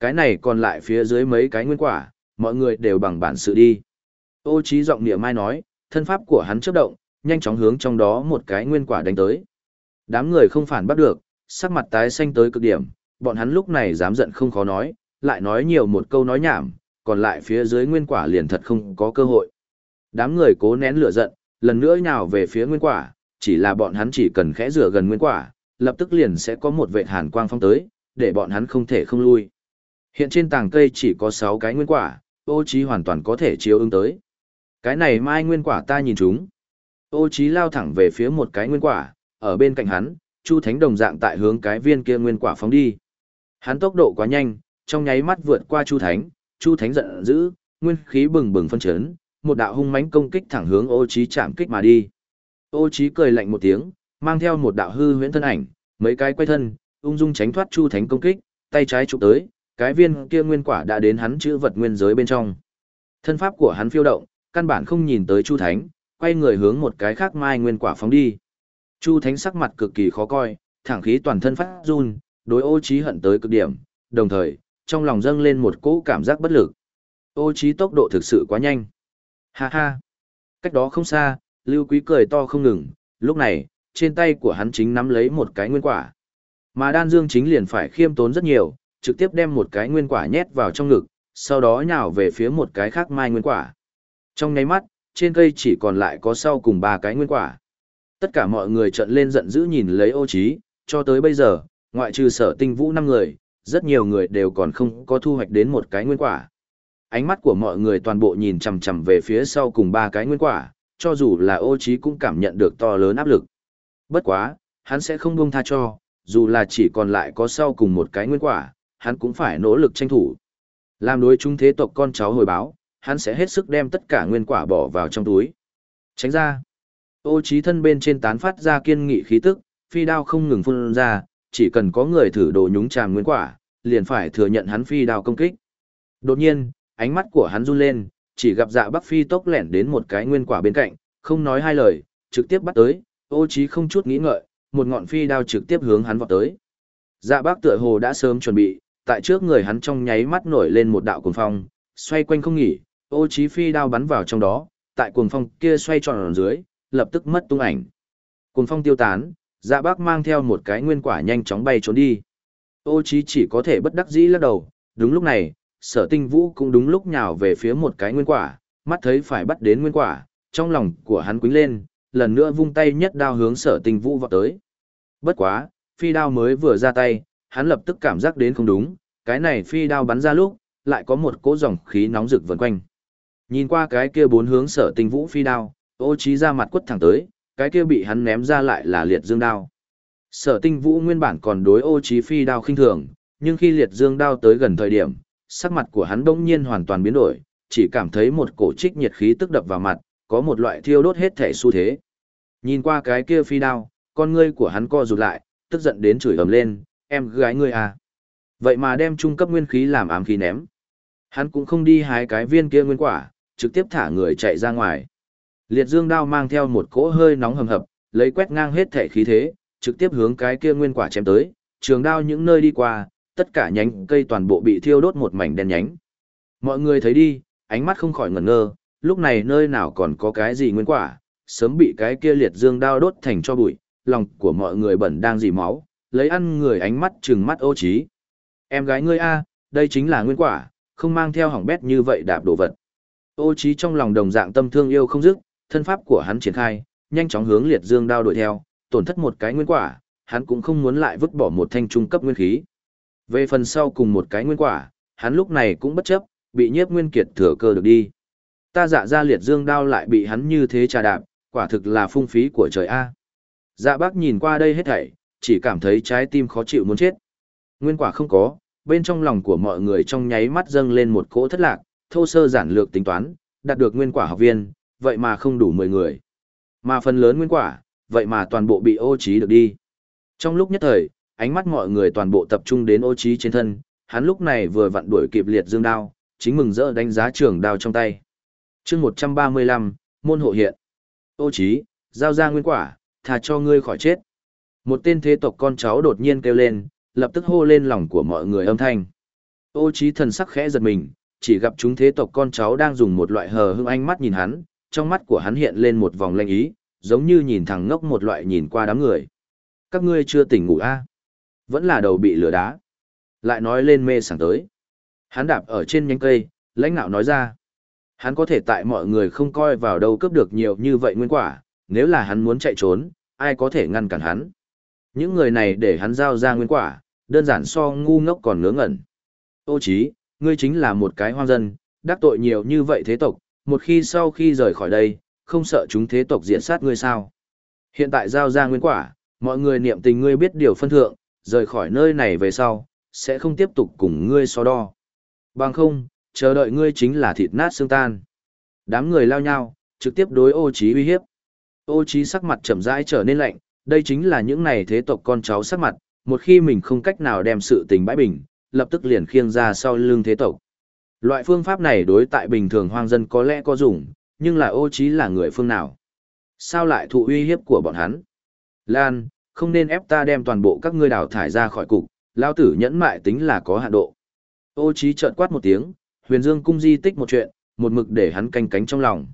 Cái này còn lại phía dưới mấy cái nguyên quả, mọi người đều bằng bản sự đi. Ô trí giọng niệm mai nói, thân pháp của hắn chớp động, nhanh chóng hướng trong đó một cái nguyên quả đánh tới. Đám người không phản bắt được, sắc mặt tái xanh tới cực điểm, bọn hắn lúc này dám giận không khó nói, lại nói nhiều một câu nói nhảm, còn lại phía dưới nguyên quả liền thật không có cơ hội. Đám người cố nén lửa giận, lần nữa nhào về phía nguyên quả, chỉ là bọn hắn chỉ cần khẽ rửa gần nguyên quả, lập tức liền sẽ có một vệt hàn quang phong tới, để bọn hắn không thể không lui. Hiện trên tàng cây chỉ có 6 cái nguyên quả, ô trí hoàn toàn có thể chiếu ứng tới. Cái này mai nguyên quả ta nhìn chúng. Ô trí lao thẳng về phía một cái nguyên quả, ở bên cạnh hắn, Chu Thánh đồng dạng tại hướng cái viên kia nguyên quả phóng đi. Hắn tốc độ quá nhanh, trong nháy mắt vượt qua Chu Thánh, Chu Thánh giận dữ, nguyên khí bừng bừng phân chấn, một đạo hung mãnh công kích thẳng hướng Ô Chí chạm kích mà đi. Ô Chí cười lạnh một tiếng, mang theo một đạo hư huyễn thân ảnh, mấy cái quay thân, ung dung tránh thoát Chu Thánh công kích, tay trái chụp tới, cái viên kia nguyên quả đã đến hắn chữ vật nguyên giới bên trong. Thân pháp của hắn phiêu động, căn bản không nhìn tới Chu Thánh, quay người hướng một cái khác mai nguyên quả phóng đi. Chu Thánh sắc mặt cực kỳ khó coi, thẳng khí toàn thân phát run, đối ô trí hận tới cực điểm, đồng thời, trong lòng dâng lên một cỗ cảm giác bất lực. Ô trí tốc độ thực sự quá nhanh. Ha ha. Cách đó không xa, Lưu Quý cười to không ngừng, lúc này, trên tay của hắn chính nắm lấy một cái nguyên quả. Mà đan dương chính liền phải khiêm tốn rất nhiều, trực tiếp đem một cái nguyên quả nhét vào trong ngực, sau đó nhào về phía một cái khác mai nguyên quả. Trong nháy mắt, trên cây chỉ còn lại có sau cùng ba cái nguyên quả. Tất cả mọi người trợn lên giận dữ nhìn lấy ô trí, cho tới bây giờ, ngoại trừ sở tinh vũ năm người, rất nhiều người đều còn không có thu hoạch đến một cái nguyên quả. Ánh mắt của mọi người toàn bộ nhìn chằm chằm về phía sau cùng ba cái nguyên quả, cho dù là ô trí cũng cảm nhận được to lớn áp lực. Bất quá, hắn sẽ không buông tha cho, dù là chỉ còn lại có sau cùng một cái nguyên quả, hắn cũng phải nỗ lực tranh thủ. Làm đối chúng thế tộc con cháu hồi báo, hắn sẽ hết sức đem tất cả nguyên quả bỏ vào trong túi. Tránh ra. Ô trí thân bên trên tán phát ra kiên nghị khí tức, phi đao không ngừng phun ra, chỉ cần có người thử đồ nhúng chàm nguyên quả, liền phải thừa nhận hắn phi đao công kích. Đột nhiên, ánh mắt của hắn run lên, chỉ gặp dạ bắc phi tốc lẻn đến một cái nguyên quả bên cạnh, không nói hai lời, trực tiếp bắt tới, ô trí không chút nghĩ ngợi, một ngọn phi đao trực tiếp hướng hắn vọt tới. Dạ bác tựa hồ đã sớm chuẩn bị, tại trước người hắn trong nháy mắt nổi lên một đạo cuồng phong, xoay quanh không nghỉ, ô Chí phi đao bắn vào trong đó, tại cuồng phong kia xoay tròn ở dưới, lập tức mất tung ảnh. Cuồng phong tiêu tán, dạ bác mang theo một cái nguyên quả nhanh chóng bay trốn đi. Ô Chí chỉ có thể bất đắc dĩ lắc đầu, đúng lúc này, sở tinh vũ cũng đúng lúc nhào về phía một cái nguyên quả, mắt thấy phải bắt đến nguyên quả, trong lòng của hắn quính lên, lần nữa vung tay nhất đao hướng sở tinh vũ vọt tới. Bất quá, phi đao mới vừa ra tay, hắn lập tức cảm giác đến không đúng, cái này phi đao bắn ra lúc, lại có một cỗ dòng khí nóng rực vần quanh. Nhìn qua cái kia bốn hướng sở tinh vũ phi đao, ô trí ra mặt quất thẳng tới, cái kia bị hắn ném ra lại là liệt dương đao. Sở tinh vũ nguyên bản còn đối ô trí phi đao khinh thường, nhưng khi liệt dương đao tới gần thời điểm, sắc mặt của hắn đông nhiên hoàn toàn biến đổi, chỉ cảm thấy một cổ trích nhiệt khí tức đập vào mặt, có một loại thiêu đốt hết thể xu thế. Nhìn qua cái kia phi đao, con ngươi của hắn co rụt lại, tức giận đến chửi ầm lên, em gái ngươi à. Vậy mà đem trung cấp nguyên khí làm ám khí ném. Hắn cũng không đi hái cái viên kia nguyên quả, trực tiếp thả người chạy ra ngoài. Liệt dương đao mang theo một cỗ hơi nóng hầm hập, lấy quét ngang hết thể khí thế, trực tiếp hướng cái kia nguyên quả chém tới, trường đao những nơi đi qua, tất cả nhánh cây toàn bộ bị thiêu đốt một mảnh đen nhánh. Mọi người thấy đi, ánh mắt không khỏi ngẩn ngơ, lúc này nơi nào còn có cái gì nguyên quả, sớm bị cái kia liệt dương đao đốt thành cho bụi, lòng của mọi người bẩn đang dì máu, lấy ăn người ánh mắt trừng mắt ô trí. Em gái ngươi a, đây chính là nguyên quả, không mang theo hỏng bét như vậy đạp đồ vật. Ô trí trong lòng đồng dạng tâm thương yêu không dứt, thân pháp của hắn triển khai, nhanh chóng hướng liệt dương đao đuổi theo, tổn thất một cái nguyên quả, hắn cũng không muốn lại vứt bỏ một thanh trung cấp nguyên khí. Về phần sau cùng một cái nguyên quả, hắn lúc này cũng bất chấp, bị nhiếp nguyên kiệt thừa cơ được đi. Ta dạ ra liệt dương đao lại bị hắn như thế trà đạp, quả thực là phung phí của trời A. Dạ bác nhìn qua đây hết thảy, chỉ cảm thấy trái tim khó chịu muốn chết. Nguyên quả không có, bên trong lòng của mọi người trong nháy mắt dâng lên một cỗ thất lạc, thô sơ giản lược tính toán, đạt được nguyên quả học viên, vậy mà không đủ 10 người. Mà phần lớn nguyên quả, vậy mà toàn bộ bị ô trí được đi. Trong lúc nhất thời, ánh mắt mọi người toàn bộ tập trung đến ô trí trên thân, hắn lúc này vừa vặn đuổi kịp liệt dương đao, chính mừng rỡ đánh giá trường đao trong tay. Chương 135, môn hộ hiện. Ô trí, giao ra nguyên quả, thà cho ngươi khỏi chết. Một tên thế tộc con cháu đột nhiên kêu lên, lập tức hô lên lòng của mọi người âm thanh. Ô trí thần sắc khẽ giật mình, chỉ gặp chúng thế tộc con cháu đang dùng một loại hờ hững ánh mắt nhìn hắn, trong mắt của hắn hiện lên một vòng lanh ý, giống như nhìn thằng ngốc một loại nhìn qua đám người. Các ngươi chưa tỉnh ngủ a? À? Vẫn là đầu bị lửa đá. Lại nói lên mê sảng tới. Hắn đạp ở trên nhánh cây, lãnh ngạo nói ra. Hắn có thể tại mọi người không coi vào đâu cướp được nhiều như vậy nguyên quả, nếu là hắn muốn chạy trốn, ai có thể ngăn cản hắn. Những người này để hắn giao ra nguyên quả, đơn giản so ngu ngốc còn ngớ ngẩn. Ô chí, ngươi chính là một cái hoang dân, đắc tội nhiều như vậy thế tộc, một khi sau khi rời khỏi đây, không sợ chúng thế tộc diện sát ngươi sao. Hiện tại giao ra nguyên quả, mọi người niệm tình ngươi biết điều phân thượng, rời khỏi nơi này về sau, sẽ không tiếp tục cùng ngươi so đo. Bằng không, chờ đợi ngươi chính là thịt nát xương tan. Đám người lao nhau, trực tiếp đối ô trí uy hiếp. Ô trí sắc mặt chậm rãi trở nên lạnh, đây chính là những này thế tộc con cháu sắc mặt, một khi mình không cách nào đem sự tình bãi bình, lập tức liền khiêng ra sau lưng thế tộc. Loại phương pháp này đối tại bình thường hoang dân có lẽ có dùng, nhưng là ô trí là người phương nào? Sao lại thụ uy hiếp của bọn hắn? Lan, không nên ép ta đem toàn bộ các ngươi đào thải ra khỏi cục, lao tử nhẫn mại tính là có hạn độ. Ô trí chợt quát một tiếng, huyền dương cung di tích một chuyện, một mực để hắn canh cánh trong lòng.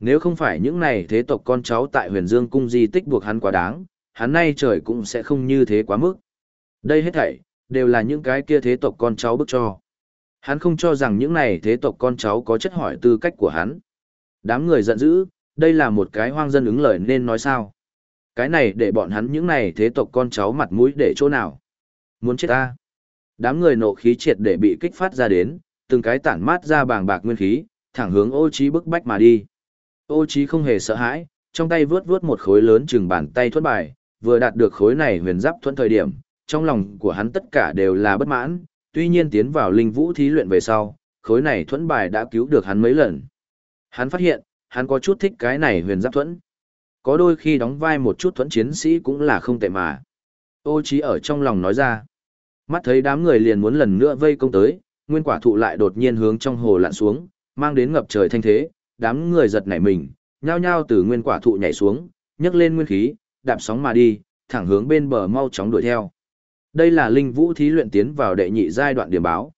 Nếu không phải những này thế tộc con cháu tại huyền dương cung di tích buộc hắn quá đáng, hắn nay trời cũng sẽ không như thế quá mức. Đây hết thảy, đều là những cái kia thế tộc con cháu bức cho. Hắn không cho rằng những này thế tộc con cháu có chất hỏi tư cách của hắn. Đám người giận dữ, đây là một cái hoang dân ứng lời nên nói sao. Cái này để bọn hắn những này thế tộc con cháu mặt mũi để chỗ nào. Muốn chết ta. Đám người nộ khí triệt để bị kích phát ra đến, từng cái tản mát ra bàng bạc nguyên khí, thẳng hướng ô trí bức bách mà đi. Ô trí không hề sợ hãi, trong tay vướt vướt một khối lớn chừng bàn tay thuẫn bài, vừa đạt được khối này huyền giáp thuẫn thời điểm, trong lòng của hắn tất cả đều là bất mãn, tuy nhiên tiến vào linh vũ thí luyện về sau, khối này thuẫn bài đã cứu được hắn mấy lần. Hắn phát hiện, hắn có chút thích cái này huyền giáp thuẫn. Có đôi khi đóng vai một chút thuẫn chiến sĩ cũng là không tệ mà. Ô trí ở trong lòng nói ra. Mắt thấy đám người liền muốn lần nữa vây công tới, nguyên quả thụ lại đột nhiên hướng trong hồ lặn xuống, mang đến ngập trời thanh thế, đám người giật nảy mình, nhao nhao từ nguyên quả thụ nhảy xuống, nhấc lên nguyên khí, đạp sóng mà đi, thẳng hướng bên bờ mau chóng đuổi theo. Đây là linh vũ thí luyện tiến vào đệ nhị giai đoạn điểm báo.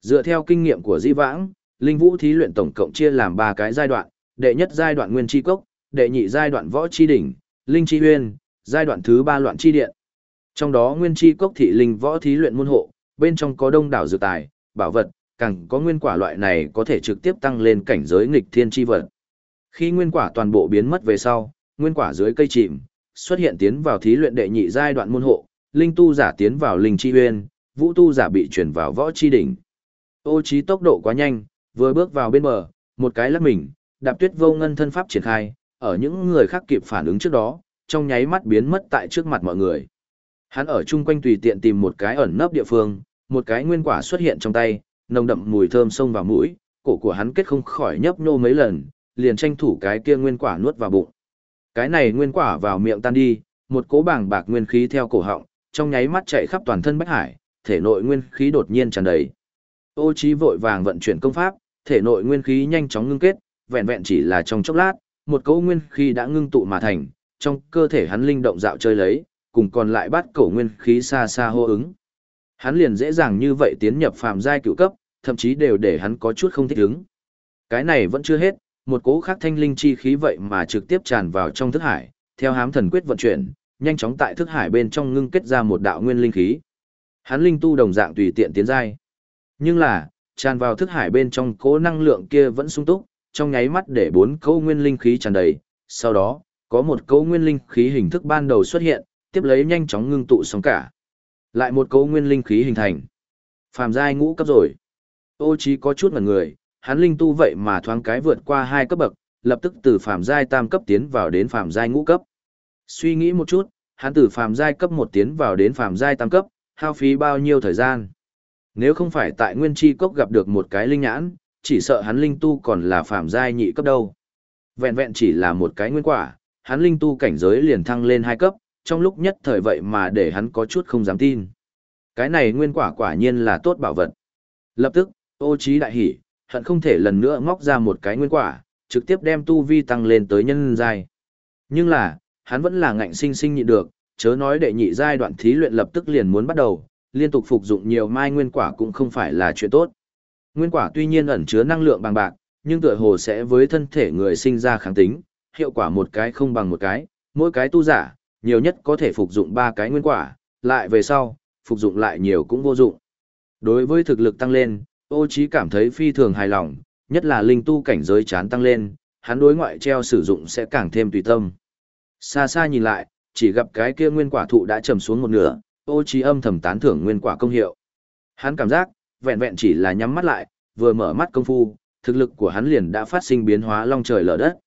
Dựa theo kinh nghiệm của Di Vãng, linh vũ thí luyện tổng cộng chia làm ba cái giai đoạn, đệ nhất giai đoạn nguyên chi cốc, đệ nhị giai đoạn võ chi đỉnh, linh chi uyên, giai đoạn thứ ba loạn chi điện. Trong đó nguyên chi cốc thị linh võ thí luyện môn hộ, bên trong có đông đảo dược tài, bảo vật, càng có nguyên quả loại này có thể trực tiếp tăng lên cảnh giới nghịch thiên chi vật. Khi nguyên quả toàn bộ biến mất về sau, nguyên quả dưới cây chìm, xuất hiện tiến vào thí luyện đệ nhị giai đoạn môn hộ, linh tu giả tiến vào linh chi huyên, vũ tu giả bị chuyển vào võ chi đỉnh. Ô trí tốc độ quá nhanh, vừa bước vào bên bờ, một cái lắc mình, đạp tuyết vô ngân thân pháp triển khai, ở những người khác kịp phản ứng trước đó, trong nháy mắt biến mất tại trước mặt mọi người. Hắn ở chung quanh tùy tiện tìm một cái ẩn nấp địa phương, một cái nguyên quả xuất hiện trong tay, nồng đậm mùi thơm xông vào mũi, cổ của hắn kết không khỏi nhấp nhô mấy lần, liền tranh thủ cái kia nguyên quả nuốt vào bụng. Cái này nguyên quả vào miệng tan đi, một cỗ bảng bạc nguyên khí theo cổ họng, trong nháy mắt chạy khắp toàn thân Bách Hải, thể nội nguyên khí đột nhiên tràn đầy. Ô Chí vội vàng vận chuyển công pháp, thể nội nguyên khí nhanh chóng ngưng kết, vẹn vẹn chỉ là trong chốc lát, một cỗ nguyên khí đã ngưng tụ mà thành, trong cơ thể hắn linh động dạo chơi lấy, cùng còn lại bắt cổ nguyên khí xa xa hô ứng. Hắn liền dễ dàng như vậy tiến nhập phàm giai cựu cấp, thậm chí đều để hắn có chút không thích ứng. Cái này vẫn chưa hết, một cỗ khác thanh linh chi khí vậy mà trực tiếp tràn vào trong thức hải, theo hám thần quyết vận chuyển, nhanh chóng tại thức hải bên trong ngưng kết ra một đạo nguyên linh khí. Hắn linh tu đồng dạng tùy tiện tiến giai. Nhưng là, tràn vào thức hải bên trong cỗ năng lượng kia vẫn sung túc, trong nháy mắt để bốn cỗ nguyên linh khí tràn đầy, sau đó, có một cỗ nguyên linh khí hình thức ban đầu xuất hiện, tiếp lấy nhanh chóng ngưng tụ xong cả. Lại một cỗ nguyên linh khí hình thành. Phàm giai ngũ cấp rồi. Ô Chí có chút ngẩn người, hắn linh tu vậy mà thoáng cái vượt qua hai cấp bậc, lập tức từ phàm giai tam cấp tiến vào đến phàm giai ngũ cấp. Suy nghĩ một chút, hắn từ phàm giai cấp một tiến vào đến phàm giai tam cấp, hao phí bao nhiêu thời gian? Nếu không phải tại Nguyên Chi cốc gặp được một cái linh nhãn, chỉ sợ hắn linh tu còn là phàm giai nhị cấp đâu. Vẹn vẹn chỉ là một cái nguyên quả, hắn linh tu cảnh giới liền thăng lên hai cấp, trong lúc nhất thời vậy mà để hắn có chút không dám tin. Cái này nguyên quả quả nhiên là tốt bảo vật. Lập tức, ô trí đại hỉ, hận không thể lần nữa ngóc ra một cái nguyên quả, trực tiếp đem tu vi tăng lên tới nhân giai. Nhưng là, hắn vẫn là ngạnh sinh sinh nhịn được, chớ nói đệ nhị giai đoạn thí luyện lập tức liền muốn bắt đầu, liên tục phục dụng nhiều mai nguyên quả cũng không phải là chuyện tốt. Nguyên quả tuy nhiên ẩn chứa năng lượng bằng bạc, nhưng tựa hồ sẽ với thân thể người sinh ra kháng tính, hiệu quả một cái không bằng một cái, mỗi cái tu giả, nhiều nhất có thể phục dụng ba cái nguyên quả, lại về sau, phục dụng lại nhiều cũng vô dụng. Đối với thực lực tăng lên, ô trí cảm thấy phi thường hài lòng, nhất là linh tu cảnh giới chán tăng lên, hắn đối ngoại treo sử dụng sẽ càng thêm tùy tâm. Xa xa nhìn lại, chỉ gặp cái kia nguyên quả thụ đã trầm xuống một nửa, ô trí âm thầm tán thưởng nguyên quả công hiệu. Hắn cảm giác, vẹn vẹn chỉ là nhắm mắt lại, vừa mở mắt công phu, thực lực của hắn liền đã phát sinh biến hóa long trời lở đất.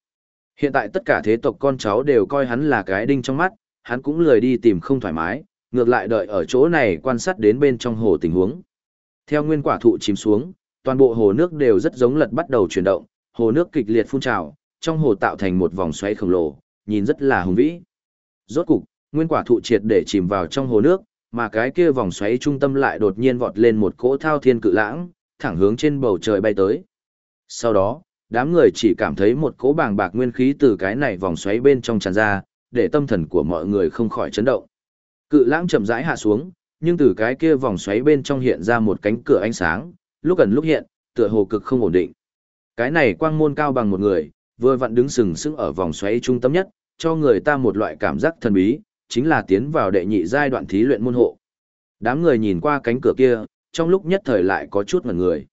Hiện tại tất cả thế tộc con cháu đều coi hắn là cái đinh trong mắt, hắn cũng lười đi tìm không thoải mái, ngược lại đợi ở chỗ này quan sát đến bên trong hồ tình huống. Theo nguyên quả thụ chìm xuống, toàn bộ hồ nước đều rất giống lật bắt đầu chuyển động, hồ nước kịch liệt phun trào, trong hồ tạo thành một vòng xoáy khổng lồ, nhìn rất là hùng vĩ. Rốt cục, nguyên quả thụ triệt để chìm vào trong hồ nước, mà cái kia vòng xoáy trung tâm lại đột nhiên vọt lên một cỗ thao thiên cự lãng, thẳng hướng trên bầu trời bay tới. Sau đó, đám người chỉ cảm thấy một cỗ bàng bạc nguyên khí từ cái này vòng xoáy bên trong tràn ra, để tâm thần của mọi người không khỏi chấn động. Cự lãng chậm rãi hạ xuống, nhưng từ cái kia vòng xoáy bên trong hiện ra một cánh cửa ánh sáng, lúc gần lúc hiện, tựa hồ cực không ổn định. Cái này quang môn cao bằng một người, vừa vặn đứng sừng sững ở vòng xoáy trung tâm nhất, cho người ta một loại cảm giác thần bí, chính là tiến vào đệ nhị giai đoạn thí luyện môn hộ. Đám người nhìn qua cánh cửa kia, trong lúc nhất thời lại có chút ngẩn người.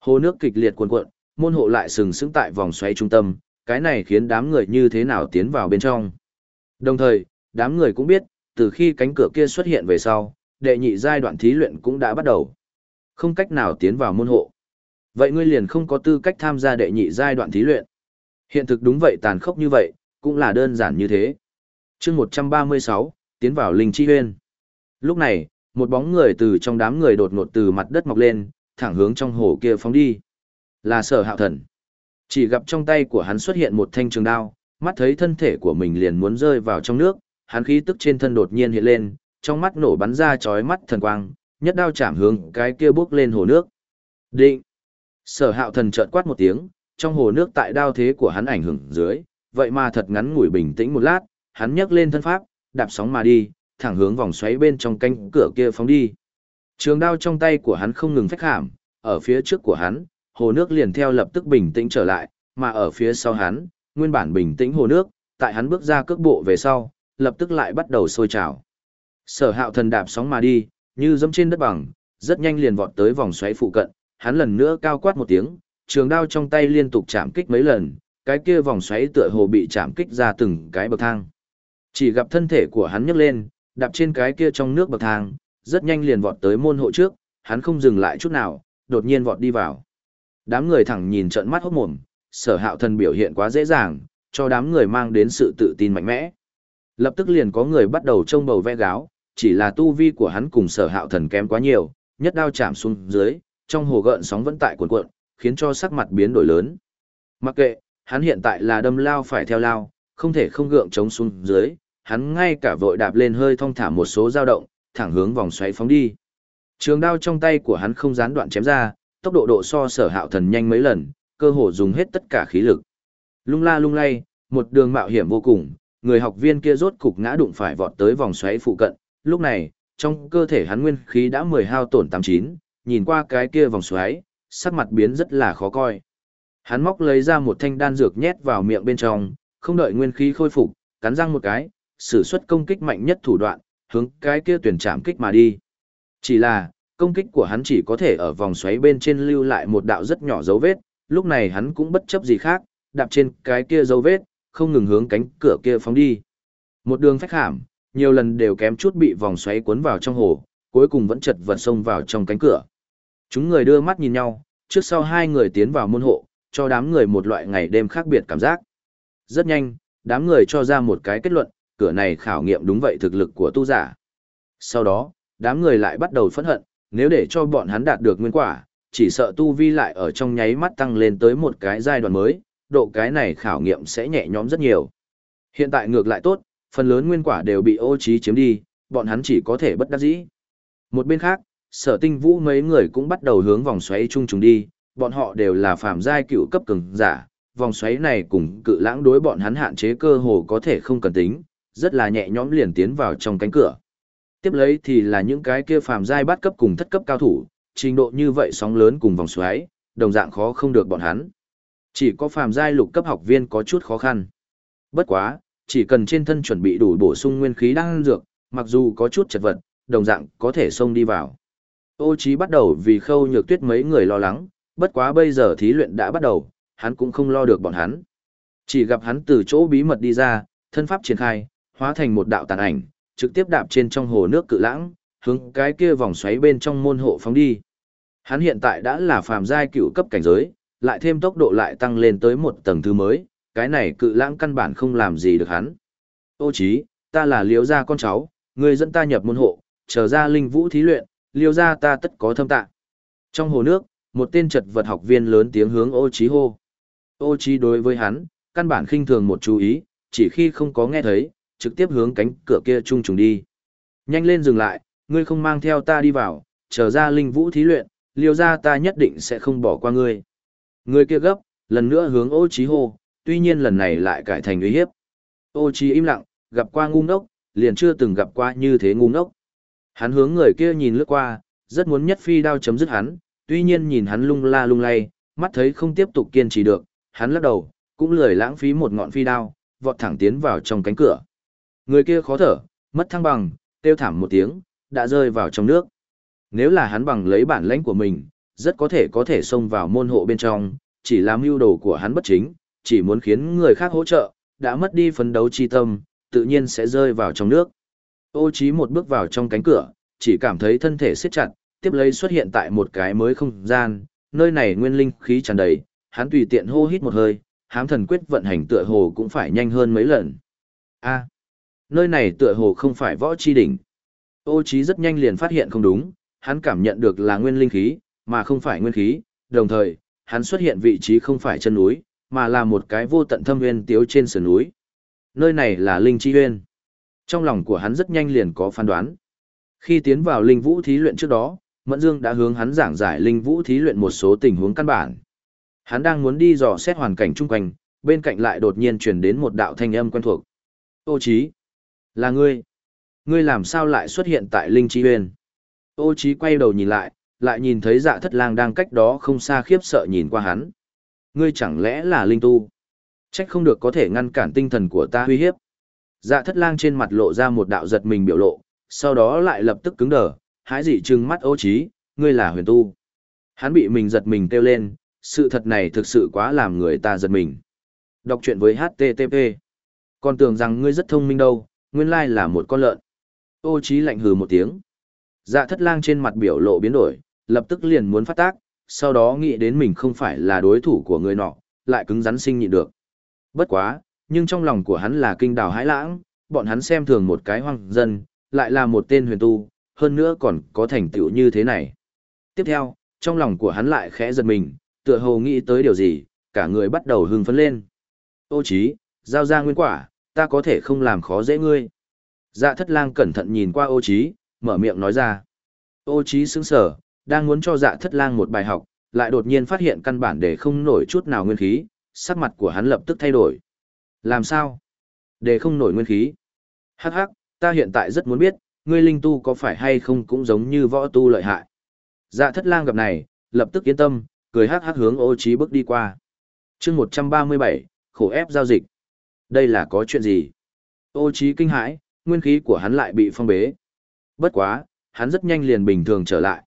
Hồ nước kịch liệt cuồn cuộn, môn hộ lại sừng sững tại vòng xoáy trung tâm, cái này khiến đám người như thế nào tiến vào bên trong. Đồng thời, đám người cũng biết, từ khi cánh cửa kia xuất hiện về sau, đệ nhị giai đoạn thí luyện cũng đã bắt đầu. Không cách nào tiến vào môn hộ. Vậy ngươi liền không có tư cách tham gia đệ nhị giai đoạn thí luyện. Hiện thực đúng vậy tàn khốc như vậy, cũng là đơn giản như thế. chương 136, tiến vào Linh Chi Huyên. Lúc này, một bóng người từ trong đám người đột ngột từ mặt đất mọc lên, thẳng hướng trong hồ kia phóng đi. Là sở hạo thần. Chỉ gặp trong tay của hắn xuất hiện một thanh trường đao, mắt thấy thân thể của mình liền muốn rơi vào trong nước, hắn khí tức trên thân đột nhiên hiện lên, trong mắt nổ bắn ra chói mắt thần quang, nhất đao chạm hướng cái kia bước lên hồ nước. Định. Sở hạo thần chợt quát một tiếng, trong hồ nước tại đao thế của hắn ảnh hưởng dưới, vậy mà thật ngắn ngủi bình tĩnh một lát, hắn nhấc lên thân pháp, đạp sóng mà đi, thẳng hướng vòng xoáy bên trong cánh cửa kia phóng đi. Trường đao trong tay của hắn không ngừng phách hàm, ở phía trước của hắn, hồ nước liền theo lập tức bình tĩnh trở lại, mà ở phía sau hắn, nguyên bản bình tĩnh hồ nước, tại hắn bước ra cước bộ về sau, lập tức lại bắt đầu sôi trào. Sở hạo thần đạp sóng mà đi, như dẫm trên đất bằng, rất nhanh liền vọt tới vòng xoáy phụ cận, hắn lần nữa cao quát một tiếng, trường đao trong tay liên tục chạm kích mấy lần, cái kia vòng xoáy tựa hồ bị chạm kích ra từng cái bậc thang. Chỉ gặp thân thể của hắn nhấc lên, đạp trên cái kia trong nước bậc thang, rất nhanh liền vọt tới môn hộ trước, hắn không dừng lại chút nào, đột nhiên vọt đi vào. Đám người thẳng nhìn trận mắt hốt mồm, sở hạo thần biểu hiện quá dễ dàng, cho đám người mang đến sự tự tin mạnh mẽ. Lập tức liền có người bắt đầu trông bầu vẽ gáo, chỉ là tu vi của hắn cùng sở hạo thần kém quá nhiều, nhất đao chạm xuống dưới, trong hồ gợn sóng vẫn tại cuộn cuộn, khiến cho sắc mặt biến đổi lớn. Mặc kệ, hắn hiện tại là đâm lao phải theo lao, không thể không gượng chống xuống dưới, hắn ngay cả vội đạp lên hơi thong thả một số dao động, thẳng hướng vòng xoáy phóng đi. Trường đao trong tay của hắn không gián đoạn chém ra, tốc độ độ so sở hạo thần nhanh mấy lần, cơ hồ dùng hết tất cả khí lực. Lung la lung lay, một đường mạo hiểm vô cùng, người học viên kia rốt cục ngã đụng phải vọt tới vòng xoáy phụ cận, lúc này, trong cơ thể hắn nguyên khí đã mười hao tổn tám chín, nhìn qua cái kia vòng xoáy, sắc mặt biến rất là khó coi. Hắn móc lấy ra một thanh đan dược nhét vào miệng bên trong, không đợi nguyên khí khôi phục, cắn răng một cái, sử xuất công kích mạnh nhất thủ đoạn, hướng cái kia tuyển trảm kích mà đi. Chỉ là, công kích của hắn chỉ có thể ở vòng xoáy bên trên lưu lại một đạo rất nhỏ dấu vết, lúc này hắn cũng bất chấp gì khác, đạp trên cái kia dấu vết, không ngừng hướng cánh cửa kia phóng đi. Một đường phách hàm, nhiều lần đều kém chút bị vòng xoáy cuốn vào trong hồ, cuối cùng vẫn chật vật xông vào trong cánh cửa. Chúng người đưa mắt nhìn nhau, trước sau hai người tiến vào môn hộ, cho đám người một loại ngày đêm khác biệt cảm giác. Rất nhanh, đám người cho ra một cái kết luận, cửa này khảo nghiệm đúng vậy thực lực của tu giả. Sau đó, đám người lại bắt đầu phẫn hận, nếu để cho bọn hắn đạt được nguyên quả, chỉ sợ tu vi lại ở trong nháy mắt tăng lên tới một cái giai đoạn mới, độ cái này khảo nghiệm sẽ nhẹ nhõm rất nhiều. Hiện tại ngược lại tốt, phần lớn nguyên quả đều bị ô trí chiếm đi, bọn hắn chỉ có thể bất đắc dĩ. Một bên khác, sở tinh vũ mấy người cũng bắt đầu hướng vòng xoáy chung trùng đi, bọn họ đều là phàm giai cựu cấp cường giả, vòng xoáy này cùng cự lãng đối bọn hắn hạn chế cơ hồ có thể không cần tính, rất là nhẹ nhõm liền tiến vào trong cánh cửa. Tiếp lấy thì là những cái kia phàm giai bắt cấp cùng thất cấp cao thủ, trình độ như vậy sóng lớn cùng vòng xoáy, đồng dạng khó không được bọn hắn. Chỉ có phàm giai lục cấp học viên có chút khó khăn. Bất quá, chỉ cần trên thân chuẩn bị đủ bổ sung nguyên khí đang dược, mặc dù có chút chật vật, đồng dạng có thể xông đi vào. Ô Chí bắt đầu vì khâu nhược tuyết mấy người lo lắng, bất quá bây giờ thí luyện đã bắt đầu, hắn cũng không lo được bọn hắn. Chỉ gặp hắn từ chỗ bí mật đi ra, thân pháp triển khai, hóa thành một đạo tàn ảnh, trực tiếp đạp trên trong hồ nước cự lãng, hướng cái kia vòng xoáy bên trong môn hộ phóng đi. Hắn hiện tại đã là phàm giai cựu cấp cảnh giới, lại thêm tốc độ lại tăng lên tới một tầng thứ mới, cái này cự lãng căn bản không làm gì được hắn. Ô chí, ta là liếu gia con cháu, người dẫn ta nhập môn hộ, chờ ra linh vũ thí luyện, liêu gia ta tất có thâm tạ. Trong hồ nước, một tên trật vật học viên lớn tiếng hướng ô trí hô. Ô trí đối với hắn, căn bản khinh thường một chú ý, chỉ khi không có nghe thấy, trực tiếp hướng cánh cửa kia trung trùng đi. Nhanh lên dừng lại, ngươi không mang theo ta đi vào, chờ ra linh vũ thí luyện, liều ra ta nhất định sẽ không bỏ qua ngươi. Người kia gấp, lần nữa hướng ô trí hô, tuy nhiên lần này lại cải thành uy hiếp. Ô trí im lặng, gặp qua ngu ngốc, liền chưa từng gặp qua như thế ngu ngốc. Hắn hướng người kia nhìn lướt qua, rất muốn nhất phi đao chấm dứt hắn, tuy nhiên nhìn hắn lung la lung lay, mắt thấy không tiếp tục kiên trì được, hắn lắc đầu, cũng lười lãng phí một ngọn phi đao, vọt thẳng tiến vào trong cánh cửa. Người kia khó thở, mất thăng bằng, tiêu thảm một tiếng, đã rơi vào trong nước. Nếu là hắn bằng lấy bản lãnh của mình, rất có thể có thể xông vào môn hộ bên trong, chỉ làm mưu đồ của hắn bất chính, chỉ muốn khiến người khác hỗ trợ, đã mất đi phấn đấu chi tâm, tự nhiên sẽ rơi vào trong nước. Ô Chí một bước vào trong cánh cửa, chỉ cảm thấy thân thể siết chặt, tiếp lấy xuất hiện tại một cái mới không gian, nơi này nguyên linh khí tràn đầy, hắn tùy tiện hô hít một hơi, hám thần quyết vận hành tựa hồ cũng phải nhanh hơn mấy lần. A, nơi này tựa hồ không phải võ chi đỉnh. Ô Chí rất nhanh liền phát hiện không đúng, hắn cảm nhận được là nguyên linh khí, mà không phải nguyên khí, đồng thời, hắn xuất hiện vị trí không phải chân núi, mà là một cái vô tận thâm nguyên tiếu trên sườn núi. Nơi này là linh chi nguyên. Trong lòng của hắn rất nhanh liền có phán đoán. Khi tiến vào linh vũ thí luyện trước đó, Mẫn Dương đã hướng hắn giảng giải linh vũ thí luyện một số tình huống căn bản. Hắn đang muốn đi dò xét hoàn cảnh chung quanh, bên cạnh lại đột nhiên truyền đến một đạo thanh âm quen thuộc. Ô Chí, là ngươi. Ngươi làm sao lại xuất hiện tại Linh Chi Uyên? Ô Chí quay đầu nhìn lại, lại nhìn thấy dạ thất lang đang cách đó không xa khiếp sợ nhìn qua hắn. Ngươi chẳng lẽ là linh tu? Trách không được có thể ngăn cản tinh thần của ta uy hiếp. Dạ thất lang trên mặt lộ ra một đạo giật mình biểu lộ, sau đó lại lập tức cứng đờ, hái dị trừng mắt ô Chí, ngươi là huyền tu. Hắn bị mình giật mình kêu lên, sự thật này thực sự quá làm người ta giật mình. Đọc truyện với HTTP. Còn tưởng rằng ngươi rất thông minh đâu, nguyên lai là một con lợn. Ô Chí lạnh hừ một tiếng. Dạ thất lang trên mặt biểu lộ biến đổi, lập tức liền muốn phát tác, sau đó nghĩ đến mình không phải là đối thủ của người nọ, lại cứng rắn sinh nhịn được. Bất quá, nhưng trong lòng của hắn là kinh đào hãi lãng, bọn hắn xem thường một cái hoang dân, lại là một tên huyền tu, hơn nữa còn có thành tựu như thế này. Tiếp theo, trong lòng của hắn lại khẽ giật mình, tựa hồ nghĩ tới điều gì, cả người bắt đầu hưng phấn lên. Ô chí, giao ra nguyên quả, ta có thể không làm khó dễ ngươi. Dạ thất lang cẩn thận nhìn qua ô chí, mở miệng nói ra. Ô chí sững sờ, đang muốn cho dạ thất lang một bài học, lại đột nhiên phát hiện căn bản để không nổi chút nào nguyên khí, sắc mặt của hắn lập tức thay đổi. Làm sao? Để không nổi nguyên khí. Hắc hắc, ta hiện tại rất muốn biết, ngươi linh tu có phải hay không cũng giống như võ tu lợi hại. Dạ thất lang gặp này, lập tức yên tâm, cười hắc hắc hướng ô trí bước đi qua. chương 137, khổ ép giao dịch. Đây là có chuyện gì? Ô trí kinh hãi, nguyên khí của hắn lại bị phong bế. Bất quá, hắn rất nhanh liền bình thường trở lại.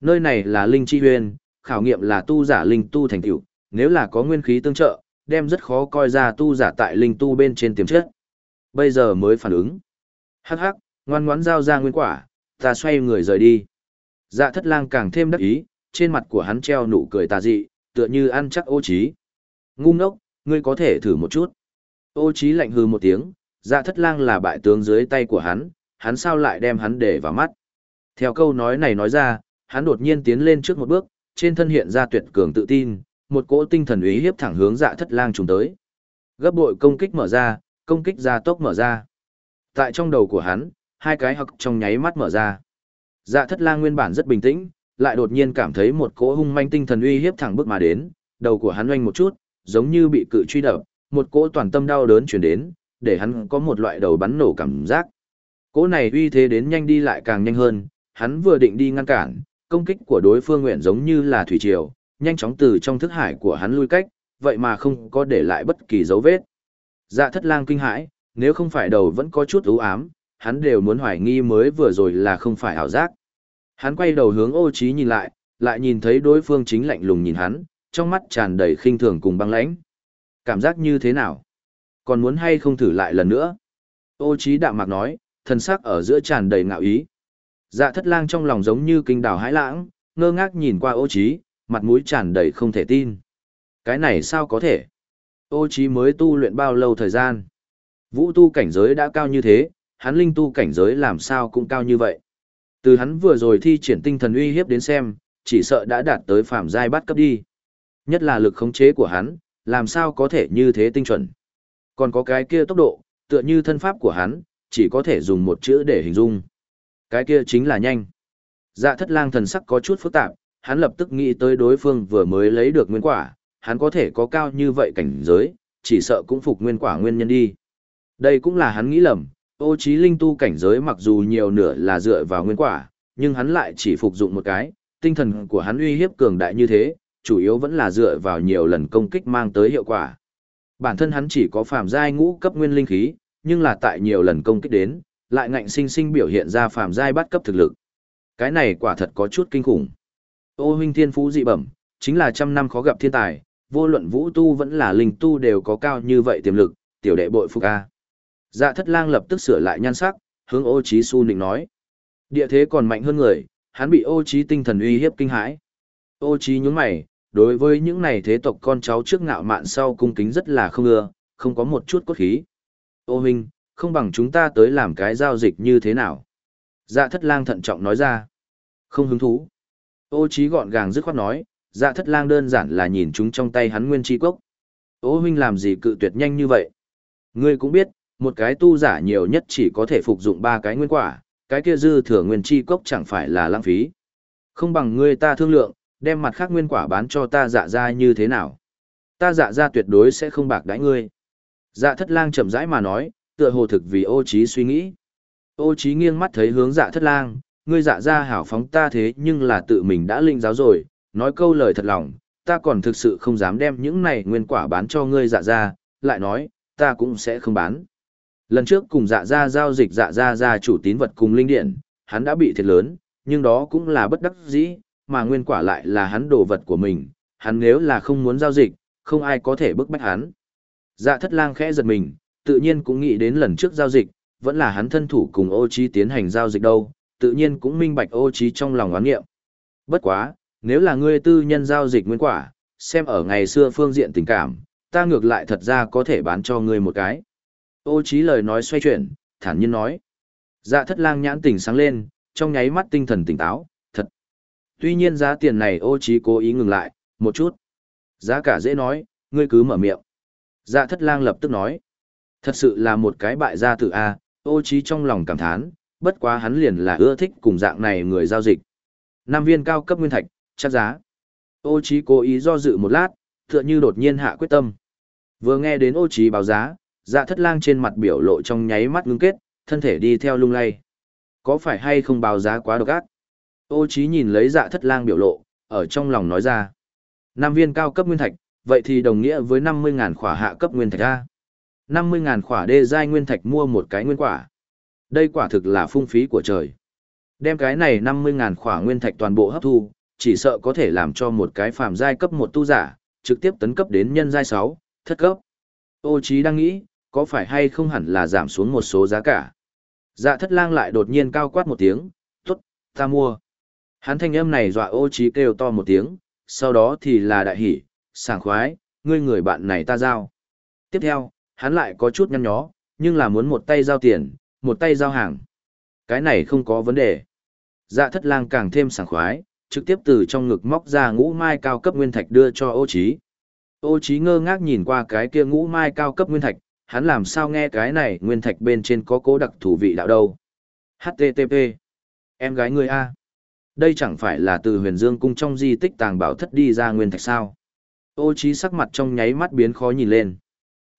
Nơi này là linh chi huyền, khảo nghiệm là tu giả linh tu thành tựu, nếu là có nguyên khí tương trợ, đem rất khó coi ra tu giả tại linh tu bên trên tiềm chất. Bây giờ mới phản ứng. Hắc hắc, ngoan ngoãn giao ra nguyên quả, ta xoay người rời đi. Dạ thất lang càng thêm đắc ý, trên mặt của hắn treo nụ cười tà dị, tựa như ăn chắc ô trí. Ngu ngốc, ngươi có thể thử một chút. Ô trí lạnh hừ một tiếng, dạ thất lang là bại tướng dưới tay của hắn, hắn sao lại đem hắn để vào mắt. Theo câu nói này nói ra, hắn đột nhiên tiến lên trước một bước, trên thân hiện ra tuyệt cường tự tin, một cỗ tinh thần uy hiếp thẳng hướng dạ thất lang trùng tới. Gấp bội công kích mở ra, công kích ra tốc mở ra. Tại trong đầu của hắn, hai cái hặc trong nháy mắt mở ra. Dạ thất lang nguyên bản rất bình tĩnh, lại đột nhiên cảm thấy một cỗ hung manh tinh thần uy hiếp thẳng bước mà đến, đầu của hắn oanh một chút, giống như bị cự truy đập, một cỗ toàn tâm đau đớn chuyển đến, để hắn có một loại đầu bắn nổ cảm giác. Cỗ này uy thế đến nhanh đi lại càng nhanh hơn, hắn vừa định đi ngăn cản, công kích của đối phương nguyện giống như là thủy triều, nhanh chóng từ trong thức hải của hắn lui cách, vậy mà không có để lại bất kỳ dấu vết. Dạ thất lang kinh hãi, nếu không phải đầu vẫn có chút ưu ám, hắn đều muốn hoài nghi mới vừa rồi là không phải ảo giác. Hắn quay đầu hướng ô trí nhìn lại, lại nhìn thấy đối phương chính lạnh lùng nhìn hắn, trong mắt tràn đầy khinh thường cùng băng lãnh. Cảm giác như thế nào? Còn muốn hay không thử lại lần nữa? Ô trí đạm mạc nói, thần sắc ở giữa tràn đầy ngạo ý. Dạ thất lang trong lòng giống như kinh đào hãi lãng, ngơ ngác nhìn qua ô trí, mặt mũi tràn đầy không thể tin. Cái này sao có thể? Ô trí mới tu luyện bao lâu thời gian? Vũ tu cảnh giới đã cao như thế, hắn linh tu cảnh giới làm sao cũng cao như vậy. Từ hắn vừa rồi thi triển tinh thần uy hiếp đến xem, chỉ sợ đã đạt tới phạm giai bắt cấp đi. Nhất là lực khống chế của hắn, làm sao có thể như thế tinh chuẩn. Còn có cái kia tốc độ, tựa như thân pháp của hắn, chỉ có thể dùng một chữ để hình dung. Cái kia chính là nhanh. Dạ thất lang thần sắc có chút phức tạp, hắn lập tức nghĩ tới đối phương vừa mới lấy được nguyên quả, hắn có thể có cao như vậy cảnh giới, chỉ sợ cũng phục nguyên quả nguyên nhân đi. Đây cũng là hắn nghĩ lầm, ô trí linh tu cảnh giới mặc dù nhiều nửa là dựa vào nguyên quả, nhưng hắn lại chỉ phục dụng một cái, tinh thần của hắn uy hiếp cường đại như thế, chủ yếu vẫn là dựa vào nhiều lần công kích mang tới hiệu quả. Bản thân hắn chỉ có phàm giai ngũ cấp nguyên linh khí, nhưng là tại nhiều lần công kích đến, lại ngạnh sinh sinh biểu hiện ra phàm giai bắt cấp thực lực. Cái này quả thật có chút kinh khủng. Ô huynh thiên phú dị bẩm, chính là trăm năm khó gặp thiên tài, vô luận vũ tu vẫn là linh tu đều có cao như vậy tiềm lực, tiểu đệ bội phục a. Dạ thất lang lập tức sửa lại nhan sắc, hướng ô trí su nịnh nói. Địa thế còn mạnh hơn người, hắn bị ô trí tinh thần uy hiếp kinh hãi. Ô trí nhướng mày, đối với những này thế tộc con cháu trước ngạo mạn sau cung kính rất là không ưa, không có một chút cốt khí. Ô huynh, không bằng chúng ta tới làm cái giao dịch như thế nào? Dạ thất lang thận trọng nói ra. Không hứng thú. Ô trí gọn gàng dứt khoát nói, dạ thất lang đơn giản là nhìn chúng trong tay hắn nguyên chi cốc. Ô huynh làm gì cự tuyệt nhanh như vậy? Ngươi cũng biết, một cái tu giả nhiều nhất chỉ có thể phục dụng ba cái nguyên quả, cái kia dư thừa nguyên chi cốc chẳng phải là lãng phí. Không bằng ngươi ta thương lượng, đem mặt khác nguyên quả bán cho ta dạ ra như thế nào. Ta dạ ra tuyệt đối sẽ không bạc đãi ngươi. Dạ thất lang chậm rãi mà nói, tựa hồ thực vì ô trí suy nghĩ. Ô trí nghiêng mắt thấy hướng dạ thất lang, ngươi dạ ra hảo phóng ta thế nhưng là tự mình đã linh giáo rồi, nói câu lời thật lòng, ta còn thực sự không dám đem những này nguyên quả bán cho ngươi dạ ra, lại nói, ta cũng sẽ không bán. Lần trước cùng dạ ra giao dịch dạ ra ra chủ tín vật cùng linh điện, hắn đã bị thiệt lớn, nhưng đó cũng là bất đắc dĩ, mà nguyên quả lại là hắn đồ vật của mình, hắn nếu là không muốn giao dịch, không ai có thể bức bách hắn. Dạ thất lang khẽ giật mình, tự nhiên cũng nghĩ đến lần trước giao dịch, vẫn là hắn thân thủ cùng ô trí tiến hành giao dịch đâu, tự nhiên cũng minh bạch ô trí trong lòng oán nghiệm. Bất quá, nếu là ngươi tư nhân giao dịch nguyên quả, xem ở ngày xưa phương diện tình cảm, ta ngược lại thật ra có thể bán cho ngươi một cái. Ô trí lời nói xoay chuyển, thản nhiên nói. Dạ thất lang nhãn tỉnh sáng lên, trong nháy mắt tinh thần tỉnh táo, thật. Tuy nhiên giá tiền này ô trí cố ý ngừng lại, một chút. Giá cả dễ nói, ngươi cứ mở miệng. Dạ thất lang lập tức nói. Thật sự là một cái bại gia tử A, ô trí trong lòng cảm thán, bất quá hắn liền là ưa thích cùng dạng này người giao dịch. Nam viên cao cấp nguyên thạch, chắc giá. Ô trí cố ý do dự một lát, tựa như đột nhiên hạ quyết tâm. Vừa nghe đến ô trí báo giá, dạ thất lang trên mặt biểu lộ trong nháy mắt ngưng kết, thân thể đi theo lung lay. Có phải hay không báo giá quá độc ác? Ô trí nhìn lấy dạ thất lang biểu lộ, ở trong lòng nói ra. Năm viên cao cấp nguyên thạch, vậy thì đồng nghĩa với 50.000 khỏa hạ cấp nguyên thạch A. 50.000 khỏa đê giai nguyên thạch mua một cái nguyên quả. Đây quả thực là phung phí của trời. Đem cái này 50.000 khỏa nguyên thạch toàn bộ hấp thu, chỉ sợ có thể làm cho một cái phàm giai cấp một tu giả, trực tiếp tấn cấp đến nhân giai 6, thất cấp. Ô Chí đang nghĩ, có phải hay không hẳn là giảm xuống một số giá cả. Dạ thất lang lại đột nhiên cao quát một tiếng, tốt, ta mua. Hắn thanh âm này dọa ô Chí kêu to một tiếng, sau đó thì là đại hỉ, sảng khoái, ngươi người bạn này ta giao. Tiếp theo, hắn lại có chút nhăn nhó, nhưng là muốn một tay giao tiền, một tay giao hàng. Cái này không có vấn đề. Dạ thất lang càng thêm sảng khoái, trực tiếp từ trong ngực móc ra ngũ mai cao cấp nguyên thạch đưa cho ô Chí. Ô Chí ngơ ngác nhìn qua cái kia ngũ mai cao cấp nguyên thạch, hắn làm sao nghe cái này nguyên thạch bên trên có cố đặc thủ vị đạo đâu. HTTP. Em gái người A. Đây chẳng phải là từ huyền dương cung trong di tích tàng bảo thất đi ra nguyên thạch sao. Ô trí sắc mặt trong nháy mắt biến khó nhìn lên.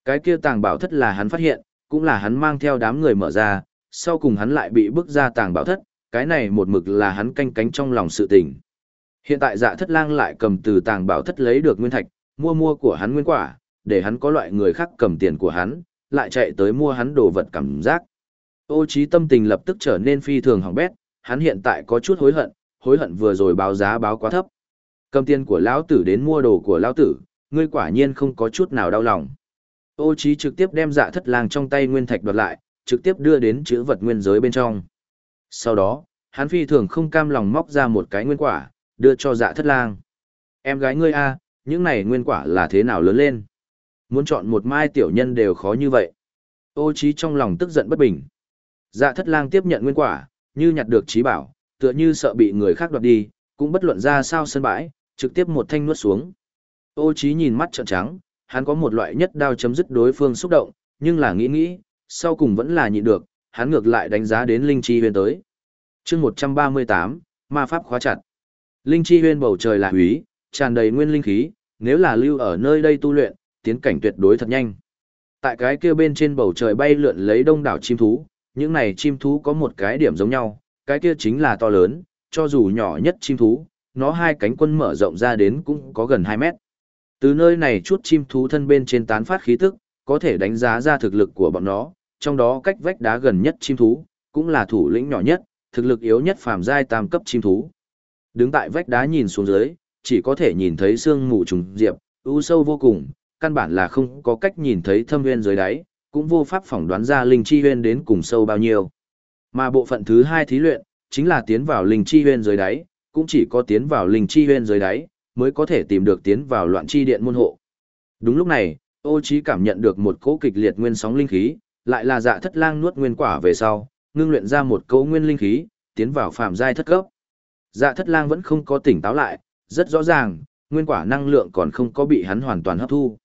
Cái kia tàng bảo thất là hắn phát hiện, cũng là hắn mang theo đám người mở ra, sau cùng hắn lại bị bức ra tàng bảo thất, cái này một mực là hắn canh cánh trong lòng sự tình. Hiện tại dạ thất lang lại cầm từ tàng bảo thất lấy được nguyên thạch, mua mua của hắn nguyên quả, để hắn có loại người khác cầm tiền của hắn, lại chạy tới mua hắn đồ vật cảm giác. Ô trí tâm tình lập tức trở nên phi thường hỏng bét, hắn hiện tại có chút hối hận, hối hận vừa rồi báo giá báo quá thấp. Cầm tiền của lão tử đến mua đồ của lão tử, ngươi quả nhiên không có chút nào đau lòng. Ô trí trực tiếp đem dạ thất lang trong tay nguyên thạch đoạt lại, trực tiếp đưa đến chữ vật nguyên giới bên trong. Sau đó, hắn phi thường không cam lòng móc ra một cái nguyên quả, đưa cho dạ thất lang. Em gái ngươi a, những này nguyên quả là thế nào lớn lên? Muốn chọn một mai tiểu nhân đều khó như vậy. Ô trí trong lòng tức giận bất bình. Dạ thất lang tiếp nhận nguyên quả, như nhặt được trí bảo, tựa như sợ bị người khác đoạt đi, cũng bất luận ra sao sân bãi, trực tiếp một thanh nuốt xuống. Ô trí nhìn mắt trợn trắng, hắn có một loại nhất đao chấm dứt đối phương xúc động, nhưng là nghĩ nghĩ, sau cùng vẫn là nhịn được, hắn ngược lại đánh giá đến Linh Chi Huyên tới. chương 138, ma pháp khóa chặt. Linh Chi Huyên bầu trời là húy, tràn đầy nguyên linh khí, nếu là lưu ở nơi đây tu luyện, tiến cảnh tuyệt đối thật nhanh. Tại cái kia bên trên bầu trời bay lượn lấy đông đảo chim thú, những này chim thú có một cái điểm giống nhau, cái kia chính là to lớn, cho dù nhỏ nhất chim thú, nó hai cánh quân mở rộng ra đến cũng có gần 2 mét. Từ nơi này chút chim thú thân bên trên tán phát khí tức, có thể đánh giá ra thực lực của bọn nó, trong đó cách vách đá gần nhất chim thú, cũng là thủ lĩnh nhỏ nhất, thực lực yếu nhất phàm giai tam cấp chim thú. Đứng tại vách đá nhìn xuống dưới, chỉ có thể nhìn thấy xương mù trùng diệp, u sâu vô cùng, căn bản là không có cách nhìn thấy thâm nguyên dưới đáy, cũng vô pháp phỏng đoán ra linh chi nguyên đến cùng sâu bao nhiêu. Mà bộ phận thứ hai thí luyện, chính là tiến vào linh chi nguyên dưới đáy, cũng chỉ có tiến vào linh chi nguyên dưới đáy, mới có thể tìm được tiến vào loạn chi điện môn hộ. Đúng lúc này, ô trí cảm nhận được một cỗ kịch liệt nguyên sóng linh khí, lại là dạ thất lang nuốt nguyên quả về sau, ngưng luyện ra một cỗ nguyên linh khí, tiến vào phàm giai thất cấp. Dạ thất lang vẫn không có tỉnh táo lại, rất rõ ràng, nguyên quả năng lượng còn không có bị hắn hoàn toàn hấp thu.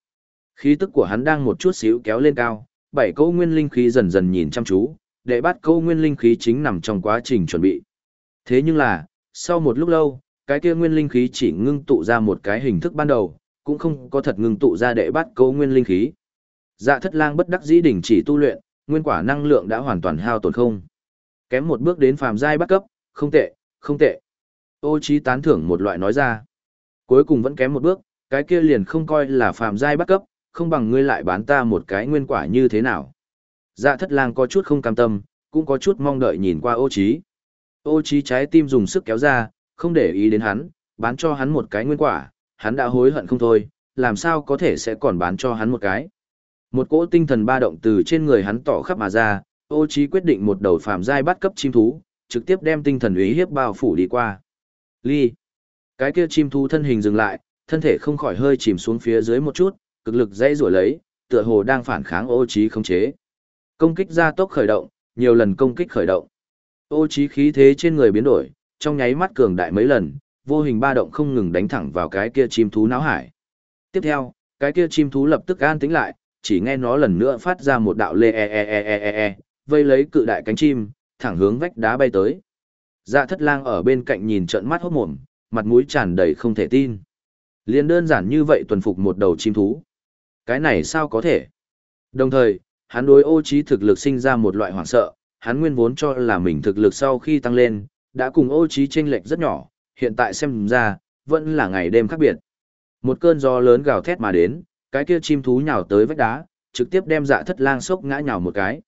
Khí tức của hắn đang một chút xíu kéo lên cao, bảy câu nguyên linh khí dần dần nhìn chăm chú, để bắt câu nguyên linh khí chính nằm trong quá trình chuẩn bị. Thế nhưng là, sau một lúc lâu, cái kia nguyên linh khí chỉ ngưng tụ ra một cái hình thức ban đầu, cũng không có thật ngưng tụ ra để bắt câu nguyên linh khí. Dạ thất lang bất đắc dĩ đỉnh chỉ tu luyện, nguyên quả năng lượng đã hoàn toàn hao tổn không. Kém một bước đến phàm giai bắt cấp, không tệ, không tệ. Ô trí tán thưởng một loại nói ra. Cuối cùng vẫn kém một bước, cái kia liền không coi là phàm giai bắt cấp, không bằng ngươi lại bán ta một cái nguyên quả như thế nào. Dạ thất lang có chút không cam tâm, cũng có chút mong đợi nhìn qua ô trí. Ô trí trái tim dùng sức kéo ra, không để ý đến hắn, bán cho hắn một cái nguyên quả, hắn đã hối hận không thôi, làm sao có thể sẽ còn bán cho hắn một cái. Một cỗ tinh thần ba động từ trên người hắn tỏ khắp mà ra, ô trí quyết định một đầu phàm giai bắt cấp chim thú, trực tiếp đem tinh thần ý hiếp bao phủ đi qua. Ly. Cái kia chim thú thân hình dừng lại, thân thể không khỏi hơi chìm xuống phía dưới một chút, cực lực dây rủa lấy, tựa hồ đang phản kháng ô trí khống chế. Công kích gia tốc khởi động, nhiều lần công kích khởi động. Ô trí khí thế trên người biến đổi, trong nháy mắt cường đại mấy lần, vô hình ba động không ngừng đánh thẳng vào cái kia chim thú náo hải. Tiếp theo, cái kia chim thú lập tức an tĩnh lại, chỉ nghe nó lần nữa phát ra một đạo lê e e e e e e, vây lấy cự đại cánh chim, thẳng hướng vách đá bay tới. Dạ thất lang ở bên cạnh nhìn trợn mắt hốt mồm, mặt mũi tràn đầy không thể tin. Liên đơn giản như vậy tuần phục một đầu chim thú. Cái này sao có thể? Đồng thời, hắn đối ô trí thực lực sinh ra một loại hoảng sợ, hắn nguyên vốn cho là mình thực lực sau khi tăng lên, đã cùng ô trí chênh lệch rất nhỏ, hiện tại xem ra, vẫn là ngày đêm khác biệt. Một cơn gió lớn gào thét mà đến, cái kia chim thú nhào tới vách đá, trực tiếp đem dạ thất lang sốc ngã nhào một cái.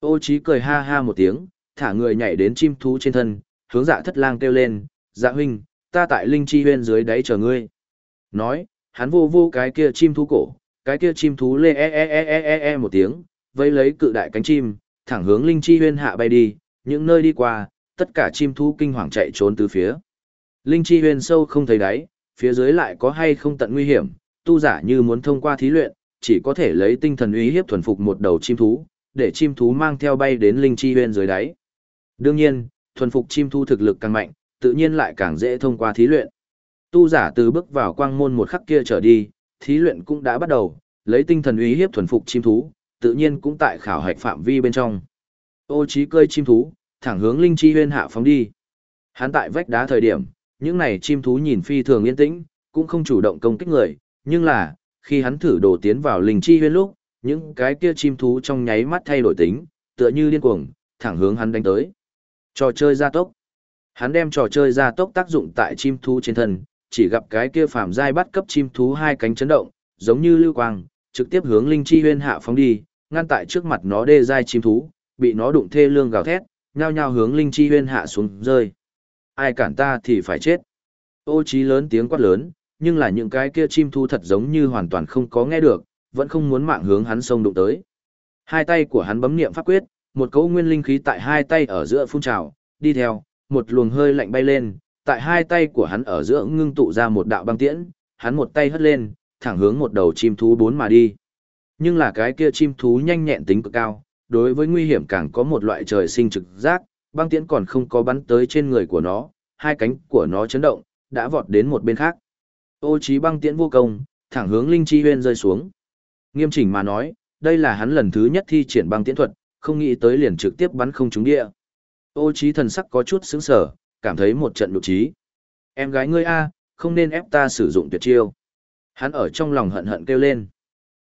Ô trí cười ha ha một tiếng, thả người nhảy đến chim thú trên thân, hướng dạ thất lang kêu lên, dạ huynh, ta tại linh chi huyên dưới đáy chờ ngươi. Nói, hắn vô vô cái kia chim thú cổ, cái kia chim thú lê e e e e e e một tiếng, vây lấy cự đại cánh chim, thẳng hướng linh chi huyên hạ bay đi, những nơi đi qua, tất cả chim thú kinh hoàng chạy trốn từ phía. Linh chi huyên sâu không thấy đáy, phía dưới lại có hay không tận nguy hiểm, tu giả như muốn thông qua thí luyện, chỉ có thể lấy tinh thần uy hiếp thuần phục một đầu chim thú, để chim thú mang theo bay đến linh chi huyên dưới đáy. Đương nhiên, thuần phục chim thú thực lực càng mạnh, tự nhiên lại càng dễ thông qua thí luyện. Tu giả từ bước vào quang môn một khắc kia trở đi, thí luyện cũng đã bắt đầu, lấy tinh thần uy hiếp thuần phục chim thú, tự nhiên cũng tại khảo hạch phạm vi bên trong. Ô trí cơi chim thú, thẳng hướng linh chi huyên hạ phóng đi. Hắn tại vách đá thời điểm, những này chim thú nhìn phi thường yên tĩnh, cũng không chủ động công kích người, nhưng là, khi hắn thử đổ tiến vào linh chi huyên lúc, những cái kia chim thú trong nháy mắt thay đổi tính, tựa như điên cuồng, thẳng hướng hắn đánh tới. Trò chơi gia tốc. Hắn đem trò chơi gia tốc tác dụng tại chim thú trên thân, chỉ gặp cái kia phàm giai bắt cấp chim thú hai cánh chấn động, giống như lưu quang, trực tiếp hướng linh chi huyên hạ phóng đi, ngăn tại trước mặt nó đê giai chim thú, bị nó đụng thê lương gào thét, nhao nhao hướng linh chi huyên hạ xuống rơi. Ai cản ta thì phải chết. Ô chí lớn tiếng quát lớn, nhưng là những cái kia chim thú thật giống như hoàn toàn không có nghe được, vẫn không muốn mạng hướng hắn sông đụng tới. Hai tay của hắn bấm niệm pháp quyết, một cỗ nguyên linh khí tại hai tay ở giữa phun trào, đi theo, một luồng hơi lạnh bay lên, tại hai tay của hắn ở giữa ngưng tụ ra một đạo băng tiễn, hắn một tay hất lên, thẳng hướng một đầu chim thú bốn mà đi. Nhưng là cái kia chim thú nhanh nhẹn tính cực cao, đối với nguy hiểm càng có một loại trời sinh trực giác, băng tiễn còn không có bắn tới trên người của nó, hai cánh của nó chấn động, đã vọt đến một bên khác. Ô trí băng tiễn vô công, thẳng hướng Linh Chi Huyên rơi xuống. Nghiêm chỉnh mà nói, đây là hắn lần thứ nhất thi triển băng tiễn thuật, không nghĩ tới liền trực tiếp bắn không trúng địa. Ô trí thần sắc có chút sững sờ, cảm thấy một trận đục trí. Em gái ngươi a, không nên ép ta sử dụng tuyệt chiêu. Hắn ở trong lòng hận hận kêu lên.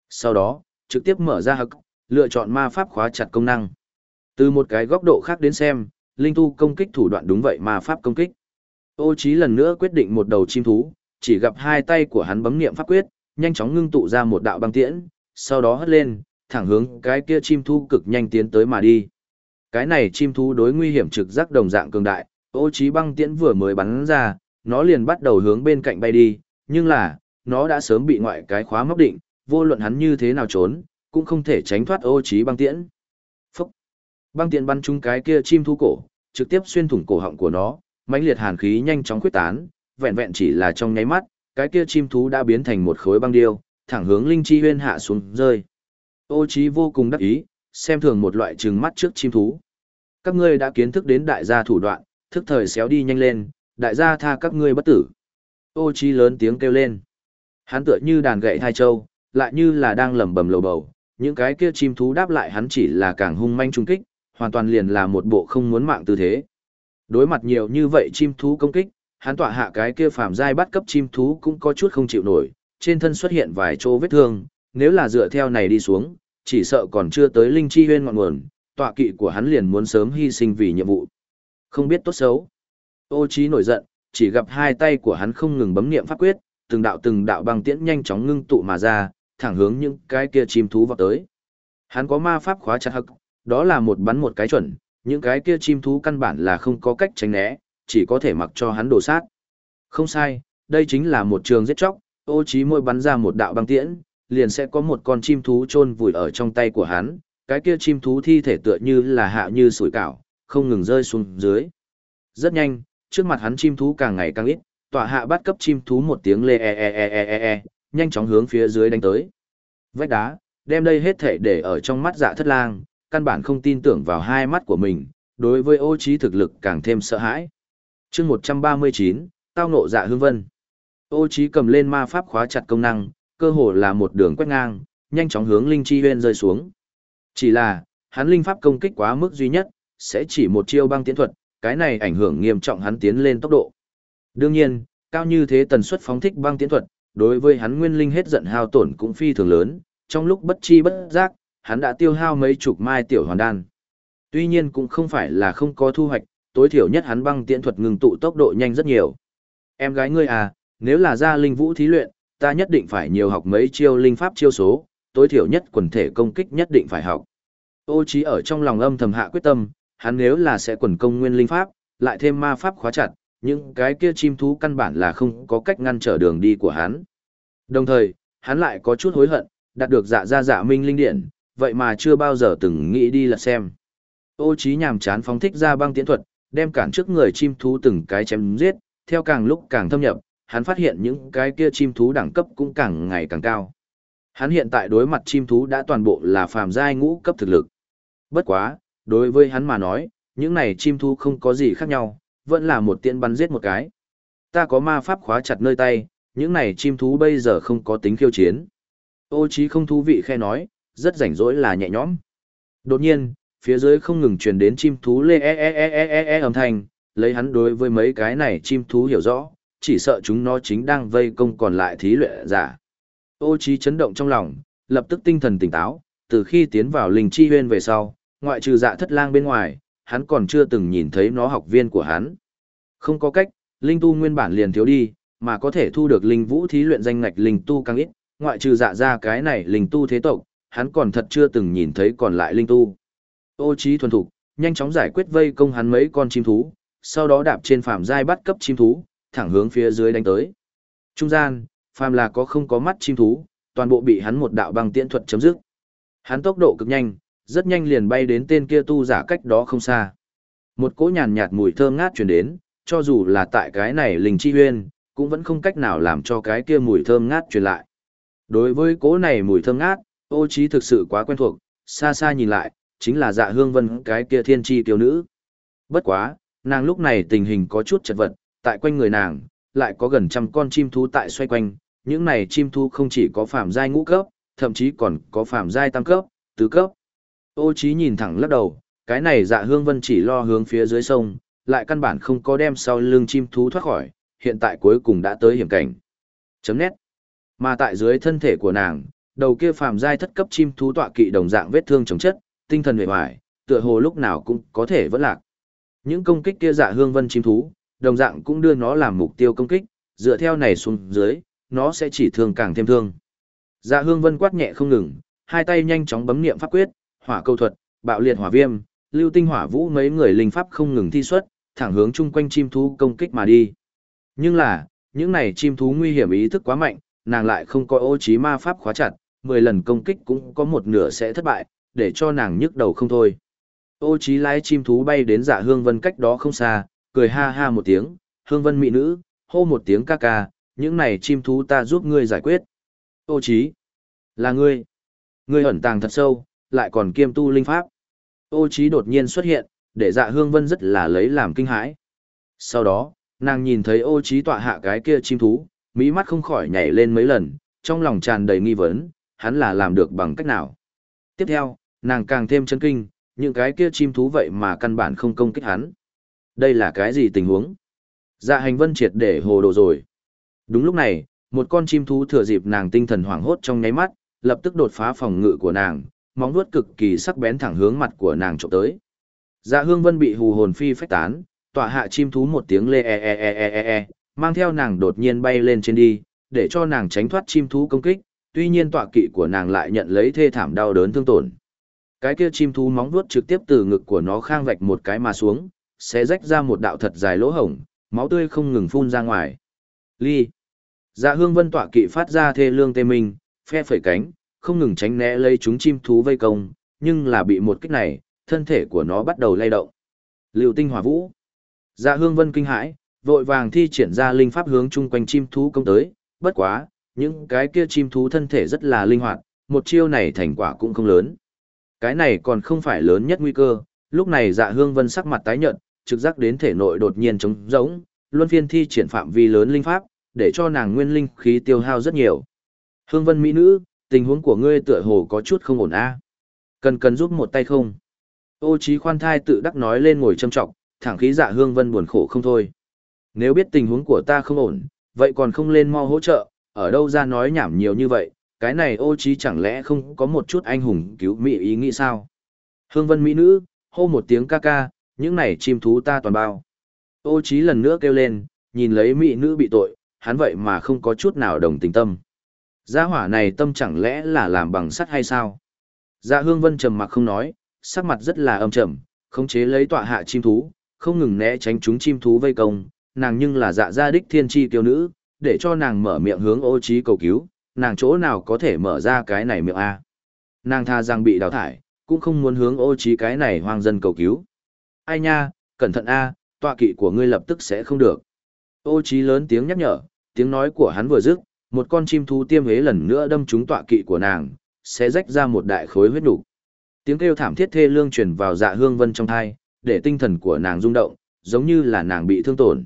Sau đó, trực tiếp mở ra hậc, lựa chọn ma pháp khóa chặt công năng. Từ một cái góc độ khác đến xem, linh tu công kích thủ đoạn đúng vậy ma pháp công kích. Ô Chí lần nữa quyết định một đầu chim thú, chỉ gặp hai tay của hắn bấm niệm pháp quyết, nhanh chóng ngưng tụ ra một đạo băng tiễn, sau đó hất lên, thẳng hướng cái kia chim thú cực nhanh tiến tới mà đi. Cái này chim thú đối nguy hiểm trực giác đồng dạng cường đại, Ô Chí băng tiễn vừa mới bắn ra, nó liền bắt đầu hướng bên cạnh bay đi, nhưng là, nó đã sớm bị ngoại cái khóa móc định, vô luận hắn như thế nào trốn, cũng không thể tránh thoát ô trí băng tiễn. Phúc! Băng tiễn bắn trúng cái kia chim thú cổ, trực tiếp xuyên thủng cổ họng của nó, mãnh liệt hàn khí nhanh chóng quyết tán, vẹn vẹn chỉ là trong nháy mắt, cái kia chim thú đã biến thành một khối băng điêu, thẳng hướng linh chi huyên hạ xuống rơi. Ô trí vô cùng đắc ý, xem thường một loại trừng mắt trước chim thú. Các ngươi đã kiến thức đến đại gia thủ đoạn, thức thời xéo đi nhanh lên, đại gia tha các ngươi bất tử. Ô Chí lớn tiếng kêu lên. Hắn tựa như đàn gậy hai châu, lại như là đang lẩm bẩm lầu bầu, những cái kia chim thú đáp lại hắn chỉ là càng hung manh trung kích, hoàn toàn liền là một bộ không muốn mạng tư thế. Đối mặt nhiều như vậy chim thú công kích, hắn tọa hạ cái kia phàm giai bắt cấp chim thú cũng có chút không chịu nổi, trên thân xuất hiện vài chỗ vết thương, nếu là dựa theo này đi xuống, chỉ sợ còn chưa tới linh chi huyên ngọn nguồn, tọa kỵ của hắn liền muốn sớm hy sinh vì nhiệm vụ. Không biết tốt xấu. Ô Chí nổi giận, chỉ gặp hai tay của hắn không ngừng bấm niệm pháp quyết, từng đạo từng đạo băng tiễn nhanh chóng ngưng tụ mà ra, thẳng hướng những cái kia chim thú vào tới. Hắn có ma pháp khóa chặt hực, đó là một bắn một cái chuẩn, những cái kia chim thú căn bản là không có cách tránh né, chỉ có thể mặc cho hắn đổ sát. Không sai, đây chính là một trường giết chóc, ô Chí môi bắn ra một đạo băng tiễn, liền sẽ có một con chim thú trôn vùi ở trong tay của hắn, cái kia chim thú thi thể tựa như là hạ như sủi cảo, không ngừng rơi xuống dưới. Rất nhanh, trước mặt hắn chim thú càng ngày càng ít, tọa hạ bắt cấp chim thú một tiếng lê e e e e e e, nhanh chóng hướng phía dưới đánh tới. Vách đá, đem đây hết thể để ở trong mắt dạ thất lang, căn bản không tin tưởng vào hai mắt của mình, đối với ô trí thực lực càng thêm sợ hãi. chương 139, tao nộ dạ hương vân. Ô trí cầm lên ma pháp khóa chặt công năng, cơ hồ là một đường quét ngang, nhanh chóng hướng linh chi huyên rơi xuống. Chỉ là, hắn linh pháp công kích quá mức duy nhất, sẽ chỉ một chiêu băng tiến thuật, cái này ảnh hưởng nghiêm trọng hắn tiến lên tốc độ. Đương nhiên, cao như thế tần suất phóng thích băng tiến thuật, đối với hắn nguyên linh hết giận hao tổn cũng phi thường lớn, trong lúc bất chi bất giác, hắn đã tiêu hao mấy chục mai tiểu hoàn đan. Tuy nhiên cũng không phải là không có thu hoạch, tối thiểu nhất hắn băng tiễn thuật ngừng tụ tốc độ nhanh rất nhiều. Em gái ngươi à, nếu là ra linh vũ thí luyện, ta nhất định phải nhiều học mấy chiêu linh pháp chiêu số, tối thiểu nhất quần thể công kích nhất định phải học. Ô trí ở trong lòng âm thầm hạ quyết tâm, hắn nếu là sẽ quần công nguyên linh pháp, lại thêm ma pháp khóa chặt, những cái kia chim thú căn bản là không có cách ngăn trở đường đi của hắn. Đồng thời, hắn lại có chút hối hận, đạt được dạ ra dạ minh linh điện, vậy mà chưa bao giờ từng nghĩ đi là xem. Ô trí nhàm chán phóng thích ra băng tiễn thuật, đem cản trước người chim thú từng cái chém giết, theo càng lúc càng thâm nhập, hắn phát hiện những cái kia chim thú đẳng cấp cũng càng ngày càng cao. Hắn hiện tại đối mặt chim thú đã toàn bộ là phàm giai ngũ cấp thực lực. Bất quá, đối với hắn mà nói, những này chim thú không có gì khác nhau, vẫn là một tiện bắn giết một cái. Ta có ma pháp khóa chặt nơi tay, những này chim thú bây giờ không có tính khiêu chiến. Ô chí không thú vị khe nói, rất rảnh rỗi là nhẹ nhõm. Đột nhiên, phía dưới không ngừng truyền đến chim thú lê e e e e e e âm thanh, lấy hắn đối với mấy cái này chim thú hiểu rõ, chỉ sợ chúng nó chính đang vây công còn lại thí luyện giả. Ô chí chấn động trong lòng, lập tức tinh thần tỉnh táo, từ khi tiến vào linh chi huyên về sau, ngoại trừ dạ thất lang bên ngoài, hắn còn chưa từng nhìn thấy nó học viên của hắn. Không có cách, linh tu nguyên bản liền thiếu đi, mà có thể thu được linh vũ thí luyện danh ngạch linh tu càng ít, ngoại trừ dạ ra cái này linh tu thế tộc, hắn còn thật chưa từng nhìn thấy còn lại linh tu. Ô trí thuần thục, nhanh chóng giải quyết vây công hắn mấy con chim thú, sau đó đạp trên phạm giai bắt cấp chim thú, thẳng hướng phía dưới đánh tới. Trung gian, phàm là có không có mắt chim thú, toàn bộ bị hắn một đạo băng tiễn thuật chấm dứt. Hắn tốc độ cực nhanh, rất nhanh liền bay đến tên kia tu giả cách đó không xa. Một cỗ nhàn nhạt mùi thơm ngát truyền đến, cho dù là tại cái này linh chi huyên, cũng vẫn không cách nào làm cho cái kia mùi thơm ngát truyền lại. Đối với cỗ này mùi thơm ngát, ô trí thực sự quá quen thuộc, xa xa nhìn lại, chính là dạ hương vân cái kia thiên chi tiểu nữ. Bất quá, nàng lúc này tình hình có chút chật vật, tại quanh người nàng, lại có gần trăm con chim thú tại xoay quanh, những này chim thú không chỉ có phạm giai ngũ cấp, thậm chí còn có phạm giai tam cấp, tứ cấp. Ô Chí nhìn thẳng lắc đầu, cái này dạ hương vân chỉ lo hướng phía dưới sông, lại căn bản không có đem sau lưng chim thú thoát khỏi, hiện tại cuối cùng đã tới hiểm cảnh. Chấm nét. Mà tại dưới thân thể của nàng, đầu kia phàm giai thất cấp chim thú tọa kỵ đồng dạng vết thương chống chất, tinh thần hề hoài, tựa hồ lúc nào cũng có thể vẫn lạc. Những công kích kia dạ hương vân chim thú, đồng dạng cũng đưa nó làm mục tiêu công kích, dựa theo này xuống dưới, nó sẽ chỉ thương càng thêm thương. Dạ hương vân quát nhẹ không ngừng, hai tay nhanh chóng bấm niệm pháp quyết, hỏa câu thuật, bạo liệt hỏa viêm, lưu tinh hỏa vũ mấy người linh pháp không ngừng thi xuất, thẳng hướng chung quanh chim thú công kích mà đi. Nhưng là, những này chim thú nguy hiểm ý thức quá mạnh, nàng lại không có ô trí ma pháp khóa chặt, 10 lần công kích cũng có một nửa sẽ thất bại, để cho nàng nhức đầu không thôi. Ô trí lái chim thú bay đến dạ hương vân cách đó không xa, cười ha ha một tiếng, hương vân mỹ nữ, hô một tiếng ca ca, những này chim thú ta giúp ngươi giải quyết. Ô trí, là ngươi. Ngươi ẩn tàng thật sâu, lại còn kiêm tu linh pháp. Ô trí đột nhiên xuất hiện, để dạ hương vân rất là lấy làm kinh hãi. Sau đó, nàng nhìn thấy ô trí tọa hạ cái kia chim thú, mỹ mắt không khỏi nhảy lên mấy lần, trong lòng tràn đầy nghi vấn, hắn là làm được bằng cách nào. Tiếp theo, nàng càng thêm chấn kinh, những cái kia chim thú vậy mà căn bản không công kích hắn. Đây là cái gì tình huống? Dạ hành vân triệt để hồ đồ rồi. Đúng lúc này, một con chim thú thừa dịp nàng tinh thần hoảng hốt trong nháy mắt, lập tức đột phá phòng ngự của nàng, móng vuốt cực kỳ sắc bén thẳng hướng mặt của nàng chụp tới. Dạ hương vân bị hù hồn phi phách tán, tọa hạ chim thú một tiếng lê e e e e e e, mang theo nàng đột nhiên bay lên trên đi, để cho nàng tránh thoát chim thú công kích, tuy nhiên tọa kỵ của nàng lại nhận lấy thê thảm đau đớn thương tổn. Cái kia chim thú móng vuốt trực tiếp từ ngực của nó khang vạch một cái mà xuống, sẽ rách ra một đạo thật dài lỗ hổng, máu tươi không ngừng phun ra ngoài. Ly. Dạ hương vân tọa kỵ phát ra thê lương tê mình, phe phẩy cánh, không ngừng tránh né lấy chúng chim thú vây công, nhưng là bị một kích này, thân thể của nó bắt đầu lay động. Lưu tinh hỏa vũ. Dạ hương vân kinh hãi, vội vàng thi triển ra linh pháp hướng chung quanh chim thú công tới, bất quá, những cái kia chim thú thân thể rất là linh hoạt, một chiêu này thành quả cũng không lớn. Cái này còn không phải lớn nhất nguy cơ, lúc này dạ hương vân sắc mặt tái nhợt, trực giác đến thể nội đột nhiên trống rỗng, luân phiên thi triển phạm vi lớn linh pháp, để cho nàng nguyên linh khí tiêu hao rất nhiều. Hương vân mỹ nữ, tình huống của ngươi tựa hồ có chút không ổn a. Cần cần giúp một tay không? Ô trí khoan thai tự đắc nói lên ngồi châm trọng, thẳng khí dạ hương vân buồn khổ không thôi. Nếu biết tình huống của ta không ổn, vậy còn không lên mau hỗ trợ, ở đâu ra nói nhảm nhiều như vậy, cái này ô trí chẳng lẽ không có một chút anh hùng cứu mỹ ý nghĩ sao? Hương vân mỹ nữ, hô một tiếng ca ca, những này chim thú ta toàn bao. Ô trí lần nữa kêu lên, nhìn lấy mỹ nữ bị tội, hắn vậy mà không có chút nào đồng tình tâm. Gia hỏa này tâm chẳng lẽ là làm bằng sắt hay sao? Dạ hương vân trầm mặc không nói, sắc mặt rất là âm trầm, khống chế lấy tọa hạ chim thú, không ngừng né tránh chúng chim thú vây công, nàng nhưng là dạ gia đích thiên tri tiêu nữ, để cho nàng mở miệng hướng ô trí cầu cứu, nàng chỗ nào có thể mở ra cái này miệng A. Nàng tha rằng bị đào thải, cũng không muốn hướng ô trí cái này hoang dân cầu cứu. Ai nha, cẩn thận A, tọa kỵ của ngươi lập tức sẽ không được. Ô trí lớn tiếng nhắc nhở, tiếng nói của hắn vừa dứt, một con chim thú tiêm hế lần nữa đâm trúng tọa kỵ của nàng, sẽ rách ra một đại khối huyết đủ. Tiếng kêu thảm thiết thê lương truyền vào dạ hương vân trong thai, để tinh thần của nàng rung động, giống như là nàng bị thương tổn.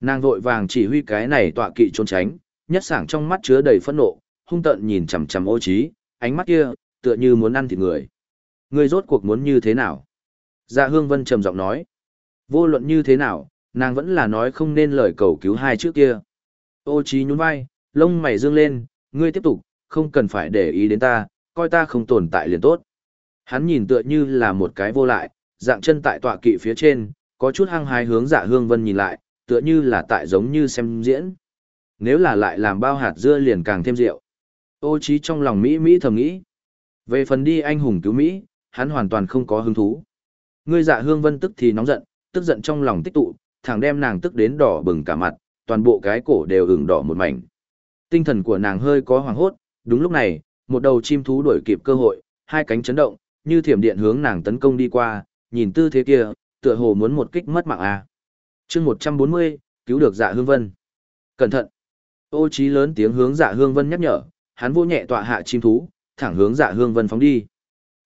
Nàng vội vàng chỉ huy cái này tọa kỵ trốn tránh, nhất sảng trong mắt chứa đầy phẫn nộ, hung tợn nhìn chằm chằm ô trí, ánh mắt kia, tựa như muốn ăn thịt người. Người rốt cuộc muốn như thế nào? Dạ hương vân trầm giọng nói. Vô luận như thế nào, nàng vẫn là nói không nên lời cầu cứu hai trước kia. Ô trí nhún vai, lông mày dương lên, ngươi tiếp tục, không cần phải để ý đến ta, coi ta không tồn tại liền tốt. Hắn nhìn tựa như là một cái vô lại, dạng chân tại tọa kỵ phía trên, có chút hăng hái hướng dạ hương vân nhìn lại, tựa như là tại giống như xem diễn. Nếu là lại làm bao hạt dưa liền càng thêm rượu. Ô trí trong lòng Mỹ Mỹ thầm nghĩ. Về phần đi anh hùng cứu Mỹ, hắn hoàn toàn không có hứng thú. Ngươi dạ hương vân tức thì nóng giận, tức giận trong lòng tích tụ, thẳng đem nàng tức đến đỏ bừng cả mặt, toàn bộ cái cổ đều ửng đỏ một mảnh. Tinh thần của nàng hơi có hoảng hốt, đúng lúc này, một đầu chim thú đuổi kịp cơ hội, hai cánh chấn động, như thiểm điện hướng nàng tấn công đi qua, nhìn tư thế kia, tựa hồ muốn một kích mất mạng a. À. Chương 140, cứu được Dạ Hương Vân. Cẩn thận. Ô trí lớn tiếng hướng Dạ Hương Vân nhắc nhở, hắn vô nhẹ tọa hạ chim thú, thẳng hướng Dạ Hương Vân phóng đi.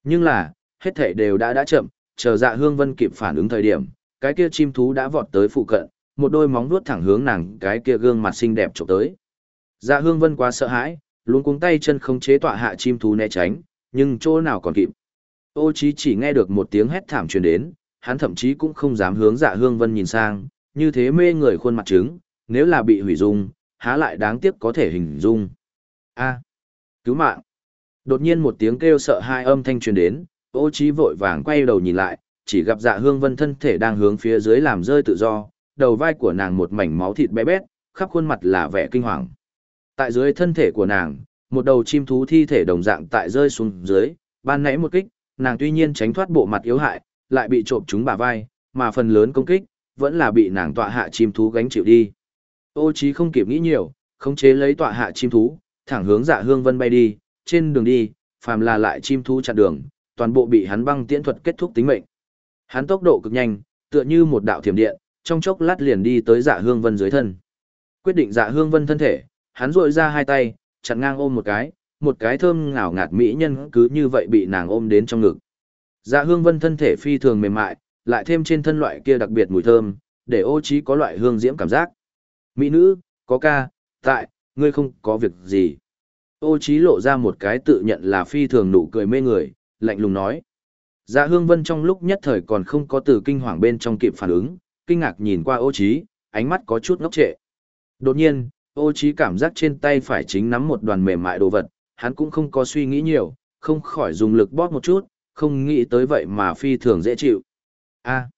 Nhưng là, hết thảy đều đã đã chậm, chờ Dạ Hương Vân kịp phản ứng thời điểm, cái kia chim thú đã vọt tới phụ cận, một đôi móng vuốt thẳng hướng nàng, cái kia gương mặt xinh đẹp chụp tới. Dạ Hương Vân quá sợ hãi, luôn cuống tay chân không chế tọa hạ chim thú né tránh, nhưng chỗ nào còn kịp. Ô Chí chỉ nghe được một tiếng hét thảm truyền đến, hắn thậm chí cũng không dám hướng Dạ Hương Vân nhìn sang, như thế mê người khuôn mặt trứng, nếu là bị hủy dung, há lại đáng tiếc có thể hình dung. A, cứu mạng. Đột nhiên một tiếng kêu sợ hai âm thanh truyền đến, Ô Chí vội vàng quay đầu nhìn lại, chỉ gặp Dạ Hương Vân thân thể đang hướng phía dưới làm rơi tự do, đầu vai của nàng một mảnh máu thịt bé bét, khắp khuôn mặt là vẻ kinh hoàng. Tại dưới thân thể của nàng, một đầu chim thú thi thể đồng dạng tại rơi xuống dưới, ban nãy một kích, nàng tuy nhiên tránh thoát bộ mặt yếu hại, lại bị trộm trúng bả vai, mà phần lớn công kích, vẫn là bị nàng tọa hạ chim thú gánh chịu đi. Ô chí không kịp nghĩ nhiều, khống chế lấy tọa hạ chim thú, thẳng hướng dạ hương vân bay đi, trên đường đi, phàm là lại chim thú chặn đường, toàn bộ bị hắn băng tiễn thuật kết thúc tính mệnh. Hắn tốc độ cực nhanh, tựa như một đạo thiểm điện, trong chốc lát liền đi tới dạ hương vân dưới thân. Quyết định dạ hương vân thân thể, hắn rội ra hai tay, chặn ngang ôm một cái, một cái thơm ngào ngạt mỹ nhân cứ như vậy bị nàng ôm đến trong ngực. Dạ hương vân thân thể phi thường mềm mại, lại thêm trên thân loại kia đặc biệt mùi thơm, để ô trí có loại hương diễm cảm giác. Mỹ nữ, có ca, tại, ngươi không có việc gì. Ô trí lộ ra một cái tự nhận là phi thường nụ cười mê người, lạnh lùng nói. Dạ hương vân trong lúc nhất thời còn không có từ kinh hoàng bên trong kịp phản ứng, kinh ngạc nhìn qua ô trí, ánh mắt có chút ngốc trệ. Đột nhiên, ô trí cảm giác trên tay phải chính nắm một đoàn mềm mại đồ vật, hắn cũng không có suy nghĩ nhiều, không khỏi dùng lực bóp một chút, không nghĩ tới vậy mà phi thường dễ chịu. A.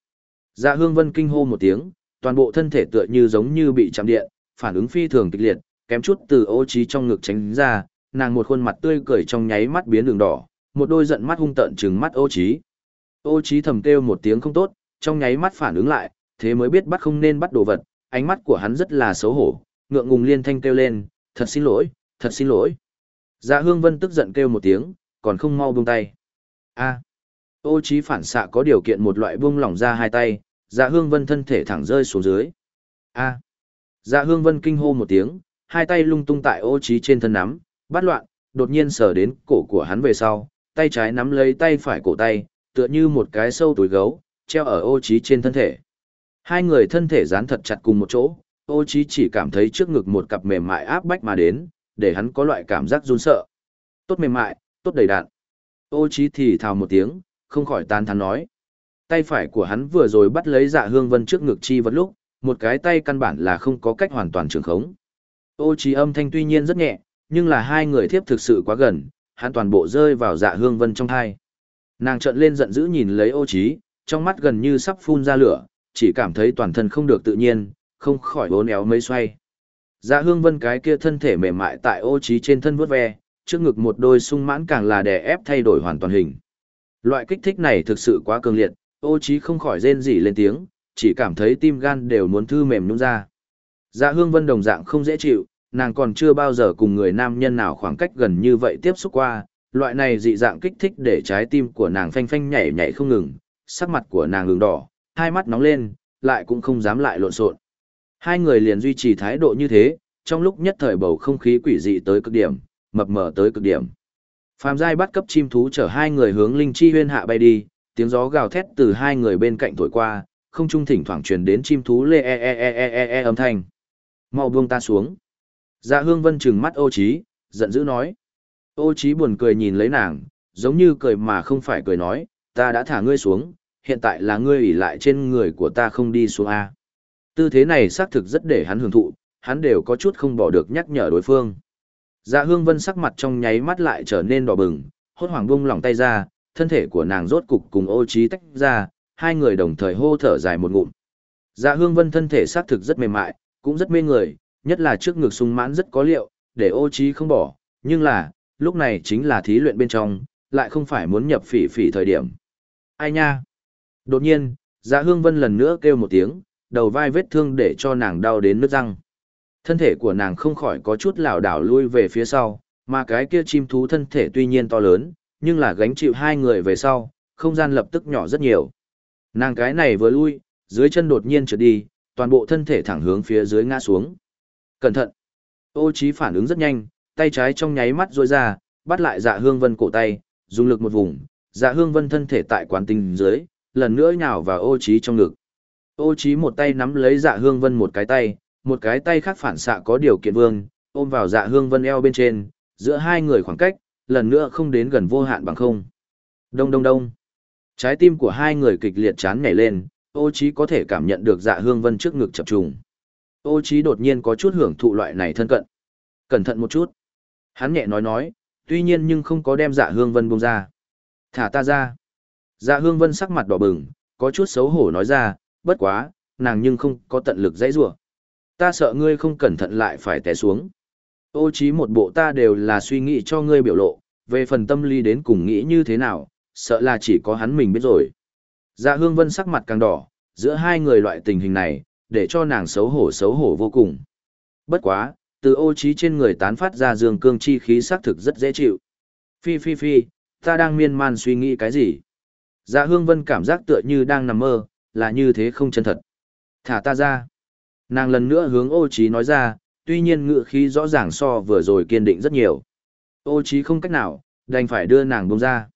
Dạ hương vân kinh hô một tiếng, toàn bộ thân thể tựa như giống như bị chạm điện, phản ứng phi thường kịch liệt, kém chút từ ô trí trong ngực tránh ra, nàng một khuôn mặt tươi cười trong nháy mắt biến đường đỏ, một đôi giận mắt hung tợn trừng mắt ô trí. Ô trí thầm kêu một tiếng không tốt, trong nháy mắt phản ứng lại, thế mới biết bắt không nên bắt đồ vật, ánh mắt của hắn rất là xấu hổ, ngượng ngùng liên thanh kêu lên, thật xin lỗi, thật xin lỗi. Dạ hương vân tức giận kêu một tiếng, còn không mau buông tay. A. Ô trí phản xạ có điều kiện một loại buông lỏng ra hai tay, dạ hương vân thân thể thẳng rơi xuống dưới. A. Dạ hương vân kinh hô một tiếng, hai tay lung tung tại ô trí trên thân nắm, bắt loạn, đột nhiên sờ đến cổ của hắn về sau, tay trái nắm lấy tay phải cổ tay, tựa như một cái sâu túi gấu, treo ở ô trí trên thân thể. Hai người thân thể dán thật chặt cùng một chỗ, ô trí chỉ cảm thấy trước ngực một cặp mềm mại áp bách mà đến, để hắn có loại cảm giác run sợ. Tốt mềm mại, tốt đầy đạn. Ô trí thì thào một tiếng, không khỏi tan thán nói. Tay phải của hắn vừa rồi bắt lấy dạ hương vân trước ngực chi vật lúc, một cái tay căn bản là không có cách hoàn toàn trường khống. Ô trí âm thanh tuy nhiên rất nhẹ, nhưng là hai người thiếp thực sự quá gần, hắn toàn bộ rơi vào dạ hương vân trong thai. Nàng trợn lên giận dữ nhìn lấy ô trí, trong mắt gần như sắp phun ra lửa, chỉ cảm thấy toàn thân không được tự nhiên, không khỏi bốn éo mấy xoay. Dạ hương vân cái kia thân thể mềm mại tại ô trí trên thân vuốt ve, trước ngực một đôi sung mãn càng là đè ép thay đổi hoàn toàn hình. Loại kích thích này thực sự quá cường liệt, ô trí không khỏi rên rỉ lên tiếng, chỉ cảm thấy tim gan đều muốn thư mềm nhũn ra. Dạ hương vân đồng dạng không dễ chịu, nàng còn chưa bao giờ cùng người nam nhân nào khoảng cách gần như vậy tiếp xúc qua, loại này dị dạng kích thích để trái tim của nàng phanh phanh nhảy nhảy không ngừng, sắc mặt của nàng ửng đỏ, hai mắt nóng lên, lại cũng không dám lại lộn xộn. Hai người liền duy trì thái độ như thế, trong lúc nhất thời bầu không khí quỷ dị tới cực điểm, mập mờ tới cực điểm. Phàm giai bắt cấp chim thú chở hai người hướng linh chi huyên hạ bay đi, tiếng gió gào thét từ hai người bên cạnh thổi qua, không trung thỉnh thoảng truyền đến chim thú lê e e e e e, e âm thanh. Mau buông ta xuống. Dạ hương vân trừng mắt ô trí, giận dữ nói. Ô trí buồn cười nhìn lấy nàng, giống như cười mà không phải cười nói, ta đã thả ngươi xuống, hiện tại là ngươi ủy lại trên người của ta không đi xuống A. Tư thế này xác thực rất để hắn hưởng thụ, hắn đều có chút không bỏ được nhắc nhở đối phương. Dạ hương vân sắc mặt trong nháy mắt lại trở nên đỏ bừng, hốt hoảng buông lỏng tay ra, thân thể của nàng rốt cục cùng ô trí tách ra, hai người đồng thời hô thở dài một ngụm. Dạ hương vân thân thể xác thực rất mềm mại, cũng rất mê người, nhất là trước ngực sung mãn rất có liệu, để ô trí không bỏ, nhưng là, lúc này chính là thí luyện bên trong, lại không phải muốn nhập phỉ phỉ thời điểm. Ai nha? Đột nhiên, dạ hương vân lần nữa kêu một tiếng, đầu vai vết thương để cho nàng đau đến nứt răng. Thân thể của nàng không khỏi có chút lảo đảo lui về phía sau, mà cái kia chim thú thân thể tuy nhiên to lớn, nhưng là gánh chịu hai người về sau, không gian lập tức nhỏ rất nhiều. Nàng cái này vừa lui, dưới chân đột nhiên trượt đi, toàn bộ thân thể thẳng hướng phía dưới ngã xuống. Cẩn thận! Ô Chí phản ứng rất nhanh, tay trái trong nháy mắt rôi ra, bắt lại dạ hương vân cổ tay, dùng lực một vùng, dạ hương vân thân thể tại quán tinh dưới, lần nữa nhào vào ô Chí trong ngực. Ô Chí một tay nắm lấy dạ hương vân một cái tay, một cái tay khác phản xạ có điều kiện vương, ôm vào dạ hương vân eo bên trên, giữa hai người khoảng cách, lần nữa không đến gần vô hạn bằng không. Đông đông đông. Trái tim của hai người kịch liệt chán nhảy lên, ô Chí có thể cảm nhận được dạ hương vân trước ngực chập trùng. Ô Chí đột nhiên có chút hưởng thụ loại này thân cận. Cẩn thận một chút. Hắn nhẹ nói nói, tuy nhiên nhưng không có đem dạ hương vân buông ra. Thả ta ra. Dạ hương vân sắc mặt đỏ bừng, có chút xấu hổ nói ra, bất quá, nàng nhưng không có tận lực dãy rủa. Ta sợ ngươi không cẩn thận lại phải té xuống. Ô trí một bộ ta đều là suy nghĩ cho ngươi biểu lộ, về phần tâm lý đến cùng nghĩ như thế nào, sợ là chỉ có hắn mình biết rồi. Dạ hương vân sắc mặt càng đỏ, giữa hai người loại tình hình này, để cho nàng xấu hổ xấu hổ vô cùng. Bất quá, từ ô trí trên người tán phát ra dương cương chi khí sắc thực rất dễ chịu. Phi phi phi, ta đang miên man suy nghĩ cái gì? Dạ hương vân cảm giác tựa như đang nằm mơ, là như thế không chân thật. Thả ta ra. Nàng lần nữa hướng ô trí nói ra, tuy nhiên ngựa khí rõ ràng so vừa rồi kiên định rất nhiều. Ô trí không cách nào, đành phải đưa nàng buông ra.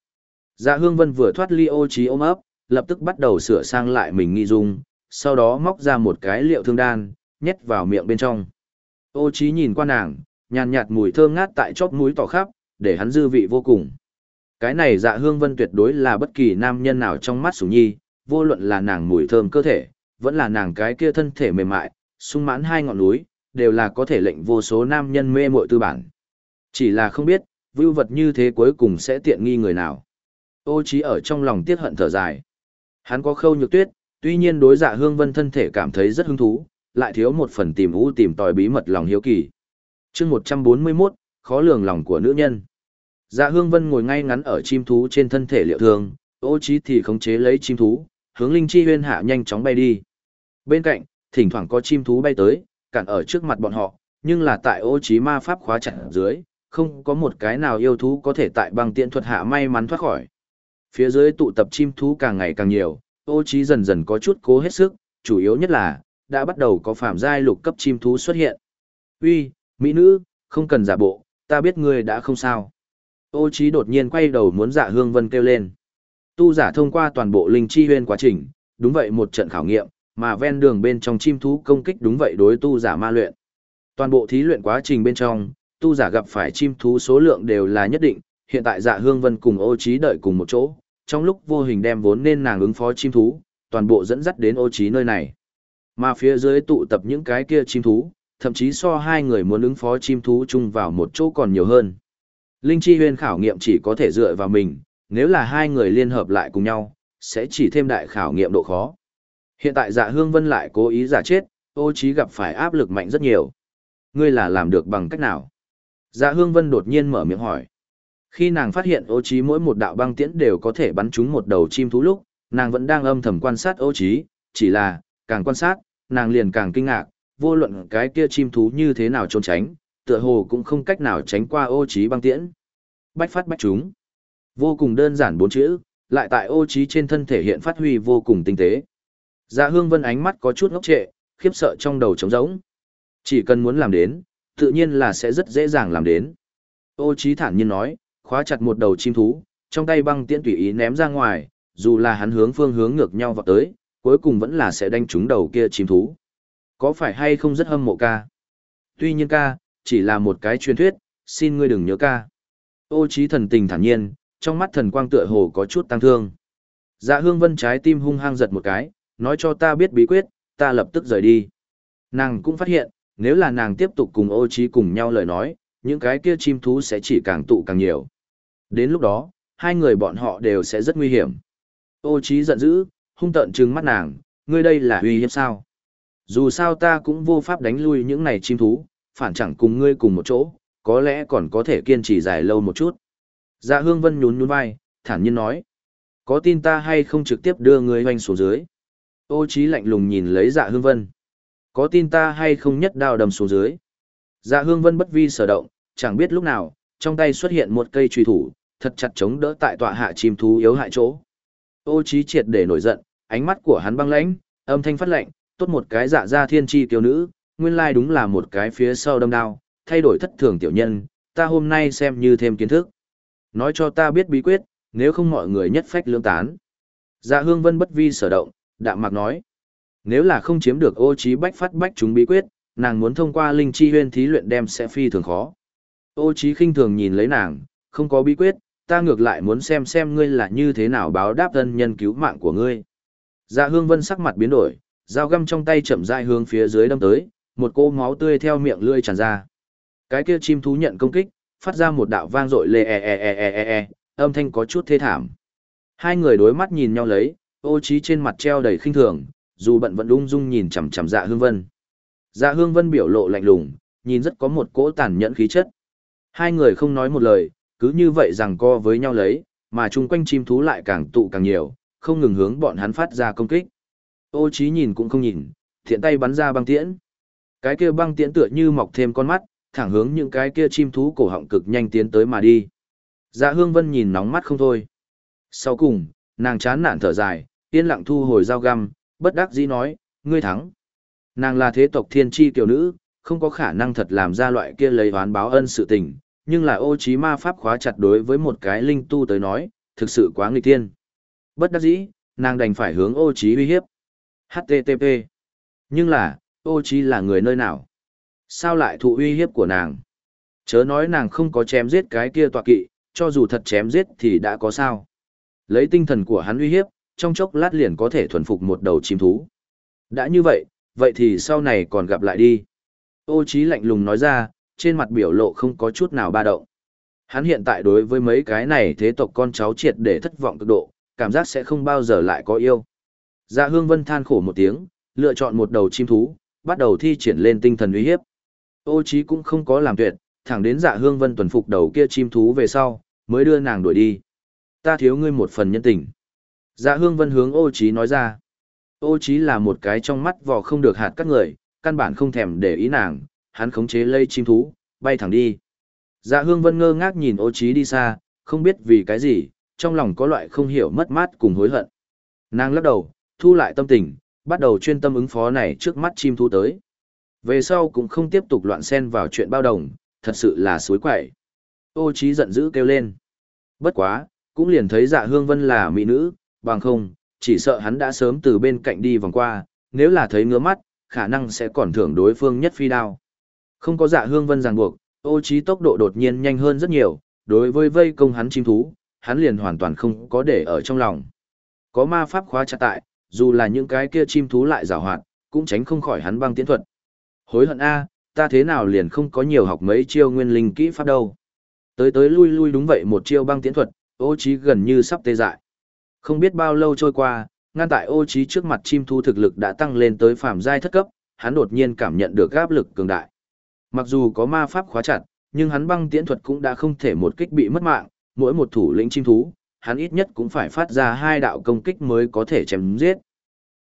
Dạ hương vân vừa thoát ly ô trí ôm ấp, lập tức bắt đầu sửa sang lại mình nghi dung, sau đó móc ra một cái liệu thương đan, nhét vào miệng bên trong. Ô trí nhìn qua nàng, nhàn nhạt mùi thơm ngát tại chóp mũi tỏ khắp, để hắn dư vị vô cùng. Cái này dạ hương vân tuyệt đối là bất kỳ nam nhân nào trong mắt sủng nhi, vô luận là nàng mùi thơm cơ thể, vẫn là nàng cái kia thân thể mềm mại, sung mãn hai ngọn núi, đều là có thể lệnh vô số nam nhân mê muội tư bản. Chỉ là không biết, vưu vật như thế cuối cùng sẽ tiện nghi người nào. Ô trí ở trong lòng tiếc hận thở dài. Hắn có khâu nhược tuyết, tuy nhiên đối dạ hương vân thân thể cảm thấy rất hứng thú, lại thiếu một phần tìm u tìm tòi bí mật lòng hiếu kỳ. Chương 141, khó lường lòng của nữ nhân. Dạ hương vân ngồi ngay ngắn ở chim thú trên thân thể liệu thương, ô trí thì khống chế lấy chim thú, hướng linh chi huyên hạ nhanh chóng bay đi. Bên cạnh, thỉnh thoảng có chim thú bay tới, cản ở trước mặt bọn họ, nhưng là tại ô trí ma pháp khóa chặt dưới, không có một cái nào yêu thú có thể tại băng tiện thuật hạ may mắn thoát khỏi. Phía dưới tụ tập chim thú càng ngày càng nhiều, ô trí dần dần có chút cố hết sức, chủ yếu nhất là, đã bắt đầu có phạm giai lục cấp chim thú xuất hiện. Uy, mỹ nữ, không cần giả bộ, ta biết ngươi đã không sao. Ô trí đột nhiên quay đầu muốn dạ hương vân kêu lên. Tu giả thông qua toàn bộ linh chi huyên quá trình, đúng vậy một trận khảo nghiệm, mà ven đường bên trong chim thú công kích đúng vậy đối tu giả ma luyện. Toàn bộ thí luyện quá trình bên trong, tu giả gặp phải chim thú số lượng đều là nhất định, hiện tại dạ hương vân cùng ô trí đợi cùng một chỗ, trong lúc vô hình đem vốn nên nàng ứng phó chim thú, toàn bộ dẫn dắt đến ô trí nơi này. Mà phía dưới tụ tập những cái kia chim thú, thậm chí so hai người muốn ứng phó chim thú chung vào một chỗ còn nhiều hơn. Linh chi huyên khảo nghiệm chỉ có thể dựa vào mình, nếu là hai người liên hợp lại cùng nhau, sẽ chỉ thêm đại khảo nghiệm độ khó. Hiện tại dạ hương vân lại cố ý giả chết, ô trí gặp phải áp lực mạnh rất nhiều. Ngươi là làm được bằng cách nào? Dạ hương vân đột nhiên mở miệng hỏi. Khi nàng phát hiện ô trí mỗi một đạo băng tiễn đều có thể bắn trúng một đầu chim thú lúc, nàng vẫn đang âm thầm quan sát ô trí, chỉ là, càng quan sát, nàng liền càng kinh ngạc, vô luận cái kia chim thú như thế nào trốn tránh, tựa hồ cũng không cách nào tránh qua ô trí băng tiễn. Bách phát bách chúng. Vô cùng đơn giản bốn chữ, lại tại ô trí trên thân thể hiện phát huy vô cùng tinh tế. Dạ hương vân ánh mắt có chút ngốc trệ, khiếp sợ trong đầu trống rỗng. Chỉ cần muốn làm đến, tự nhiên là sẽ rất dễ dàng làm đến. Ô trí thản nhiên nói, khóa chặt một đầu chim thú, trong tay băng tiễn tùy ý ném ra ngoài, dù là hắn hướng phương hướng ngược nhau vào tới, cuối cùng vẫn là sẽ đánh trúng đầu kia chim thú. Có phải hay không rất hâm mộ ca? Tuy nhiên ca, chỉ là một cái truyền thuyết, xin ngươi đừng nhớ ca. Ô trí thần tình thản nhiên, trong mắt thần quang tựa hồ có chút tăng thương. Dạ hương vân trái tim hung hăng giật một cái, nói cho ta biết bí quyết, ta lập tức rời đi. Nàng cũng phát hiện, nếu là nàng tiếp tục cùng ô trí cùng nhau lời nói, những cái kia chim thú sẽ chỉ càng tụ càng nhiều. Đến lúc đó, hai người bọn họ đều sẽ rất nguy hiểm. Ô trí giận dữ, hung tợn trừng mắt nàng, ngươi đây là uy hiếp sao? Dù sao ta cũng vô pháp đánh lui những này chim thú, phản chẳng cùng ngươi cùng một chỗ, có lẽ còn có thể kiên trì dài lâu một chút. Dạ hương vân nhún nhún vai, thản nhiên nói. Có tin ta hay không trực tiếp đưa người hoành xuống dưới? Ô trí lạnh lùng nhìn lấy dạ hương vân. Có tin ta hay không nhất đao đầm xuống dưới? Dạ hương vân bất vi sở động, chẳng biết lúc nào, trong tay xuất hiện một cây truy thủ, thật chặt chống đỡ tại tọa hạ chim thú yếu hại chỗ. Ô trí triệt để nổi giận, ánh mắt của hắn băng lãnh, âm thanh phát lạnh, tốt một cái dạ gia thiên chi kiều nữ, nguyên lai đúng là một cái phía sau đâm đao, thay đổi thất thường tiểu nhân, ta hôm nay xem như thêm kiến thức. Nói cho ta biết bí quyết, nếu không mọi người nhất phách lưỡng tán. Dạ hương vân bất vi sở động, đạm mạc nói. Nếu là không chiếm được ô trí bách phát bách chúng bí quyết, nàng muốn thông qua linh chi huyên thí luyện đem sẽ phi thường khó. Ô trí khinh thường nhìn lấy nàng, không có bí quyết, ta ngược lại muốn xem xem ngươi là như thế nào báo đáp thân nhân cứu mạng của ngươi. Dạ hương vân sắc mặt biến đổi, dao găm trong tay chậm rãi hướng phía dưới đâm tới, một cô máu tươi theo miệng lưỡi tràn ra. Cái kia chim thú nhận công kích, phát ra một đạo vang dội lê e e e e e e, âm thanh có chút thê thảm. Hai người đối mắt nhìn nhau lấy, ô trí trên mặt treo đầy khinh thường, dù bận vẫn ung dung nhìn chằm chằm dạ hương vân. Dạ hương vân biểu lộ lạnh lùng, nhìn rất có một cỗ tàn nhẫn khí chất. Hai người không nói một lời, cứ như vậy rằng co với nhau lấy, mà chung quanh chim thú lại càng tụ càng nhiều, không ngừng hướng bọn hắn phát ra công kích. Ô trí nhìn cũng không nhìn, thiện tay bắn ra băng tiễn. Cái kia băng tiễn tựa như mọc thêm con mắt, thẳng hướng những cái kia chim thú cổ họng cực nhanh tiến tới mà đi. Dạ hương vân nhìn nóng mắt không thôi. Sau cùng, nàng chán nản thở dài, yên lặng thu hồi dao găm, bất đắc dĩ nói, ngươi thắng. Nàng là thế tộc thiên tri tiểu nữ, không có khả năng thật làm ra loại kia lấy oán báo ân sự tình, nhưng là ô trí ma pháp khóa chặt đối với một cái linh tu tới nói, thực sự quá nghịch thiên. Bất đắc dĩ, nàng đành phải hướng ô trí uy hiếp. HTTP. Nhưng là, ô trí là người nơi nào? Sao lại thụ uy hiếp của nàng? Chớ nói nàng không có chém giết cái kia tọa kỵ, cho dù thật chém giết thì đã có sao. Lấy tinh thần của hắn uy hiếp, trong chốc lát liền có thể thuần phục một đầu chim thú. Đã như vậy, vậy thì sau này còn gặp lại đi. Ô trí lạnh lùng nói ra, trên mặt biểu lộ không có chút nào ba động. Hắn hiện tại đối với mấy cái này thế tộc con cháu triệt để thất vọng cực độ, cảm giác sẽ không bao giờ lại có yêu. Dạ hương vân than khổ một tiếng, lựa chọn một đầu chim thú, bắt đầu thi triển lên tinh thần uy hiếp. Ô Chí cũng không có làm tuyệt, thẳng đến dạ hương vân tuần phục đầu kia chim thú về sau, mới đưa nàng đuổi đi. Ta thiếu ngươi một phần nhân tình. Dạ hương vân hướng ô Chí nói ra. Ô Chí là một cái trong mắt vò không được hạt các người, căn bản không thèm để ý nàng, hắn khống chế lây chim thú, bay thẳng đi. Dạ hương vân ngơ ngác nhìn ô Chí đi xa, không biết vì cái gì, trong lòng có loại không hiểu mất mát cùng hối hận. Nàng lắc đầu, thu lại tâm tình, bắt đầu chuyên tâm ứng phó này trước mắt chim thú tới. Về sau cũng không tiếp tục loạn xen vào chuyện bao đồng, thật sự là suối quậy. Ô trí giận dữ kêu lên. Bất quá, cũng liền thấy dạ hương vân là mỹ nữ, bằng không, chỉ sợ hắn đã sớm từ bên cạnh đi vòng qua, nếu là thấy ngứa mắt, khả năng sẽ còn thưởng đối phương nhất phi đao. Không có dạ hương vân ràng buộc, ô trí tốc độ đột nhiên nhanh hơn rất nhiều, đối với vây công hắn chim thú, hắn liền hoàn toàn không có để ở trong lòng. Có ma pháp khóa chặt tại, dù là những cái kia chim thú lại rào hoạt, cũng tránh không khỏi hắn băng tiến thuật. Hối hận a, ta thế nào liền không có nhiều học mấy chiêu nguyên linh kỹ pháp đâu. Tới tới lui lui đúng vậy một chiêu băng tiến thuật, ô trí gần như sắp tê dại. Không biết bao lâu trôi qua, ngăn tại ô trí trước mặt chim thú thực lực đã tăng lên tới phàm giai thất cấp, hắn đột nhiên cảm nhận được áp lực cường đại. Mặc dù có ma pháp khóa chặt, nhưng hắn băng tiễn thuật cũng đã không thể một kích bị mất mạng, mỗi một thủ lĩnh chim thú, hắn ít nhất cũng phải phát ra hai đạo công kích mới có thể chém giết.